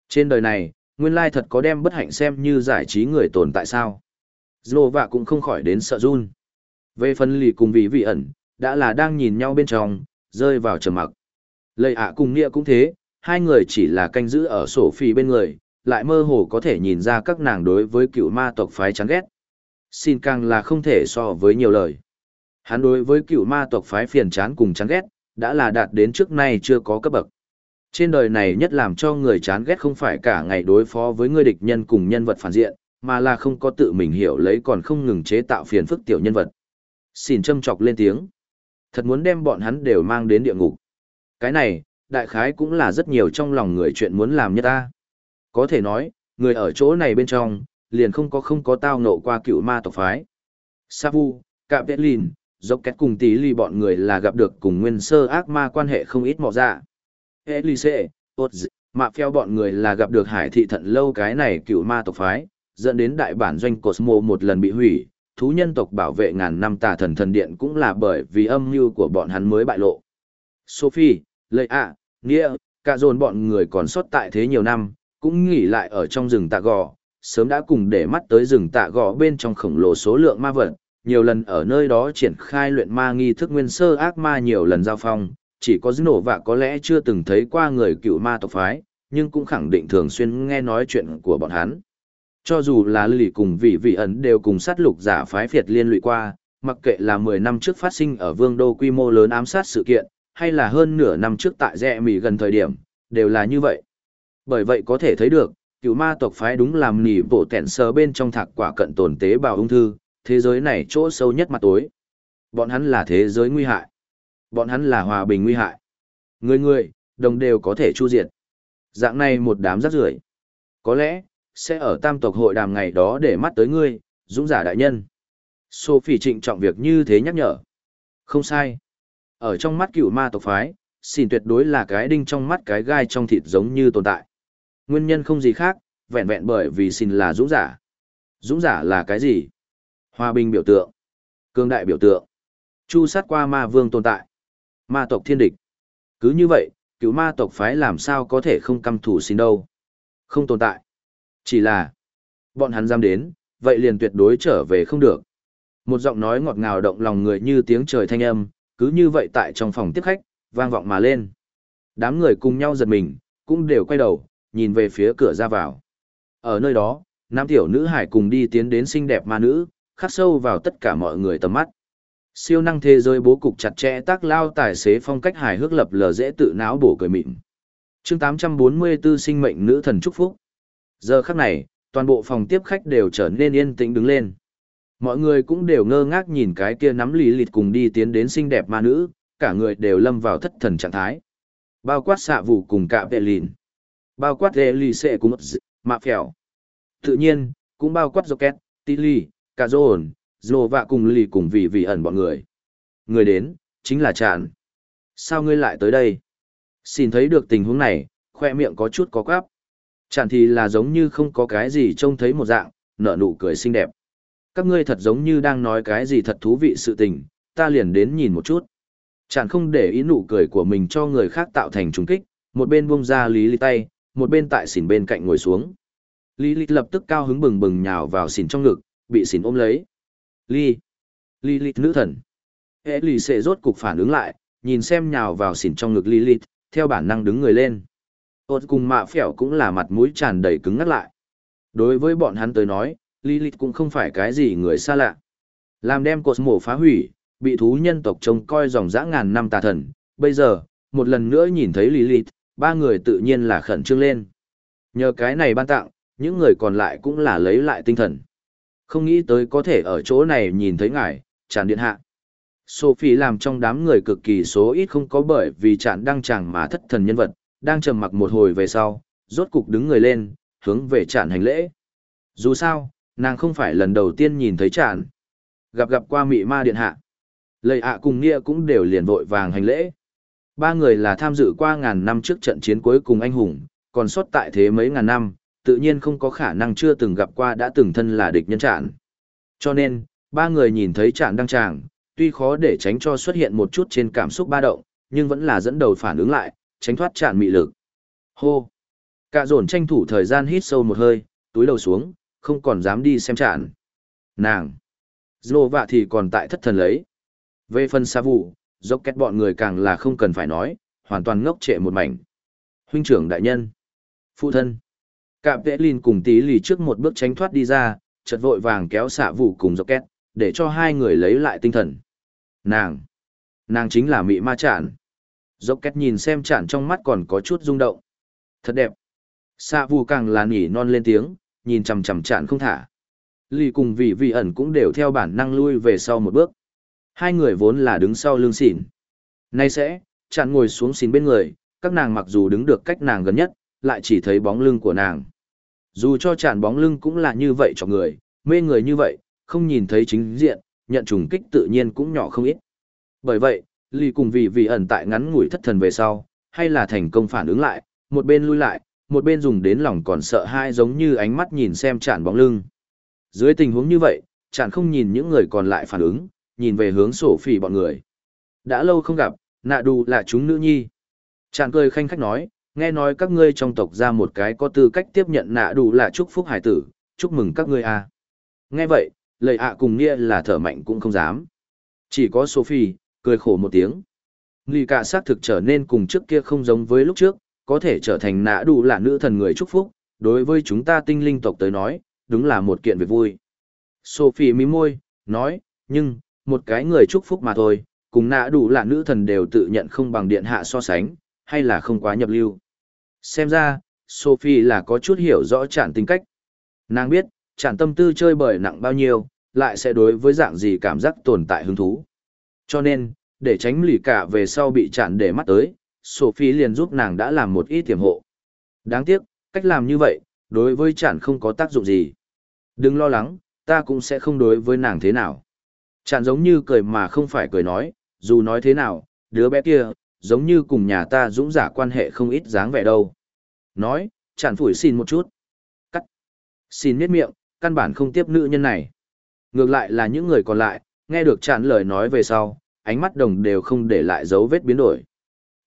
Speaker 1: Trên đời này, nguyên lai thật có đem bất hạnh xem như giải trí người tồn tại sao. Dô vạ cũng không khỏi đến sợ run. Về phần lì cùng vị vị ẩn, đã là đang nhìn nhau bên trong, rơi vào trầm mặc. Lệ ạ cùng nghĩa cũng thế, hai người chỉ là canh giữ ở sổ phi bên người, lại mơ hồ có thể nhìn ra các nàng đối với cựu ma tộc phái chán ghét. Xin càng là không thể so với nhiều lời. Hắn đối với cựu ma tộc phái phiền chán cùng chán ghét, đã là đạt đến trước nay chưa có cấp bậc. Trên đời này nhất làm cho người chán ghét không phải cả ngày đối phó với người địch nhân cùng nhân vật phản diện, mà là không có tự mình hiểu lấy còn không ngừng chế tạo phiền phức tiểu nhân vật. Xin châm chọc lên tiếng. Thật muốn đem bọn hắn đều mang đến địa ngục. Cái này, đại khái cũng là rất nhiều trong lòng người chuyện muốn làm nhất ta. Có thể nói, người ở chỗ này bên trong, liền không có không có tao nộ qua cựu ma tộc phái. Savu, Cạm Lìn, dốc kết cùng tí lì bọn người là gặp được cùng nguyên sơ ác ma quan hệ không ít mọ ra. Elise, Otz, mạ phèo bọn người là gặp được hải thị thận lâu cái này cựu ma tộc phái, dẫn đến đại bản doanh Cosmo một lần bị hủy, thú nhân tộc bảo vệ ngàn năm tà thần thần điện cũng là bởi vì âm mưu của bọn hắn mới bại lộ. Sophie, Lệ ạ, Nghĩa, cả dồn bọn người còn sót tại thế nhiều năm, cũng nghỉ lại ở trong rừng tạ gò, sớm đã cùng để mắt tới rừng tạ gò bên trong khổng lồ số lượng ma vật, nhiều lần ở nơi đó triển khai luyện ma nghi thức nguyên sơ ác ma nhiều lần giao phong, chỉ có dữ nổ và có lẽ chưa từng thấy qua người cựu ma tộc phái, nhưng cũng khẳng định thường xuyên nghe nói chuyện của bọn hắn. Cho dù là lì cùng vị vị ẩn đều cùng sát lục giả phái phiệt liên lụy qua, mặc kệ là 10 năm trước phát sinh ở vương đô quy mô lớn ám sát sự kiện, hay là hơn nửa năm trước tại rẽ mì gần thời điểm, đều là như vậy. Bởi vậy có thể thấy được, cựu ma tộc phái đúng làm nỉ bộ tẹn sờ bên trong thạc quả cận tồn tế bào ung thư, thế giới này chỗ sâu nhất mặt tối. Bọn hắn là thế giới nguy hại. Bọn hắn là hòa bình nguy hại. Người người, đồng đều có thể chu diệt. Dạng này một đám rác rưởi Có lẽ, sẽ ở tam tộc hội đàm ngày đó để mắt tới ngươi, dũng giả đại nhân. Sophie trịnh trọng việc như thế nhắc nhở. Không sai. Ở trong mắt cựu ma tộc phái, xin tuyệt đối là cái đinh trong mắt cái gai trong thịt giống như tồn tại. Nguyên nhân không gì khác, vẹn vẹn bởi vì xin là dũng giả. Dũng giả là cái gì? Hòa bình biểu tượng. Cương đại biểu tượng. Chu sát qua ma vương tồn tại. Ma tộc thiên địch. Cứ như vậy, cựu ma tộc phái làm sao có thể không căm thủ xin đâu. Không tồn tại. Chỉ là, bọn hắn dám đến, vậy liền tuyệt đối trở về không được. Một giọng nói ngọt ngào động lòng người như tiếng trời thanh âm, cứ như vậy tại trong phòng tiếp khách, vang vọng mà lên. Đám người cùng nhau giật mình, cũng đều quay đầu, nhìn về phía cửa ra vào. Ở nơi đó, nam tiểu nữ hải cùng đi tiến đến xinh đẹp ma nữ, khắc sâu vào tất cả mọi người tầm mắt. Siêu năng thế giới bố cục chặt chẽ tác lao tài xế phong cách hài hước lập lờ dễ tự não bổ cười mịn. Chương 844 sinh mệnh nữ thần chúc phúc. Giờ khắc này, toàn bộ phòng tiếp khách đều trở nên yên tĩnh đứng lên. Mọi người cũng đều ngơ ngác nhìn cái kia nắm lý lịt cùng đi tiến đến xinh đẹp ma nữ, cả người đều lâm vào thất thần trạng thái. Bao quát xạ vụ cùng cả vệ lìn. Bao quát lê lì xệ cùng mạ phèo. Tự nhiên, cũng bao quát rocket, lì, cả dồn, dô vạ cùng lì cùng vì vì ẩn bọn người. Người đến, chính là Tràn. Sao ngươi lại tới đây? Xin thấy được tình huống này, khoe miệng có chút có quáp. Tràn thì là giống như không có cái gì trông thấy một dạng, nở nụ cười xinh đẹp. Các ngươi thật giống như đang nói cái gì thật thú vị sự tình, ta liền đến nhìn một chút. Tràn không để ý nụ cười của mình cho người khác tạo thành trùng kích, một bên buông ra lý lý tay, một bên tại xỉn bên cạnh ngồi xuống. Lý lý lập tức cao hứng bừng bừng nhào vào xỉn trong ngực, bị xỉn ôm lấy. Ly. ly Lilith nữ thần. Hệ lì xệ rốt cục phản ứng lại, nhìn xem nhào vào xỉn trong ngực Lilith, theo bản năng đứng người lên. Ốt cùng mạ phẻo cũng là mặt mũi tràn đầy cứng ngắt lại. Đối với bọn hắn tới nói, Lilith cũng không phải cái gì người xa lạ. Làm đem cột mổ phá hủy, bị thú nhân tộc trông coi dòng dã ngàn năm tà thần. Bây giờ, một lần nữa nhìn thấy Lilith, ba người tự nhiên là khẩn trương lên. Nhờ cái này ban tặng, những người còn lại cũng là lấy lại tinh thần. Không nghĩ tới có thể ở chỗ này nhìn thấy ngài, tràn điện hạ. Sophie làm trong đám người cực kỳ số ít không có bởi vì chạn đang chàng mà thất thần nhân vật, đang trầm mặc một hồi về sau, rốt cục đứng người lên, hướng về chạn hành lễ. Dù sao, nàng không phải lần đầu tiên nhìn thấy chạn. Gặp gặp qua mị ma điện hạ. Lời ạ cùng nghĩa cũng đều liền vội vàng hành lễ. Ba người là tham dự qua ngàn năm trước trận chiến cuối cùng anh hùng, còn sót tại thế mấy ngàn năm, tự nhiên không có khả năng chưa từng gặp qua đã từng thân là địch nhân trạn. Cho nên, ba người nhìn thấy trạn đăng tràng, tuy khó để tránh cho xuất hiện một chút trên cảm xúc ba động, nhưng vẫn là dẫn đầu phản ứng lại, tránh thoát trạn mị lực. Hô! Cả dồn tranh thủ thời gian hít sâu một hơi, túi đầu xuống, không còn dám đi xem trạn. Nàng! Dô vạ thì còn tại thất thần lấy. Về phần xa vụ, dốc kết bọn người càng là không cần phải nói, hoàn toàn ngốc trệ một mảnh. Huynh trưởng đại nhân! Phụ thân! Cạm vệ lìn cùng tí lì trước một bước tránh thoát đi ra, chợt vội vàng kéo xạ vụ cùng dọc két, để cho hai người lấy lại tinh thần. Nàng! Nàng chính là mị ma chản. Dốc két nhìn xem chản trong mắt còn có chút rung động. Thật đẹp! Xạ vụ càng là nỉ non lên tiếng, nhìn chằm chằm chản không thả. Lì cùng vị vị ẩn cũng đều theo bản năng lui về sau một bước. Hai người vốn là đứng sau lưng xỉn. Nay sẽ, chản ngồi xuống xỉn bên người, các nàng mặc dù đứng được cách nàng gần nhất, lại chỉ thấy bóng lưng của nàng. Dù cho tràn bóng lưng cũng là như vậy cho người, mê người như vậy, không nhìn thấy chính diện, nhận trùng kích tự nhiên cũng nhỏ không ít. Bởi vậy, Ly cùng vì vì ẩn tại ngắn ngủi thất thần về sau, hay là thành công phản ứng lại, một bên lui lại, một bên dùng đến lòng còn sợ hai giống như ánh mắt nhìn xem chản bóng lưng. Dưới tình huống như vậy, chản không nhìn những người còn lại phản ứng, nhìn về hướng sổ phỉ bọn người. Đã lâu không gặp, nạ đù là chúng nữ nhi. Chản cười khanh khách nói, nghe nói các ngươi trong tộc ra một cái có tư cách tiếp nhận nạ đủ là chúc phúc hải tử, chúc mừng các ngươi à. Nghe vậy, lời ạ cùng nghĩa là thở mạnh cũng không dám. Chỉ có Sophie, cười khổ một tiếng. Lì cả xác thực trở nên cùng trước kia không giống với lúc trước, có thể trở thành nạ đủ là nữ thần người chúc phúc, đối với chúng ta tinh linh tộc tới nói, đúng là một kiện việc vui. Sophie mí môi, nói, nhưng, một cái người chúc phúc mà thôi, cùng nạ đủ là nữ thần đều tự nhận không bằng điện hạ so sánh, hay là không quá nhập lưu. Xem ra, Sophie là có chút hiểu rõ chản tính cách. Nàng biết, chản tâm tư chơi bời nặng bao nhiêu, lại sẽ đối với dạng gì cảm giác tồn tại hứng thú. Cho nên, để tránh lì cả về sau bị chản để mắt tới, Sophie liền giúp nàng đã làm một ít tiềm hộ. Đáng tiếc, cách làm như vậy, đối với chản không có tác dụng gì. Đừng lo lắng, ta cũng sẽ không đối với nàng thế nào. Chản giống như cười mà không phải cười nói, dù nói thế nào, đứa bé kia, giống như cùng nhà ta dũng giả quan hệ không ít dáng vẻ đâu. Nói, chản phủi xin một chút. Cắt. Xin miết miệng, căn bản không tiếp nữ nhân này. Ngược lại là những người còn lại, nghe được chản lời nói về sau, ánh mắt đồng đều không để lại dấu vết biến đổi.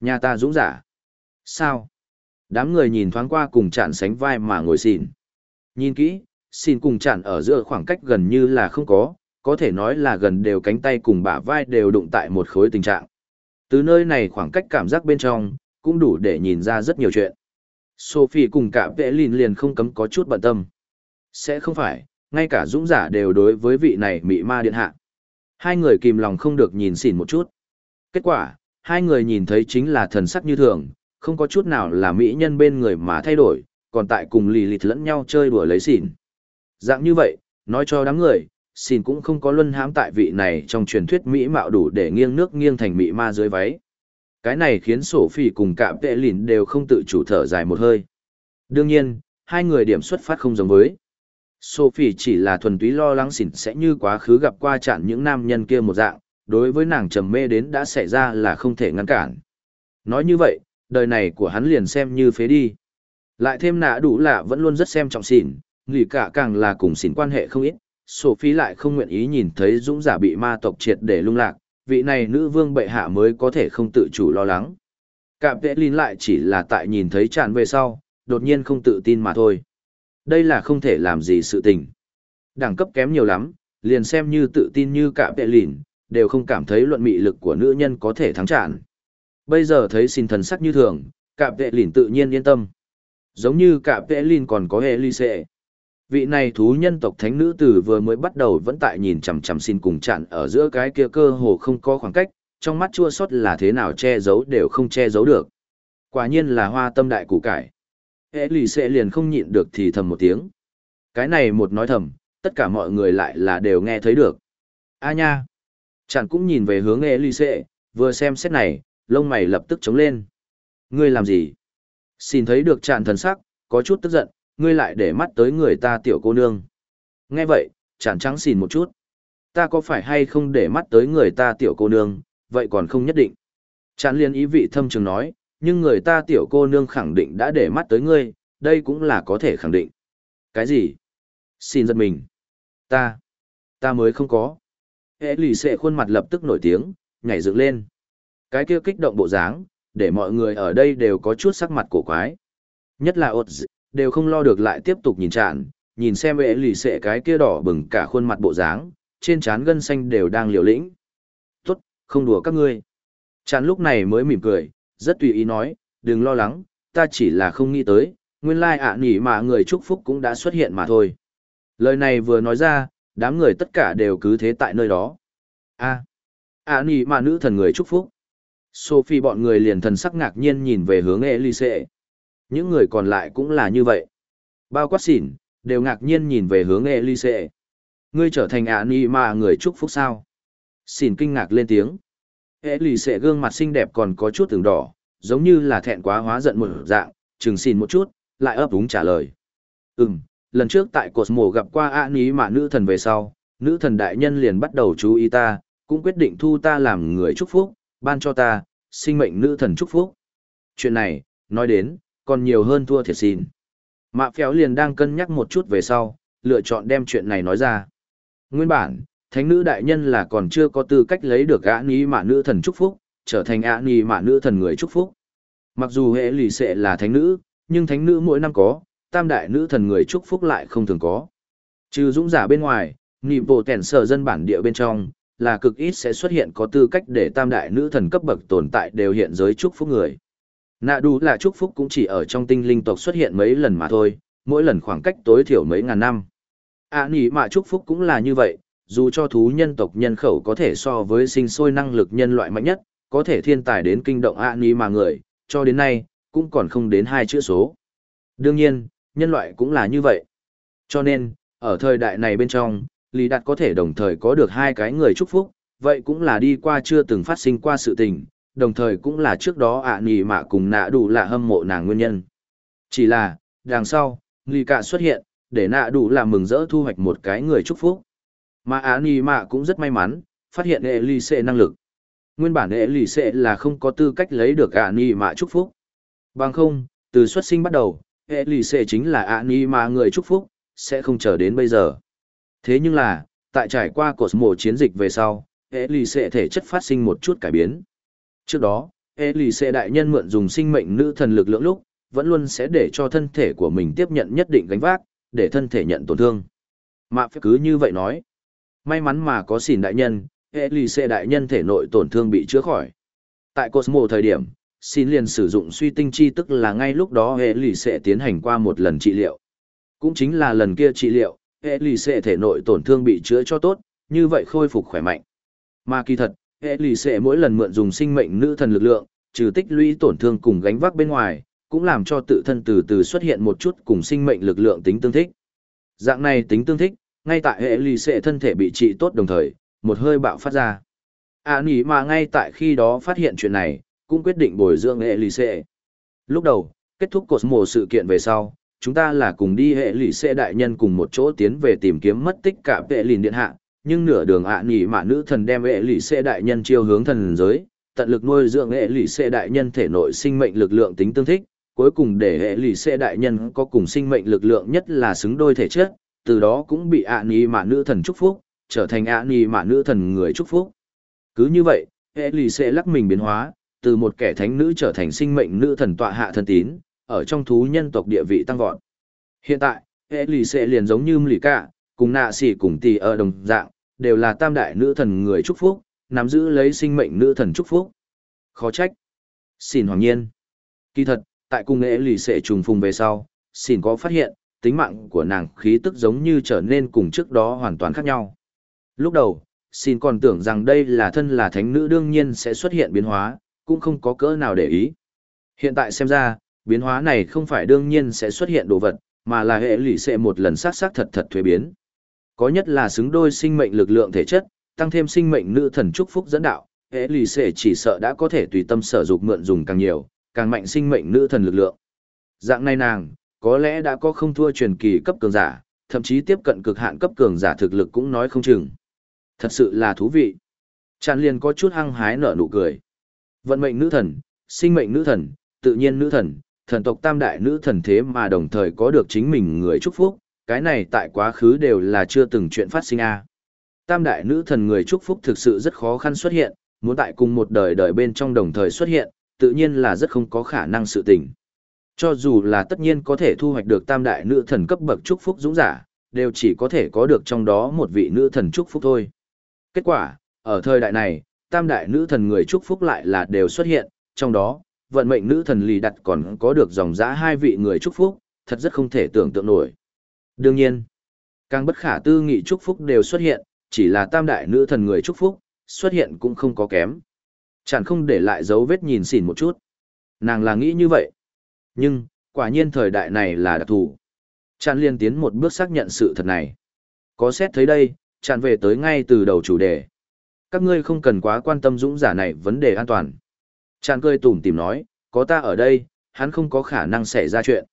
Speaker 1: Nhà ta dũng giả. Sao? Đám người nhìn thoáng qua cùng chản sánh vai mà ngồi xin Nhìn kỹ, xin cùng chản ở giữa khoảng cách gần như là không có, có thể nói là gần đều cánh tay cùng bả vai đều đụng tại một khối tình trạng. Từ nơi này khoảng cách cảm giác bên trong, cũng đủ để nhìn ra rất nhiều chuyện. Sophie cùng cả vệ lìn liền không cấm có chút bận tâm. Sẽ không phải, ngay cả dũng giả đều đối với vị này mị ma điện hạ. Hai người kìm lòng không được nhìn xỉn một chút. Kết quả, hai người nhìn thấy chính là thần sắc như thường, không có chút nào là mỹ nhân bên người mà thay đổi, còn tại cùng lì lịt lẫn nhau chơi đùa lấy xỉn. Dạng như vậy, nói cho đám người, xin cũng không có luân hãm tại vị này trong truyền thuyết mỹ mạo đủ để nghiêng nước nghiêng thành mỹ ma dưới váy. Cái này khiến sổ phỉ cùng Cả vệ lìn đều không tự chủ thở dài một hơi. Đương nhiên, hai người điểm xuất phát không giống với. Sophie chỉ là thuần túy lo lắng xỉn sẽ như quá khứ gặp qua chặn những nam nhân kia một dạng, đối với nàng trầm mê đến đã xảy ra là không thể ngăn cản. Nói như vậy, đời này của hắn liền xem như phế đi. Lại thêm nạ đủ lạ vẫn luôn rất xem trọng xỉn, nghỉ cả càng là cùng xỉn quan hệ không ít, Sophie lại không nguyện ý nhìn thấy dũng giả bị ma tộc triệt để lung lạc, vị này nữ vương bệ hạ mới có thể không tự chủ lo lắng. Cạm vệ linh lại chỉ là tại nhìn thấy tràn về sau, đột nhiên không tự tin mà thôi. Đây là không thể làm gì sự tình. Đẳng cấp kém nhiều lắm, liền xem như tự tin như cạm vệ Linh đều không cảm thấy luận mị lực của nữ nhân có thể thắng tràn. Bây giờ thấy xin thần sắc như thường, cạm vệ Linh tự nhiên yên tâm. Giống như cạm vệ Linh còn có hệ ly xệ. Vị này thú nhân tộc thánh nữ tử vừa mới bắt đầu vẫn tại nhìn chằm chằm xin cùng chặn ở giữa cái kia cơ hồ không có khoảng cách, trong mắt chua xót là thế nào che giấu đều không che giấu được. Quả nhiên là hoa tâm đại củ cải. Hệ lì sẽ liền không nhịn được thì thầm một tiếng. Cái này một nói thầm, tất cả mọi người lại là đều nghe thấy được. A nha! Chặn cũng nhìn về hướng hệ lì sẽ, vừa xem xét này, lông mày lập tức chống lên. Ngươi làm gì? Xin thấy được chặn thần sắc, có chút tức giận, ngươi lại để mắt tới người ta tiểu cô nương. Nghe vậy, chản trắng xìn một chút. Ta có phải hay không để mắt tới người ta tiểu cô nương, vậy còn không nhất định. Chán liên ý vị thâm trường nói, nhưng người ta tiểu cô nương khẳng định đã để mắt tới ngươi, đây cũng là có thể khẳng định. Cái gì? Xin giật mình. Ta. Ta mới không có. Hệ lì xệ khuôn mặt lập tức nổi tiếng, nhảy dựng lên. Cái kia kích động bộ dáng, để mọi người ở đây đều có chút sắc mặt cổ quái. Nhất là ột đều không lo được lại tiếp tục nhìn tràn, nhìn xem vệ lì xệ cái kia đỏ bừng cả khuôn mặt bộ dáng, trên trán gân xanh đều đang liều lĩnh. Tốt, không đùa các ngươi. Chán lúc này mới mỉm cười, rất tùy ý nói, đừng lo lắng, ta chỉ là không nghĩ tới, nguyên lai ạ nỉ mà người chúc phúc cũng đã xuất hiện mà thôi. Lời này vừa nói ra, đám người tất cả đều cứ thế tại nơi đó. a ạ nỉ mà nữ thần người chúc phúc. Sophie bọn người liền thần sắc ngạc nhiên nhìn về hướng Elise. Những người còn lại cũng là như vậy. Bao quát xỉn, đều ngạc nhiên nhìn về hướng Elise. Ngươi trở thành ạ ni mà người chúc phúc sao? Xỉn kinh ngạc lên tiếng. Elise gương mặt xinh đẹp còn có chút từng đỏ, giống như là thẹn quá hóa giận một dạng, chừng xỉn một chút, lại ấp úng trả lời. Ừm, lần trước tại Cosmo gặp qua ạ ni mà nữ thần về sau, nữ thần đại nhân liền bắt đầu chú ý ta, cũng quyết định thu ta làm người chúc phúc, ban cho ta, sinh mệnh nữ thần chúc phúc. Chuyện này, nói đến, còn nhiều hơn thua thiệt xin. Mạ phéo liền đang cân nhắc một chút về sau, lựa chọn đem chuyện này nói ra. Nguyên bản, thánh nữ đại nhân là còn chưa có tư cách lấy được ả ní mạ nữ thần chúc phúc, trở thành ả ní mạ nữ thần người chúc phúc. Mặc dù hệ lì xệ là thánh nữ, nhưng thánh nữ mỗi năm có, tam đại nữ thần người chúc phúc lại không thường có. Trừ dũng giả bên ngoài, nị bộ tèn sở dân bản địa bên trong, là cực ít sẽ xuất hiện có tư cách để tam đại nữ thần cấp bậc tồn tại đều hiện giới chúc phúc người. Nạ đủ là chúc phúc cũng chỉ ở trong tinh linh tộc xuất hiện mấy lần mà thôi, mỗi lần khoảng cách tối thiểu mấy ngàn năm. À nỉ mà chúc phúc cũng là như vậy, dù cho thú nhân tộc nhân khẩu có thể so với sinh sôi năng lực nhân loại mạnh nhất, có thể thiên tài đến kinh động ạ à mà người, cho đến nay, cũng còn không đến hai chữ số. Đương nhiên, nhân loại cũng là như vậy. Cho nên, ở thời đại này bên trong, Lý Đạt có thể đồng thời có được hai cái người chúc phúc, vậy cũng là đi qua chưa từng phát sinh qua sự tình, đồng thời cũng là trước đó ạ à mạ cùng nạ đủ là hâm mộ nàng nguyên nhân. Chỉ là, đằng sau, nghi Cạ xuất hiện, để nạ đủ là mừng rỡ thu hoạch một cái người chúc phúc. Mà ạ nỉ mạ cũng rất may mắn, phát hiện hệ lì xệ năng lực. Nguyên bản hệ lì xệ là không có tư cách lấy được ạ nỉ mạ chúc phúc. Bằng không, từ xuất sinh bắt đầu, hệ lì xệ chính là ạ nỉ mạ người chúc phúc, sẽ không chờ đến bây giờ. Thế nhưng là, tại trải qua cột mổ chiến dịch về sau, hệ lì xệ thể chất phát sinh một chút cải biến. Trước đó, hệ lì xệ đại nhân mượn dùng sinh mệnh nữ thần lực lượng lúc, vẫn luôn sẽ để cho thân thể của mình tiếp nhận nhất định gánh vác, để thân thể nhận tổn thương. Mạ phép cứ như vậy nói. May mắn mà có xỉn đại nhân, hệ lì xệ đại nhân thể nội tổn thương bị chữa khỏi. Tại Cosmo thời điểm, xin liền sử dụng suy tinh chi tức là ngay lúc đó hệ lì tiến hành qua một lần trị liệu. Cũng chính là lần kia trị liệu, hệ lì thể nội tổn thương bị chữa cho tốt, như vậy khôi phục khỏe mạnh. Mà kỳ thật, hệ lì xệ mỗi lần mượn dùng sinh mệnh nữ thần lực lượng, trừ tích lũy tổn thương cùng gánh vác bên ngoài, cũng làm cho tự thân từ từ xuất hiện một chút cùng sinh mệnh lực lượng tính tương thích. Dạng này tính tương thích, ngay tại hệ lì xệ thân thể bị trị tốt đồng thời, một hơi bạo phát ra. À nỉ mà ngay tại khi đó phát hiện chuyện này, cũng quyết định bồi dưỡng hệ lì xệ. Lúc đầu, kết thúc cột mổ sự kiện về sau, chúng ta là cùng đi hệ lì xệ đại nhân cùng một chỗ tiến về tìm kiếm mất tích cả vệ lìn điện hạ, nhưng nửa đường ạ à nỉ mà nữ thần đem hệ lụy xê đại nhân chiêu hướng thần giới, tận lực nuôi dưỡng hệ lụy xê đại nhân thể nội sinh mệnh lực lượng tính tương thích, cuối cùng để hệ lụy xê đại nhân có cùng sinh mệnh lực lượng nhất là xứng đôi thể chất, từ đó cũng bị ạ nhỉ mà nữ thần chúc phúc, trở thành ạ nhỉ mà nữ thần người chúc phúc. Cứ như vậy, hệ lụy xê lắc mình biến hóa, từ một kẻ thánh nữ trở thành sinh mệnh nữ thần tọa hạ thần tín, ở trong thú nhân tộc địa vị tăng vọt. Hiện tại, hệ lì xệ liền giống như Mlì Cả, cùng nạ xỉ cùng tỷ ở đồng dạng, đều là tam đại nữ thần người chúc phúc, nắm giữ lấy sinh mệnh nữ thần chúc phúc. Khó trách. Xin hoàng nhiên. Kỳ thật, tại cung nghệ lì sẽ trùng phùng về sau, xin có phát hiện, tính mạng của nàng khí tức giống như trở nên cùng trước đó hoàn toàn khác nhau. Lúc đầu, xin còn tưởng rằng đây là thân là thánh nữ đương nhiên sẽ xuất hiện biến hóa, cũng không có cỡ nào để ý. Hiện tại xem ra, biến hóa này không phải đương nhiên sẽ xuất hiện đồ vật, mà là hệ lụy sẽ một lần sát sát thật thật thuế biến. Có nhất là xứng đôi sinh mệnh lực lượng thể chất, tăng thêm sinh mệnh nữ thần chúc phúc dẫn đạo, hệ lụy sẽ chỉ sợ đã có thể tùy tâm sở dục mượn dùng càng nhiều, càng mạnh sinh mệnh nữ thần lực lượng. Dạng này nàng, có lẽ đã có không thua truyền kỳ cấp cường giả, thậm chí tiếp cận cực hạn cấp cường giả thực lực cũng nói không chừng. Thật sự là thú vị. Tràn liền có chút hăng hái nở nụ cười. Vận mệnh nữ thần, sinh mệnh nữ thần, tự nhiên nữ thần, thần tộc tam đại nữ thần thế mà đồng thời có được chính mình người chúc phúc, cái này tại quá khứ đều là chưa từng chuyện phát sinh a. Tam đại nữ thần người chúc phúc thực sự rất khó khăn xuất hiện, muốn tại cùng một đời đời bên trong đồng thời xuất hiện, tự nhiên là rất không có khả năng sự tình. Cho dù là tất nhiên có thể thu hoạch được tam đại nữ thần cấp bậc chúc phúc dũng giả, đều chỉ có thể có được trong đó một vị nữ thần chúc phúc thôi. Kết quả, ở thời đại này, tam đại nữ thần người chúc phúc lại là đều xuất hiện, trong đó, vận mệnh nữ thần lì đặt còn có được dòng giã hai vị người chúc phúc, thật rất không thể tưởng tượng nổi. Đương nhiên, càng bất khả tư nghị chúc phúc đều xuất hiện, chỉ là tam đại nữ thần người chúc phúc, xuất hiện cũng không có kém. Chẳng không để lại dấu vết nhìn xỉn một chút. Nàng là nghĩ như vậy. Nhưng, quả nhiên thời đại này là đặc thù. Chàng liên tiến một bước xác nhận sự thật này. Có xét thấy đây, chàng về tới ngay từ đầu chủ đề. Các ngươi không cần quá quan tâm dũng giả này vấn đề an toàn. Chàng cười tủm tìm nói, có ta ở đây, hắn không có khả năng xảy ra chuyện.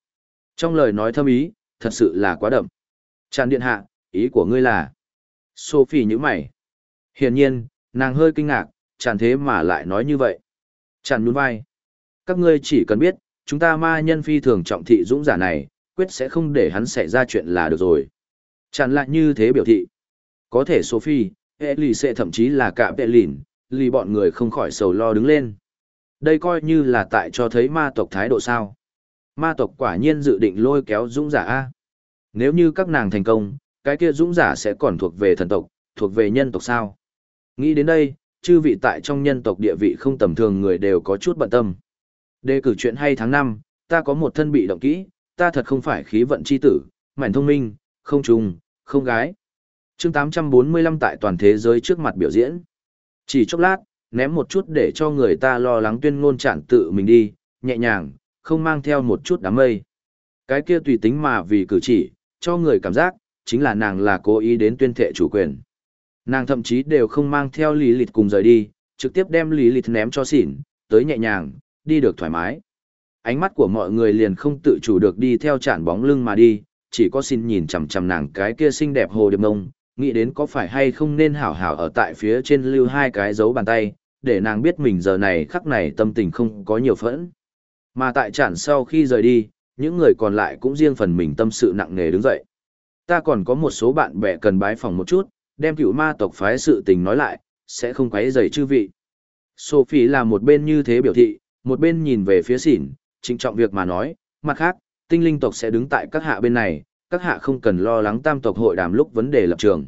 Speaker 1: Trong lời nói thâm ý, thật sự là quá đậm. Chàng điện hạ, ý của ngươi là. Sophie như mày. Hiển nhiên, nàng hơi kinh ngạc, chẳng thế mà lại nói như vậy. Chẳng nhún vai. Các ngươi chỉ cần biết, chúng ta ma nhân phi thường trọng thị dũng giả này, quyết sẽ không để hắn xảy ra chuyện là được rồi. Chẳng lại như thế biểu thị. Có thể Sophie, Ellie lì sẽ thậm chí là cả vệ lìn, lì bọn người không khỏi sầu lo đứng lên. Đây coi như là tại cho thấy ma tộc thái độ sao. Ma tộc quả nhiên dự định lôi kéo dũng giả A. Nếu như các nàng thành công, cái kia dũng giả sẽ còn thuộc về thần tộc, thuộc về nhân tộc sao. Nghĩ đến đây, chư vị tại trong nhân tộc địa vị không tầm thường người đều có chút bận tâm. Đề cử chuyện hay tháng năm, ta có một thân bị động kỹ, ta thật không phải khí vận chi tử, mảnh thông minh, không trùng, không gái. chương 845 tại toàn thế giới trước mặt biểu diễn. Chỉ chốc lát, ném một chút để cho người ta lo lắng tuyên ngôn chản tự mình đi, nhẹ nhàng, không mang theo một chút đám mây. Cái kia tùy tính mà vì cử chỉ, cho người cảm giác, chính là nàng là cố ý đến tuyên thệ chủ quyền. Nàng thậm chí đều không mang theo lý lịch cùng rời đi, trực tiếp đem lý lịch ném cho xỉn, tới nhẹ nhàng, đi được thoải mái. Ánh mắt của mọi người liền không tự chủ được đi theo chản bóng lưng mà đi, chỉ có xin nhìn chằm chằm nàng cái kia xinh đẹp hồ điệp mông, nghĩ đến có phải hay không nên hảo hảo ở tại phía trên lưu hai cái dấu bàn tay, để nàng biết mình giờ này khắc này tâm tình không có nhiều phẫn. Mà tại chản sau khi rời đi, những người còn lại cũng riêng phần mình tâm sự nặng nề đứng dậy. Ta còn có một số bạn bè cần bái phòng một chút, đem cựu ma tộc phái sự tình nói lại, sẽ không quấy rầy chư vị. Sophie là một bên như thế biểu thị, một bên nhìn về phía xỉn, trịnh trọng việc mà nói, mặt khác, tinh linh tộc sẽ đứng tại các hạ bên này, các hạ không cần lo lắng tam tộc hội đàm lúc vấn đề lập trường.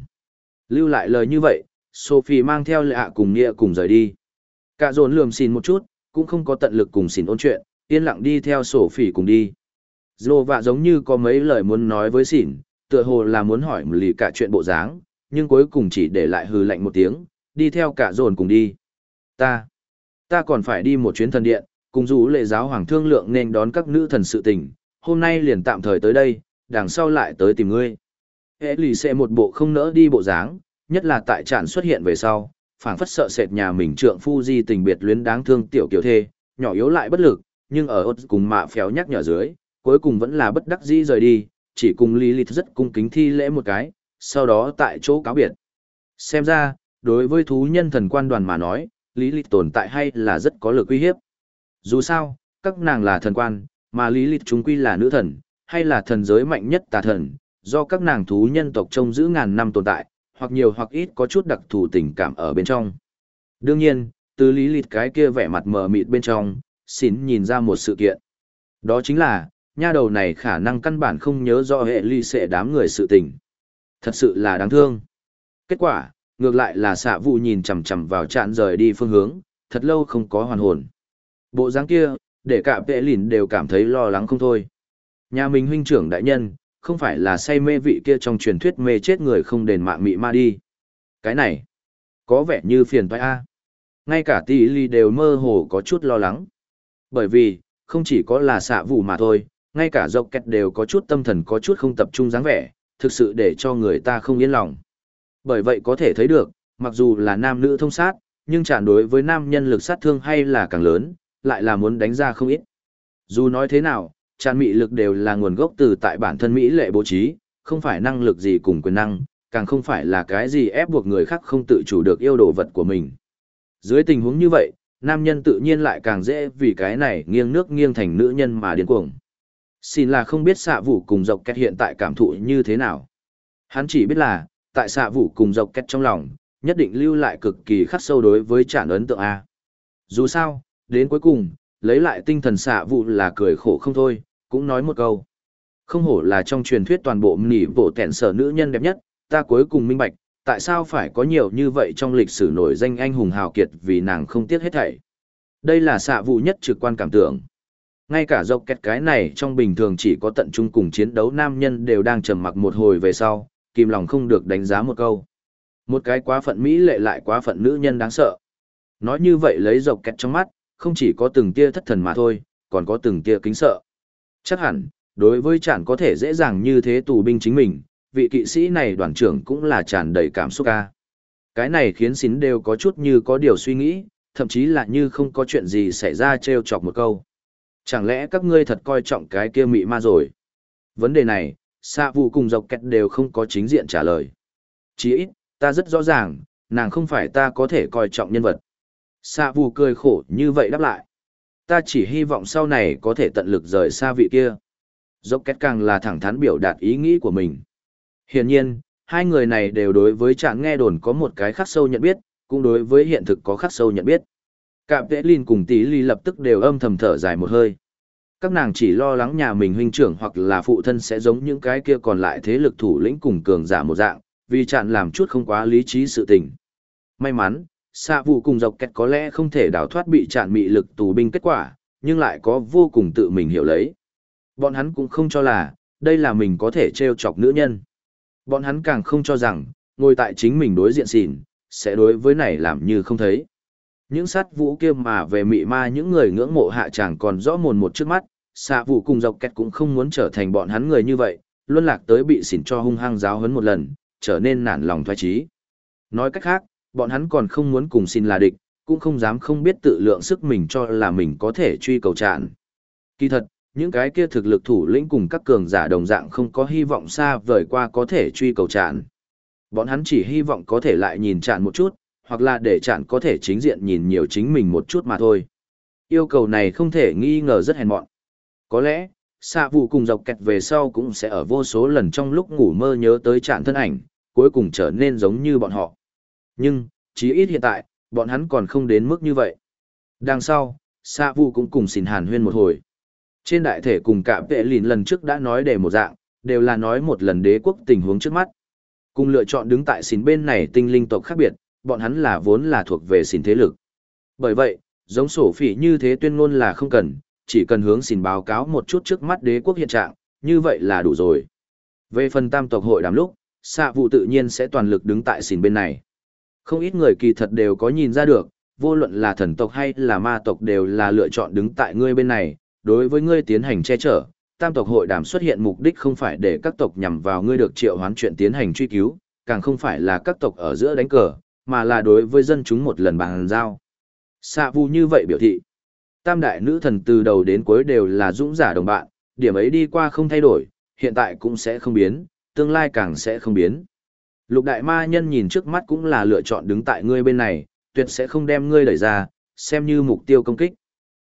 Speaker 1: Lưu lại lời như vậy, Sophie mang theo lệ hạ cùng nghĩa cùng rời đi. Cả dồn lườm xỉn một chút, cũng không có tận lực cùng xỉn ôn chuyện, yên lặng đi theo sổ phỉ cùng đi. Dô vạ giống như có mấy lời muốn nói với xỉn, tựa hồ là muốn hỏi lì cả chuyện bộ dáng, nhưng cuối cùng chỉ để lại hừ lạnh một tiếng, đi theo cả dồn cùng đi. Ta, ta còn phải đi một chuyến thần điện, cùng dù lệ giáo hoàng thương lượng nên đón các nữ thần sự tình, hôm nay liền tạm thời tới đây, đằng sau lại tới tìm ngươi. Hệ lì sẽ một bộ không nỡ đi bộ dáng, nhất là tại tràn xuất hiện về sau, phảng phất sợ sệt nhà mình trượng phu di tình biệt luyến đáng thương tiểu kiểu thê, nhỏ yếu lại bất lực, nhưng ở ốt cùng mạ phéo nhắc nhở dưới, cuối cùng vẫn là bất đắc dĩ rời đi, chỉ cùng Lý Lịch rất cung kính thi lễ một cái, sau đó tại chỗ cáo biệt. Xem ra, đối với thú nhân thần quan đoàn mà nói, Lý Lịch tồn tại hay là rất có lực uy hiếp. Dù sao, các nàng là thần quan, mà Lý Lịch chúng quy là nữ thần, hay là thần giới mạnh nhất tà thần, do các nàng thú nhân tộc trông giữ ngàn năm tồn tại, hoặc nhiều hoặc ít có chút đặc thù tình cảm ở bên trong. Đương nhiên, từ Lý Lịch cái kia vẻ mặt mờ mịt bên trong, xin nhìn ra một sự kiện. Đó chính là, nha đầu này khả năng căn bản không nhớ rõ hệ ly sẽ đám người sự tình. Thật sự là đáng thương. Kết quả, ngược lại là xạ vụ nhìn chằm chằm vào trạn rời đi phương hướng, thật lâu không có hoàn hồn. Bộ dáng kia, để cả vệ lìn đều cảm thấy lo lắng không thôi. Nhà mình huynh trưởng đại nhân, không phải là say mê vị kia trong truyền thuyết mê chết người không đền mạng mị ma đi. Cái này, có vẻ như phiền toái a. Ngay cả tỷ ly đều mơ hồ có chút lo lắng. Bởi vì, không chỉ có là xạ vụ mà thôi, ngay cả dọc kẹt đều có chút tâm thần có chút không tập trung dáng vẻ, thực sự để cho người ta không yên lòng. Bởi vậy có thể thấy được, mặc dù là nam nữ thông sát, nhưng chản đối với nam nhân lực sát thương hay là càng lớn, lại là muốn đánh ra không ít. Dù nói thế nào, chản mị lực đều là nguồn gốc từ tại bản thân Mỹ lệ bố trí, không phải năng lực gì cùng quyền năng, càng không phải là cái gì ép buộc người khác không tự chủ được yêu đồ vật của mình. Dưới tình huống như vậy, nam nhân tự nhiên lại càng dễ vì cái này nghiêng nước nghiêng thành nữ nhân mà điên cuồng. Xin là không biết xạ vũ cùng dọc kẹt hiện tại cảm thụ như thế nào. Hắn chỉ biết là, tại xạ vũ cùng dọc kẹt trong lòng, nhất định lưu lại cực kỳ khắc sâu đối với trản ấn tượng A. Dù sao, đến cuối cùng, lấy lại tinh thần xạ vũ là cười khổ không thôi, cũng nói một câu. Không hổ là trong truyền thuyết toàn bộ nỉ bộ tẹn sở nữ nhân đẹp nhất, ta cuối cùng minh bạch, tại sao phải có nhiều như vậy trong lịch sử nổi danh anh hùng hào kiệt vì nàng không tiếc hết thảy. Đây là xạ vụ nhất trực quan cảm tưởng. Ngay cả dọc kẹt cái này trong bình thường chỉ có tận trung cùng chiến đấu nam nhân đều đang trầm mặc một hồi về sau, kìm lòng không được đánh giá một câu. Một cái quá phận Mỹ lệ lại quá phận nữ nhân đáng sợ. Nói như vậy lấy dọc kẹt trong mắt, không chỉ có từng tia thất thần mà thôi, còn có từng tia kính sợ. Chắc hẳn, đối với chản có thể dễ dàng như thế tù binh chính mình, vị kỵ sĩ này đoàn trưởng cũng là tràn đầy cảm xúc ca. Cái này khiến xín đều có chút như có điều suy nghĩ, thậm chí là như không có chuyện gì xảy ra treo chọc một câu. Chẳng lẽ các ngươi thật coi trọng cái kia mị ma rồi? Vấn đề này, xạ vụ cùng dọc kẹt đều không có chính diện trả lời. Chỉ ít, ta rất rõ ràng, nàng không phải ta có thể coi trọng nhân vật. Xạ vụ cười khổ như vậy đáp lại. Ta chỉ hy vọng sau này có thể tận lực rời xa vị kia. Dốc kết càng là thẳng thắn biểu đạt ý nghĩ của mình. Hiển nhiên, hai người này đều đối với trạng nghe đồn có một cái khắc sâu nhận biết, cũng đối với hiện thực có khắc sâu nhận biết. Cạm Tễ Linh cùng Tỷ Ly lập tức đều âm thầm thở dài một hơi. Các nàng chỉ lo lắng nhà mình huynh trưởng hoặc là phụ thân sẽ giống những cái kia còn lại thế lực thủ lĩnh cùng cường giả một dạng, vì chặn làm chút không quá lý trí sự tình. May mắn, xạ vụ cùng dọc kẹt có lẽ không thể đào thoát bị chặn mị lực tù binh kết quả, nhưng lại có vô cùng tự mình hiểu lấy. Bọn hắn cũng không cho là, đây là mình có thể treo chọc nữ nhân. Bọn hắn càng không cho rằng, ngồi tại chính mình đối diện xỉn, sẽ đối với này làm như không thấy. Những sát vũ kia mà về mị ma những người ngưỡng mộ hạ chẳng còn rõ mồn một trước mắt, xạ vụ cùng dọc kẹt cũng không muốn trở thành bọn hắn người như vậy, luôn lạc tới bị xỉn cho hung hăng giáo hấn một lần, trở nên nản lòng thoái trí. Nói cách khác, bọn hắn còn không muốn cùng xin là địch, cũng không dám không biết tự lượng sức mình cho là mình có thể truy cầu trạn. Kỳ thật, những cái kia thực lực thủ lĩnh cùng các cường giả đồng dạng không có hy vọng xa vời qua có thể truy cầu tràn, Bọn hắn chỉ hy vọng có thể lại nhìn tràn một chút, hoặc là để tràn có thể chính diện nhìn nhiều chính mình một chút mà thôi. Yêu cầu này không thể nghi ngờ rất hèn mọn. Có lẽ, xạ vụ cùng dọc kẹt về sau cũng sẽ ở vô số lần trong lúc ngủ mơ nhớ tới tràn thân ảnh, cuối cùng trở nên giống như bọn họ. Nhưng, chí ít hiện tại, bọn hắn còn không đến mức như vậy. Đằng sau, xạ vụ cũng cùng xin hàn huyên một hồi. Trên đại thể cùng cả vệ lìn lần trước đã nói để một dạng, đều là nói một lần đế quốc tình huống trước mắt. Cùng lựa chọn đứng tại xin bên này tinh linh tộc khác biệt, bọn hắn là vốn là thuộc về xin thế lực. Bởi vậy, giống sổ phỉ như thế tuyên ngôn là không cần, chỉ cần hướng xin báo cáo một chút trước mắt đế quốc hiện trạng, như vậy là đủ rồi. Về phần tam tộc hội đàm lúc, xạ vụ tự nhiên sẽ toàn lực đứng tại xin bên này. Không ít người kỳ thật đều có nhìn ra được, vô luận là thần tộc hay là ma tộc đều là lựa chọn đứng tại ngươi bên này, đối với ngươi tiến hành che chở. Tam tộc hội đàm xuất hiện mục đích không phải để các tộc nhằm vào ngươi được triệu hoán chuyện tiến hành truy cứu, càng không phải là các tộc ở giữa đánh cờ, mà là đối với dân chúng một lần bàn giao. Xạ vu như vậy biểu thị. Tam đại nữ thần từ đầu đến cuối đều là dũng giả đồng bạn, điểm ấy đi qua không thay đổi, hiện tại cũng sẽ không biến, tương lai càng sẽ không biến. Lục đại ma nhân nhìn trước mắt cũng là lựa chọn đứng tại ngươi bên này, tuyệt sẽ không đem ngươi đẩy ra, xem như mục tiêu công kích.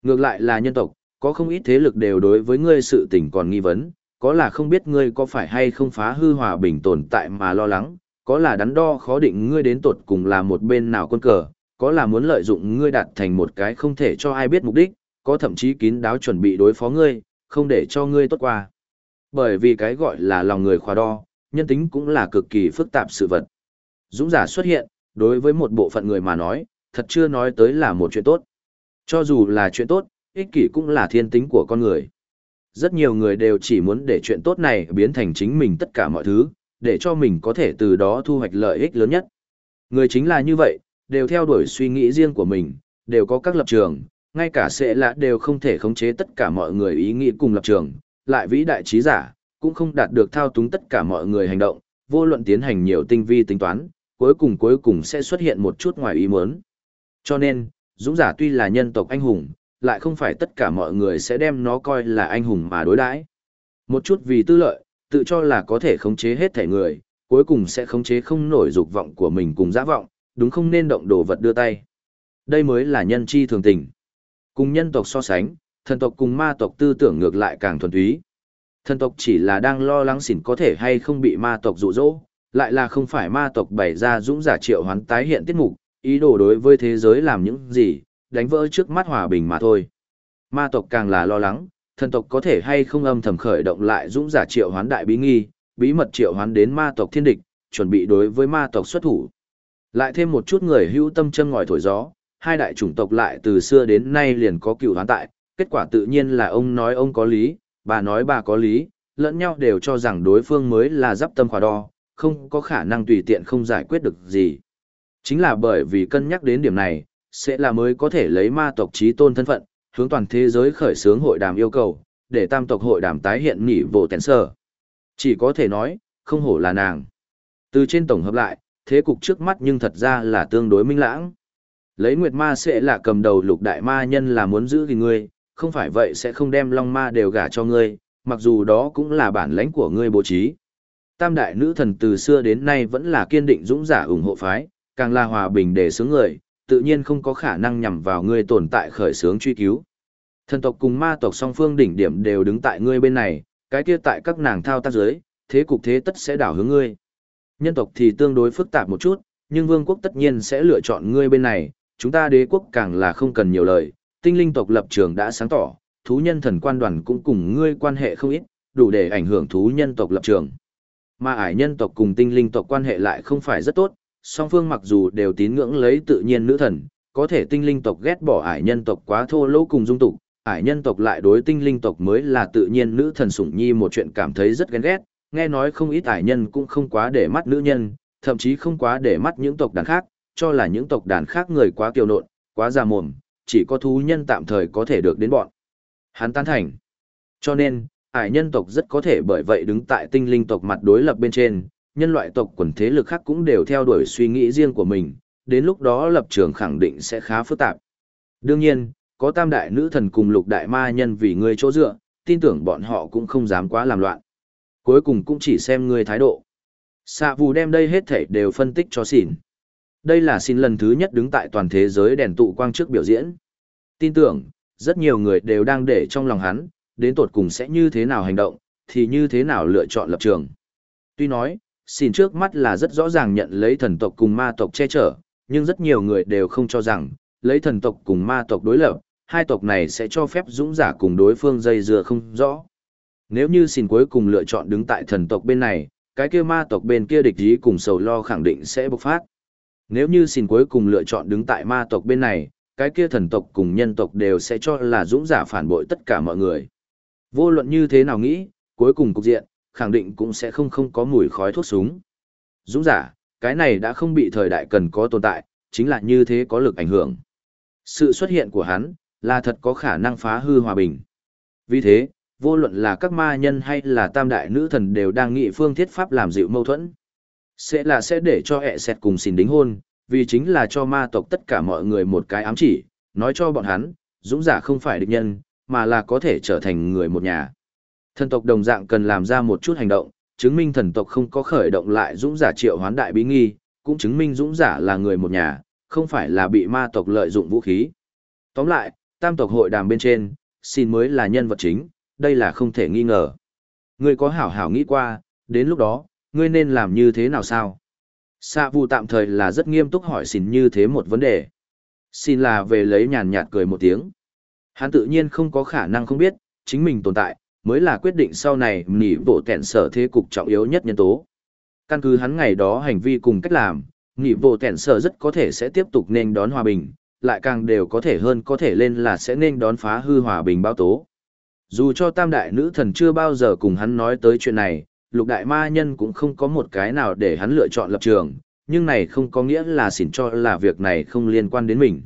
Speaker 1: Ngược lại là nhân tộc, có không ít thế lực đều đối với ngươi sự tình còn nghi vấn, có là không biết ngươi có phải hay không phá hư hòa bình tồn tại mà lo lắng, có là đắn đo khó định ngươi đến tột cùng là một bên nào quân cờ, có là muốn lợi dụng ngươi đạt thành một cái không thể cho ai biết mục đích, có thậm chí kín đáo chuẩn bị đối phó ngươi, không để cho ngươi tốt qua. Bởi vì cái gọi là lòng người khóa đo, nhân tính cũng là cực kỳ phức tạp sự vật. Dũng giả xuất hiện, đối với một bộ phận người mà nói, thật chưa nói tới là một chuyện tốt. Cho dù là chuyện tốt, ích kỷ cũng là thiên tính của con người. Rất nhiều người đều chỉ muốn để chuyện tốt này biến thành chính mình tất cả mọi thứ, để cho mình có thể từ đó thu hoạch lợi ích lớn nhất. Người chính là như vậy, đều theo đuổi suy nghĩ riêng của mình, đều có các lập trường, ngay cả sẽ lạ đều không thể khống chế tất cả mọi người ý nghĩ cùng lập trường, lại vĩ đại trí giả, cũng không đạt được thao túng tất cả mọi người hành động, vô luận tiến hành nhiều tinh vi tính toán, cuối cùng cuối cùng sẽ xuất hiện một chút ngoài ý muốn. Cho nên, dũng giả tuy là nhân tộc anh hùng, lại không phải tất cả mọi người sẽ đem nó coi là anh hùng mà đối đãi. Một chút vì tư lợi, tự cho là có thể khống chế hết thể người, cuối cùng sẽ khống chế không nổi dục vọng của mình cùng dã vọng, đúng không nên động đồ vật đưa tay. Đây mới là nhân chi thường tình. Cùng nhân tộc so sánh, thần tộc cùng ma tộc tư tưởng ngược lại càng thuần túy. Thần tộc chỉ là đang lo lắng xỉn có thể hay không bị ma tộc dụ dỗ, lại là không phải ma tộc bày ra dũng giả triệu hoán tái hiện tiết mục, ý đồ đối với thế giới làm những gì, đánh vỡ trước mắt hòa bình mà thôi. Ma tộc càng là lo lắng, thần tộc có thể hay không âm thầm khởi động lại dũng giả triệu hoán đại bí nghi, bí mật triệu hoán đến ma tộc thiên địch, chuẩn bị đối với ma tộc xuất thủ. Lại thêm một chút người hữu tâm chân ngòi thổi gió, hai đại chủng tộc lại từ xưa đến nay liền có cựu hoán tại, kết quả tự nhiên là ông nói ông có lý, bà nói bà có lý, lẫn nhau đều cho rằng đối phương mới là giáp tâm khỏa đo, không có khả năng tùy tiện không giải quyết được gì. Chính là bởi vì cân nhắc đến điểm này, sẽ là mới có thể lấy ma tộc trí tôn thân phận, hướng toàn thế giới khởi xướng hội đàm yêu cầu, để tam tộc hội đàm tái hiện nỉ vô tèn sở. Chỉ có thể nói, không hổ là nàng. Từ trên tổng hợp lại, thế cục trước mắt nhưng thật ra là tương đối minh lãng. Lấy Nguyệt Ma sẽ là cầm đầu lục đại ma nhân là muốn giữ gìn ngươi, không phải vậy sẽ không đem Long Ma đều gả cho ngươi, mặc dù đó cũng là bản lãnh của ngươi bố trí. Tam đại nữ thần từ xưa đến nay vẫn là kiên định dũng giả ủng hộ phái, càng là hòa bình để sướng người, tự nhiên không có khả năng nhằm vào ngươi tồn tại khởi sướng truy cứu. Thần tộc cùng ma tộc song phương đỉnh điểm đều đứng tại ngươi bên này, cái kia tại các nàng thao tác dưới, thế cục thế tất sẽ đảo hướng ngươi. Nhân tộc thì tương đối phức tạp một chút, nhưng vương quốc tất nhiên sẽ lựa chọn ngươi bên này, chúng ta đế quốc càng là không cần nhiều lời, tinh linh tộc lập trường đã sáng tỏ, thú nhân thần quan đoàn cũng cùng ngươi quan hệ không ít, đủ để ảnh hưởng thú nhân tộc lập trường. Mà ải nhân tộc cùng tinh linh tộc quan hệ lại không phải rất tốt, song phương mặc dù đều tín ngưỡng lấy tự nhiên nữ thần, có thể tinh linh tộc ghét bỏ ải nhân tộc quá thô lỗ cùng dung tục, ải nhân tộc lại đối tinh linh tộc mới là tự nhiên nữ thần sủng nhi một chuyện cảm thấy rất ghen ghét, nghe nói không ít ải nhân cũng không quá để mắt nữ nhân, thậm chí không quá để mắt những tộc đàn khác, cho là những tộc đàn khác người quá kiêu nộn, quá già mồm, chỉ có thú nhân tạm thời có thể được đến bọn. Hắn tán thành. Cho nên, ải nhân tộc rất có thể bởi vậy đứng tại tinh linh tộc mặt đối lập bên trên, nhân loại tộc quần thế lực khác cũng đều theo đuổi suy nghĩ riêng của mình, đến lúc đó lập trường khẳng định sẽ khá phức tạp. Đương nhiên, có tam đại nữ thần cùng lục đại ma nhân vì ngươi chỗ dựa, tin tưởng bọn họ cũng không dám quá làm loạn. Cuối cùng cũng chỉ xem ngươi thái độ. Sạ vù đem đây hết thảy đều phân tích cho xỉn. Đây là xin lần thứ nhất đứng tại toàn thế giới đèn tụ quang trước biểu diễn. Tin tưởng, rất nhiều người đều đang để trong lòng hắn, đến tột cùng sẽ như thế nào hành động, thì như thế nào lựa chọn lập trường. Tuy nói, xin trước mắt là rất rõ ràng nhận lấy thần tộc cùng ma tộc che chở, nhưng rất nhiều người đều không cho rằng, lấy thần tộc cùng ma tộc đối lập, hai tộc này sẽ cho phép dũng giả cùng đối phương dây dưa không rõ. Nếu như xin cuối cùng lựa chọn đứng tại thần tộc bên này, cái kia ma tộc bên kia địch ý cùng sầu lo khẳng định sẽ bộc phát. Nếu như xin cuối cùng lựa chọn đứng tại ma tộc bên này, cái kia thần tộc cùng nhân tộc đều sẽ cho là dũng giả phản bội tất cả mọi người. Vô luận như thế nào nghĩ, cuối cùng cục diện, khẳng định cũng sẽ không không có mùi khói thuốc súng. Dũng giả, cái này đã không bị thời đại cần có tồn tại, chính là như thế có lực ảnh hưởng. Sự xuất hiện của hắn, là thật có khả năng phá hư hòa bình. Vì thế, vô luận là các ma nhân hay là tam đại nữ thần đều đang nghị phương thiết pháp làm dịu mâu thuẫn. Sẽ là sẽ để cho ẹ sẹt cùng xin đính hôn, vì chính là cho ma tộc tất cả mọi người một cái ám chỉ, nói cho bọn hắn, dũng giả không phải địch nhân, mà là có thể trở thành người một nhà. Thần tộc đồng dạng cần làm ra một chút hành động, chứng minh thần tộc không có khởi động lại dũng giả triệu hoán đại bí nghi, cũng chứng minh dũng giả là người một nhà, không phải là bị ma tộc lợi dụng vũ khí. Tóm lại, tam tộc hội đàm bên trên, xin mới là nhân vật chính, đây là không thể nghi ngờ. Ngươi có hảo hảo nghĩ qua, đến lúc đó, ngươi nên làm như thế nào sao? Sa Vu tạm thời là rất nghiêm túc hỏi xin như thế một vấn đề. Xin là về lấy nhàn nhạt cười một tiếng. Hắn tự nhiên không có khả năng không biết, chính mình tồn tại, mới là quyết định sau này nỉ bộ tẹn sở thế cục trọng yếu nhất nhân tố. Căn cứ hắn ngày đó hành vi cùng cách làm, nỉ bộ tẹn sở rất có thể sẽ tiếp tục nên đón hòa bình, lại càng đều có thể hơn có thể lên là sẽ nên đón phá hư hòa bình bao tố. Dù cho tam đại nữ thần chưa bao giờ cùng hắn nói tới chuyện này, lục đại ma nhân cũng không có một cái nào để hắn lựa chọn lập trường, nhưng này không có nghĩa là xỉn cho là việc này không liên quan đến mình.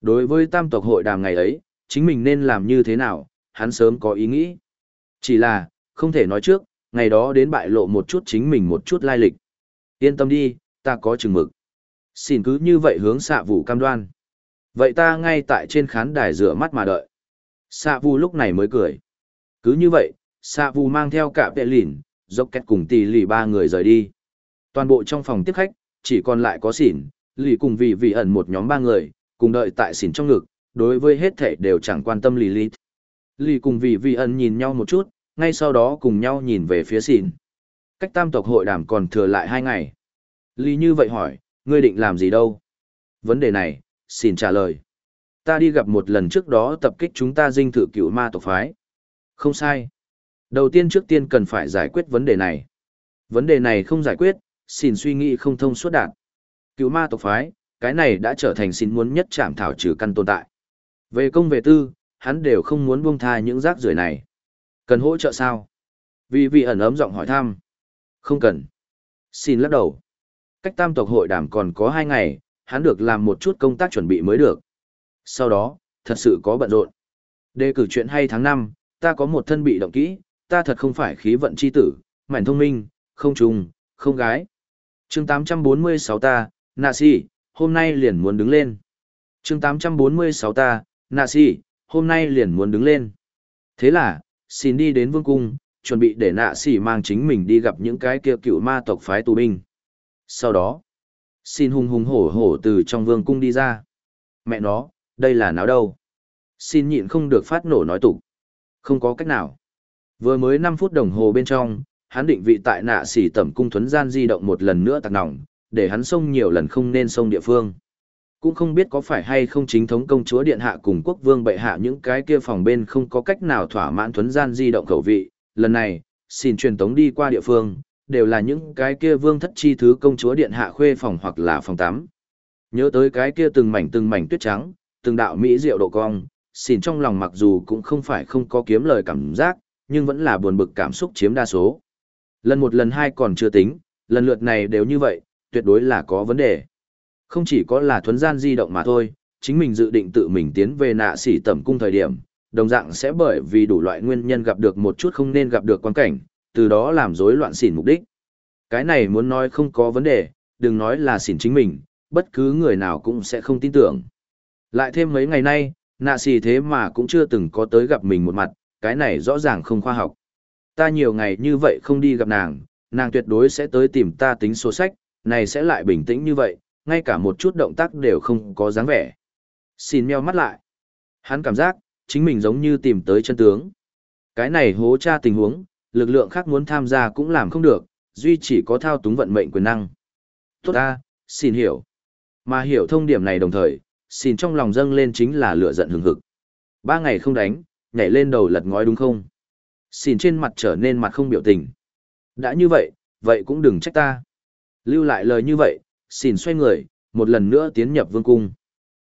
Speaker 1: Đối với tam tộc hội đàm ngày ấy, chính mình nên làm như thế nào, hắn sớm có ý nghĩ. Chỉ là, không thể nói trước, ngày đó đến bại lộ một chút chính mình một chút lai lịch. Yên tâm đi, ta có chừng mực. Xin cứ như vậy hướng xạ vũ cam đoan. Vậy ta ngay tại trên khán đài rửa mắt mà đợi. Xạ vũ lúc này mới cười. Cứ như vậy, xạ vũ mang theo cả vệ lỉn, dốc kết cùng tỷ lì ba người rời đi. Toàn bộ trong phòng tiếp khách, chỉ còn lại có xỉn, lì cùng vị vị ẩn một nhóm ba người, cùng đợi tại xỉn trong ngực, đối với hết thể đều chẳng quan tâm lì lì. Lì cùng vị vị ẩn nhìn nhau một chút, ngay sau đó cùng nhau nhìn về phía xỉn. Cách tam tộc hội đàm còn thừa lại hai ngày. Lì như vậy hỏi, ngươi định làm gì đâu? Vấn đề này, xỉn trả lời. Ta đi gặp một lần trước đó tập kích chúng ta dinh thự cựu ma tộc phái. Không sai. Đầu tiên trước tiên cần phải giải quyết vấn đề này. Vấn đề này không giải quyết, xin suy nghĩ không thông suốt đạt. Cựu ma tộc phái, cái này đã trở thành xin muốn nhất chạm thảo trừ căn tồn tại. Về công về tư, hắn đều không muốn buông tha những rác rưởi này. Cần hỗ trợ sao? Vì vị ẩn ấm giọng hỏi thăm. Không cần. Xin lắc đầu. Cách tam tộc hội đàm còn có hai ngày, hắn được làm một chút công tác chuẩn bị mới được. Sau đó, thật sự có bận rộn. Đề cử chuyện hay tháng năm, ta có một thân bị động kỹ, ta thật không phải khí vận chi tử, mảnh thông minh, không trùng, không gái. chương 846 ta, nạ si, hôm nay liền muốn đứng lên. chương 846 ta, nạ si, hôm nay liền muốn đứng lên. Thế là, xin đi đến vương cung, chuẩn bị để nạ xỉ mang chính mình đi gặp những cái kia cựu ma tộc phái tù binh. Sau đó, xin hùng hùng hổ hổ từ trong vương cung đi ra. Mẹ nó, đây là náo đâu? Xin nhịn không được phát nổ nói tục. Không có cách nào. Vừa mới 5 phút đồng hồ bên trong, hắn định vị tại nạ xỉ tẩm cung thuấn gian di động một lần nữa tạc nòng, để hắn xông nhiều lần không nên xông địa phương. Cũng không biết có phải hay không chính thống công chúa điện hạ cùng quốc vương bệ hạ những cái kia phòng bên không có cách nào thỏa mãn thuấn gian di động khẩu vị. Lần này, xin truyền tống đi qua địa phương, đều là những cái kia vương thất chi thứ công chúa điện hạ khuê phòng hoặc là phòng tắm. Nhớ tới cái kia từng mảnh từng mảnh tuyết trắng, từng đạo mỹ diệu độ cong, xin trong lòng mặc dù cũng không phải không có kiếm lời cảm giác, nhưng vẫn là buồn bực cảm xúc chiếm đa số. Lần một lần hai còn chưa tính, lần lượt này đều như vậy, tuyệt đối là có vấn đề. Không chỉ có là thuấn gian di động mà thôi, chính mình dự định tự mình tiến về nạ xỉ tẩm cung thời điểm, đồng dạng sẽ bởi vì đủ loại nguyên nhân gặp được một chút không nên gặp được quan cảnh, từ đó làm rối loạn xỉn mục đích. Cái này muốn nói không có vấn đề, đừng nói là xỉn chính mình, bất cứ người nào cũng sẽ không tin tưởng. Lại thêm mấy ngày nay, nạ xỉ thế mà cũng chưa từng có tới gặp mình một mặt, cái này rõ ràng không khoa học. Ta nhiều ngày như vậy không đi gặp nàng, nàng tuyệt đối sẽ tới tìm ta tính số sách, này sẽ lại bình tĩnh như vậy, ngay cả một chút động tác đều không có dáng vẻ. Xin meo mắt lại. Hắn cảm giác, chính mình giống như tìm tới chân tướng. Cái này hố tra tình huống, lực lượng khác muốn tham gia cũng làm không được, duy chỉ có thao túng vận mệnh quyền năng. Tốt ta, xin hiểu. Mà hiểu thông điểm này đồng thời, xin trong lòng dâng lên chính là lửa giận hừng hực. Ba ngày không đánh, nhảy lên đầu lật ngói đúng không? Xin trên mặt trở nên mặt không biểu tình. Đã như vậy, vậy cũng đừng trách ta. Lưu lại lời như vậy, xin xoay người, một lần nữa tiến nhập vương cung.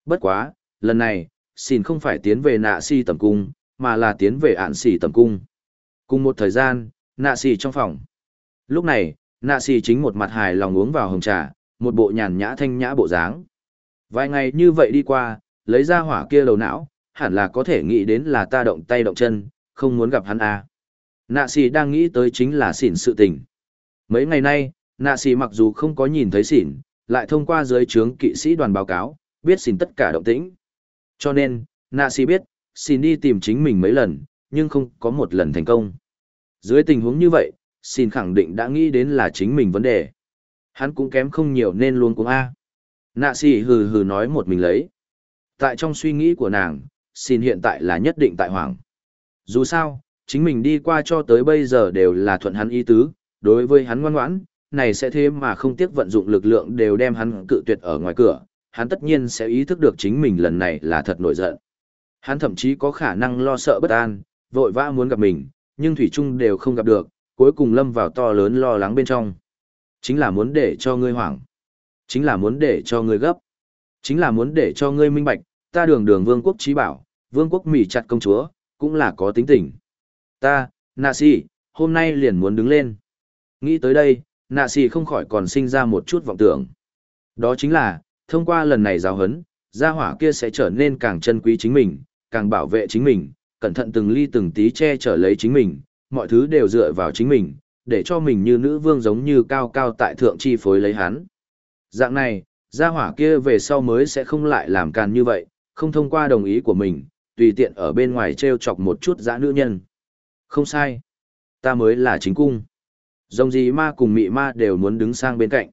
Speaker 1: Bất quá, lần này, xin không phải tiến về nạ si tầm cung, mà là tiến về ạn xỉ tầm cung. Cùng một thời gian, nạ xỉ trong phòng. Lúc này, nạ xỉ chính một mặt hài lòng uống vào hồng trà, một bộ nhàn nhã thanh nhã bộ dáng. Vài ngày như vậy đi qua, lấy ra hỏa kia đầu não, hẳn là có thể nghĩ đến là ta động tay động chân, không muốn gặp hắn à. Nạ xỉ đang nghĩ tới chính là xỉn sự tình. Mấy ngày nay, nạ xỉ mặc dù không có nhìn thấy xỉn, lại thông qua dưới trướng kỵ sĩ đoàn báo cáo, biết xin tất cả động tĩnh. Cho nên, nạ xì biết, xin đi tìm chính mình mấy lần, nhưng không có một lần thành công. Dưới tình huống như vậy, xin khẳng định đã nghĩ đến là chính mình vấn đề. Hắn cũng kém không nhiều nên luôn cũng A. Nạ xì hừ hừ nói một mình lấy. Tại trong suy nghĩ của nàng, xin hiện tại là nhất định tại hoàng. Dù sao, chính mình đi qua cho tới bây giờ đều là thuận hắn ý tứ, đối với hắn ngoan ngoãn, này sẽ thế mà không tiếc vận dụng lực lượng đều đem hắn cự tuyệt ở ngoài cửa, hắn tất nhiên sẽ ý thức được chính mình lần này là thật nổi giận. Hắn thậm chí có khả năng lo sợ bất an, vội vã muốn gặp mình, nhưng Thủy Trung đều không gặp được, cuối cùng lâm vào to lớn lo lắng bên trong. Chính là muốn để cho ngươi hoảng. Chính là muốn để cho ngươi gấp. Chính là muốn để cho ngươi minh bạch, ta đường đường vương quốc trí bảo, vương quốc mỉ chặt công chúa, cũng là có tính tình. Ta, nà si, hôm nay liền muốn đứng lên. Nghĩ tới đây, nạ xì không khỏi còn sinh ra một chút vọng tưởng. Đó chính là, thông qua lần này giáo hấn, gia hỏa kia sẽ trở nên càng chân quý chính mình, càng bảo vệ chính mình, cẩn thận từng ly từng tí che chở lấy chính mình, mọi thứ đều dựa vào chính mình, để cho mình như nữ vương giống như cao cao tại thượng chi phối lấy hắn. Dạng này, gia hỏa kia về sau mới sẽ không lại làm càn như vậy, không thông qua đồng ý của mình, tùy tiện ở bên ngoài t r e o chọc một chút dã nữ nhân không sai ta mới là chính cung dòng gì ma cùng mị ma đều muốn đứng sang bên cạnh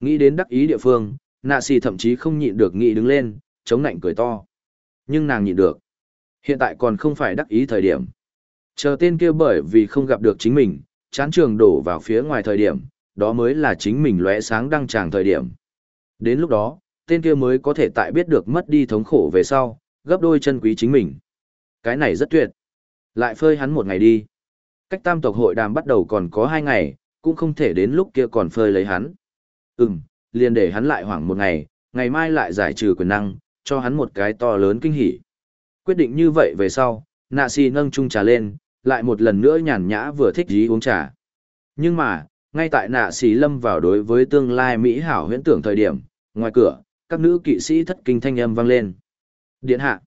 Speaker 1: nghĩ đến đắc ý địa phương, nạ xì thậm chí không nhịn được nghĩ đứng lên, chống nạnh cười to nhưng nàng nhịn được hiện tại còn không phải đắc ý thời điểm chờ tên kia bởi vì không gặp được chính mình, chán trường đổ vào phía ngoài thời điểm, đó mới là chính mình lóe sáng đăng tràng thời điểm đến lúc đó, tên kia mới có thể tại biết được mất đi thống khổ về sau, gấp đôi chân quý chính mình. Cái này rất tuyệt. Lại phơi hắn một ngày đi. Cách tam tộc hội đàm bắt đầu còn có hai ngày, cũng không thể đến lúc kia còn phơi lấy hắn. Ừm, liền để hắn lại hoảng một ngày, ngày mai lại giải trừ quyền năng, cho hắn một cái to lớn kinh hỉ. Quyết định như vậy về sau, nạ si nâng chung trà lên, lại một lần nữa nhàn nhã vừa thích dí uống trà. Nhưng mà, ngay tại nạ xì lâm vào đối với tương lai Mỹ hảo huyễn tưởng thời điểm, ngoài cửa, các nữ kỵ sĩ thất kinh thanh âm vang lên. Điện hạ!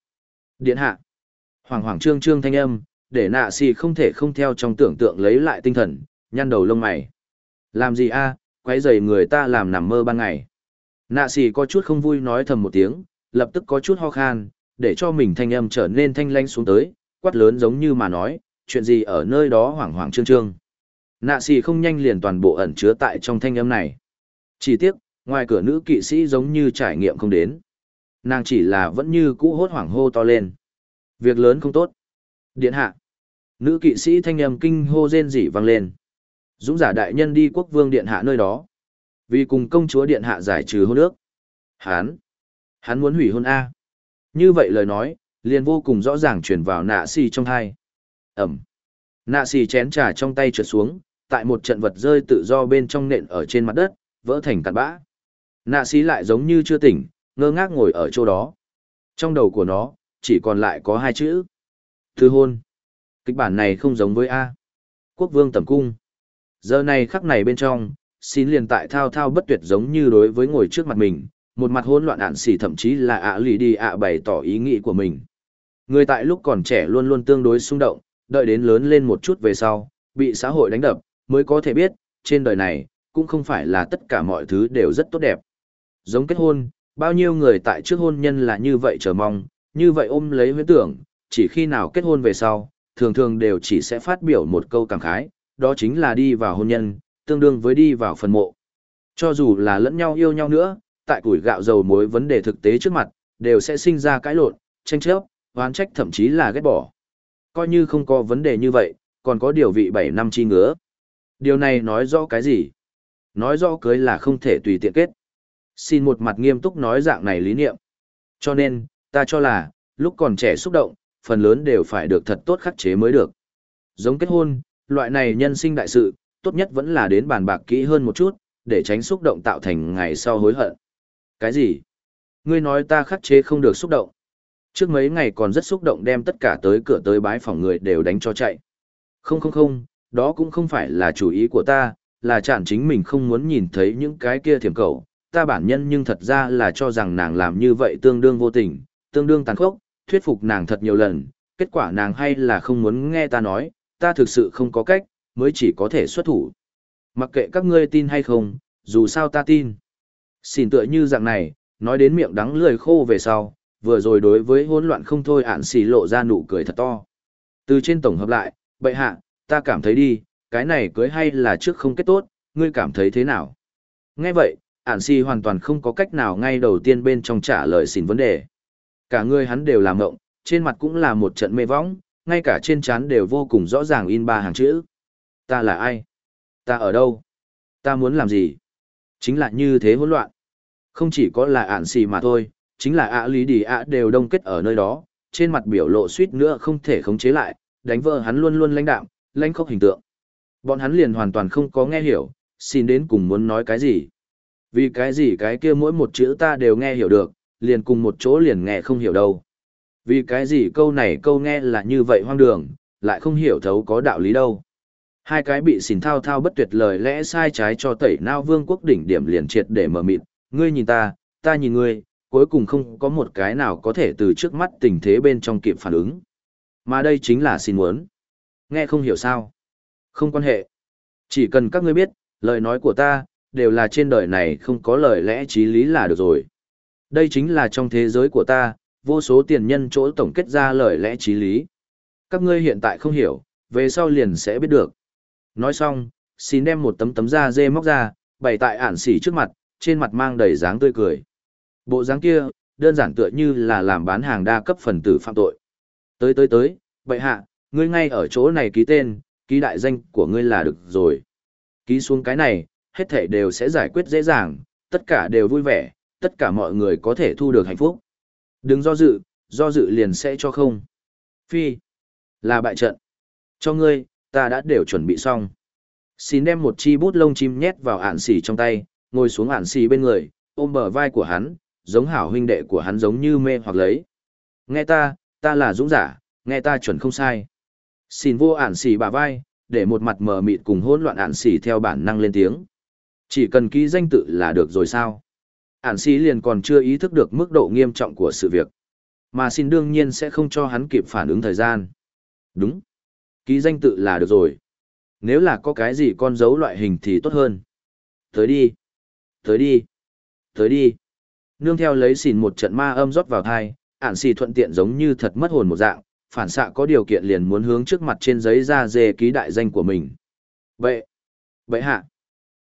Speaker 1: Điện hạ! Hoàng hoàng trương trương thanh âm, để nạ xì không thể không theo trong tưởng tượng lấy lại tinh thần, nhăn đầu lông mày. Làm gì a? quấy rầy người ta làm nằm mơ ban ngày. Nạ xì có chút không vui nói thầm một tiếng, lập tức có chút ho khan, để cho mình thanh âm trở nên thanh lanh xuống tới, quát lớn giống như mà nói, chuyện gì ở nơi đó hoảng hoảng trương trương. Nạ xì không nhanh liền toàn bộ ẩn chứa tại trong thanh âm này. Chỉ tiếc, ngoài cửa nữ kỵ sĩ giống như trải nghiệm không đến. Nàng chỉ là vẫn như cũ hốt hoảng hô to lên. Việc lớn không tốt. Điện hạ. Nữ kỵ sĩ thanh âm kinh hô rên rỉ vang lên. Dũng giả đại nhân đi quốc vương điện hạ nơi đó. Vì cùng công chúa điện hạ giải trừ hôn ước. Hán. Hắn muốn hủy hôn A. Như vậy lời nói, liền vô cùng rõ ràng truyền vào nạ xì trong hai. Ẩm. Nạ xì chén trà trong tay trượt xuống, tại một trận vật rơi tự do bên trong nện ở trên mặt đất, vỡ thành cặn bã. Nạ xì lại giống như chưa tỉnh, ngơ ngác ngồi ở chỗ đó. Trong đầu của nó, chỉ còn lại có hai chữ. Thư hôn. Kịch bản này không giống với A. Quốc vương tẩm cung. Giờ này khắc này bên trong, xin liền tại thao thao bất tuyệt giống như đối với ngồi trước mặt mình, một mặt hỗn loạn ạn xỉ thậm chí là ạ lì đi ạ bày tỏ ý nghĩ của mình. Người tại lúc còn trẻ luôn luôn tương đối xung động, đợi đến lớn lên một chút về sau, bị xã hội đánh đập, mới có thể biết, trên đời này, cũng không phải là tất cả mọi thứ đều rất tốt đẹp. Giống kết hôn, bao nhiêu người tại trước hôn nhân là như vậy chờ mong, như vậy ôm lấy huyễn tưởng, chỉ khi nào kết hôn về sau, thường thường đều chỉ sẽ phát biểu một câu cảm khái, đó chính là đi vào hôn nhân, tương đương với đi vào phần mộ. Cho dù là lẫn nhau yêu nhau nữa, tại củi gạo dầu muối vấn đề thực tế trước mặt, đều sẽ sinh ra cãi lộn, tranh chấp, oán trách thậm chí là ghét bỏ. Coi như không có vấn đề như vậy, còn có điều vị 7 năm chi ngứa. Điều này nói rõ cái gì? Nói rõ cưới là không thể tùy tiện kết. Xin một mặt nghiêm túc nói dạng này lý niệm. Cho nên, ta cho là, lúc còn trẻ xúc động, phần lớn đều phải được thật tốt khắc chế mới được. Giống kết hôn, loại này nhân sinh đại sự, tốt nhất vẫn là đến bàn bạc kỹ hơn một chút, để tránh xúc động tạo thành ngày sau hối hận. Cái gì? Ngươi nói ta khắc chế không được xúc động. Trước mấy ngày còn rất xúc động đem tất cả tới cửa tới bái phòng người đều đánh cho chạy. Không không không, đó cũng không phải là chủ ý của ta, là chản chính mình không muốn nhìn thấy những cái kia thiểm cầu. Ta bản nhân nhưng thật ra là cho rằng nàng làm như vậy tương đương vô tình, tương đương tàn khốc, thuyết phục nàng thật nhiều lần, kết quả nàng hay là không muốn nghe ta nói, ta thực sự không có cách, mới chỉ có thể xuất thủ. Mặc kệ các ngươi tin hay không, dù sao ta tin. Xin tựa như dạng này, nói đến miệng đắng lười khô về sau, vừa rồi đối với hỗn loạn không thôi ản xì lộ ra nụ cười thật to. Từ trên tổng hợp lại, bệ hạ, ta cảm thấy đi, cái này cưới hay là trước không kết tốt, ngươi cảm thấy thế nào? Nghe vậy, ản xì hoàn toàn không có cách nào ngay đầu tiên bên trong trả lời xin vấn đề. Cả người hắn đều làm ngộng, trên mặt cũng là một trận mê võng, ngay cả trên trán đều vô cùng rõ ràng in ba hàng chữ. Ta là ai? Ta ở đâu? Ta muốn làm gì? Chính là như thế hỗn loạn. Không chỉ có là ạn xì mà thôi, chính là ạ lý đi ạ đều đông kết ở nơi đó, trên mặt biểu lộ suýt nữa không thể khống chế lại, đánh vợ hắn luôn luôn lãnh đạm, lãnh khốc hình tượng. Bọn hắn liền hoàn toàn không có nghe hiểu, xin đến cùng muốn nói cái gì. Vì cái gì cái kia mỗi một chữ ta đều nghe hiểu được, liền cùng một chỗ liền nghe không hiểu đâu. Vì cái gì câu này câu nghe là như vậy hoang đường, lại không hiểu thấu có đạo lý đâu. Hai cái bị xỉn thao thao bất tuyệt lời lẽ sai trái cho tẩy nao vương quốc đỉnh điểm liền triệt để mở mịt, ngươi nhìn ta, ta nhìn ngươi, cuối cùng không có một cái nào có thể từ trước mắt tình thế bên trong kịp phản ứng. Mà đây chính là xin muốn. Nghe không hiểu sao. Không quan hệ. Chỉ cần các ngươi biết, lời nói của ta, đều là trên đời này không có lời lẽ trí lý là được rồi. Đây chính là trong thế giới của ta, vô số tiền nhân chỗ tổng kết ra lời lẽ trí lý. Các ngươi hiện tại không hiểu, về sau liền sẽ biết được. Nói xong, xin đem một tấm tấm da dê móc ra, bày tại ản xỉ trước mặt, trên mặt mang đầy dáng tươi cười. Bộ dáng kia, đơn giản tựa như là làm bán hàng đa cấp phần tử phạm tội. Tới tới tới, bệ hạ, ngươi ngay ở chỗ này ký tên, ký đại danh của ngươi là được rồi. Ký xuống cái này, hết thảy đều sẽ giải quyết dễ dàng, tất cả đều vui vẻ, tất cả mọi người có thể thu được hạnh phúc. Đừng do dự, do dự liền sẽ cho không. Phi, là bại trận. Cho ngươi, ta đã đều chuẩn bị xong. Xin đem một chi bút lông chim nhét vào ản xỉ trong tay, ngồi xuống ản xỉ bên người, ôm bờ vai của hắn, giống hảo huynh đệ của hắn giống như mê hoặc lấy. Nghe ta, ta là dũng giả, nghe ta chuẩn không sai. Xin vô ản xỉ bà vai, để một mặt mờ mịt cùng hỗn loạn ản xỉ theo bản năng lên tiếng. Chỉ cần ký danh tự là được rồi sao? Ản sĩ liền còn chưa ý thức được mức độ nghiêm trọng của sự việc. Mà xin đương nhiên sẽ không cho hắn kịp phản ứng thời gian. Đúng. Ký danh tự là được rồi. Nếu là có cái gì con dấu loại hình thì tốt hơn. Tới đi. Tới đi. Tới đi. Nương theo lấy xỉn một trận ma âm rót vào thai, ản xì thuận tiện giống như thật mất hồn một dạng, phản xạ có điều kiện liền muốn hướng trước mặt trên giấy ra dê ký đại danh của mình. Vậy, vậy hạ.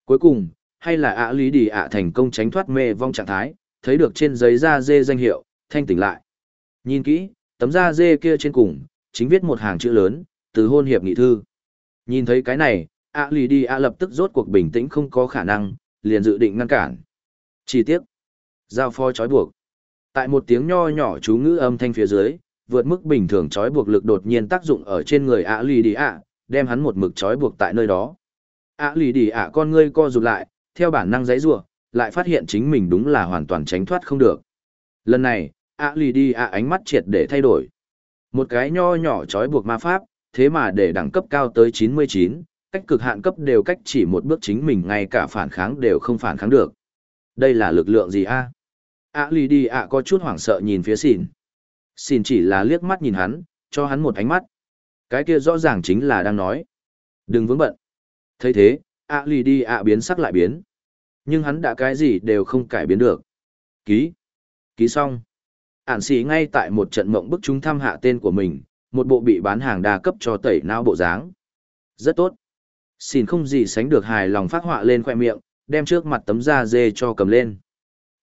Speaker 1: Cuối cùng, hay là ạ lý đi ạ thành công tránh thoát mê vong trạng thái, thấy được trên giấy da dê danh hiệu, thanh tỉnh lại. Nhìn kỹ, tấm da dê kia trên cùng, chính viết một hàng chữ lớn, từ hôn hiệp nghị thư. Nhìn thấy cái này, ạ lý đi ạ lập tức rốt cuộc bình tĩnh không có khả năng, liền dự định ngăn cản. Chi tiết. Giao phó trói buộc. Tại một tiếng nho nhỏ chú ngữ âm thanh phía dưới, vượt mức bình thường trói buộc lực đột nhiên tác dụng ở trên người ạ lì đi ạ, đem hắn một mực trói buộc tại nơi đó. ạ lì đi ạ con ngươi co rụt lại, theo bản năng giấy rủa lại phát hiện chính mình đúng là hoàn toàn tránh thoát không được. Lần này, ạ lì đi ạ ánh mắt triệt để thay đổi. Một cái nho nhỏ trói buộc ma pháp, thế mà để đẳng cấp cao tới 99, cách cực hạn cấp đều cách chỉ một bước chính mình ngay cả phản kháng đều không phản kháng được. Đây là lực lượng gì a? ạ lì đi ạ có chút hoảng sợ nhìn phía xỉn. Xỉn chỉ là liếc mắt nhìn hắn, cho hắn một ánh mắt. Cái kia rõ ràng chính là đang nói. Đừng vướng bận. thấy thế, ạ lì đi ạ biến sắc lại biến. Nhưng hắn đã cái gì đều không cải biến được. Ký. Ký xong. Ản sĩ ngay tại một trận mộng bức chúng thăm hạ tên của mình, một bộ bị bán hàng đa cấp cho tẩy não bộ dáng. Rất tốt. Xin không gì sánh được hài lòng phát họa lên khoe miệng, đem trước mặt tấm da dê cho cầm lên.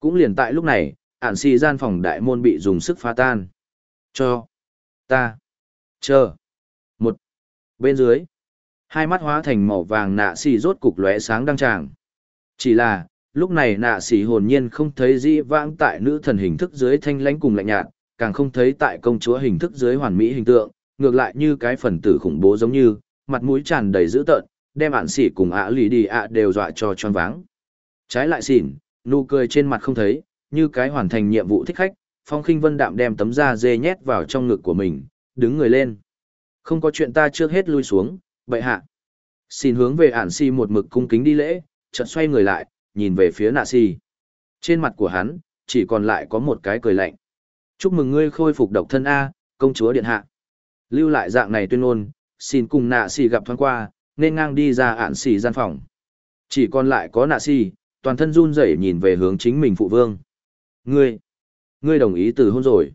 Speaker 1: Cũng liền tại lúc này, ản xì gian phòng đại môn bị dùng sức phá tan. Cho. Ta. Chờ. Một. Bên dưới. Hai mắt hóa thành màu vàng nạ xì rốt cục lóe sáng đăng tràng. Chỉ là, lúc này nạ xì hồn nhiên không thấy dĩ vãng tại nữ thần hình thức dưới thanh lãnh cùng lạnh nhạt, càng không thấy tại công chúa hình thức dưới hoàn mỹ hình tượng, ngược lại như cái phần tử khủng bố giống như, mặt mũi tràn đầy dữ tợn, đem ản xỉ cùng ạ lì đi ạ đều dọa cho choáng váng. Trái lại xỉn, nụ cười trên mặt không thấy, như cái hoàn thành nhiệm vụ thích khách, phong khinh vân đạm đem tấm da dê nhét vào trong ngực của mình, đứng người lên. Không có chuyện ta trước hết lui xuống, Bệ hạ. Xin hướng về ản si một mực cung kính đi lễ, chợt xoay người lại, nhìn về phía nạ si. Trên mặt của hắn, chỉ còn lại có một cái cười lạnh. Chúc mừng ngươi khôi phục độc thân A, công chúa điện hạ. Lưu lại dạng này tuyên ngôn, xin cùng nạ si gặp thoáng qua, nên ngang đi ra ản si gian phòng. Chỉ còn lại có nạ si toàn thân run rẩy nhìn về hướng chính mình phụ vương. Ngươi, ngươi đồng ý từ hôn rồi.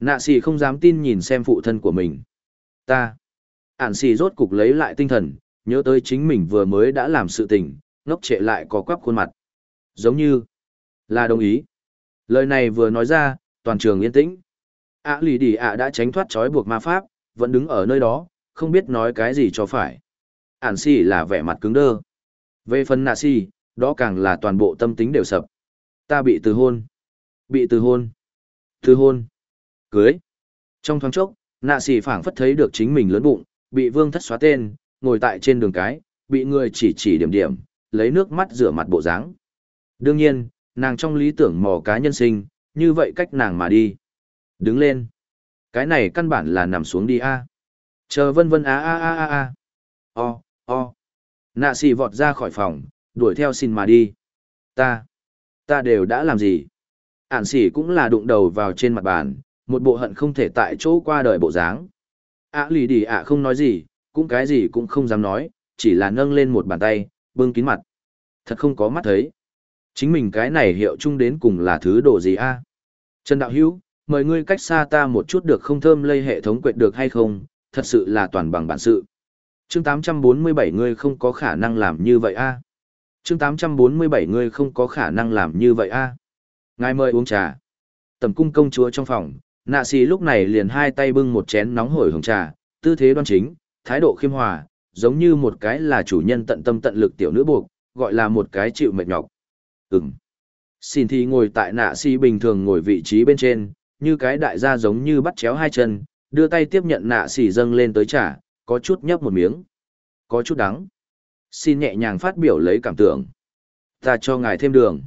Speaker 1: Nạ si không dám tin nhìn xem phụ thân của mình. Ta, ản xì rốt cục lấy lại tinh thần, nhớ tới chính mình vừa mới đã làm sự tình, ngốc trệ lại có quắp khuôn mặt. Giống như, là đồng ý. Lời này vừa nói ra, toàn trường yên tĩnh. ạ lì đi ạ đã tránh thoát trói buộc ma pháp, vẫn đứng ở nơi đó, không biết nói cái gì cho phải ản xì là vẻ mặt cứng đơ. Về phần nạ xì, đó càng là toàn bộ tâm tính đều sập. Ta bị từ hôn. Bị từ hôn. Từ hôn. Cưới. Trong thoáng chốc, nạ xì phảng phất thấy được chính mình lớn bụng, bị vương thất xóa tên, ngồi tại trên đường cái, bị người chỉ chỉ điểm điểm, lấy nước mắt rửa mặt bộ dáng. Đương nhiên, nàng trong lý tưởng mò cá nhân sinh, như vậy cách nàng mà đi. Đứng lên. Cái này căn bản là nằm xuống đi a. Chờ vân vân a a a a a. O, o. Nạ xì vọt ra khỏi phòng, đuổi theo xin mà đi. Ta, ta đều đã làm gì? Ản xì cũng là đụng đầu vào trên mặt bàn, một bộ hận không thể tại chỗ qua đời bộ dáng ạ lì đi ạ à, không nói gì, cũng cái gì cũng không dám nói, chỉ là nâng lên một bàn tay, bưng kín mặt. Thật không có mắt thấy. Chính mình cái này hiệu chung đến cùng là thứ đồ gì a? Trần Đạo Hữu mời ngươi cách xa ta một chút được không thơm lây hệ thống quệt được hay không, thật sự là toàn bằng bản sự chương 847 ngươi không có khả năng làm như vậy a chương 847 ngươi không có khả năng làm như vậy a ngài mời uống trà tầm cung công chúa trong phòng nạ xì lúc này liền hai tay bưng một chén nóng hổi hồng trà, tư thế đoan chính, thái độ khiêm hòa, giống như một cái là chủ nhân tận tâm tận lực tiểu nữ buộc, gọi là một cái chịu mệt nhọc Ừm. xin thì ngồi tại nạ xì bình thường ngồi vị trí bên trên, như cái đại gia giống như bắt chéo hai chân, đưa tay tiếp nhận nạ xì dâng lên tới trà, có chút nhấp một miếng. Có chút đắng. Xin nhẹ nhàng phát biểu lấy cảm tưởng. Ta cho ngài thêm đường.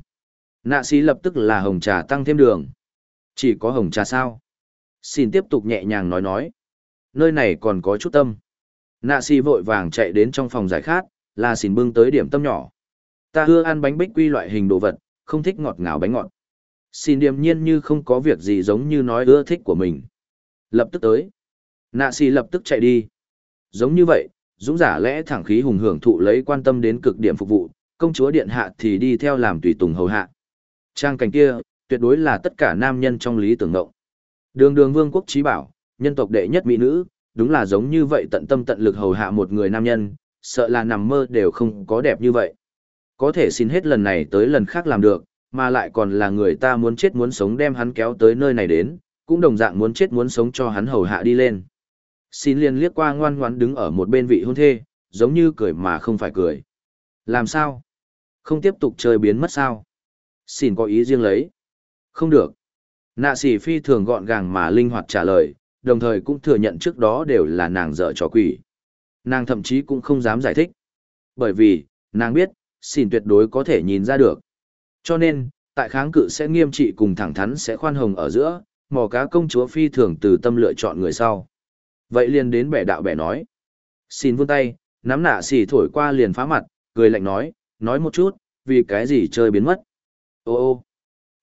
Speaker 1: Nạ sĩ lập tức là hồng trà tăng thêm đường. Chỉ có hồng trà sao? Xin tiếp tục nhẹ nhàng nói nói. Nơi này còn có chút tâm. Nạ si vội vàng chạy đến trong phòng giải khát, là xin bưng tới điểm tâm nhỏ. Ta ưa ăn bánh bích quy loại hình đồ vật, không thích ngọt ngào bánh ngọt. Xin điềm nhiên như không có việc gì giống như nói ưa thích của mình. Lập tức tới. Nạ si lập tức chạy đi. Giống như vậy, dũng giả lẽ thẳng khí hùng hưởng thụ lấy quan tâm đến cực điểm phục vụ, công chúa điện hạ thì đi theo làm tùy tùng hầu hạ. Trang cảnh kia, tuyệt đối là tất cả nam nhân trong lý tưởng ngộng. Đường đường vương quốc trí bảo, Nhân tộc đệ nhất mỹ nữ, đúng là giống như vậy tận tâm tận lực hầu hạ một người nam nhân, sợ là nằm mơ đều không có đẹp như vậy. Có thể xin hết lần này tới lần khác làm được, mà lại còn là người ta muốn chết muốn sống đem hắn kéo tới nơi này đến, cũng đồng dạng muốn chết muốn sống cho hắn hầu hạ đi lên. Xin liền liếc qua ngoan ngoãn đứng ở một bên vị hôn thê, giống như cười mà không phải cười. Làm sao? Không tiếp tục chơi biến mất sao? Xin có ý riêng lấy. Không được. Nạ sĩ phi thường gọn gàng mà linh hoạt trả lời, đồng thời cũng thừa nhận trước đó đều là nàng dở trò quỷ. Nàng thậm chí cũng không dám giải thích. Bởi vì, nàng biết, xin tuyệt đối có thể nhìn ra được. Cho nên, tại kháng cự sẽ nghiêm trị cùng thẳng thắn sẽ khoan hồng ở giữa, mò cá công chúa phi thường từ tâm lựa chọn người sau. Vậy liền đến bẻ đạo bẻ nói. Xin vươn tay, nắm nạ xỉ thổi qua liền phá mặt, cười lạnh nói, nói một chút, vì cái gì chơi biến mất. Ô ô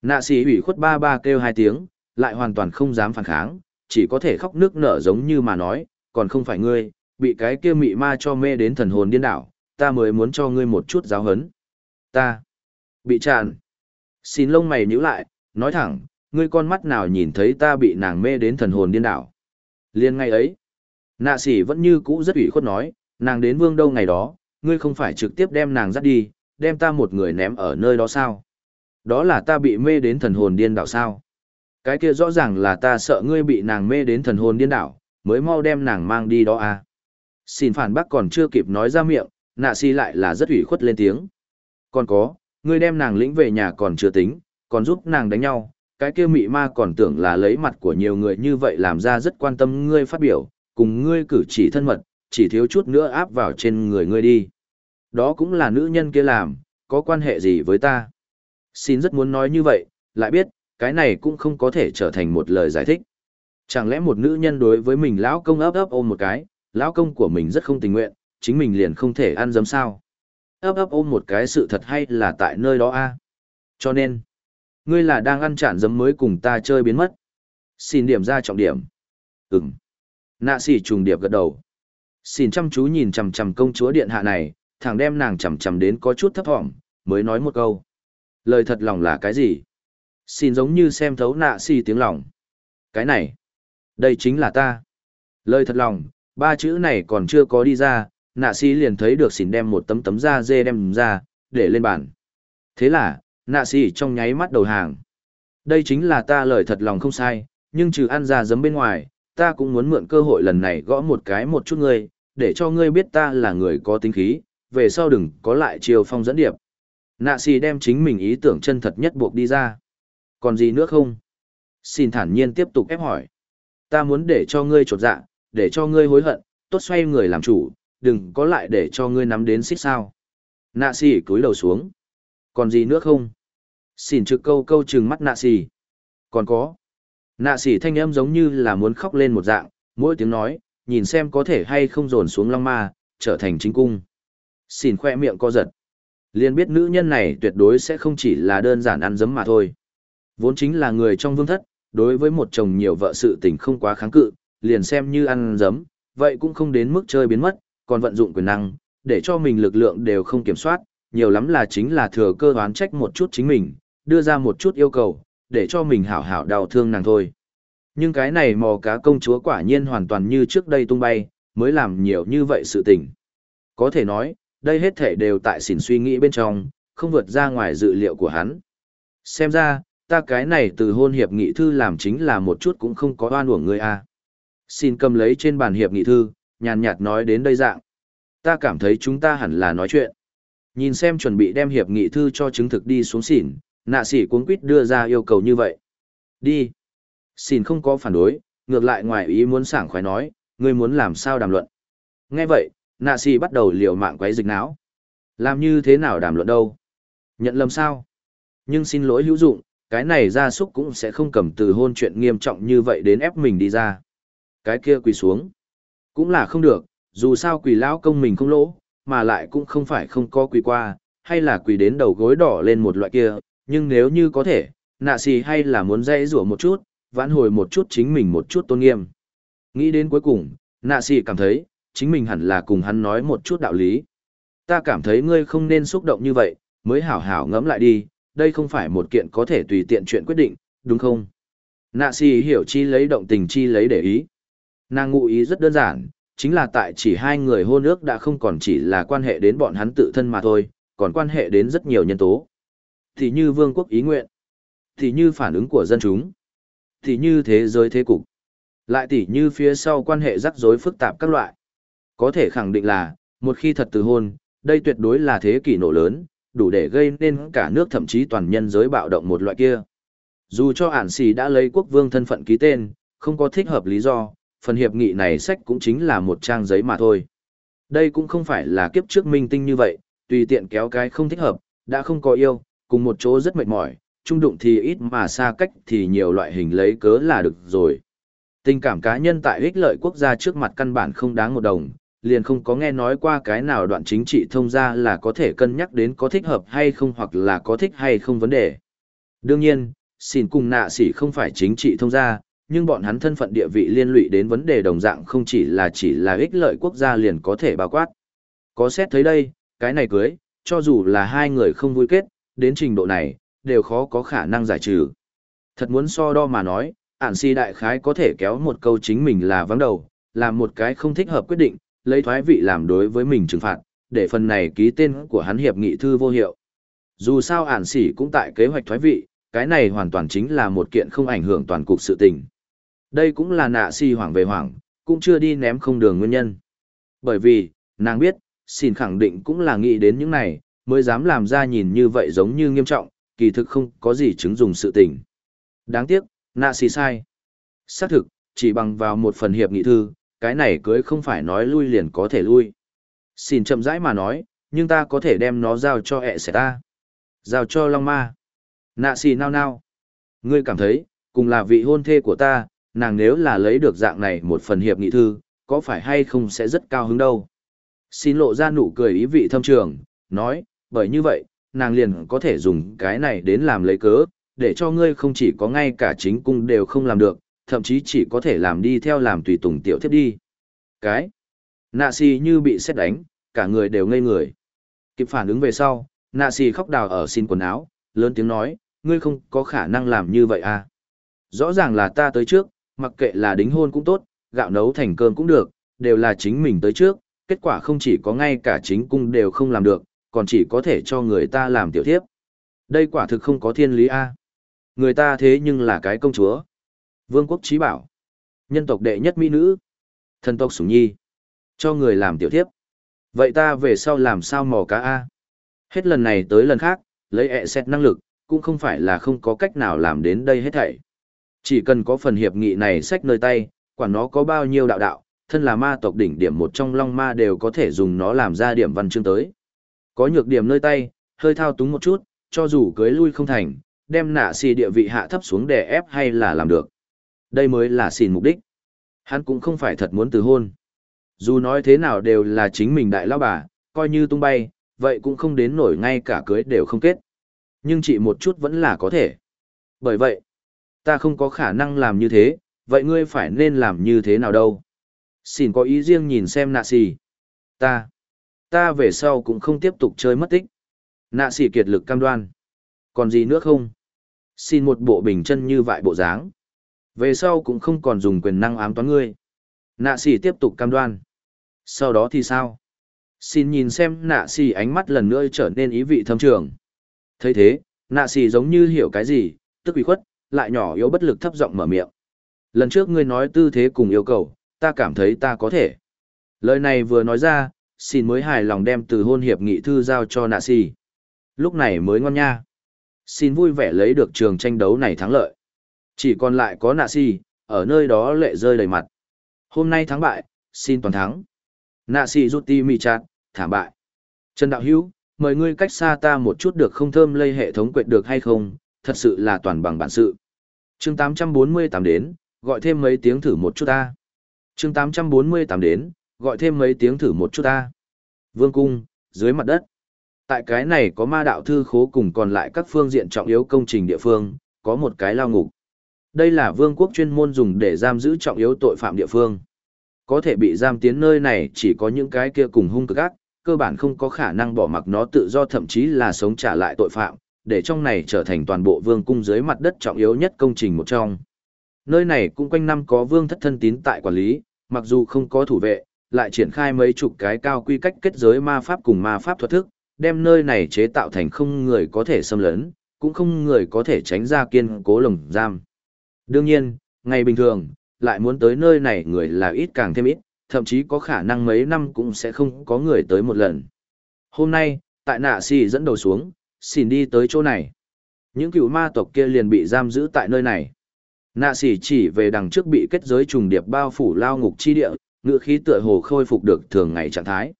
Speaker 1: nạ xỉ ủy khuất ba ba kêu hai tiếng, lại hoàn toàn không dám phản kháng, chỉ có thể khóc nước nở giống như mà nói, còn không phải ngươi, bị cái kia mị ma cho mê đến thần hồn điên đảo, ta mới muốn cho ngươi một chút giáo hấn. Ta, bị tràn. Xin lông mày nhíu lại, nói thẳng, ngươi con mắt nào nhìn thấy ta bị nàng mê đến thần hồn điên đảo. Liên ngay ấy, nạ sĩ vẫn như cũ rất ủy khuất nói, nàng đến vương đâu ngày đó, ngươi không phải trực tiếp đem nàng dắt đi, đem ta một người ném ở nơi đó sao? Đó là ta bị mê đến thần hồn điên đảo sao? Cái kia rõ ràng là ta sợ ngươi bị nàng mê đến thần hồn điên đảo, mới mau đem nàng mang đi đó à. Xin phản bác còn chưa kịp nói ra miệng, nạ si lại là rất ủy khuất lên tiếng. Còn có, ngươi đem nàng lĩnh về nhà còn chưa tính, còn giúp nàng đánh nhau, cái kia mị ma còn tưởng là lấy mặt của nhiều người như vậy làm ra rất quan tâm ngươi phát biểu, cùng ngươi cử chỉ thân mật, chỉ thiếu chút nữa áp vào trên người ngươi đi. Đó cũng là nữ nhân kia làm, có quan hệ gì với ta? Xin rất muốn nói như vậy, lại biết, cái này cũng không có thể trở thành một lời giải thích. Chẳng lẽ một nữ nhân đối với mình lão công ấp ấp ôm một cái, lão công của mình rất không tình nguyện, chính mình liền không thể ăn dấm sao? Ấp ấp ôm một cái sự thật hay là tại nơi đó a? Cho nên, ngươi là đang ăn chản dấm mới cùng ta chơi biến mất. Xin điểm ra trọng điểm. Ừm. Nạ sỉ trùng điệp gật đầu. Xin chăm chú nhìn chằm chằm công chúa điện hạ này, thằng đem nàng chằm chằm đến có chút thấp thỏm, mới nói một câu. Lời thật lòng là cái gì? Xin giống như xem thấu nạ xì tiếng lòng. Cái này, đây chính là ta. Lời thật lòng, ba chữ này còn chưa có đi ra, nạ xì liền thấy được xỉn đem một tấm tấm da dê đem ra, để lên bàn. Thế là, nạ xì trong nháy mắt đầu hàng. Đây chính là ta lời thật lòng không sai, nhưng trừ ăn ra giấm bên ngoài, ta cũng muốn mượn cơ hội lần này gõ một cái một chút ngươi, để cho ngươi biết ta là người có tính khí, về sau đừng có lại chiều phong dẫn điệp. Nạ xì đem chính mình ý tưởng chân thật nhất buộc đi ra. Còn gì nữa không? Xin thản nhiên tiếp tục ép hỏi. Ta muốn để cho ngươi trột dạ, để cho ngươi hối hận, tốt xoay người làm chủ, đừng có lại để cho ngươi nắm đến xích sao. Nạ xì cúi đầu xuống. Còn gì nữa không? Xin trực câu câu trừng mắt nạ xì. Còn có. Nạ xì thanh âm giống như là muốn khóc lên một dạng, mỗi tiếng nói, nhìn xem có thể hay không dồn xuống long ma, trở thành chính cung. Xin khoe miệng co giật. Liên biết nữ nhân này tuyệt đối sẽ không chỉ là đơn giản ăn dấm mà thôi. Vốn chính là người trong vương thất, đối với một chồng nhiều vợ sự tình không quá kháng cự, liền xem như ăn dấm, vậy cũng không đến mức chơi biến mất, còn vận dụng quyền năng, để cho mình lực lượng đều không kiểm soát, nhiều lắm là chính là thừa cơ đoán trách một chút chính mình, đưa ra một chút yêu cầu, để cho mình hảo hảo đau thương nàng thôi. Nhưng cái này mò cá công chúa quả nhiên hoàn toàn như trước đây tung bay, mới làm nhiều như vậy sự tình. Có thể nói, đây hết thể đều tại xỉn suy nghĩ bên trong, không vượt ra ngoài dự liệu của hắn. Xem ra, ta cái này từ hôn hiệp nghị thư làm chính là một chút cũng không có oan uổng ngươi à. a. Xin cầm lấy trên bàn hiệp nghị thư, nhàn nhạt nói đến đây dạng. Ta cảm thấy chúng ta hẳn là nói chuyện. Nhìn xem chuẩn bị đem hiệp nghị thư cho chứng thực đi xuống xỉn, nạ sĩ cuống quýt đưa ra yêu cầu như vậy. Đi. Xin không có phản đối, ngược lại ngoài ý muốn sảng khoái nói, ngươi muốn làm sao đàm luận. Nghe vậy, nạ xì bắt đầu liều mạng quấy dịch não. Làm như thế nào đàm luận đâu? Nhận lầm sao? Nhưng xin lỗi hữu dụng, cái này gia súc cũng sẽ không cầm từ hôn chuyện nghiêm trọng như vậy đến ép mình đi ra. Cái kia quỳ xuống. Cũng là không được, dù sao quỳ lão công mình không lỗ, mà lại cũng không phải không có quỳ qua, hay là quỳ đến đầu gối đỏ lên một loại kia, nhưng nếu như có thể, nạ xì hay là muốn dãy rủa một chút, vãn hồi một chút chính mình một chút tôn nghiêm. Nghĩ đến cuối cùng, nạ xì cảm thấy, chính mình hẳn là cùng hắn nói một chút đạo lý. Ta cảm thấy ngươi không nên xúc động như vậy, mới hảo hảo ngẫm lại đi, đây không phải một kiện có thể tùy tiện chuyện quyết định, đúng không? Nạ si hiểu chi lấy động tình chi lấy để ý. Nàng ngụ ý rất đơn giản, chính là tại chỉ hai người hôn ước đã không còn chỉ là quan hệ đến bọn hắn tự thân mà thôi, còn quan hệ đến rất nhiều nhân tố. Thì như vương quốc ý nguyện, thì như phản ứng của dân chúng, thì như thế giới thế cục, lại tỉ như phía sau quan hệ rắc rối phức tạp các loại. Có thể khẳng định là, một khi thật từ hôn, đây tuyệt đối là thế kỷ nổ lớn, đủ để gây nên cả nước thậm chí toàn nhân giới bạo động một loại kia. Dù cho ản xì đã lấy quốc vương thân phận ký tên, không có thích hợp lý do, phần hiệp nghị này sách cũng chính là một trang giấy mà thôi. Đây cũng không phải là kiếp trước minh tinh như vậy, tùy tiện kéo cái không thích hợp, đã không có yêu, cùng một chỗ rất mệt mỏi, trung đụng thì ít mà xa cách thì nhiều loại hình lấy cớ là được rồi. Tình cảm cá nhân tại ích lợi quốc gia trước mặt căn bản không đáng một đồng, liền không có nghe nói qua cái nào đoạn chính trị thông ra là có thể cân nhắc đến có thích hợp hay không hoặc là có thích hay không vấn đề. Đương nhiên, xin cùng nạ sĩ không phải chính trị thông gia, nhưng bọn hắn thân phận địa vị liên lụy đến vấn đề đồng dạng không chỉ là chỉ là ích lợi quốc gia liền có thể bao quát. Có xét thấy đây, cái này cưới, cho dù là hai người không vui kết, đến trình độ này, đều khó có khả năng giải trừ. Thật muốn so đo mà nói, ản si đại khái có thể kéo một câu chính mình là vắng đầu, làm một cái không thích hợp quyết định, lấy thoái vị làm đối với mình trừng phạt, để phần này ký tên của hắn hiệp nghị thư vô hiệu. Dù sao ản sĩ cũng tại kế hoạch thoái vị, cái này hoàn toàn chính là một kiện không ảnh hưởng toàn cục sự tình. Đây cũng là nạ si hoảng về hoảng, cũng chưa đi ném không đường nguyên nhân. Bởi vì, nàng biết, xin khẳng định cũng là nghĩ đến những này, mới dám làm ra nhìn như vậy giống như nghiêm trọng, kỳ thực không có gì chứng dùng sự tình. Đáng tiếc, nạ si sai. Xác thực, chỉ bằng vào một phần hiệp nghị thư, cái này cưới không phải nói lui liền có thể lui. Xin chậm rãi mà nói, nhưng ta có thể đem nó giao cho ẹ sẽ ta. Giao cho Long Ma. Nạ xì nao nao. Ngươi cảm thấy, cùng là vị hôn thê của ta, nàng nếu là lấy được dạng này một phần hiệp nghị thư, có phải hay không sẽ rất cao hứng đâu. Xin lộ ra nụ cười ý vị thâm trường, nói, bởi như vậy, nàng liền có thể dùng cái này đến làm lấy cớ, để cho ngươi không chỉ có ngay cả chính cung đều không làm được, thậm chí chỉ có thể làm đi theo làm tùy tùng tiểu thiếp đi. Cái, nạ xì như bị xét đánh, cả người đều ngây người. Kịp phản ứng về sau, nạ xì khóc đào ở xin quần áo, lớn tiếng nói, ngươi không có khả năng làm như vậy à. Rõ ràng là ta tới trước, mặc kệ là đính hôn cũng tốt, gạo nấu thành cơm cũng được, đều là chính mình tới trước, kết quả không chỉ có ngay cả chính cung đều không làm được, còn chỉ có thể cho người ta làm tiểu thiếp. Đây quả thực không có thiên lý a. Người ta thế nhưng là cái công chúa. Vương quốc trí bảo. Nhân tộc đệ nhất mỹ nữ. Thần tộc sủng nhi. Cho người làm tiểu thiếp. Vậy ta về sau làm sao mò cá A? Hết lần này tới lần khác, lấy ẹ xét năng lực, cũng không phải là không có cách nào làm đến đây hết thảy. Chỉ cần có phần hiệp nghị này sách nơi tay, quản nó có bao nhiêu đạo đạo, thân là ma tộc đỉnh điểm một trong long ma đều có thể dùng nó làm ra điểm văn chương tới. Có nhược điểm nơi tay, hơi thao túng một chút, cho dù cưới lui không thành, đem nạ xì địa vị hạ thấp xuống để ép hay là làm được. Đây mới là xin mục đích. Hắn cũng không phải thật muốn từ hôn. Dù nói thế nào đều là chính mình đại lao bà, coi như tung bay, vậy cũng không đến nổi ngay cả cưới đều không kết. Nhưng chỉ một chút vẫn là có thể. Bởi vậy, ta không có khả năng làm như thế, vậy ngươi phải nên làm như thế nào đâu. Xin có ý riêng nhìn xem nạ xì. Ta, ta về sau cũng không tiếp tục chơi mất tích. Nạ xì kiệt lực cam đoan. Còn gì nữa không? Xin một bộ bình chân như vại bộ dáng. Về sau cũng không còn dùng quyền năng ám toán ngươi. Nạ xì tiếp tục cam đoan. Sau đó thì sao? Xin nhìn xem nạ xì ánh mắt lần nữa trở nên ý vị thâm trường. thấy thế, nạ xì giống như hiểu cái gì, tức bị khuất, lại nhỏ yếu bất lực thấp giọng mở miệng. Lần trước ngươi nói tư thế cùng yêu cầu, ta cảm thấy ta có thể. Lời này vừa nói ra, xin mới hài lòng đem từ hôn hiệp nghị thư giao cho nạ xì. Lúc này mới ngon nha. Xin vui vẻ lấy được trường tranh đấu này thắng lợi. Chỉ còn lại có nạ si, ở nơi đó lệ rơi đầy mặt. Hôm nay thắng bại, xin toàn thắng. Nạ si rút ti mì chặt, thảm bại. Trần Đạo Hữu mời ngươi cách xa ta một chút được không thơm lây hệ thống quệt được hay không, thật sự là toàn bằng bản sự. chương 848 đến, gọi thêm mấy tiếng thử một chút ta. chương 848 đến, gọi thêm mấy tiếng thử một chút ta. Vương cung, dưới mặt đất. Tại cái này có ma đạo thư khố cùng còn lại các phương diện trọng yếu công trình địa phương, có một cái lao ngục. Đây là vương quốc chuyên môn dùng để giam giữ trọng yếu tội phạm địa phương. Có thể bị giam tiến nơi này chỉ có những cái kia cùng hung cực ác, cơ bản không có khả năng bỏ mặc nó tự do thậm chí là sống trả lại tội phạm, để trong này trở thành toàn bộ vương cung dưới mặt đất trọng yếu nhất công trình một trong. Nơi này cũng quanh năm có vương thất thân tín tại quản lý, mặc dù không có thủ vệ, lại triển khai mấy chục cái cao quy cách kết giới ma pháp cùng ma pháp thuật thức, đem nơi này chế tạo thành không người có thể xâm lấn, cũng không người có thể tránh ra kiên cố lồng giam. Đương nhiên, ngày bình thường, lại muốn tới nơi này người là ít càng thêm ít, thậm chí có khả năng mấy năm cũng sẽ không có người tới một lần. Hôm nay, tại nạ xì dẫn đầu xuống, xin đi tới chỗ này. Những cựu ma tộc kia liền bị giam giữ tại nơi này. Nạ xì chỉ về đằng trước bị kết giới trùng điệp bao phủ lao ngục chi địa, ngựa khí tựa hồ khôi phục được thường ngày trạng thái.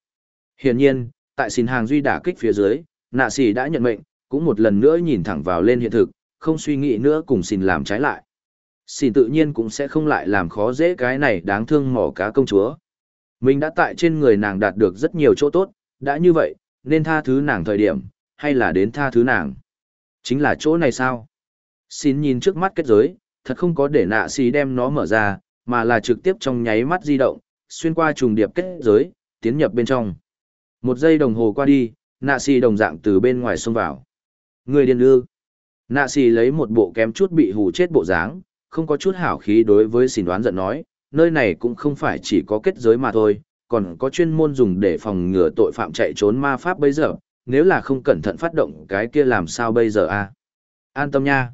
Speaker 1: Hiển nhiên, tại xin hàng duy đả kích phía dưới, nạ xì đã nhận mệnh, cũng một lần nữa nhìn thẳng vào lên hiện thực, không suy nghĩ nữa cùng xin làm trái lại. Xin tự nhiên cũng sẽ không lại làm khó dễ cái này đáng thương mỏ cá công chúa. Mình đã tại trên người nàng đạt được rất nhiều chỗ tốt, đã như vậy, nên tha thứ nàng thời điểm, hay là đến tha thứ nàng. Chính là chỗ này sao? Xin nhìn trước mắt kết giới, thật không có để nạ xì đem nó mở ra, mà là trực tiếp trong nháy mắt di động, xuyên qua trùng điệp kết giới, tiến nhập bên trong. Một giây đồng hồ qua đi, nạ xì đồng dạng từ bên ngoài xông vào. Người điên ư. Nạ xì lấy một bộ kém chút bị hù chết bộ dáng, không có chút hảo khí đối với xỉn đoán giận nói, nơi này cũng không phải chỉ có kết giới mà thôi, còn có chuyên môn dùng để phòng ngừa tội phạm chạy trốn ma pháp bây giờ, nếu là không cẩn thận phát động cái kia làm sao bây giờ a? An tâm nha.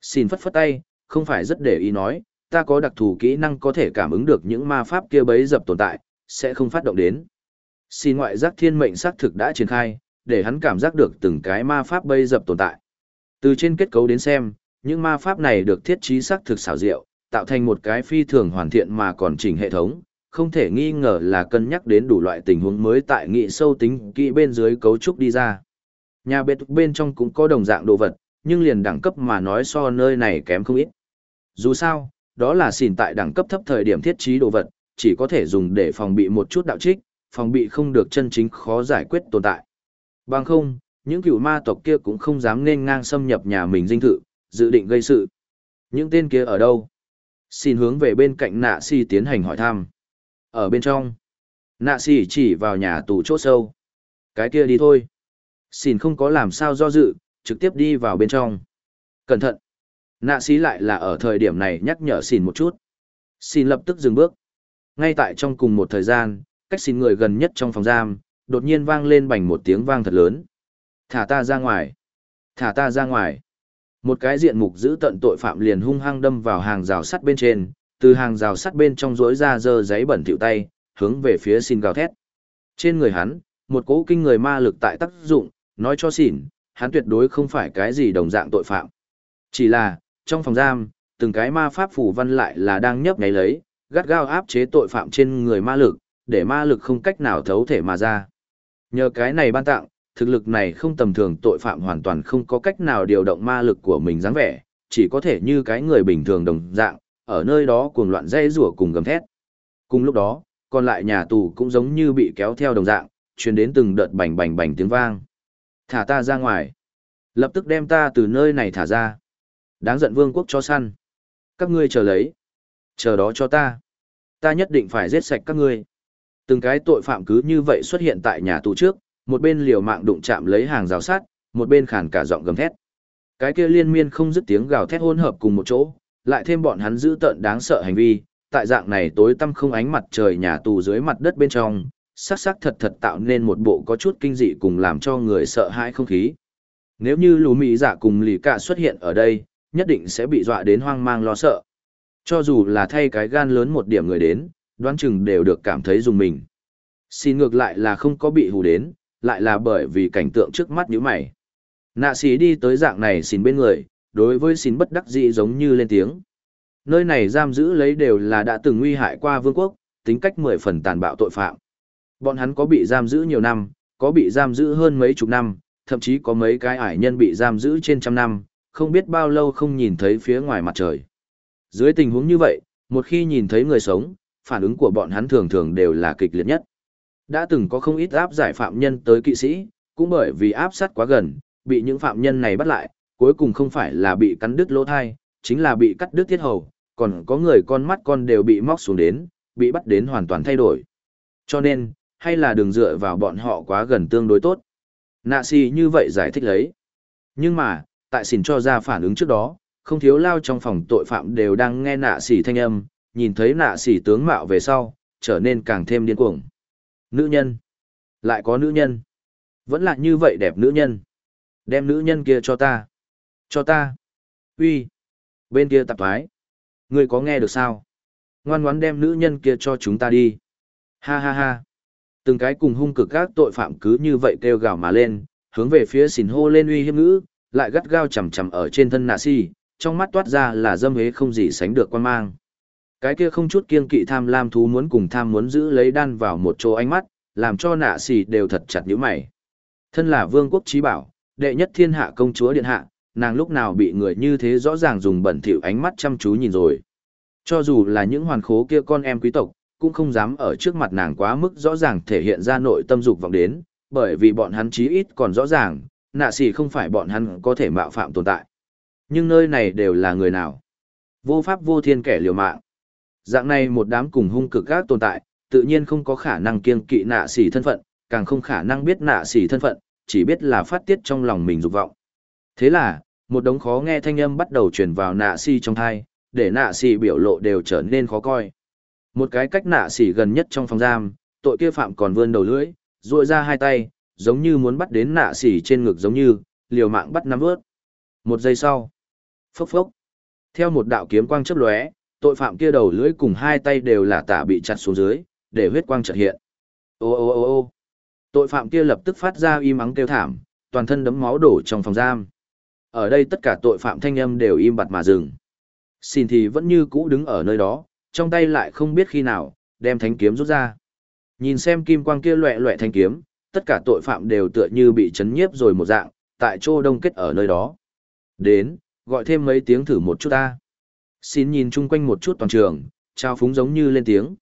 Speaker 1: Xin phất phất tay, không phải rất để ý nói, ta có đặc thù kỹ năng có thể cảm ứng được những ma pháp kia bấy dập tồn tại, sẽ không phát động đến. Xin ngoại giác thiên mệnh xác thực đã triển khai, để hắn cảm giác được từng cái ma pháp bấy dập tồn tại. Từ trên kết cấu đến xem, những ma pháp này được thiết trí xác thực xảo diệu, tạo thành một cái phi thường hoàn thiện mà còn chỉnh hệ thống, không thể nghi ngờ là cân nhắc đến đủ loại tình huống mới tại nghị sâu tính kỹ bên dưới cấu trúc đi ra. Nhà bếp bên trong cũng có đồng dạng đồ vật, nhưng liền đẳng cấp mà nói so nơi này kém không ít. Dù sao, đó là xỉn tại đẳng cấp thấp thời điểm thiết trí đồ vật, chỉ có thể dùng để phòng bị một chút đạo trích, phòng bị không được chân chính khó giải quyết tồn tại. Bằng không, những cựu ma tộc kia cũng không dám nên ngang xâm nhập nhà mình dinh thự, dự định gây sự. Những tên kia ở đâu? Xin hướng về bên cạnh nạ si tiến hành hỏi thăm. Ở bên trong, nạ si chỉ vào nhà tù chốt sâu. Cái kia đi thôi. Xin không có làm sao do dự, trực tiếp đi vào bên trong. Cẩn thận. Nạ si lại là ở thời điểm này nhắc nhở xin một chút. Xin lập tức dừng bước. Ngay tại trong cùng một thời gian, cách xin người gần nhất trong phòng giam, đột nhiên vang lên bành một tiếng vang thật lớn. Thả ta ra ngoài. Thả ta ra ngoài. Một cái diện mục giữ tận tội phạm liền hung hăng đâm vào hàng rào sắt bên trên, từ hàng rào sắt bên trong rỗi ra dơ giấy bẩn thỉu tay, hướng về phía xin gào thét. Trên người hắn, một cỗ kinh người ma lực tại tác dụng, nói cho xỉn, hắn tuyệt đối không phải cái gì đồng dạng tội phạm. Chỉ là, trong phòng giam, từng cái ma pháp phủ văn lại là đang nhấp nháy lấy, gắt gao áp chế tội phạm trên người ma lực, để ma lực không cách nào thấu thể mà ra. Nhờ cái này ban tặng, thực lực này không tầm thường tội phạm hoàn toàn không có cách nào điều động ma lực của mình dáng vẻ, chỉ có thể như cái người bình thường đồng dạng, ở nơi đó cuồng loạn dây rủa cùng gầm thét. Cùng lúc đó, còn lại nhà tù cũng giống như bị kéo theo đồng dạng, truyền đến từng đợt bành bành bành tiếng vang. Thả ta ra ngoài. Lập tức đem ta từ nơi này thả ra. Đáng giận vương quốc cho săn. Các ngươi chờ lấy. Chờ đó cho ta. Ta nhất định phải giết sạch các ngươi. Từng cái tội phạm cứ như vậy xuất hiện tại nhà tù trước, một bên liều mạng đụng chạm lấy hàng rào sát, một bên khàn cả giọng gầm thét. Cái kia liên miên không dứt tiếng gào thét hỗn hợp cùng một chỗ, lại thêm bọn hắn giữ tợn đáng sợ hành vi, tại dạng này tối tăm không ánh mặt trời nhà tù dưới mặt đất bên trong, sắc sắc thật thật tạo nên một bộ có chút kinh dị cùng làm cho người sợ hãi không khí. Nếu như lù mỹ giả dạ cùng lì cả xuất hiện ở đây, nhất định sẽ bị dọa đến hoang mang lo sợ. Cho dù là thay cái gan lớn một điểm người đến, đoán chừng đều được cảm thấy dùng mình. Xin ngược lại là không có bị hù đến, lại là bởi vì cảnh tượng trước mắt như mày. Nạ sĩ đi tới dạng này xin bên người, đối với xin bất đắc dĩ giống như lên tiếng. Nơi này giam giữ lấy đều là đã từng nguy hại qua vương quốc, tính cách mười phần tàn bạo tội phạm. Bọn hắn có bị giam giữ nhiều năm, có bị giam giữ hơn mấy chục năm, thậm chí có mấy cái ải nhân bị giam giữ trên trăm năm, không biết bao lâu không nhìn thấy phía ngoài mặt trời. Dưới tình huống như vậy, một khi nhìn thấy người sống, phản ứng của bọn hắn thường thường đều là kịch liệt nhất. Đã từng có không ít áp giải phạm nhân tới kỵ sĩ, cũng bởi vì áp sát quá gần, bị những phạm nhân này bắt lại, cuối cùng không phải là bị cắn đứt lỗ thai, chính là bị cắt đứt tiết hầu, còn có người con mắt con đều bị móc xuống đến, bị bắt đến hoàn toàn thay đổi. Cho nên, hay là đừng dựa vào bọn họ quá gần tương đối tốt. Nạ si như vậy giải thích lấy. Nhưng mà, tại xỉn cho ra phản ứng trước đó, không thiếu lao trong phòng tội phạm đều đang nghe nạ xỉ thanh âm, nhìn thấy nạ xỉ tướng mạo về sau, trở nên càng thêm điên cuồng. Nữ nhân. Lại có nữ nhân. Vẫn là như vậy đẹp nữ nhân. Đem nữ nhân kia cho ta. Cho ta. Uy. Bên kia tạp thoái. Ngươi có nghe được sao? Ngoan ngoãn đem nữ nhân kia cho chúng ta đi. Ha ha ha. Từng cái cùng hung cực các tội phạm cứ như vậy kêu gào mà lên, hướng về phía xỉn hô lên uy hiếp ngữ, lại gắt gao chầm chầm ở trên thân nạ si, trong mắt toát ra là dâm hế không gì sánh được quan mang. Cái kia không chút kiên kỵ tham lam thú muốn cùng tham muốn giữ lấy đan vào một chỗ ánh mắt, làm cho nạ xì đều thật chặt nhíu mày. Thân là vương quốc trí bảo, đệ nhất thiên hạ công chúa điện hạ, nàng lúc nào bị người như thế rõ ràng dùng bẩn thỉu ánh mắt chăm chú nhìn rồi. Cho dù là những hoàn khố kia con em quý tộc, cũng không dám ở trước mặt nàng quá mức rõ ràng thể hiện ra nội tâm dục vọng đến, bởi vì bọn hắn chí ít còn rõ ràng, nạ xì không phải bọn hắn có thể mạo phạm tồn tại. Nhưng nơi này đều là người nào? Vô pháp vô thiên kẻ liều mạng. Dạng này một đám cùng hung cực các tồn tại, tự nhiên không có khả năng kiêng kỵ nạ xỉ thân phận, càng không khả năng biết nạ xỉ thân phận, chỉ biết là phát tiết trong lòng mình dục vọng. Thế là, một đống khó nghe thanh âm bắt đầu truyền vào nạ xỉ trong thai, để nạ xỉ biểu lộ đều trở nên khó coi. Một cái cách nạ xỉ gần nhất trong phòng giam, tội kia phạm còn vươn đầu lưỡi, duỗi ra hai tay, giống như muốn bắt đến nạ xỉ trên ngực giống như, liều mạng bắt nắm vớt. Một giây sau, phốc phốc, theo một đạo kiếm quang chớp lóe, tội phạm kia đầu lưỡi cùng hai tay đều là tả bị chặt xuống dưới, để huyết quang chợt hiện. Ô ô ô ô. Tội phạm kia lập tức phát ra im mắng kêu thảm, toàn thân đấm máu đổ trong phòng giam. Ở đây tất cả tội phạm thanh âm đều im bặt mà dừng. Xin thì vẫn như cũ đứng ở nơi đó, trong tay lại không biết khi nào, đem thánh kiếm rút ra. Nhìn xem kim quang kia loẹ loẹ thanh kiếm, tất cả tội phạm đều tựa như bị chấn nhiếp rồi một dạng, tại chỗ đông kết ở nơi đó. Đến, gọi thêm mấy tiếng thử một chút ta. Xin nhìn chung quanh một chút toàn trường, trao phúng giống như lên tiếng.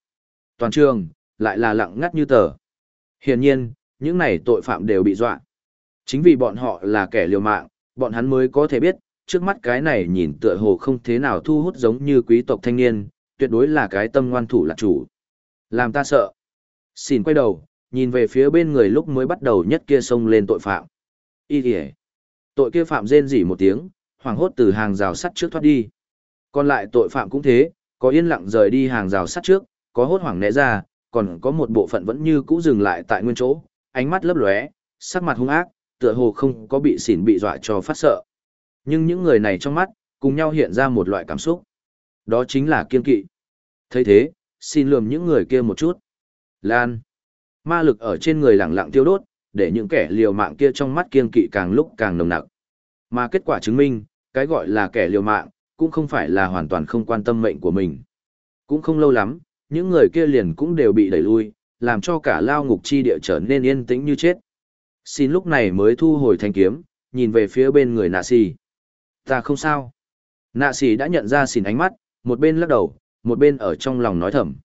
Speaker 1: Toàn trường, lại là lặng ngắt như tờ. Hiển nhiên, những này tội phạm đều bị dọa. Chính vì bọn họ là kẻ liều mạng, bọn hắn mới có thể biết, trước mắt cái này nhìn tựa hồ không thế nào thu hút giống như quý tộc thanh niên, tuyệt đối là cái tâm ngoan thủ lạc chủ. Làm ta sợ. Xin quay đầu, nhìn về phía bên người lúc mới bắt đầu nhất kia xông lên tội phạm. Y kìa. Tội kia phạm rên rỉ một tiếng, hoảng hốt từ hàng rào sắt trước thoát đi. Còn lại tội phạm cũng thế, có yên lặng rời đi hàng rào sắt trước, có hốt hoảng né ra, còn có một bộ phận vẫn như cũ dừng lại tại nguyên chỗ, ánh mắt lấp lóe, sắc mặt hung ác, tựa hồ không có bị xỉn bị dọa cho phát sợ. Nhưng những người này trong mắt, cùng nhau hiện ra một loại cảm xúc. Đó chính là kiên kỵ. thấy thế, xin lườm những người kia một chút. Lan. Ma lực ở trên người lẳng lặng tiêu đốt, để những kẻ liều mạng kia trong mắt kiên kỵ càng lúc càng nồng nặc. Mà kết quả chứng minh, cái gọi là kẻ liều mạng, cũng không phải là hoàn toàn không quan tâm mệnh của mình. Cũng không lâu lắm, những người kia liền cũng đều bị đẩy lui, làm cho cả lao ngục chi địa trở nên yên tĩnh như chết. Xin lúc này mới thu hồi thanh kiếm, nhìn về phía bên người nạ xì. Ta không sao. Nạ xì đã nhận ra xin ánh mắt, một bên lắc đầu, một bên ở trong lòng nói thầm.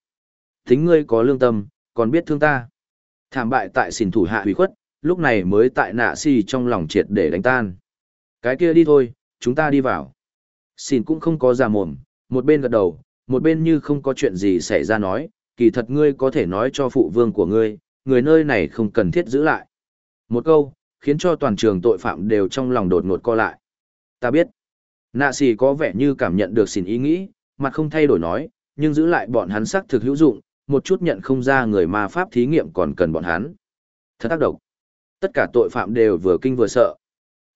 Speaker 1: Tính ngươi có lương tâm, còn biết thương ta. Thảm bại tại xìn thủ hạ hủy khuất, lúc này mới tại nạ xì trong lòng triệt để đánh tan. Cái kia đi thôi, chúng ta đi vào. Xin cũng không có ra mồm, một bên gật đầu, một bên như không có chuyện gì xảy ra nói, kỳ thật ngươi có thể nói cho phụ vương của ngươi, người nơi này không cần thiết giữ lại. Một câu, khiến cho toàn trường tội phạm đều trong lòng đột ngột co lại. Ta biết, nạ xì có vẻ như cảm nhận được xin ý nghĩ, mặt không thay đổi nói, nhưng giữ lại bọn hắn sắc thực hữu dụng, một chút nhận không ra người ma pháp thí nghiệm còn cần bọn hắn. Thật tác động. Tất cả tội phạm đều vừa kinh vừa sợ.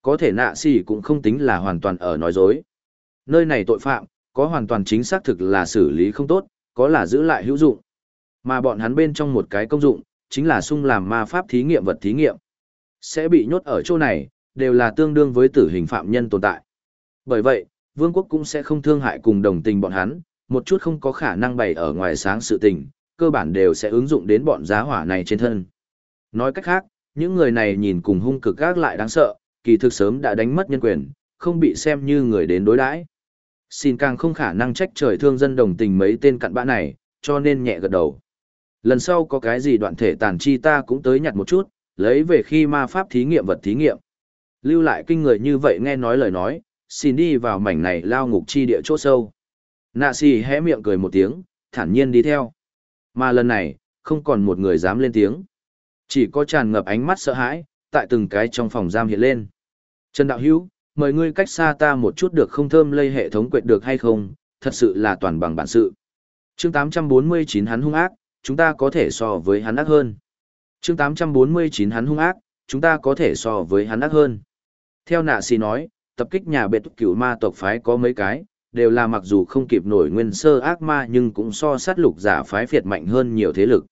Speaker 1: Có thể nạ xì cũng không tính là hoàn toàn ở nói dối. Nơi này tội phạm, có hoàn toàn chính xác thực là xử lý không tốt, có là giữ lại hữu dụng. Mà bọn hắn bên trong một cái công dụng, chính là sung làm ma pháp thí nghiệm vật thí nghiệm. Sẽ bị nhốt ở chỗ này, đều là tương đương với tử hình phạm nhân tồn tại. Bởi vậy, vương quốc cũng sẽ không thương hại cùng đồng tình bọn hắn, một chút không có khả năng bày ở ngoài sáng sự tình, cơ bản đều sẽ ứng dụng đến bọn giá hỏa này trên thân. Nói cách khác, những người này nhìn cùng hung cực gác lại đáng sợ, kỳ thực sớm đã đánh mất nhân quyền, không bị xem như người đến đối đãi. Xin càng không khả năng trách trời thương dân đồng tình mấy tên cặn bã này, cho nên nhẹ gật đầu. Lần sau có cái gì đoạn thể tàn chi ta cũng tới nhặt một chút, lấy về khi ma pháp thí nghiệm vật thí nghiệm. Lưu lại kinh người như vậy nghe nói lời nói, xin đi vào mảnh này lao ngục chi địa chỗ sâu. Nạ xì hé miệng cười một tiếng, thản nhiên đi theo. Mà lần này, không còn một người dám lên tiếng. Chỉ có tràn ngập ánh mắt sợ hãi, tại từng cái trong phòng giam hiện lên. Trần Đạo Hữu mời ngươi cách xa ta một chút được không thơm lây hệ thống quệt được hay không, thật sự là toàn bằng bản sự. chương 849 hắn hung ác, chúng ta có thể so với hắn ác hơn. chương 849 hắn hung ác, chúng ta có thể so với hắn ác hơn. Theo nạ xì nói, tập kích nhà bệ cửu ma tộc phái có mấy cái, đều là mặc dù không kịp nổi nguyên sơ ác ma nhưng cũng so sát lục giả phái phiệt mạnh hơn nhiều thế lực.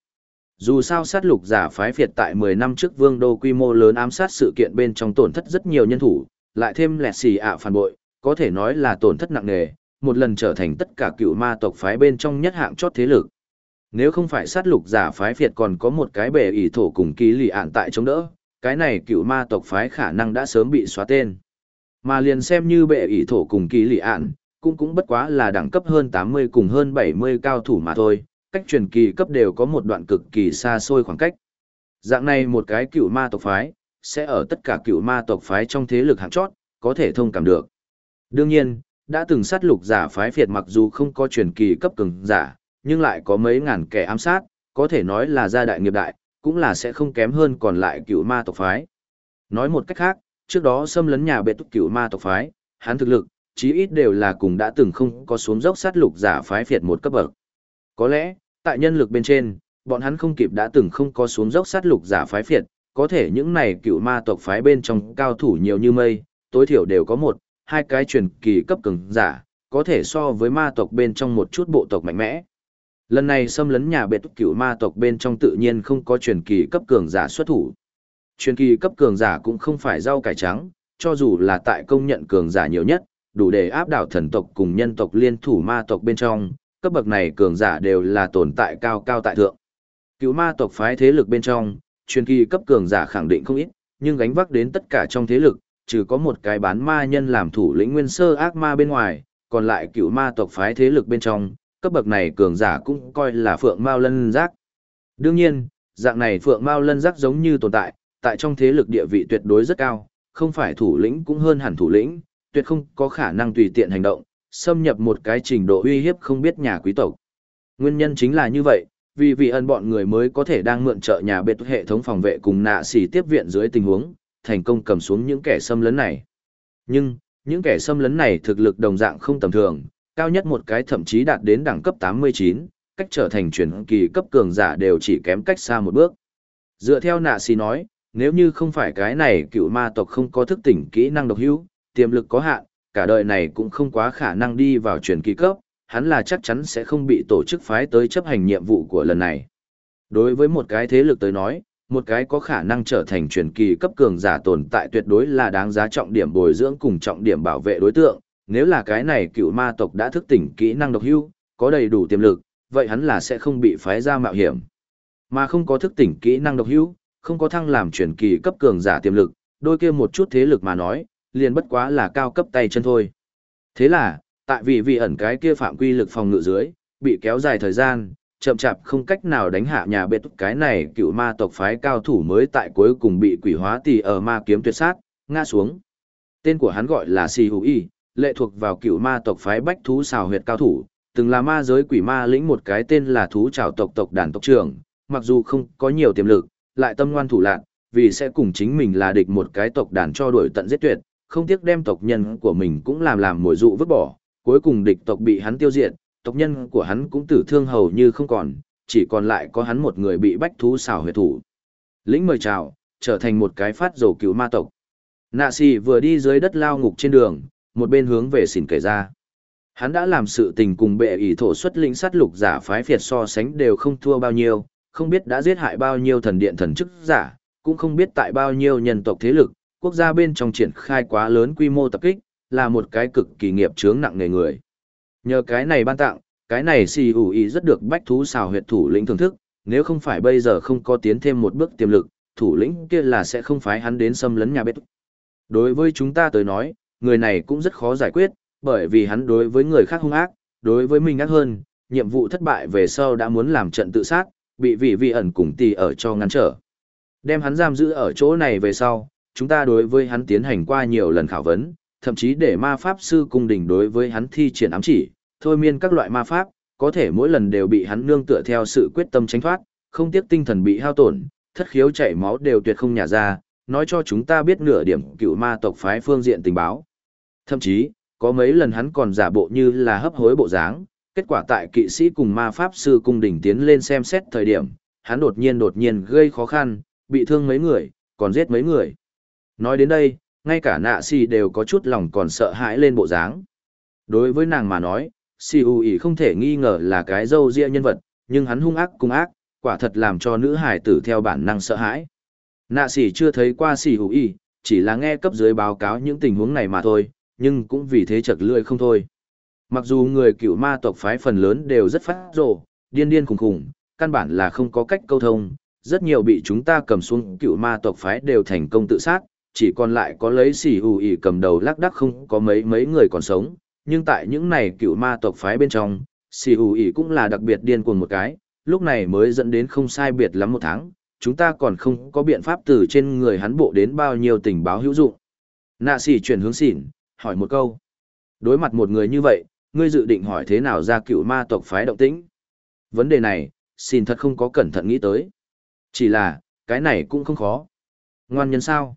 Speaker 1: Dù sao sát lục giả phái phiệt tại 10 năm trước vương đô quy mô lớn ám sát sự kiện bên trong tổn thất rất nhiều nhân thủ, lại thêm lẹt xì ạ phản bội, có thể nói là tổn thất nặng nề, một lần trở thành tất cả cựu ma tộc phái bên trong nhất hạng chót thế lực. Nếu không phải sát lục giả phái việt còn có một cái bề ỷ thổ cùng ký lì ạn tại chống đỡ, cái này cựu ma tộc phái khả năng đã sớm bị xóa tên. Mà liền xem như bệ ỷ thổ cùng ký lì ạn, cũng cũng bất quá là đẳng cấp hơn 80 cùng hơn 70 cao thủ mà thôi, cách truyền kỳ cấp đều có một đoạn cực kỳ xa xôi khoảng cách. Dạng này một cái cựu ma tộc phái, sẽ ở tất cả cựu ma tộc phái trong thế lực hạng chót, có thể thông cảm được. Đương nhiên, đã từng sát lục giả phái phiệt mặc dù không có truyền kỳ cấp cường giả, nhưng lại có mấy ngàn kẻ ám sát, có thể nói là gia đại nghiệp đại, cũng là sẽ không kém hơn còn lại cựu ma tộc phái. Nói một cách khác, trước đó xâm lấn nhà bệ túc cựu ma tộc phái, hắn thực lực, chí ít đều là cùng đã từng không có xuống dốc sát lục giả phái phiệt một cấp bậc. Có lẽ, tại nhân lực bên trên, bọn hắn không kịp đã từng không có xuống dốc sát lục giả phái phiệt, có thể những này cựu ma tộc phái bên trong cao thủ nhiều như mây, tối thiểu đều có một, hai cái truyền kỳ cấp cường giả, có thể so với ma tộc bên trong một chút bộ tộc mạnh mẽ. Lần này xâm lấn nhà biệt cựu ma tộc bên trong tự nhiên không có truyền kỳ cấp cường giả xuất thủ. Truyền kỳ cấp cường giả cũng không phải rau cải trắng, cho dù là tại công nhận cường giả nhiều nhất, đủ để áp đảo thần tộc cùng nhân tộc liên thủ ma tộc bên trong, cấp bậc này cường giả đều là tồn tại cao cao tại thượng. Cựu ma tộc phái thế lực bên trong, truyền kỳ cấp cường giả khẳng định không ít, nhưng gánh vác đến tất cả trong thế lực, trừ có một cái bán ma nhân làm thủ lĩnh nguyên sơ ác ma bên ngoài, còn lại cựu ma tộc phái thế lực bên trong, cấp bậc này cường giả cũng coi là phượng mao lân giác. Đương nhiên, dạng này phượng mao lân giác giống như tồn tại, tại trong thế lực địa vị tuyệt đối rất cao, không phải thủ lĩnh cũng hơn hẳn thủ lĩnh, tuyệt không có khả năng tùy tiện hành động, xâm nhập một cái trình độ uy hiếp không biết nhà quý tộc. Nguyên nhân chính là như vậy, vì vị ân bọn người mới có thể đang mượn trợ nhà bệt hệ thống phòng vệ cùng nạ xỉ tiếp viện dưới tình huống, thành công cầm xuống những kẻ xâm lấn này. Nhưng, những kẻ xâm lấn này thực lực đồng dạng không tầm thường, cao nhất một cái thậm chí đạt đến đẳng cấp 89, cách trở thành truyền kỳ cấp cường giả đều chỉ kém cách xa một bước. Dựa theo nạ xỉ nói, nếu như không phải cái này cựu ma tộc không có thức tỉnh kỹ năng độc hữu, tiềm lực có hạn, cả đời này cũng không quá khả năng đi vào truyền kỳ cấp, hắn là chắc chắn sẽ không bị tổ chức phái tới chấp hành nhiệm vụ của lần này. Đối với một cái thế lực tới nói, một cái có khả năng trở thành truyền kỳ cấp cường giả tồn tại tuyệt đối là đáng giá trọng điểm bồi dưỡng cùng trọng điểm bảo vệ đối tượng, nếu là cái này cựu ma tộc đã thức tỉnh kỹ năng độc hưu, có đầy đủ tiềm lực, vậy hắn là sẽ không bị phái ra mạo hiểm. Mà không có thức tỉnh kỹ năng độc hưu, không có thăng làm truyền kỳ cấp cường giả tiềm lực, đôi kia một chút thế lực mà nói, liền bất quá là cao cấp tay chân thôi. Thế là, tại vì vị ẩn cái kia phạm quy lực phòng ngự dưới, bị kéo dài thời gian, chậm chạp không cách nào đánh hạ nhà bệ túc cái này cựu ma tộc phái cao thủ mới tại cuối cùng bị quỷ hóa tỷ ở ma kiếm tuyệt sát, ngã xuống. Tên của hắn gọi là Si Hữu Y, lệ thuộc vào cựu ma tộc phái bách thú xào huyệt cao thủ, từng là ma giới quỷ ma lĩnh một cái tên là thú trào tộc tộc đàn tộc trưởng, mặc dù không có nhiều tiềm lực, lại tâm ngoan thủ lạc, vì sẽ cùng chính mình là địch một cái tộc đàn cho đuổi tận giết tuyệt, không tiếc đem tộc nhân của mình cũng làm làm mồi dụ vứt bỏ, cuối cùng địch tộc bị hắn tiêu diệt, tộc nhân của hắn cũng tử thương hầu như không còn, chỉ còn lại có hắn một người bị bách thú xảo huyệt thủ. Lĩnh mời chào, trở thành một cái phát dầu cứu ma tộc. Nạ xì vừa đi dưới đất lao ngục trên đường, một bên hướng về xỉn kể ra. Hắn đã làm sự tình cùng bệ ý thổ xuất lĩnh sát lục giả phái phiệt so sánh đều không thua bao nhiêu, không biết đã giết hại bao nhiêu thần điện thần chức giả, cũng không biết tại bao nhiêu nhân tộc thế lực, quốc gia bên trong triển khai quá lớn quy mô tập kích, là một cái cực kỳ nghiệp chướng nặng nề người. Nhờ cái này ban tặng, cái này xì ủ ý rất được bách thú xào huyệt thủ lĩnh thưởng thức, nếu không phải bây giờ không có tiến thêm một bước tiềm lực, thủ lĩnh kia là sẽ không phái hắn đến xâm lấn nhà bếp. Đối với chúng ta tới nói, người này cũng rất khó giải quyết, bởi vì hắn đối với người khác hung ác, đối với mình ác hơn, nhiệm vụ thất bại về sau đã muốn làm trận tự sát, bị vị vị ẩn cùng tỷ ở cho ngăn trở. Đem hắn giam giữ ở chỗ này về sau, chúng ta đối với hắn tiến hành qua nhiều lần khảo vấn, thậm chí để ma pháp sư cung đình đối với hắn thi triển ám chỉ, thôi miên các loại ma pháp, có thể mỗi lần đều bị hắn nương tựa theo sự quyết tâm tránh thoát, không tiếc tinh thần bị hao tổn, thất khiếu chảy máu đều tuyệt không nhả ra, nói cho chúng ta biết nửa điểm cựu ma tộc phái phương diện tình báo. Thậm chí, có mấy lần hắn còn giả bộ như là hấp hối bộ dáng, Kết quả tại kỵ sĩ cùng ma pháp sư cung đỉnh tiến lên xem xét thời điểm, hắn đột nhiên đột nhiên gây khó khăn, bị thương mấy người, còn giết mấy người. Nói đến đây, ngay cả nạ xì đều có chút lòng còn sợ hãi lên bộ dáng. Đối với nàng mà nói, si u ý không thể nghi ngờ là cái dâu ria nhân vật, nhưng hắn hung ác cung ác, quả thật làm cho nữ hải tử theo bản năng sợ hãi. Nạ xì chưa thấy qua si u ý, chỉ là nghe cấp dưới báo cáo những tình huống này mà thôi, nhưng cũng vì thế chật lưỡi không thôi. Mặc dù người cựu ma tộc phái phần lớn đều rất phát rồ, điên điên khùng khủng, căn bản là không có cách câu thông, rất nhiều bị chúng ta cầm xuống cựu ma tộc phái đều thành công tự sát, chỉ còn lại có lấy xỉ hù ỉ cầm đầu lắc đắc không có mấy mấy người còn sống, nhưng tại những này cựu ma tộc phái bên trong, xỉ hù ỉ cũng là đặc biệt điên cuồng một cái, lúc này mới dẫn đến không sai biệt lắm một tháng, chúng ta còn không có biện pháp từ trên người hắn bộ đến bao nhiêu tình báo hữu dụng. Nạ xỉ chuyển hướng xỉn, hỏi một câu. Đối mặt một người như vậy, ngươi dự định hỏi thế nào ra cựu ma tộc phái động tĩnh? Vấn đề này, xin thật không có cẩn thận nghĩ tới. Chỉ là, cái này cũng không khó. Ngoan nhân sao?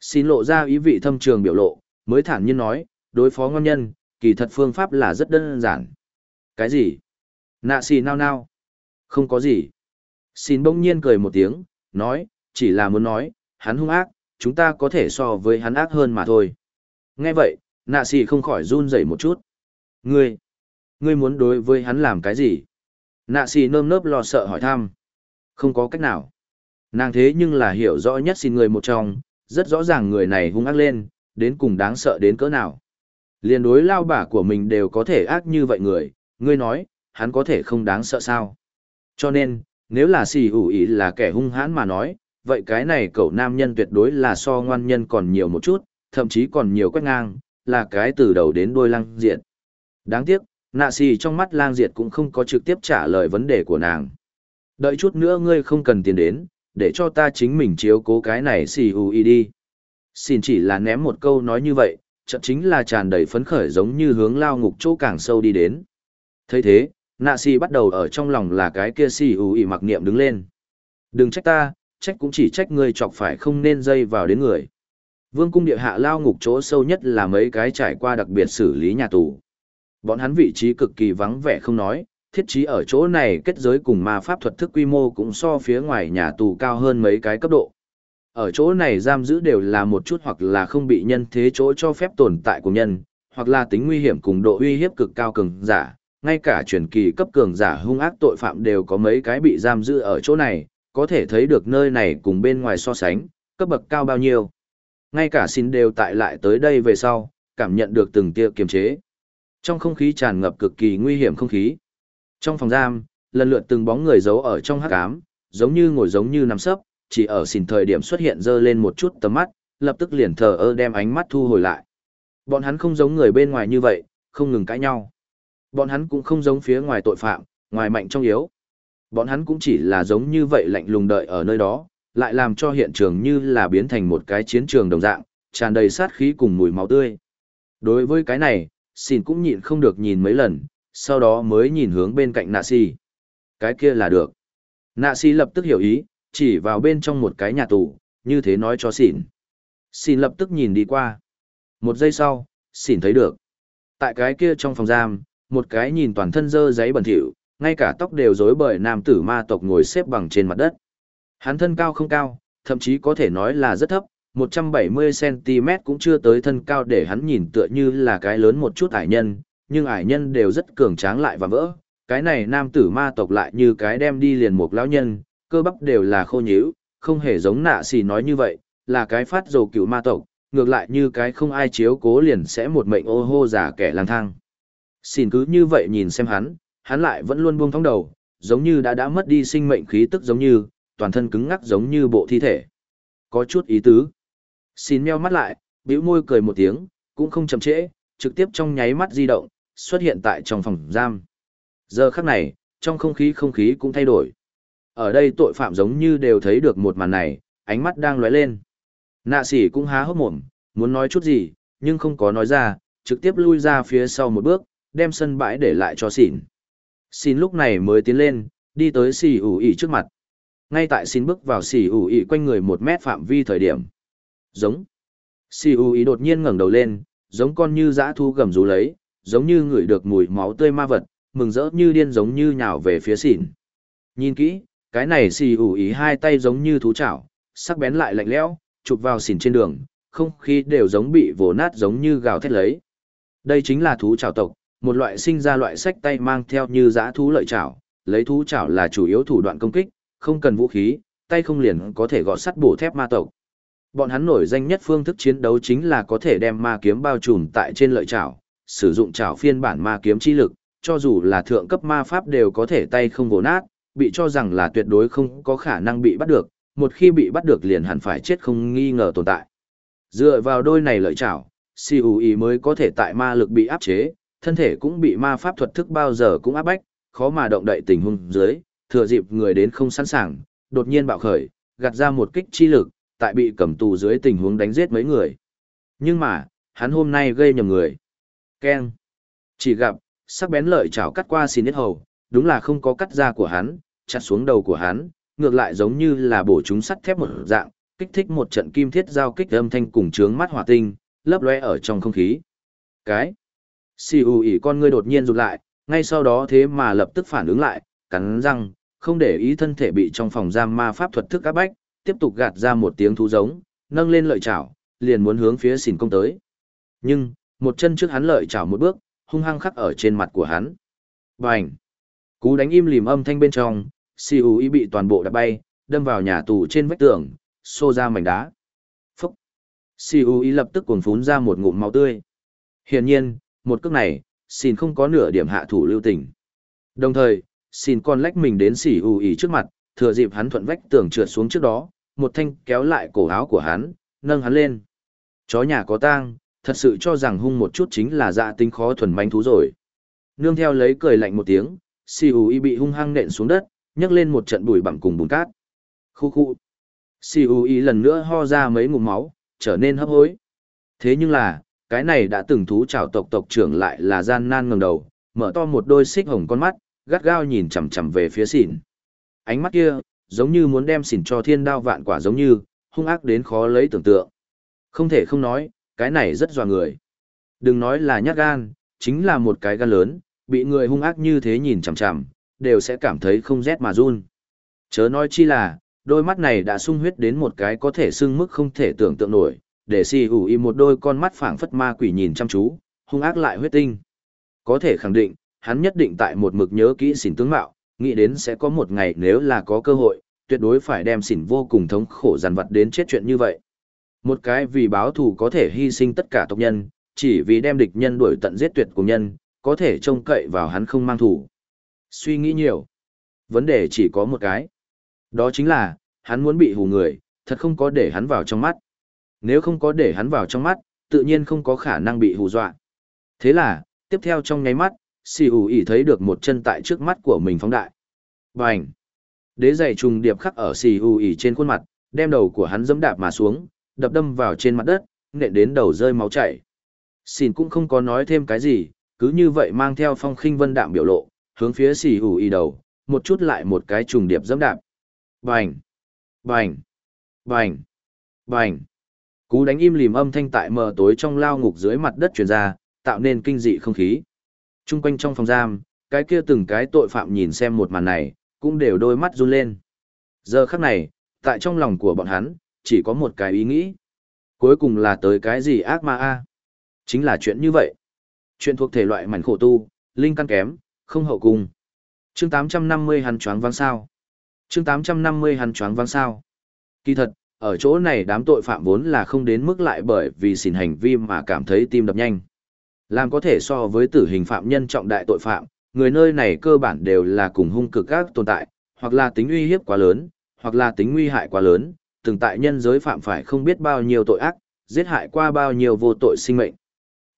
Speaker 1: Xin lộ ra ý vị thâm trường biểu lộ, mới thản nhiên nói, đối phó ngon nhân, kỳ thật phương pháp là rất đơn giản. Cái gì? Nạ xì nao nao. Không có gì. Xin bỗng nhiên cười một tiếng, nói, chỉ là muốn nói, hắn hung ác, chúng ta có thể so với hắn ác hơn mà thôi. Nghe vậy, nạ xì không khỏi run rẩy một chút. Ngươi, ngươi muốn đối với hắn làm cái gì? Nạ xì nơm nớp lo sợ hỏi thăm. Không có cách nào. Nàng thế nhưng là hiểu rõ nhất xin người một trong, rất rõ ràng người này hung ác lên, đến cùng đáng sợ đến cỡ nào. Liên đối lao bả của mình đều có thể ác như vậy người, ngươi nói, hắn có thể không đáng sợ sao. Cho nên, nếu là xì hủ ý là kẻ hung hãn mà nói, vậy cái này cậu nam nhân tuyệt đối là so ngoan nhân còn nhiều một chút, thậm chí còn nhiều quét ngang, là cái từ đầu đến đuôi lang diệt. Đáng tiếc, nạ xì trong mắt lang diệt cũng không có trực tiếp trả lời vấn đề của nàng. Đợi chút nữa ngươi không cần tiền đến, để cho ta chính mình chiếu cố cái này xì u y đi. Xin chỉ là ném một câu nói như vậy, chậm chính là tràn đầy phấn khởi giống như hướng lao ngục chỗ càng sâu đi đến. thấy thế, nạ xì bắt đầu ở trong lòng là cái kia xì u y mặc niệm đứng lên. Đừng trách ta, trách cũng chỉ trách ngươi chọc phải không nên dây vào đến người. Vương cung địa hạ lao ngục chỗ sâu nhất là mấy cái trải qua đặc biệt xử lý nhà tù. Bọn hắn vị trí cực kỳ vắng vẻ không nói, thiết trí ở chỗ này kết giới cùng ma pháp thuật thức quy mô cũng so phía ngoài nhà tù cao hơn mấy cái cấp độ. Ở chỗ này giam giữ đều là một chút hoặc là không bị nhân thế chỗ cho phép tồn tại của nhân, hoặc là tính nguy hiểm cùng độ uy hiếp cực cao cường giả, ngay cả truyền kỳ cấp cường giả hung ác tội phạm đều có mấy cái bị giam giữ ở chỗ này, có thể thấy được nơi này cùng bên ngoài so sánh, cấp bậc cao bao nhiêu. Ngay cả xin đều tại lại tới đây về sau, cảm nhận được từng tia kiềm chế. Trong không khí tràn ngập cực kỳ nguy hiểm không khí. Trong phòng giam, lần lượt từng bóng người giấu ở trong hắc ám, giống như ngồi giống như nằm sấp, chỉ ở xỉn thời điểm xuất hiện dơ lên một chút tầm mắt, lập tức liền thờ ơ đem ánh mắt thu hồi lại. Bọn hắn không giống người bên ngoài như vậy, không ngừng cãi nhau. Bọn hắn cũng không giống phía ngoài tội phạm, ngoài mạnh trong yếu. Bọn hắn cũng chỉ là giống như vậy lạnh lùng đợi ở nơi đó, lại làm cho hiện trường như là biến thành một cái chiến trường đồng dạng, tràn đầy sát khí cùng mùi máu tươi. Đối với cái này, xin cũng nhịn không được nhìn mấy lần, sau đó mới nhìn hướng bên cạnh nạ si. Cái kia là được. Nạ si lập tức hiểu ý, chỉ vào bên trong một cái nhà tù, như thế nói cho xỉn. Xỉn lập tức nhìn đi qua. Một giây sau, xỉn thấy được. Tại cái kia trong phòng giam, một cái nhìn toàn thân dơ giấy bẩn thỉu, ngay cả tóc đều rối bời nam tử ma tộc ngồi xếp bằng trên mặt đất. Hắn thân cao không cao, thậm chí có thể nói là rất thấp, 170cm cũng chưa tới thân cao để hắn nhìn tựa như là cái lớn một chút ải nhân, nhưng ải nhân đều rất cường tráng lại và vỡ. Cái này nam tử ma tộc lại như cái đem đi liền một lão nhân, cơ bắp đều là khô nhíu, không hề giống nạ xì nói như vậy, là cái phát dầu cựu ma tộc, ngược lại như cái không ai chiếu cố liền sẽ một mệnh ô hô giả kẻ lang thang. Xin cứ như vậy nhìn xem hắn, hắn lại vẫn luôn buông thóng đầu, giống như đã đã mất đi sinh mệnh khí tức giống như, toàn thân cứng ngắc giống như bộ thi thể. Có chút ý tứ. Xin meo mắt lại, bĩu môi cười một tiếng, cũng không chậm trễ, trực tiếp trong nháy mắt di động, xuất hiện tại trong phòng giam. Giờ khắc này, trong không khí không khí cũng thay đổi. Ở đây tội phạm giống như đều thấy được một màn này, ánh mắt đang lóe lên. Nạ sỉ cũng há hốc mồm, muốn nói chút gì, nhưng không có nói ra, trực tiếp lui ra phía sau một bước, đem sân bãi để lại cho xỉn. Xin lúc này mới tiến lên, đi tới xỉ ủ ỉ trước mặt. Ngay tại xin bước vào xỉ ủ ỉ quanh người một mét phạm vi thời điểm. Giống. Xỉ ủ ỉ đột nhiên ngẩng đầu lên, giống con như dã thu gầm rú lấy, giống như ngửi được mùi máu tươi ma vật, mừng rỡ như điên giống như nhào về phía xỉn. Nhìn kỹ, cái này xì ủ ý hai tay giống như thú chảo, sắc bén lại lạnh lẽo, chụp vào xỉn trên đường, không khí đều giống bị vồ nát giống như gào thét lấy. Đây chính là thú chảo tộc, một loại sinh ra loại sách tay mang theo như giã thú lợi chảo, lấy thú chảo là chủ yếu thủ đoạn công kích, không cần vũ khí, tay không liền có thể gọt sắt bổ thép ma tộc. Bọn hắn nổi danh nhất phương thức chiến đấu chính là có thể đem ma kiếm bao trùm tại trên lợi chảo, sử dụng chảo phiên bản ma kiếm chi lực, cho dù là thượng cấp ma pháp đều có thể tay không vồ nát, bị cho rằng là tuyệt đối không có khả năng bị bắt được, một khi bị bắt được liền hẳn phải chết không nghi ngờ tồn tại. Dựa vào đôi này lợi chảo, CUE mới có thể tại ma lực bị áp chế, thân thể cũng bị ma pháp thuật thức bao giờ cũng áp bách, khó mà động đậy tình huống dưới, thừa dịp người đến không sẵn sàng, đột nhiên bạo khởi, gạt ra một kích chi lực, tại bị cầm tù dưới tình huống đánh giết mấy người. Nhưng mà, hắn hôm nay gây nhầm người keng Chỉ gặp, sắc bén lợi chảo cắt qua xin hết hầu, đúng là không có cắt da của hắn, chặt xuống đầu của hắn, ngược lại giống như là bổ chúng sắt thép một dạng, kích thích một trận kim thiết giao kích âm thanh cùng trướng mắt hỏa tinh, lấp loe ở trong không khí. Cái. Xì ù ỉ con ngươi đột nhiên rụt lại, ngay sau đó thế mà lập tức phản ứng lại, cắn răng, không để ý thân thể bị trong phòng giam ma pháp thuật thức áp bách, tiếp tục gạt ra một tiếng thú giống, nâng lên lợi chảo, liền muốn hướng phía xỉn công tới. Nhưng, một chân trước hắn lợi chảo một bước, hung hăng khắc ở trên mặt của hắn. Bành! Cú đánh im lìm âm thanh bên trong, si u ý bị toàn bộ đập bay, đâm vào nhà tù trên vách tường, xô ra mảnh đá. Phúc! Si u ý lập tức cuồng phún ra một ngụm máu tươi. Hiển nhiên, một cước này, xin không có nửa điểm hạ thủ lưu tình. Đồng thời, xin con lách mình đến xỉ ù ý trước mặt, thừa dịp hắn thuận vách tường trượt xuống trước đó, một thanh kéo lại cổ áo của hắn, nâng hắn lên. Chó nhà có tang, thật sự cho rằng hung một chút chính là dạ tính khó thuần manh thú rồi. Nương theo lấy cười lạnh một tiếng, si ù y bị hung hăng nện xuống đất, nhấc lên một trận bụi bặm cùng bùn cát. Khu khu. Si ù y lần nữa ho ra mấy ngụm máu, trở nên hấp hối. Thế nhưng là, cái này đã từng thú chảo tộc tộc trưởng lại là gian nan ngẩng đầu, mở to một đôi xích hồng con mắt, gắt gao nhìn chằm chằm về phía xỉn. Ánh mắt kia, giống như muốn đem xỉn cho thiên đao vạn quả giống như, hung ác đến khó lấy tưởng tượng. Không thể không nói, cái này rất dọa người. Đừng nói là nhát gan, chính là một cái gan lớn, bị người hung ác như thế nhìn chằm chằm, đều sẽ cảm thấy không rét mà run. Chớ nói chi là, đôi mắt này đã sung huyết đến một cái có thể sưng mức không thể tưởng tượng nổi, để si ủ y một đôi con mắt phảng phất ma quỷ nhìn chăm chú, hung ác lại huyết tinh. Có thể khẳng định, hắn nhất định tại một mực nhớ kỹ xỉn tướng mạo, nghĩ đến sẽ có một ngày nếu là có cơ hội, tuyệt đối phải đem xỉn vô cùng thống khổ giàn vật đến chết chuyện như vậy. Một cái vì báo thù có thể hy sinh tất cả tộc nhân, chỉ vì đem địch nhân đuổi tận giết tuyệt của nhân, có thể trông cậy vào hắn không mang thù. Suy nghĩ nhiều. Vấn đề chỉ có một cái. Đó chính là, hắn muốn bị hù người, thật không có để hắn vào trong mắt. Nếu không có để hắn vào trong mắt, tự nhiên không có khả năng bị hù dọa. Thế là, tiếp theo trong nháy mắt, xì ủ ỉ thấy được một chân tại trước mắt của mình phóng đại. Bành! Đế giày trùng điệp khắc ở xì ủ ỉ trên khuôn mặt, đem đầu của hắn dẫm đạp mà xuống, đập đâm vào trên mặt đất, nện đến đầu rơi máu chảy. Xin cũng không có nói thêm cái gì, cứ như vậy mang theo phong khinh vân đạm biểu lộ, hướng phía xì hủ y đầu, một chút lại một cái trùng điệp dẫm đạp. Bành! Bành! Bành! Bành! Cú đánh im lìm âm thanh tại mờ tối trong lao ngục dưới mặt đất truyền ra, tạo nên kinh dị không khí. Trung quanh trong phòng giam, cái kia từng cái tội phạm nhìn xem một màn này, cũng đều đôi mắt run lên. Giờ khắc này, tại trong lòng của bọn hắn, chỉ có một cái ý nghĩ. Cuối cùng là tới cái gì ác ma a? Chính là chuyện như vậy. Chuyện thuộc thể loại mảnh khổ tu, linh căn kém, không hậu cung. Chương 850 hắn choáng vang sao. Chương 850 hắn choáng vang sao. Kỳ thật, ở chỗ này đám tội phạm vốn là không đến mức lại bởi vì xỉn hành vi mà cảm thấy tim đập nhanh. Làm có thể so với tử hình phạm nhân trọng đại tội phạm, người nơi này cơ bản đều là cùng hung cực các tồn tại, hoặc là tính uy hiếp quá lớn, hoặc là tính nguy hại quá lớn, từng tại nhân giới phạm phải không biết bao nhiêu tội ác, giết hại qua bao nhiêu vô tội sinh mệnh.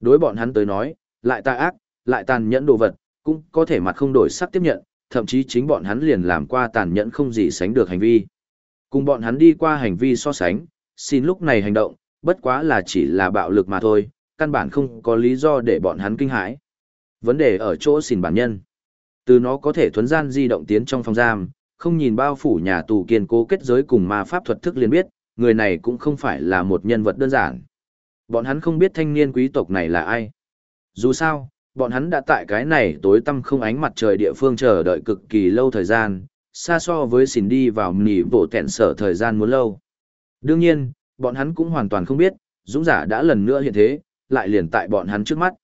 Speaker 1: Đối bọn hắn tới nói, lại tà ác, lại tàn nhẫn đồ vật, cũng có thể mặt không đổi sắc tiếp nhận, thậm chí chính bọn hắn liền làm qua tàn nhẫn không gì sánh được hành vi. Cùng bọn hắn đi qua hành vi so sánh, xin lúc này hành động, bất quá là chỉ là bạo lực mà thôi, căn bản không có lý do để bọn hắn kinh hãi. Vấn đề ở chỗ xin bản nhân. Từ nó có thể thuấn gian di động tiến trong phòng giam, không nhìn bao phủ nhà tù kiên cố kết giới cùng ma pháp thuật thức liền biết, người này cũng không phải là một nhân vật đơn giản. Bọn hắn không biết thanh niên quý tộc này là ai. Dù sao, Bọn hắn đã tại cái này tối tăm không ánh mặt trời địa phương chờ đợi cực kỳ lâu thời gian, xa so với xỉn đi vào nỉ bộ tẹn sở thời gian muốn lâu. Đương nhiên, bọn hắn cũng hoàn toàn không biết, dũng giả đã lần nữa hiện thế, lại liền tại bọn hắn trước mắt.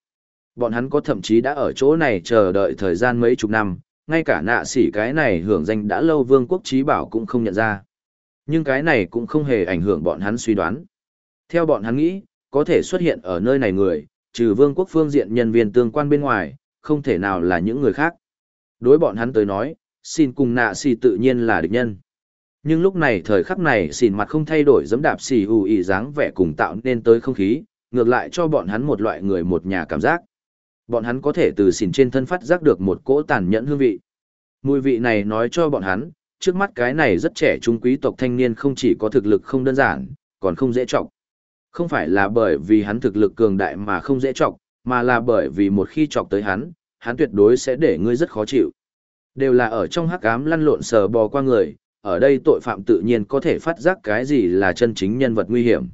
Speaker 1: Bọn hắn có thậm chí đã ở chỗ này chờ đợi thời gian mấy chục năm, ngay cả nạ sỉ cái này hưởng danh đã lâu vương quốc trí bảo cũng không nhận ra. Nhưng cái này cũng không hề ảnh hưởng bọn hắn suy đoán. Theo bọn hắn nghĩ, có thể xuất hiện ở nơi này người, trừ vương quốc phương diện nhân viên tương quan bên ngoài, không thể nào là những người khác. Đối bọn hắn tới nói, xin cùng nạ xì tự nhiên là địch nhân. Nhưng lúc này thời khắc này xỉn mặt không thay đổi giẫm đạp xì hù ý dáng vẻ cùng tạo nên tới không khí, ngược lại cho bọn hắn một loại người một nhà cảm giác. Bọn hắn có thể từ xỉn trên thân phát giác được một cỗ tàn nhẫn hương vị. Mùi vị này nói cho bọn hắn, trước mắt cái này rất trẻ trung quý tộc thanh niên không chỉ có thực lực không đơn giản, còn không dễ trọng. Không phải là bởi vì hắn thực lực cường đại mà không dễ trọng, mà là bởi vì một khi chọc tới hắn, hắn tuyệt đối sẽ để ngươi rất khó chịu. Đều là ở trong hắc ám lăn lộn sờ bò qua người, ở đây tội phạm tự nhiên có thể phát giác cái gì là chân chính nhân vật nguy hiểm.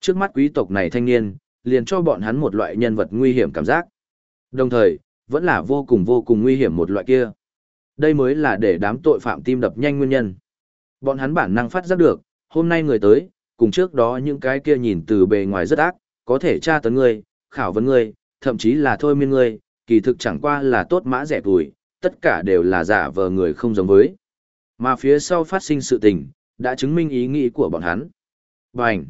Speaker 1: Trước mắt quý tộc này thanh niên, liền cho bọn hắn một loại nhân vật nguy hiểm cảm giác. Đồng thời, vẫn là vô cùng vô cùng nguy hiểm một loại kia. Đây mới là để đám tội phạm tim đập nhanh nguyên nhân. Bọn hắn bản năng phát giác được, hôm nay người tới, cùng trước đó những cái kia nhìn từ bề ngoài rất ác, có thể tra tấn ngươi, khảo vấn ngươi, thậm chí là thôi miên ngươi, kỳ thực chẳng qua là tốt mã rẻ tuổi, tất cả đều là giả vờ người không giống với. Mà phía sau phát sinh sự tình, đã chứng minh ý nghĩ của bọn hắn. Bành!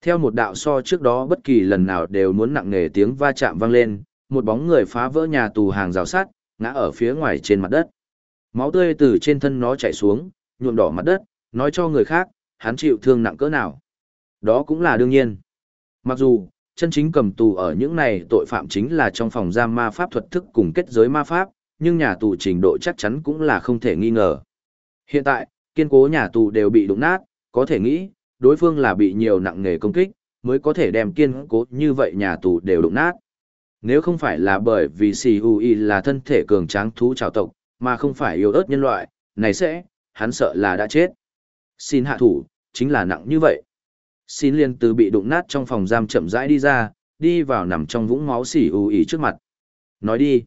Speaker 1: Theo một đạo so trước đó bất kỳ lần nào đều muốn nặng nề tiếng va chạm vang lên, một bóng người phá vỡ nhà tù hàng rào sắt, ngã ở phía ngoài trên mặt đất. Máu tươi từ trên thân nó chảy xuống, nhuộm đỏ mặt đất, nói cho người khác, hắn chịu thương nặng cỡ nào. Đó cũng là đương nhiên. Mặc dù, chân chính cầm tù ở những này tội phạm chính là trong phòng giam ma pháp thuật thức cùng kết giới ma pháp, nhưng nhà tù trình độ chắc chắn cũng là không thể nghi ngờ. Hiện tại, kiên cố nhà tù đều bị đụng nát, có thể nghĩ, đối phương là bị nhiều nặng nghề công kích, mới có thể đem kiên cố như vậy nhà tù đều đụng nát. Nếu không phải là bởi vì CUI là thân thể cường tráng thú trào tộc, mà không phải yếu ớt nhân loại, này sẽ, hắn sợ là đã chết. Xin hạ thủ, chính là nặng như vậy. Xin liên từ bị đụng nát trong phòng giam chậm rãi đi ra, đi vào nằm trong vũng máu xì u y trước mặt. Nói đi.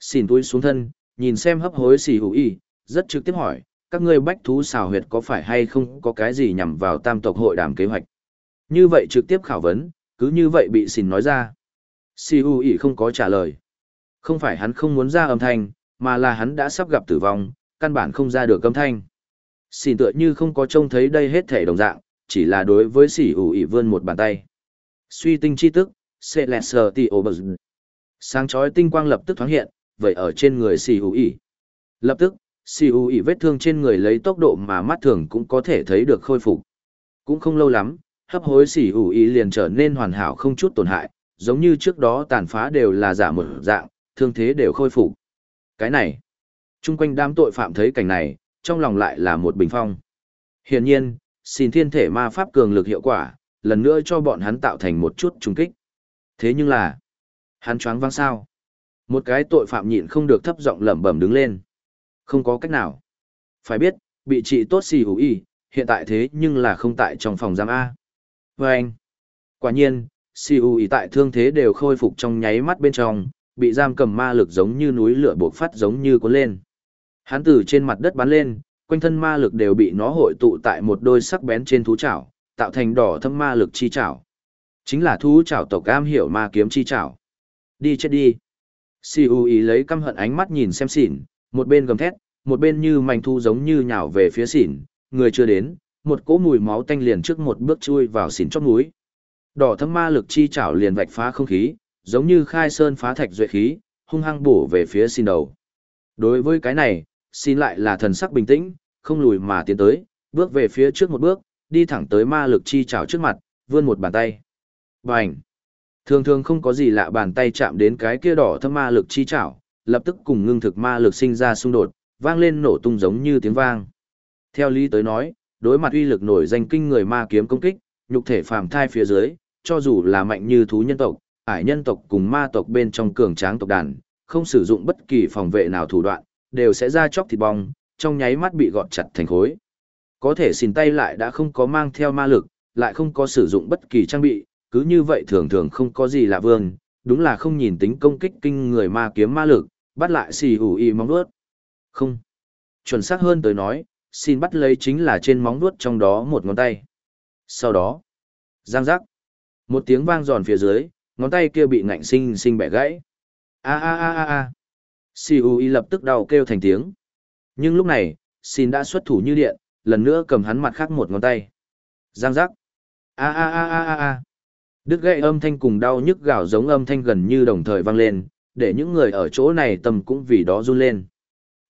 Speaker 1: Xin túi xuống thân, nhìn xem hấp hối xì u y rất trực tiếp hỏi, các ngươi bách thú xào huyệt có phải hay không có cái gì nhằm vào tam tộc hội đàm kế hoạch. Như vậy trực tiếp khảo vấn, cứ như vậy bị xin nói ra. Si U ỉ không có trả lời. Không phải hắn không muốn ra âm thanh, mà là hắn đã sắp gặp tử vong, căn bản không ra được âm thanh. Xin tựa như không có trông thấy đây hết thể đồng dạng, chỉ là đối với Si ủ ỉ vươn một bàn tay. Suy tinh chi tức, Celestial Sáng chói tinh quang lập tức thoáng hiện, vậy ở trên người Si ủ ỉ. Lập tức, Si ủ ỉ vết thương trên người lấy tốc độ mà mắt thường cũng có thể thấy được khôi phục. Cũng không lâu lắm, hấp hối Si ủ ỉ liền trở nên hoàn hảo không chút tổn hại, giống như trước đó tàn phá đều là giả một dạng, thương thế đều khôi phục. Cái này, chung quanh đám tội phạm thấy cảnh này, trong lòng lại là một bình phong. Hiển nhiên, xin thiên thể ma pháp cường lực hiệu quả, lần nữa cho bọn hắn tạo thành một chút trùng kích. Thế nhưng là, hắn choáng vang sao? Một cái tội phạm nhịn không được thấp giọng lẩm bẩm đứng lên. Không có cách nào. Phải biết, bị trị tốt xì hữu y, hiện tại thế nhưng là không tại trong phòng giam A. Và anh, quả nhiên, Si hữu tại thương thế đều khôi phục trong nháy mắt bên trong, bị giam cầm ma lực giống như núi lửa buộc phát giống như cuốn lên. Hắn từ trên mặt đất bắn lên, quanh thân ma lực đều bị nó hội tụ tại một đôi sắc bén trên thú chảo, tạo thành đỏ thâm ma lực chi chảo. Chính là thú chảo tộc cam hiểu ma kiếm chi chảo. Đi chết đi. Si U ý lấy căm hận ánh mắt nhìn xem xỉn, một bên gầm thét, một bên như mảnh thu giống như nhào về phía xỉn, người chưa đến, một cỗ mùi máu tanh liền trước một bước chui vào xỉn chót núi. Đỏ thâm ma lực chi chảo liền vạch phá không khí, giống như khai sơn phá thạch duệ khí, hung hăng bổ về phía xin đầu. Đối với cái này, xin lại là thần sắc bình tĩnh, không lùi mà tiến tới, bước về phía trước một bước, đi thẳng tới ma lực chi chảo trước mặt, vươn một bàn tay. Bành! Thường thường không có gì lạ bàn tay chạm đến cái kia đỏ thâm ma lực chi chảo, lập tức cùng ngưng thực ma lực sinh ra xung đột, vang lên nổ tung giống như tiếng vang. Theo lý tới nói, đối mặt uy lực nổi danh kinh người ma kiếm công kích, nhục thể phàm thai phía dưới, cho dù là mạnh như thú nhân tộc, ải nhân tộc cùng ma tộc bên trong cường tráng tộc đàn, không sử dụng bất kỳ phòng vệ nào thủ đoạn, đều sẽ ra chóc thịt bong, trong nháy mắt bị gọt chặt thành khối. Có thể xin tay lại đã không có mang theo ma lực, lại không có sử dụng bất kỳ trang bị, cứ như vậy thường thường không có gì lạ vương, đúng là không nhìn tính công kích kinh người ma kiếm ma lực, bắt lại xì hủ y móng vuốt. Không. Chuẩn xác hơn tới nói, xin bắt lấy chính là trên móng vuốt trong đó một ngón tay. Sau đó, giang giác. Một tiếng vang giòn phía dưới, ngón tay kia bị ngạnh sinh sinh bẻ gãy. A a a a a. Xì y lập tức đau kêu thành tiếng. Nhưng lúc này, xin đã xuất thủ như điện, lần nữa cầm hắn mặt khác một ngón tay. Giang giác. A a a a a a. Đứt gãy âm thanh cùng đau nhức gào giống âm thanh gần như đồng thời vang lên, để những người ở chỗ này tâm cũng vì đó run lên.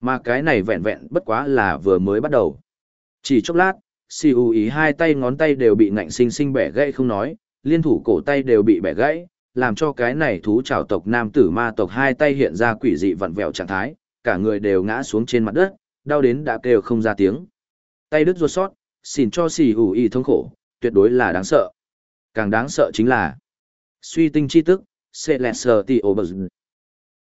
Speaker 1: Mà cái này vẹn vẹn bất quá là vừa mới bắt đầu. Chỉ chốc lát, si u ý hai tay ngón tay đều bị ngạnh sinh sinh bẻ gãy không nói, liên thủ cổ tay đều bị bẻ gãy, làm cho cái này thú trảo tộc nam tử ma tộc hai tay hiện ra quỷ dị vặn vẹo trạng thái, cả người đều ngã xuống trên mặt đất, đau đến đã kêu không ra tiếng. Tay đứt ruột sót, xin cho xỉ hủ y thống khổ, tuyệt đối là đáng sợ. Càng đáng sợ chính là suy tinh chi tức, Celestial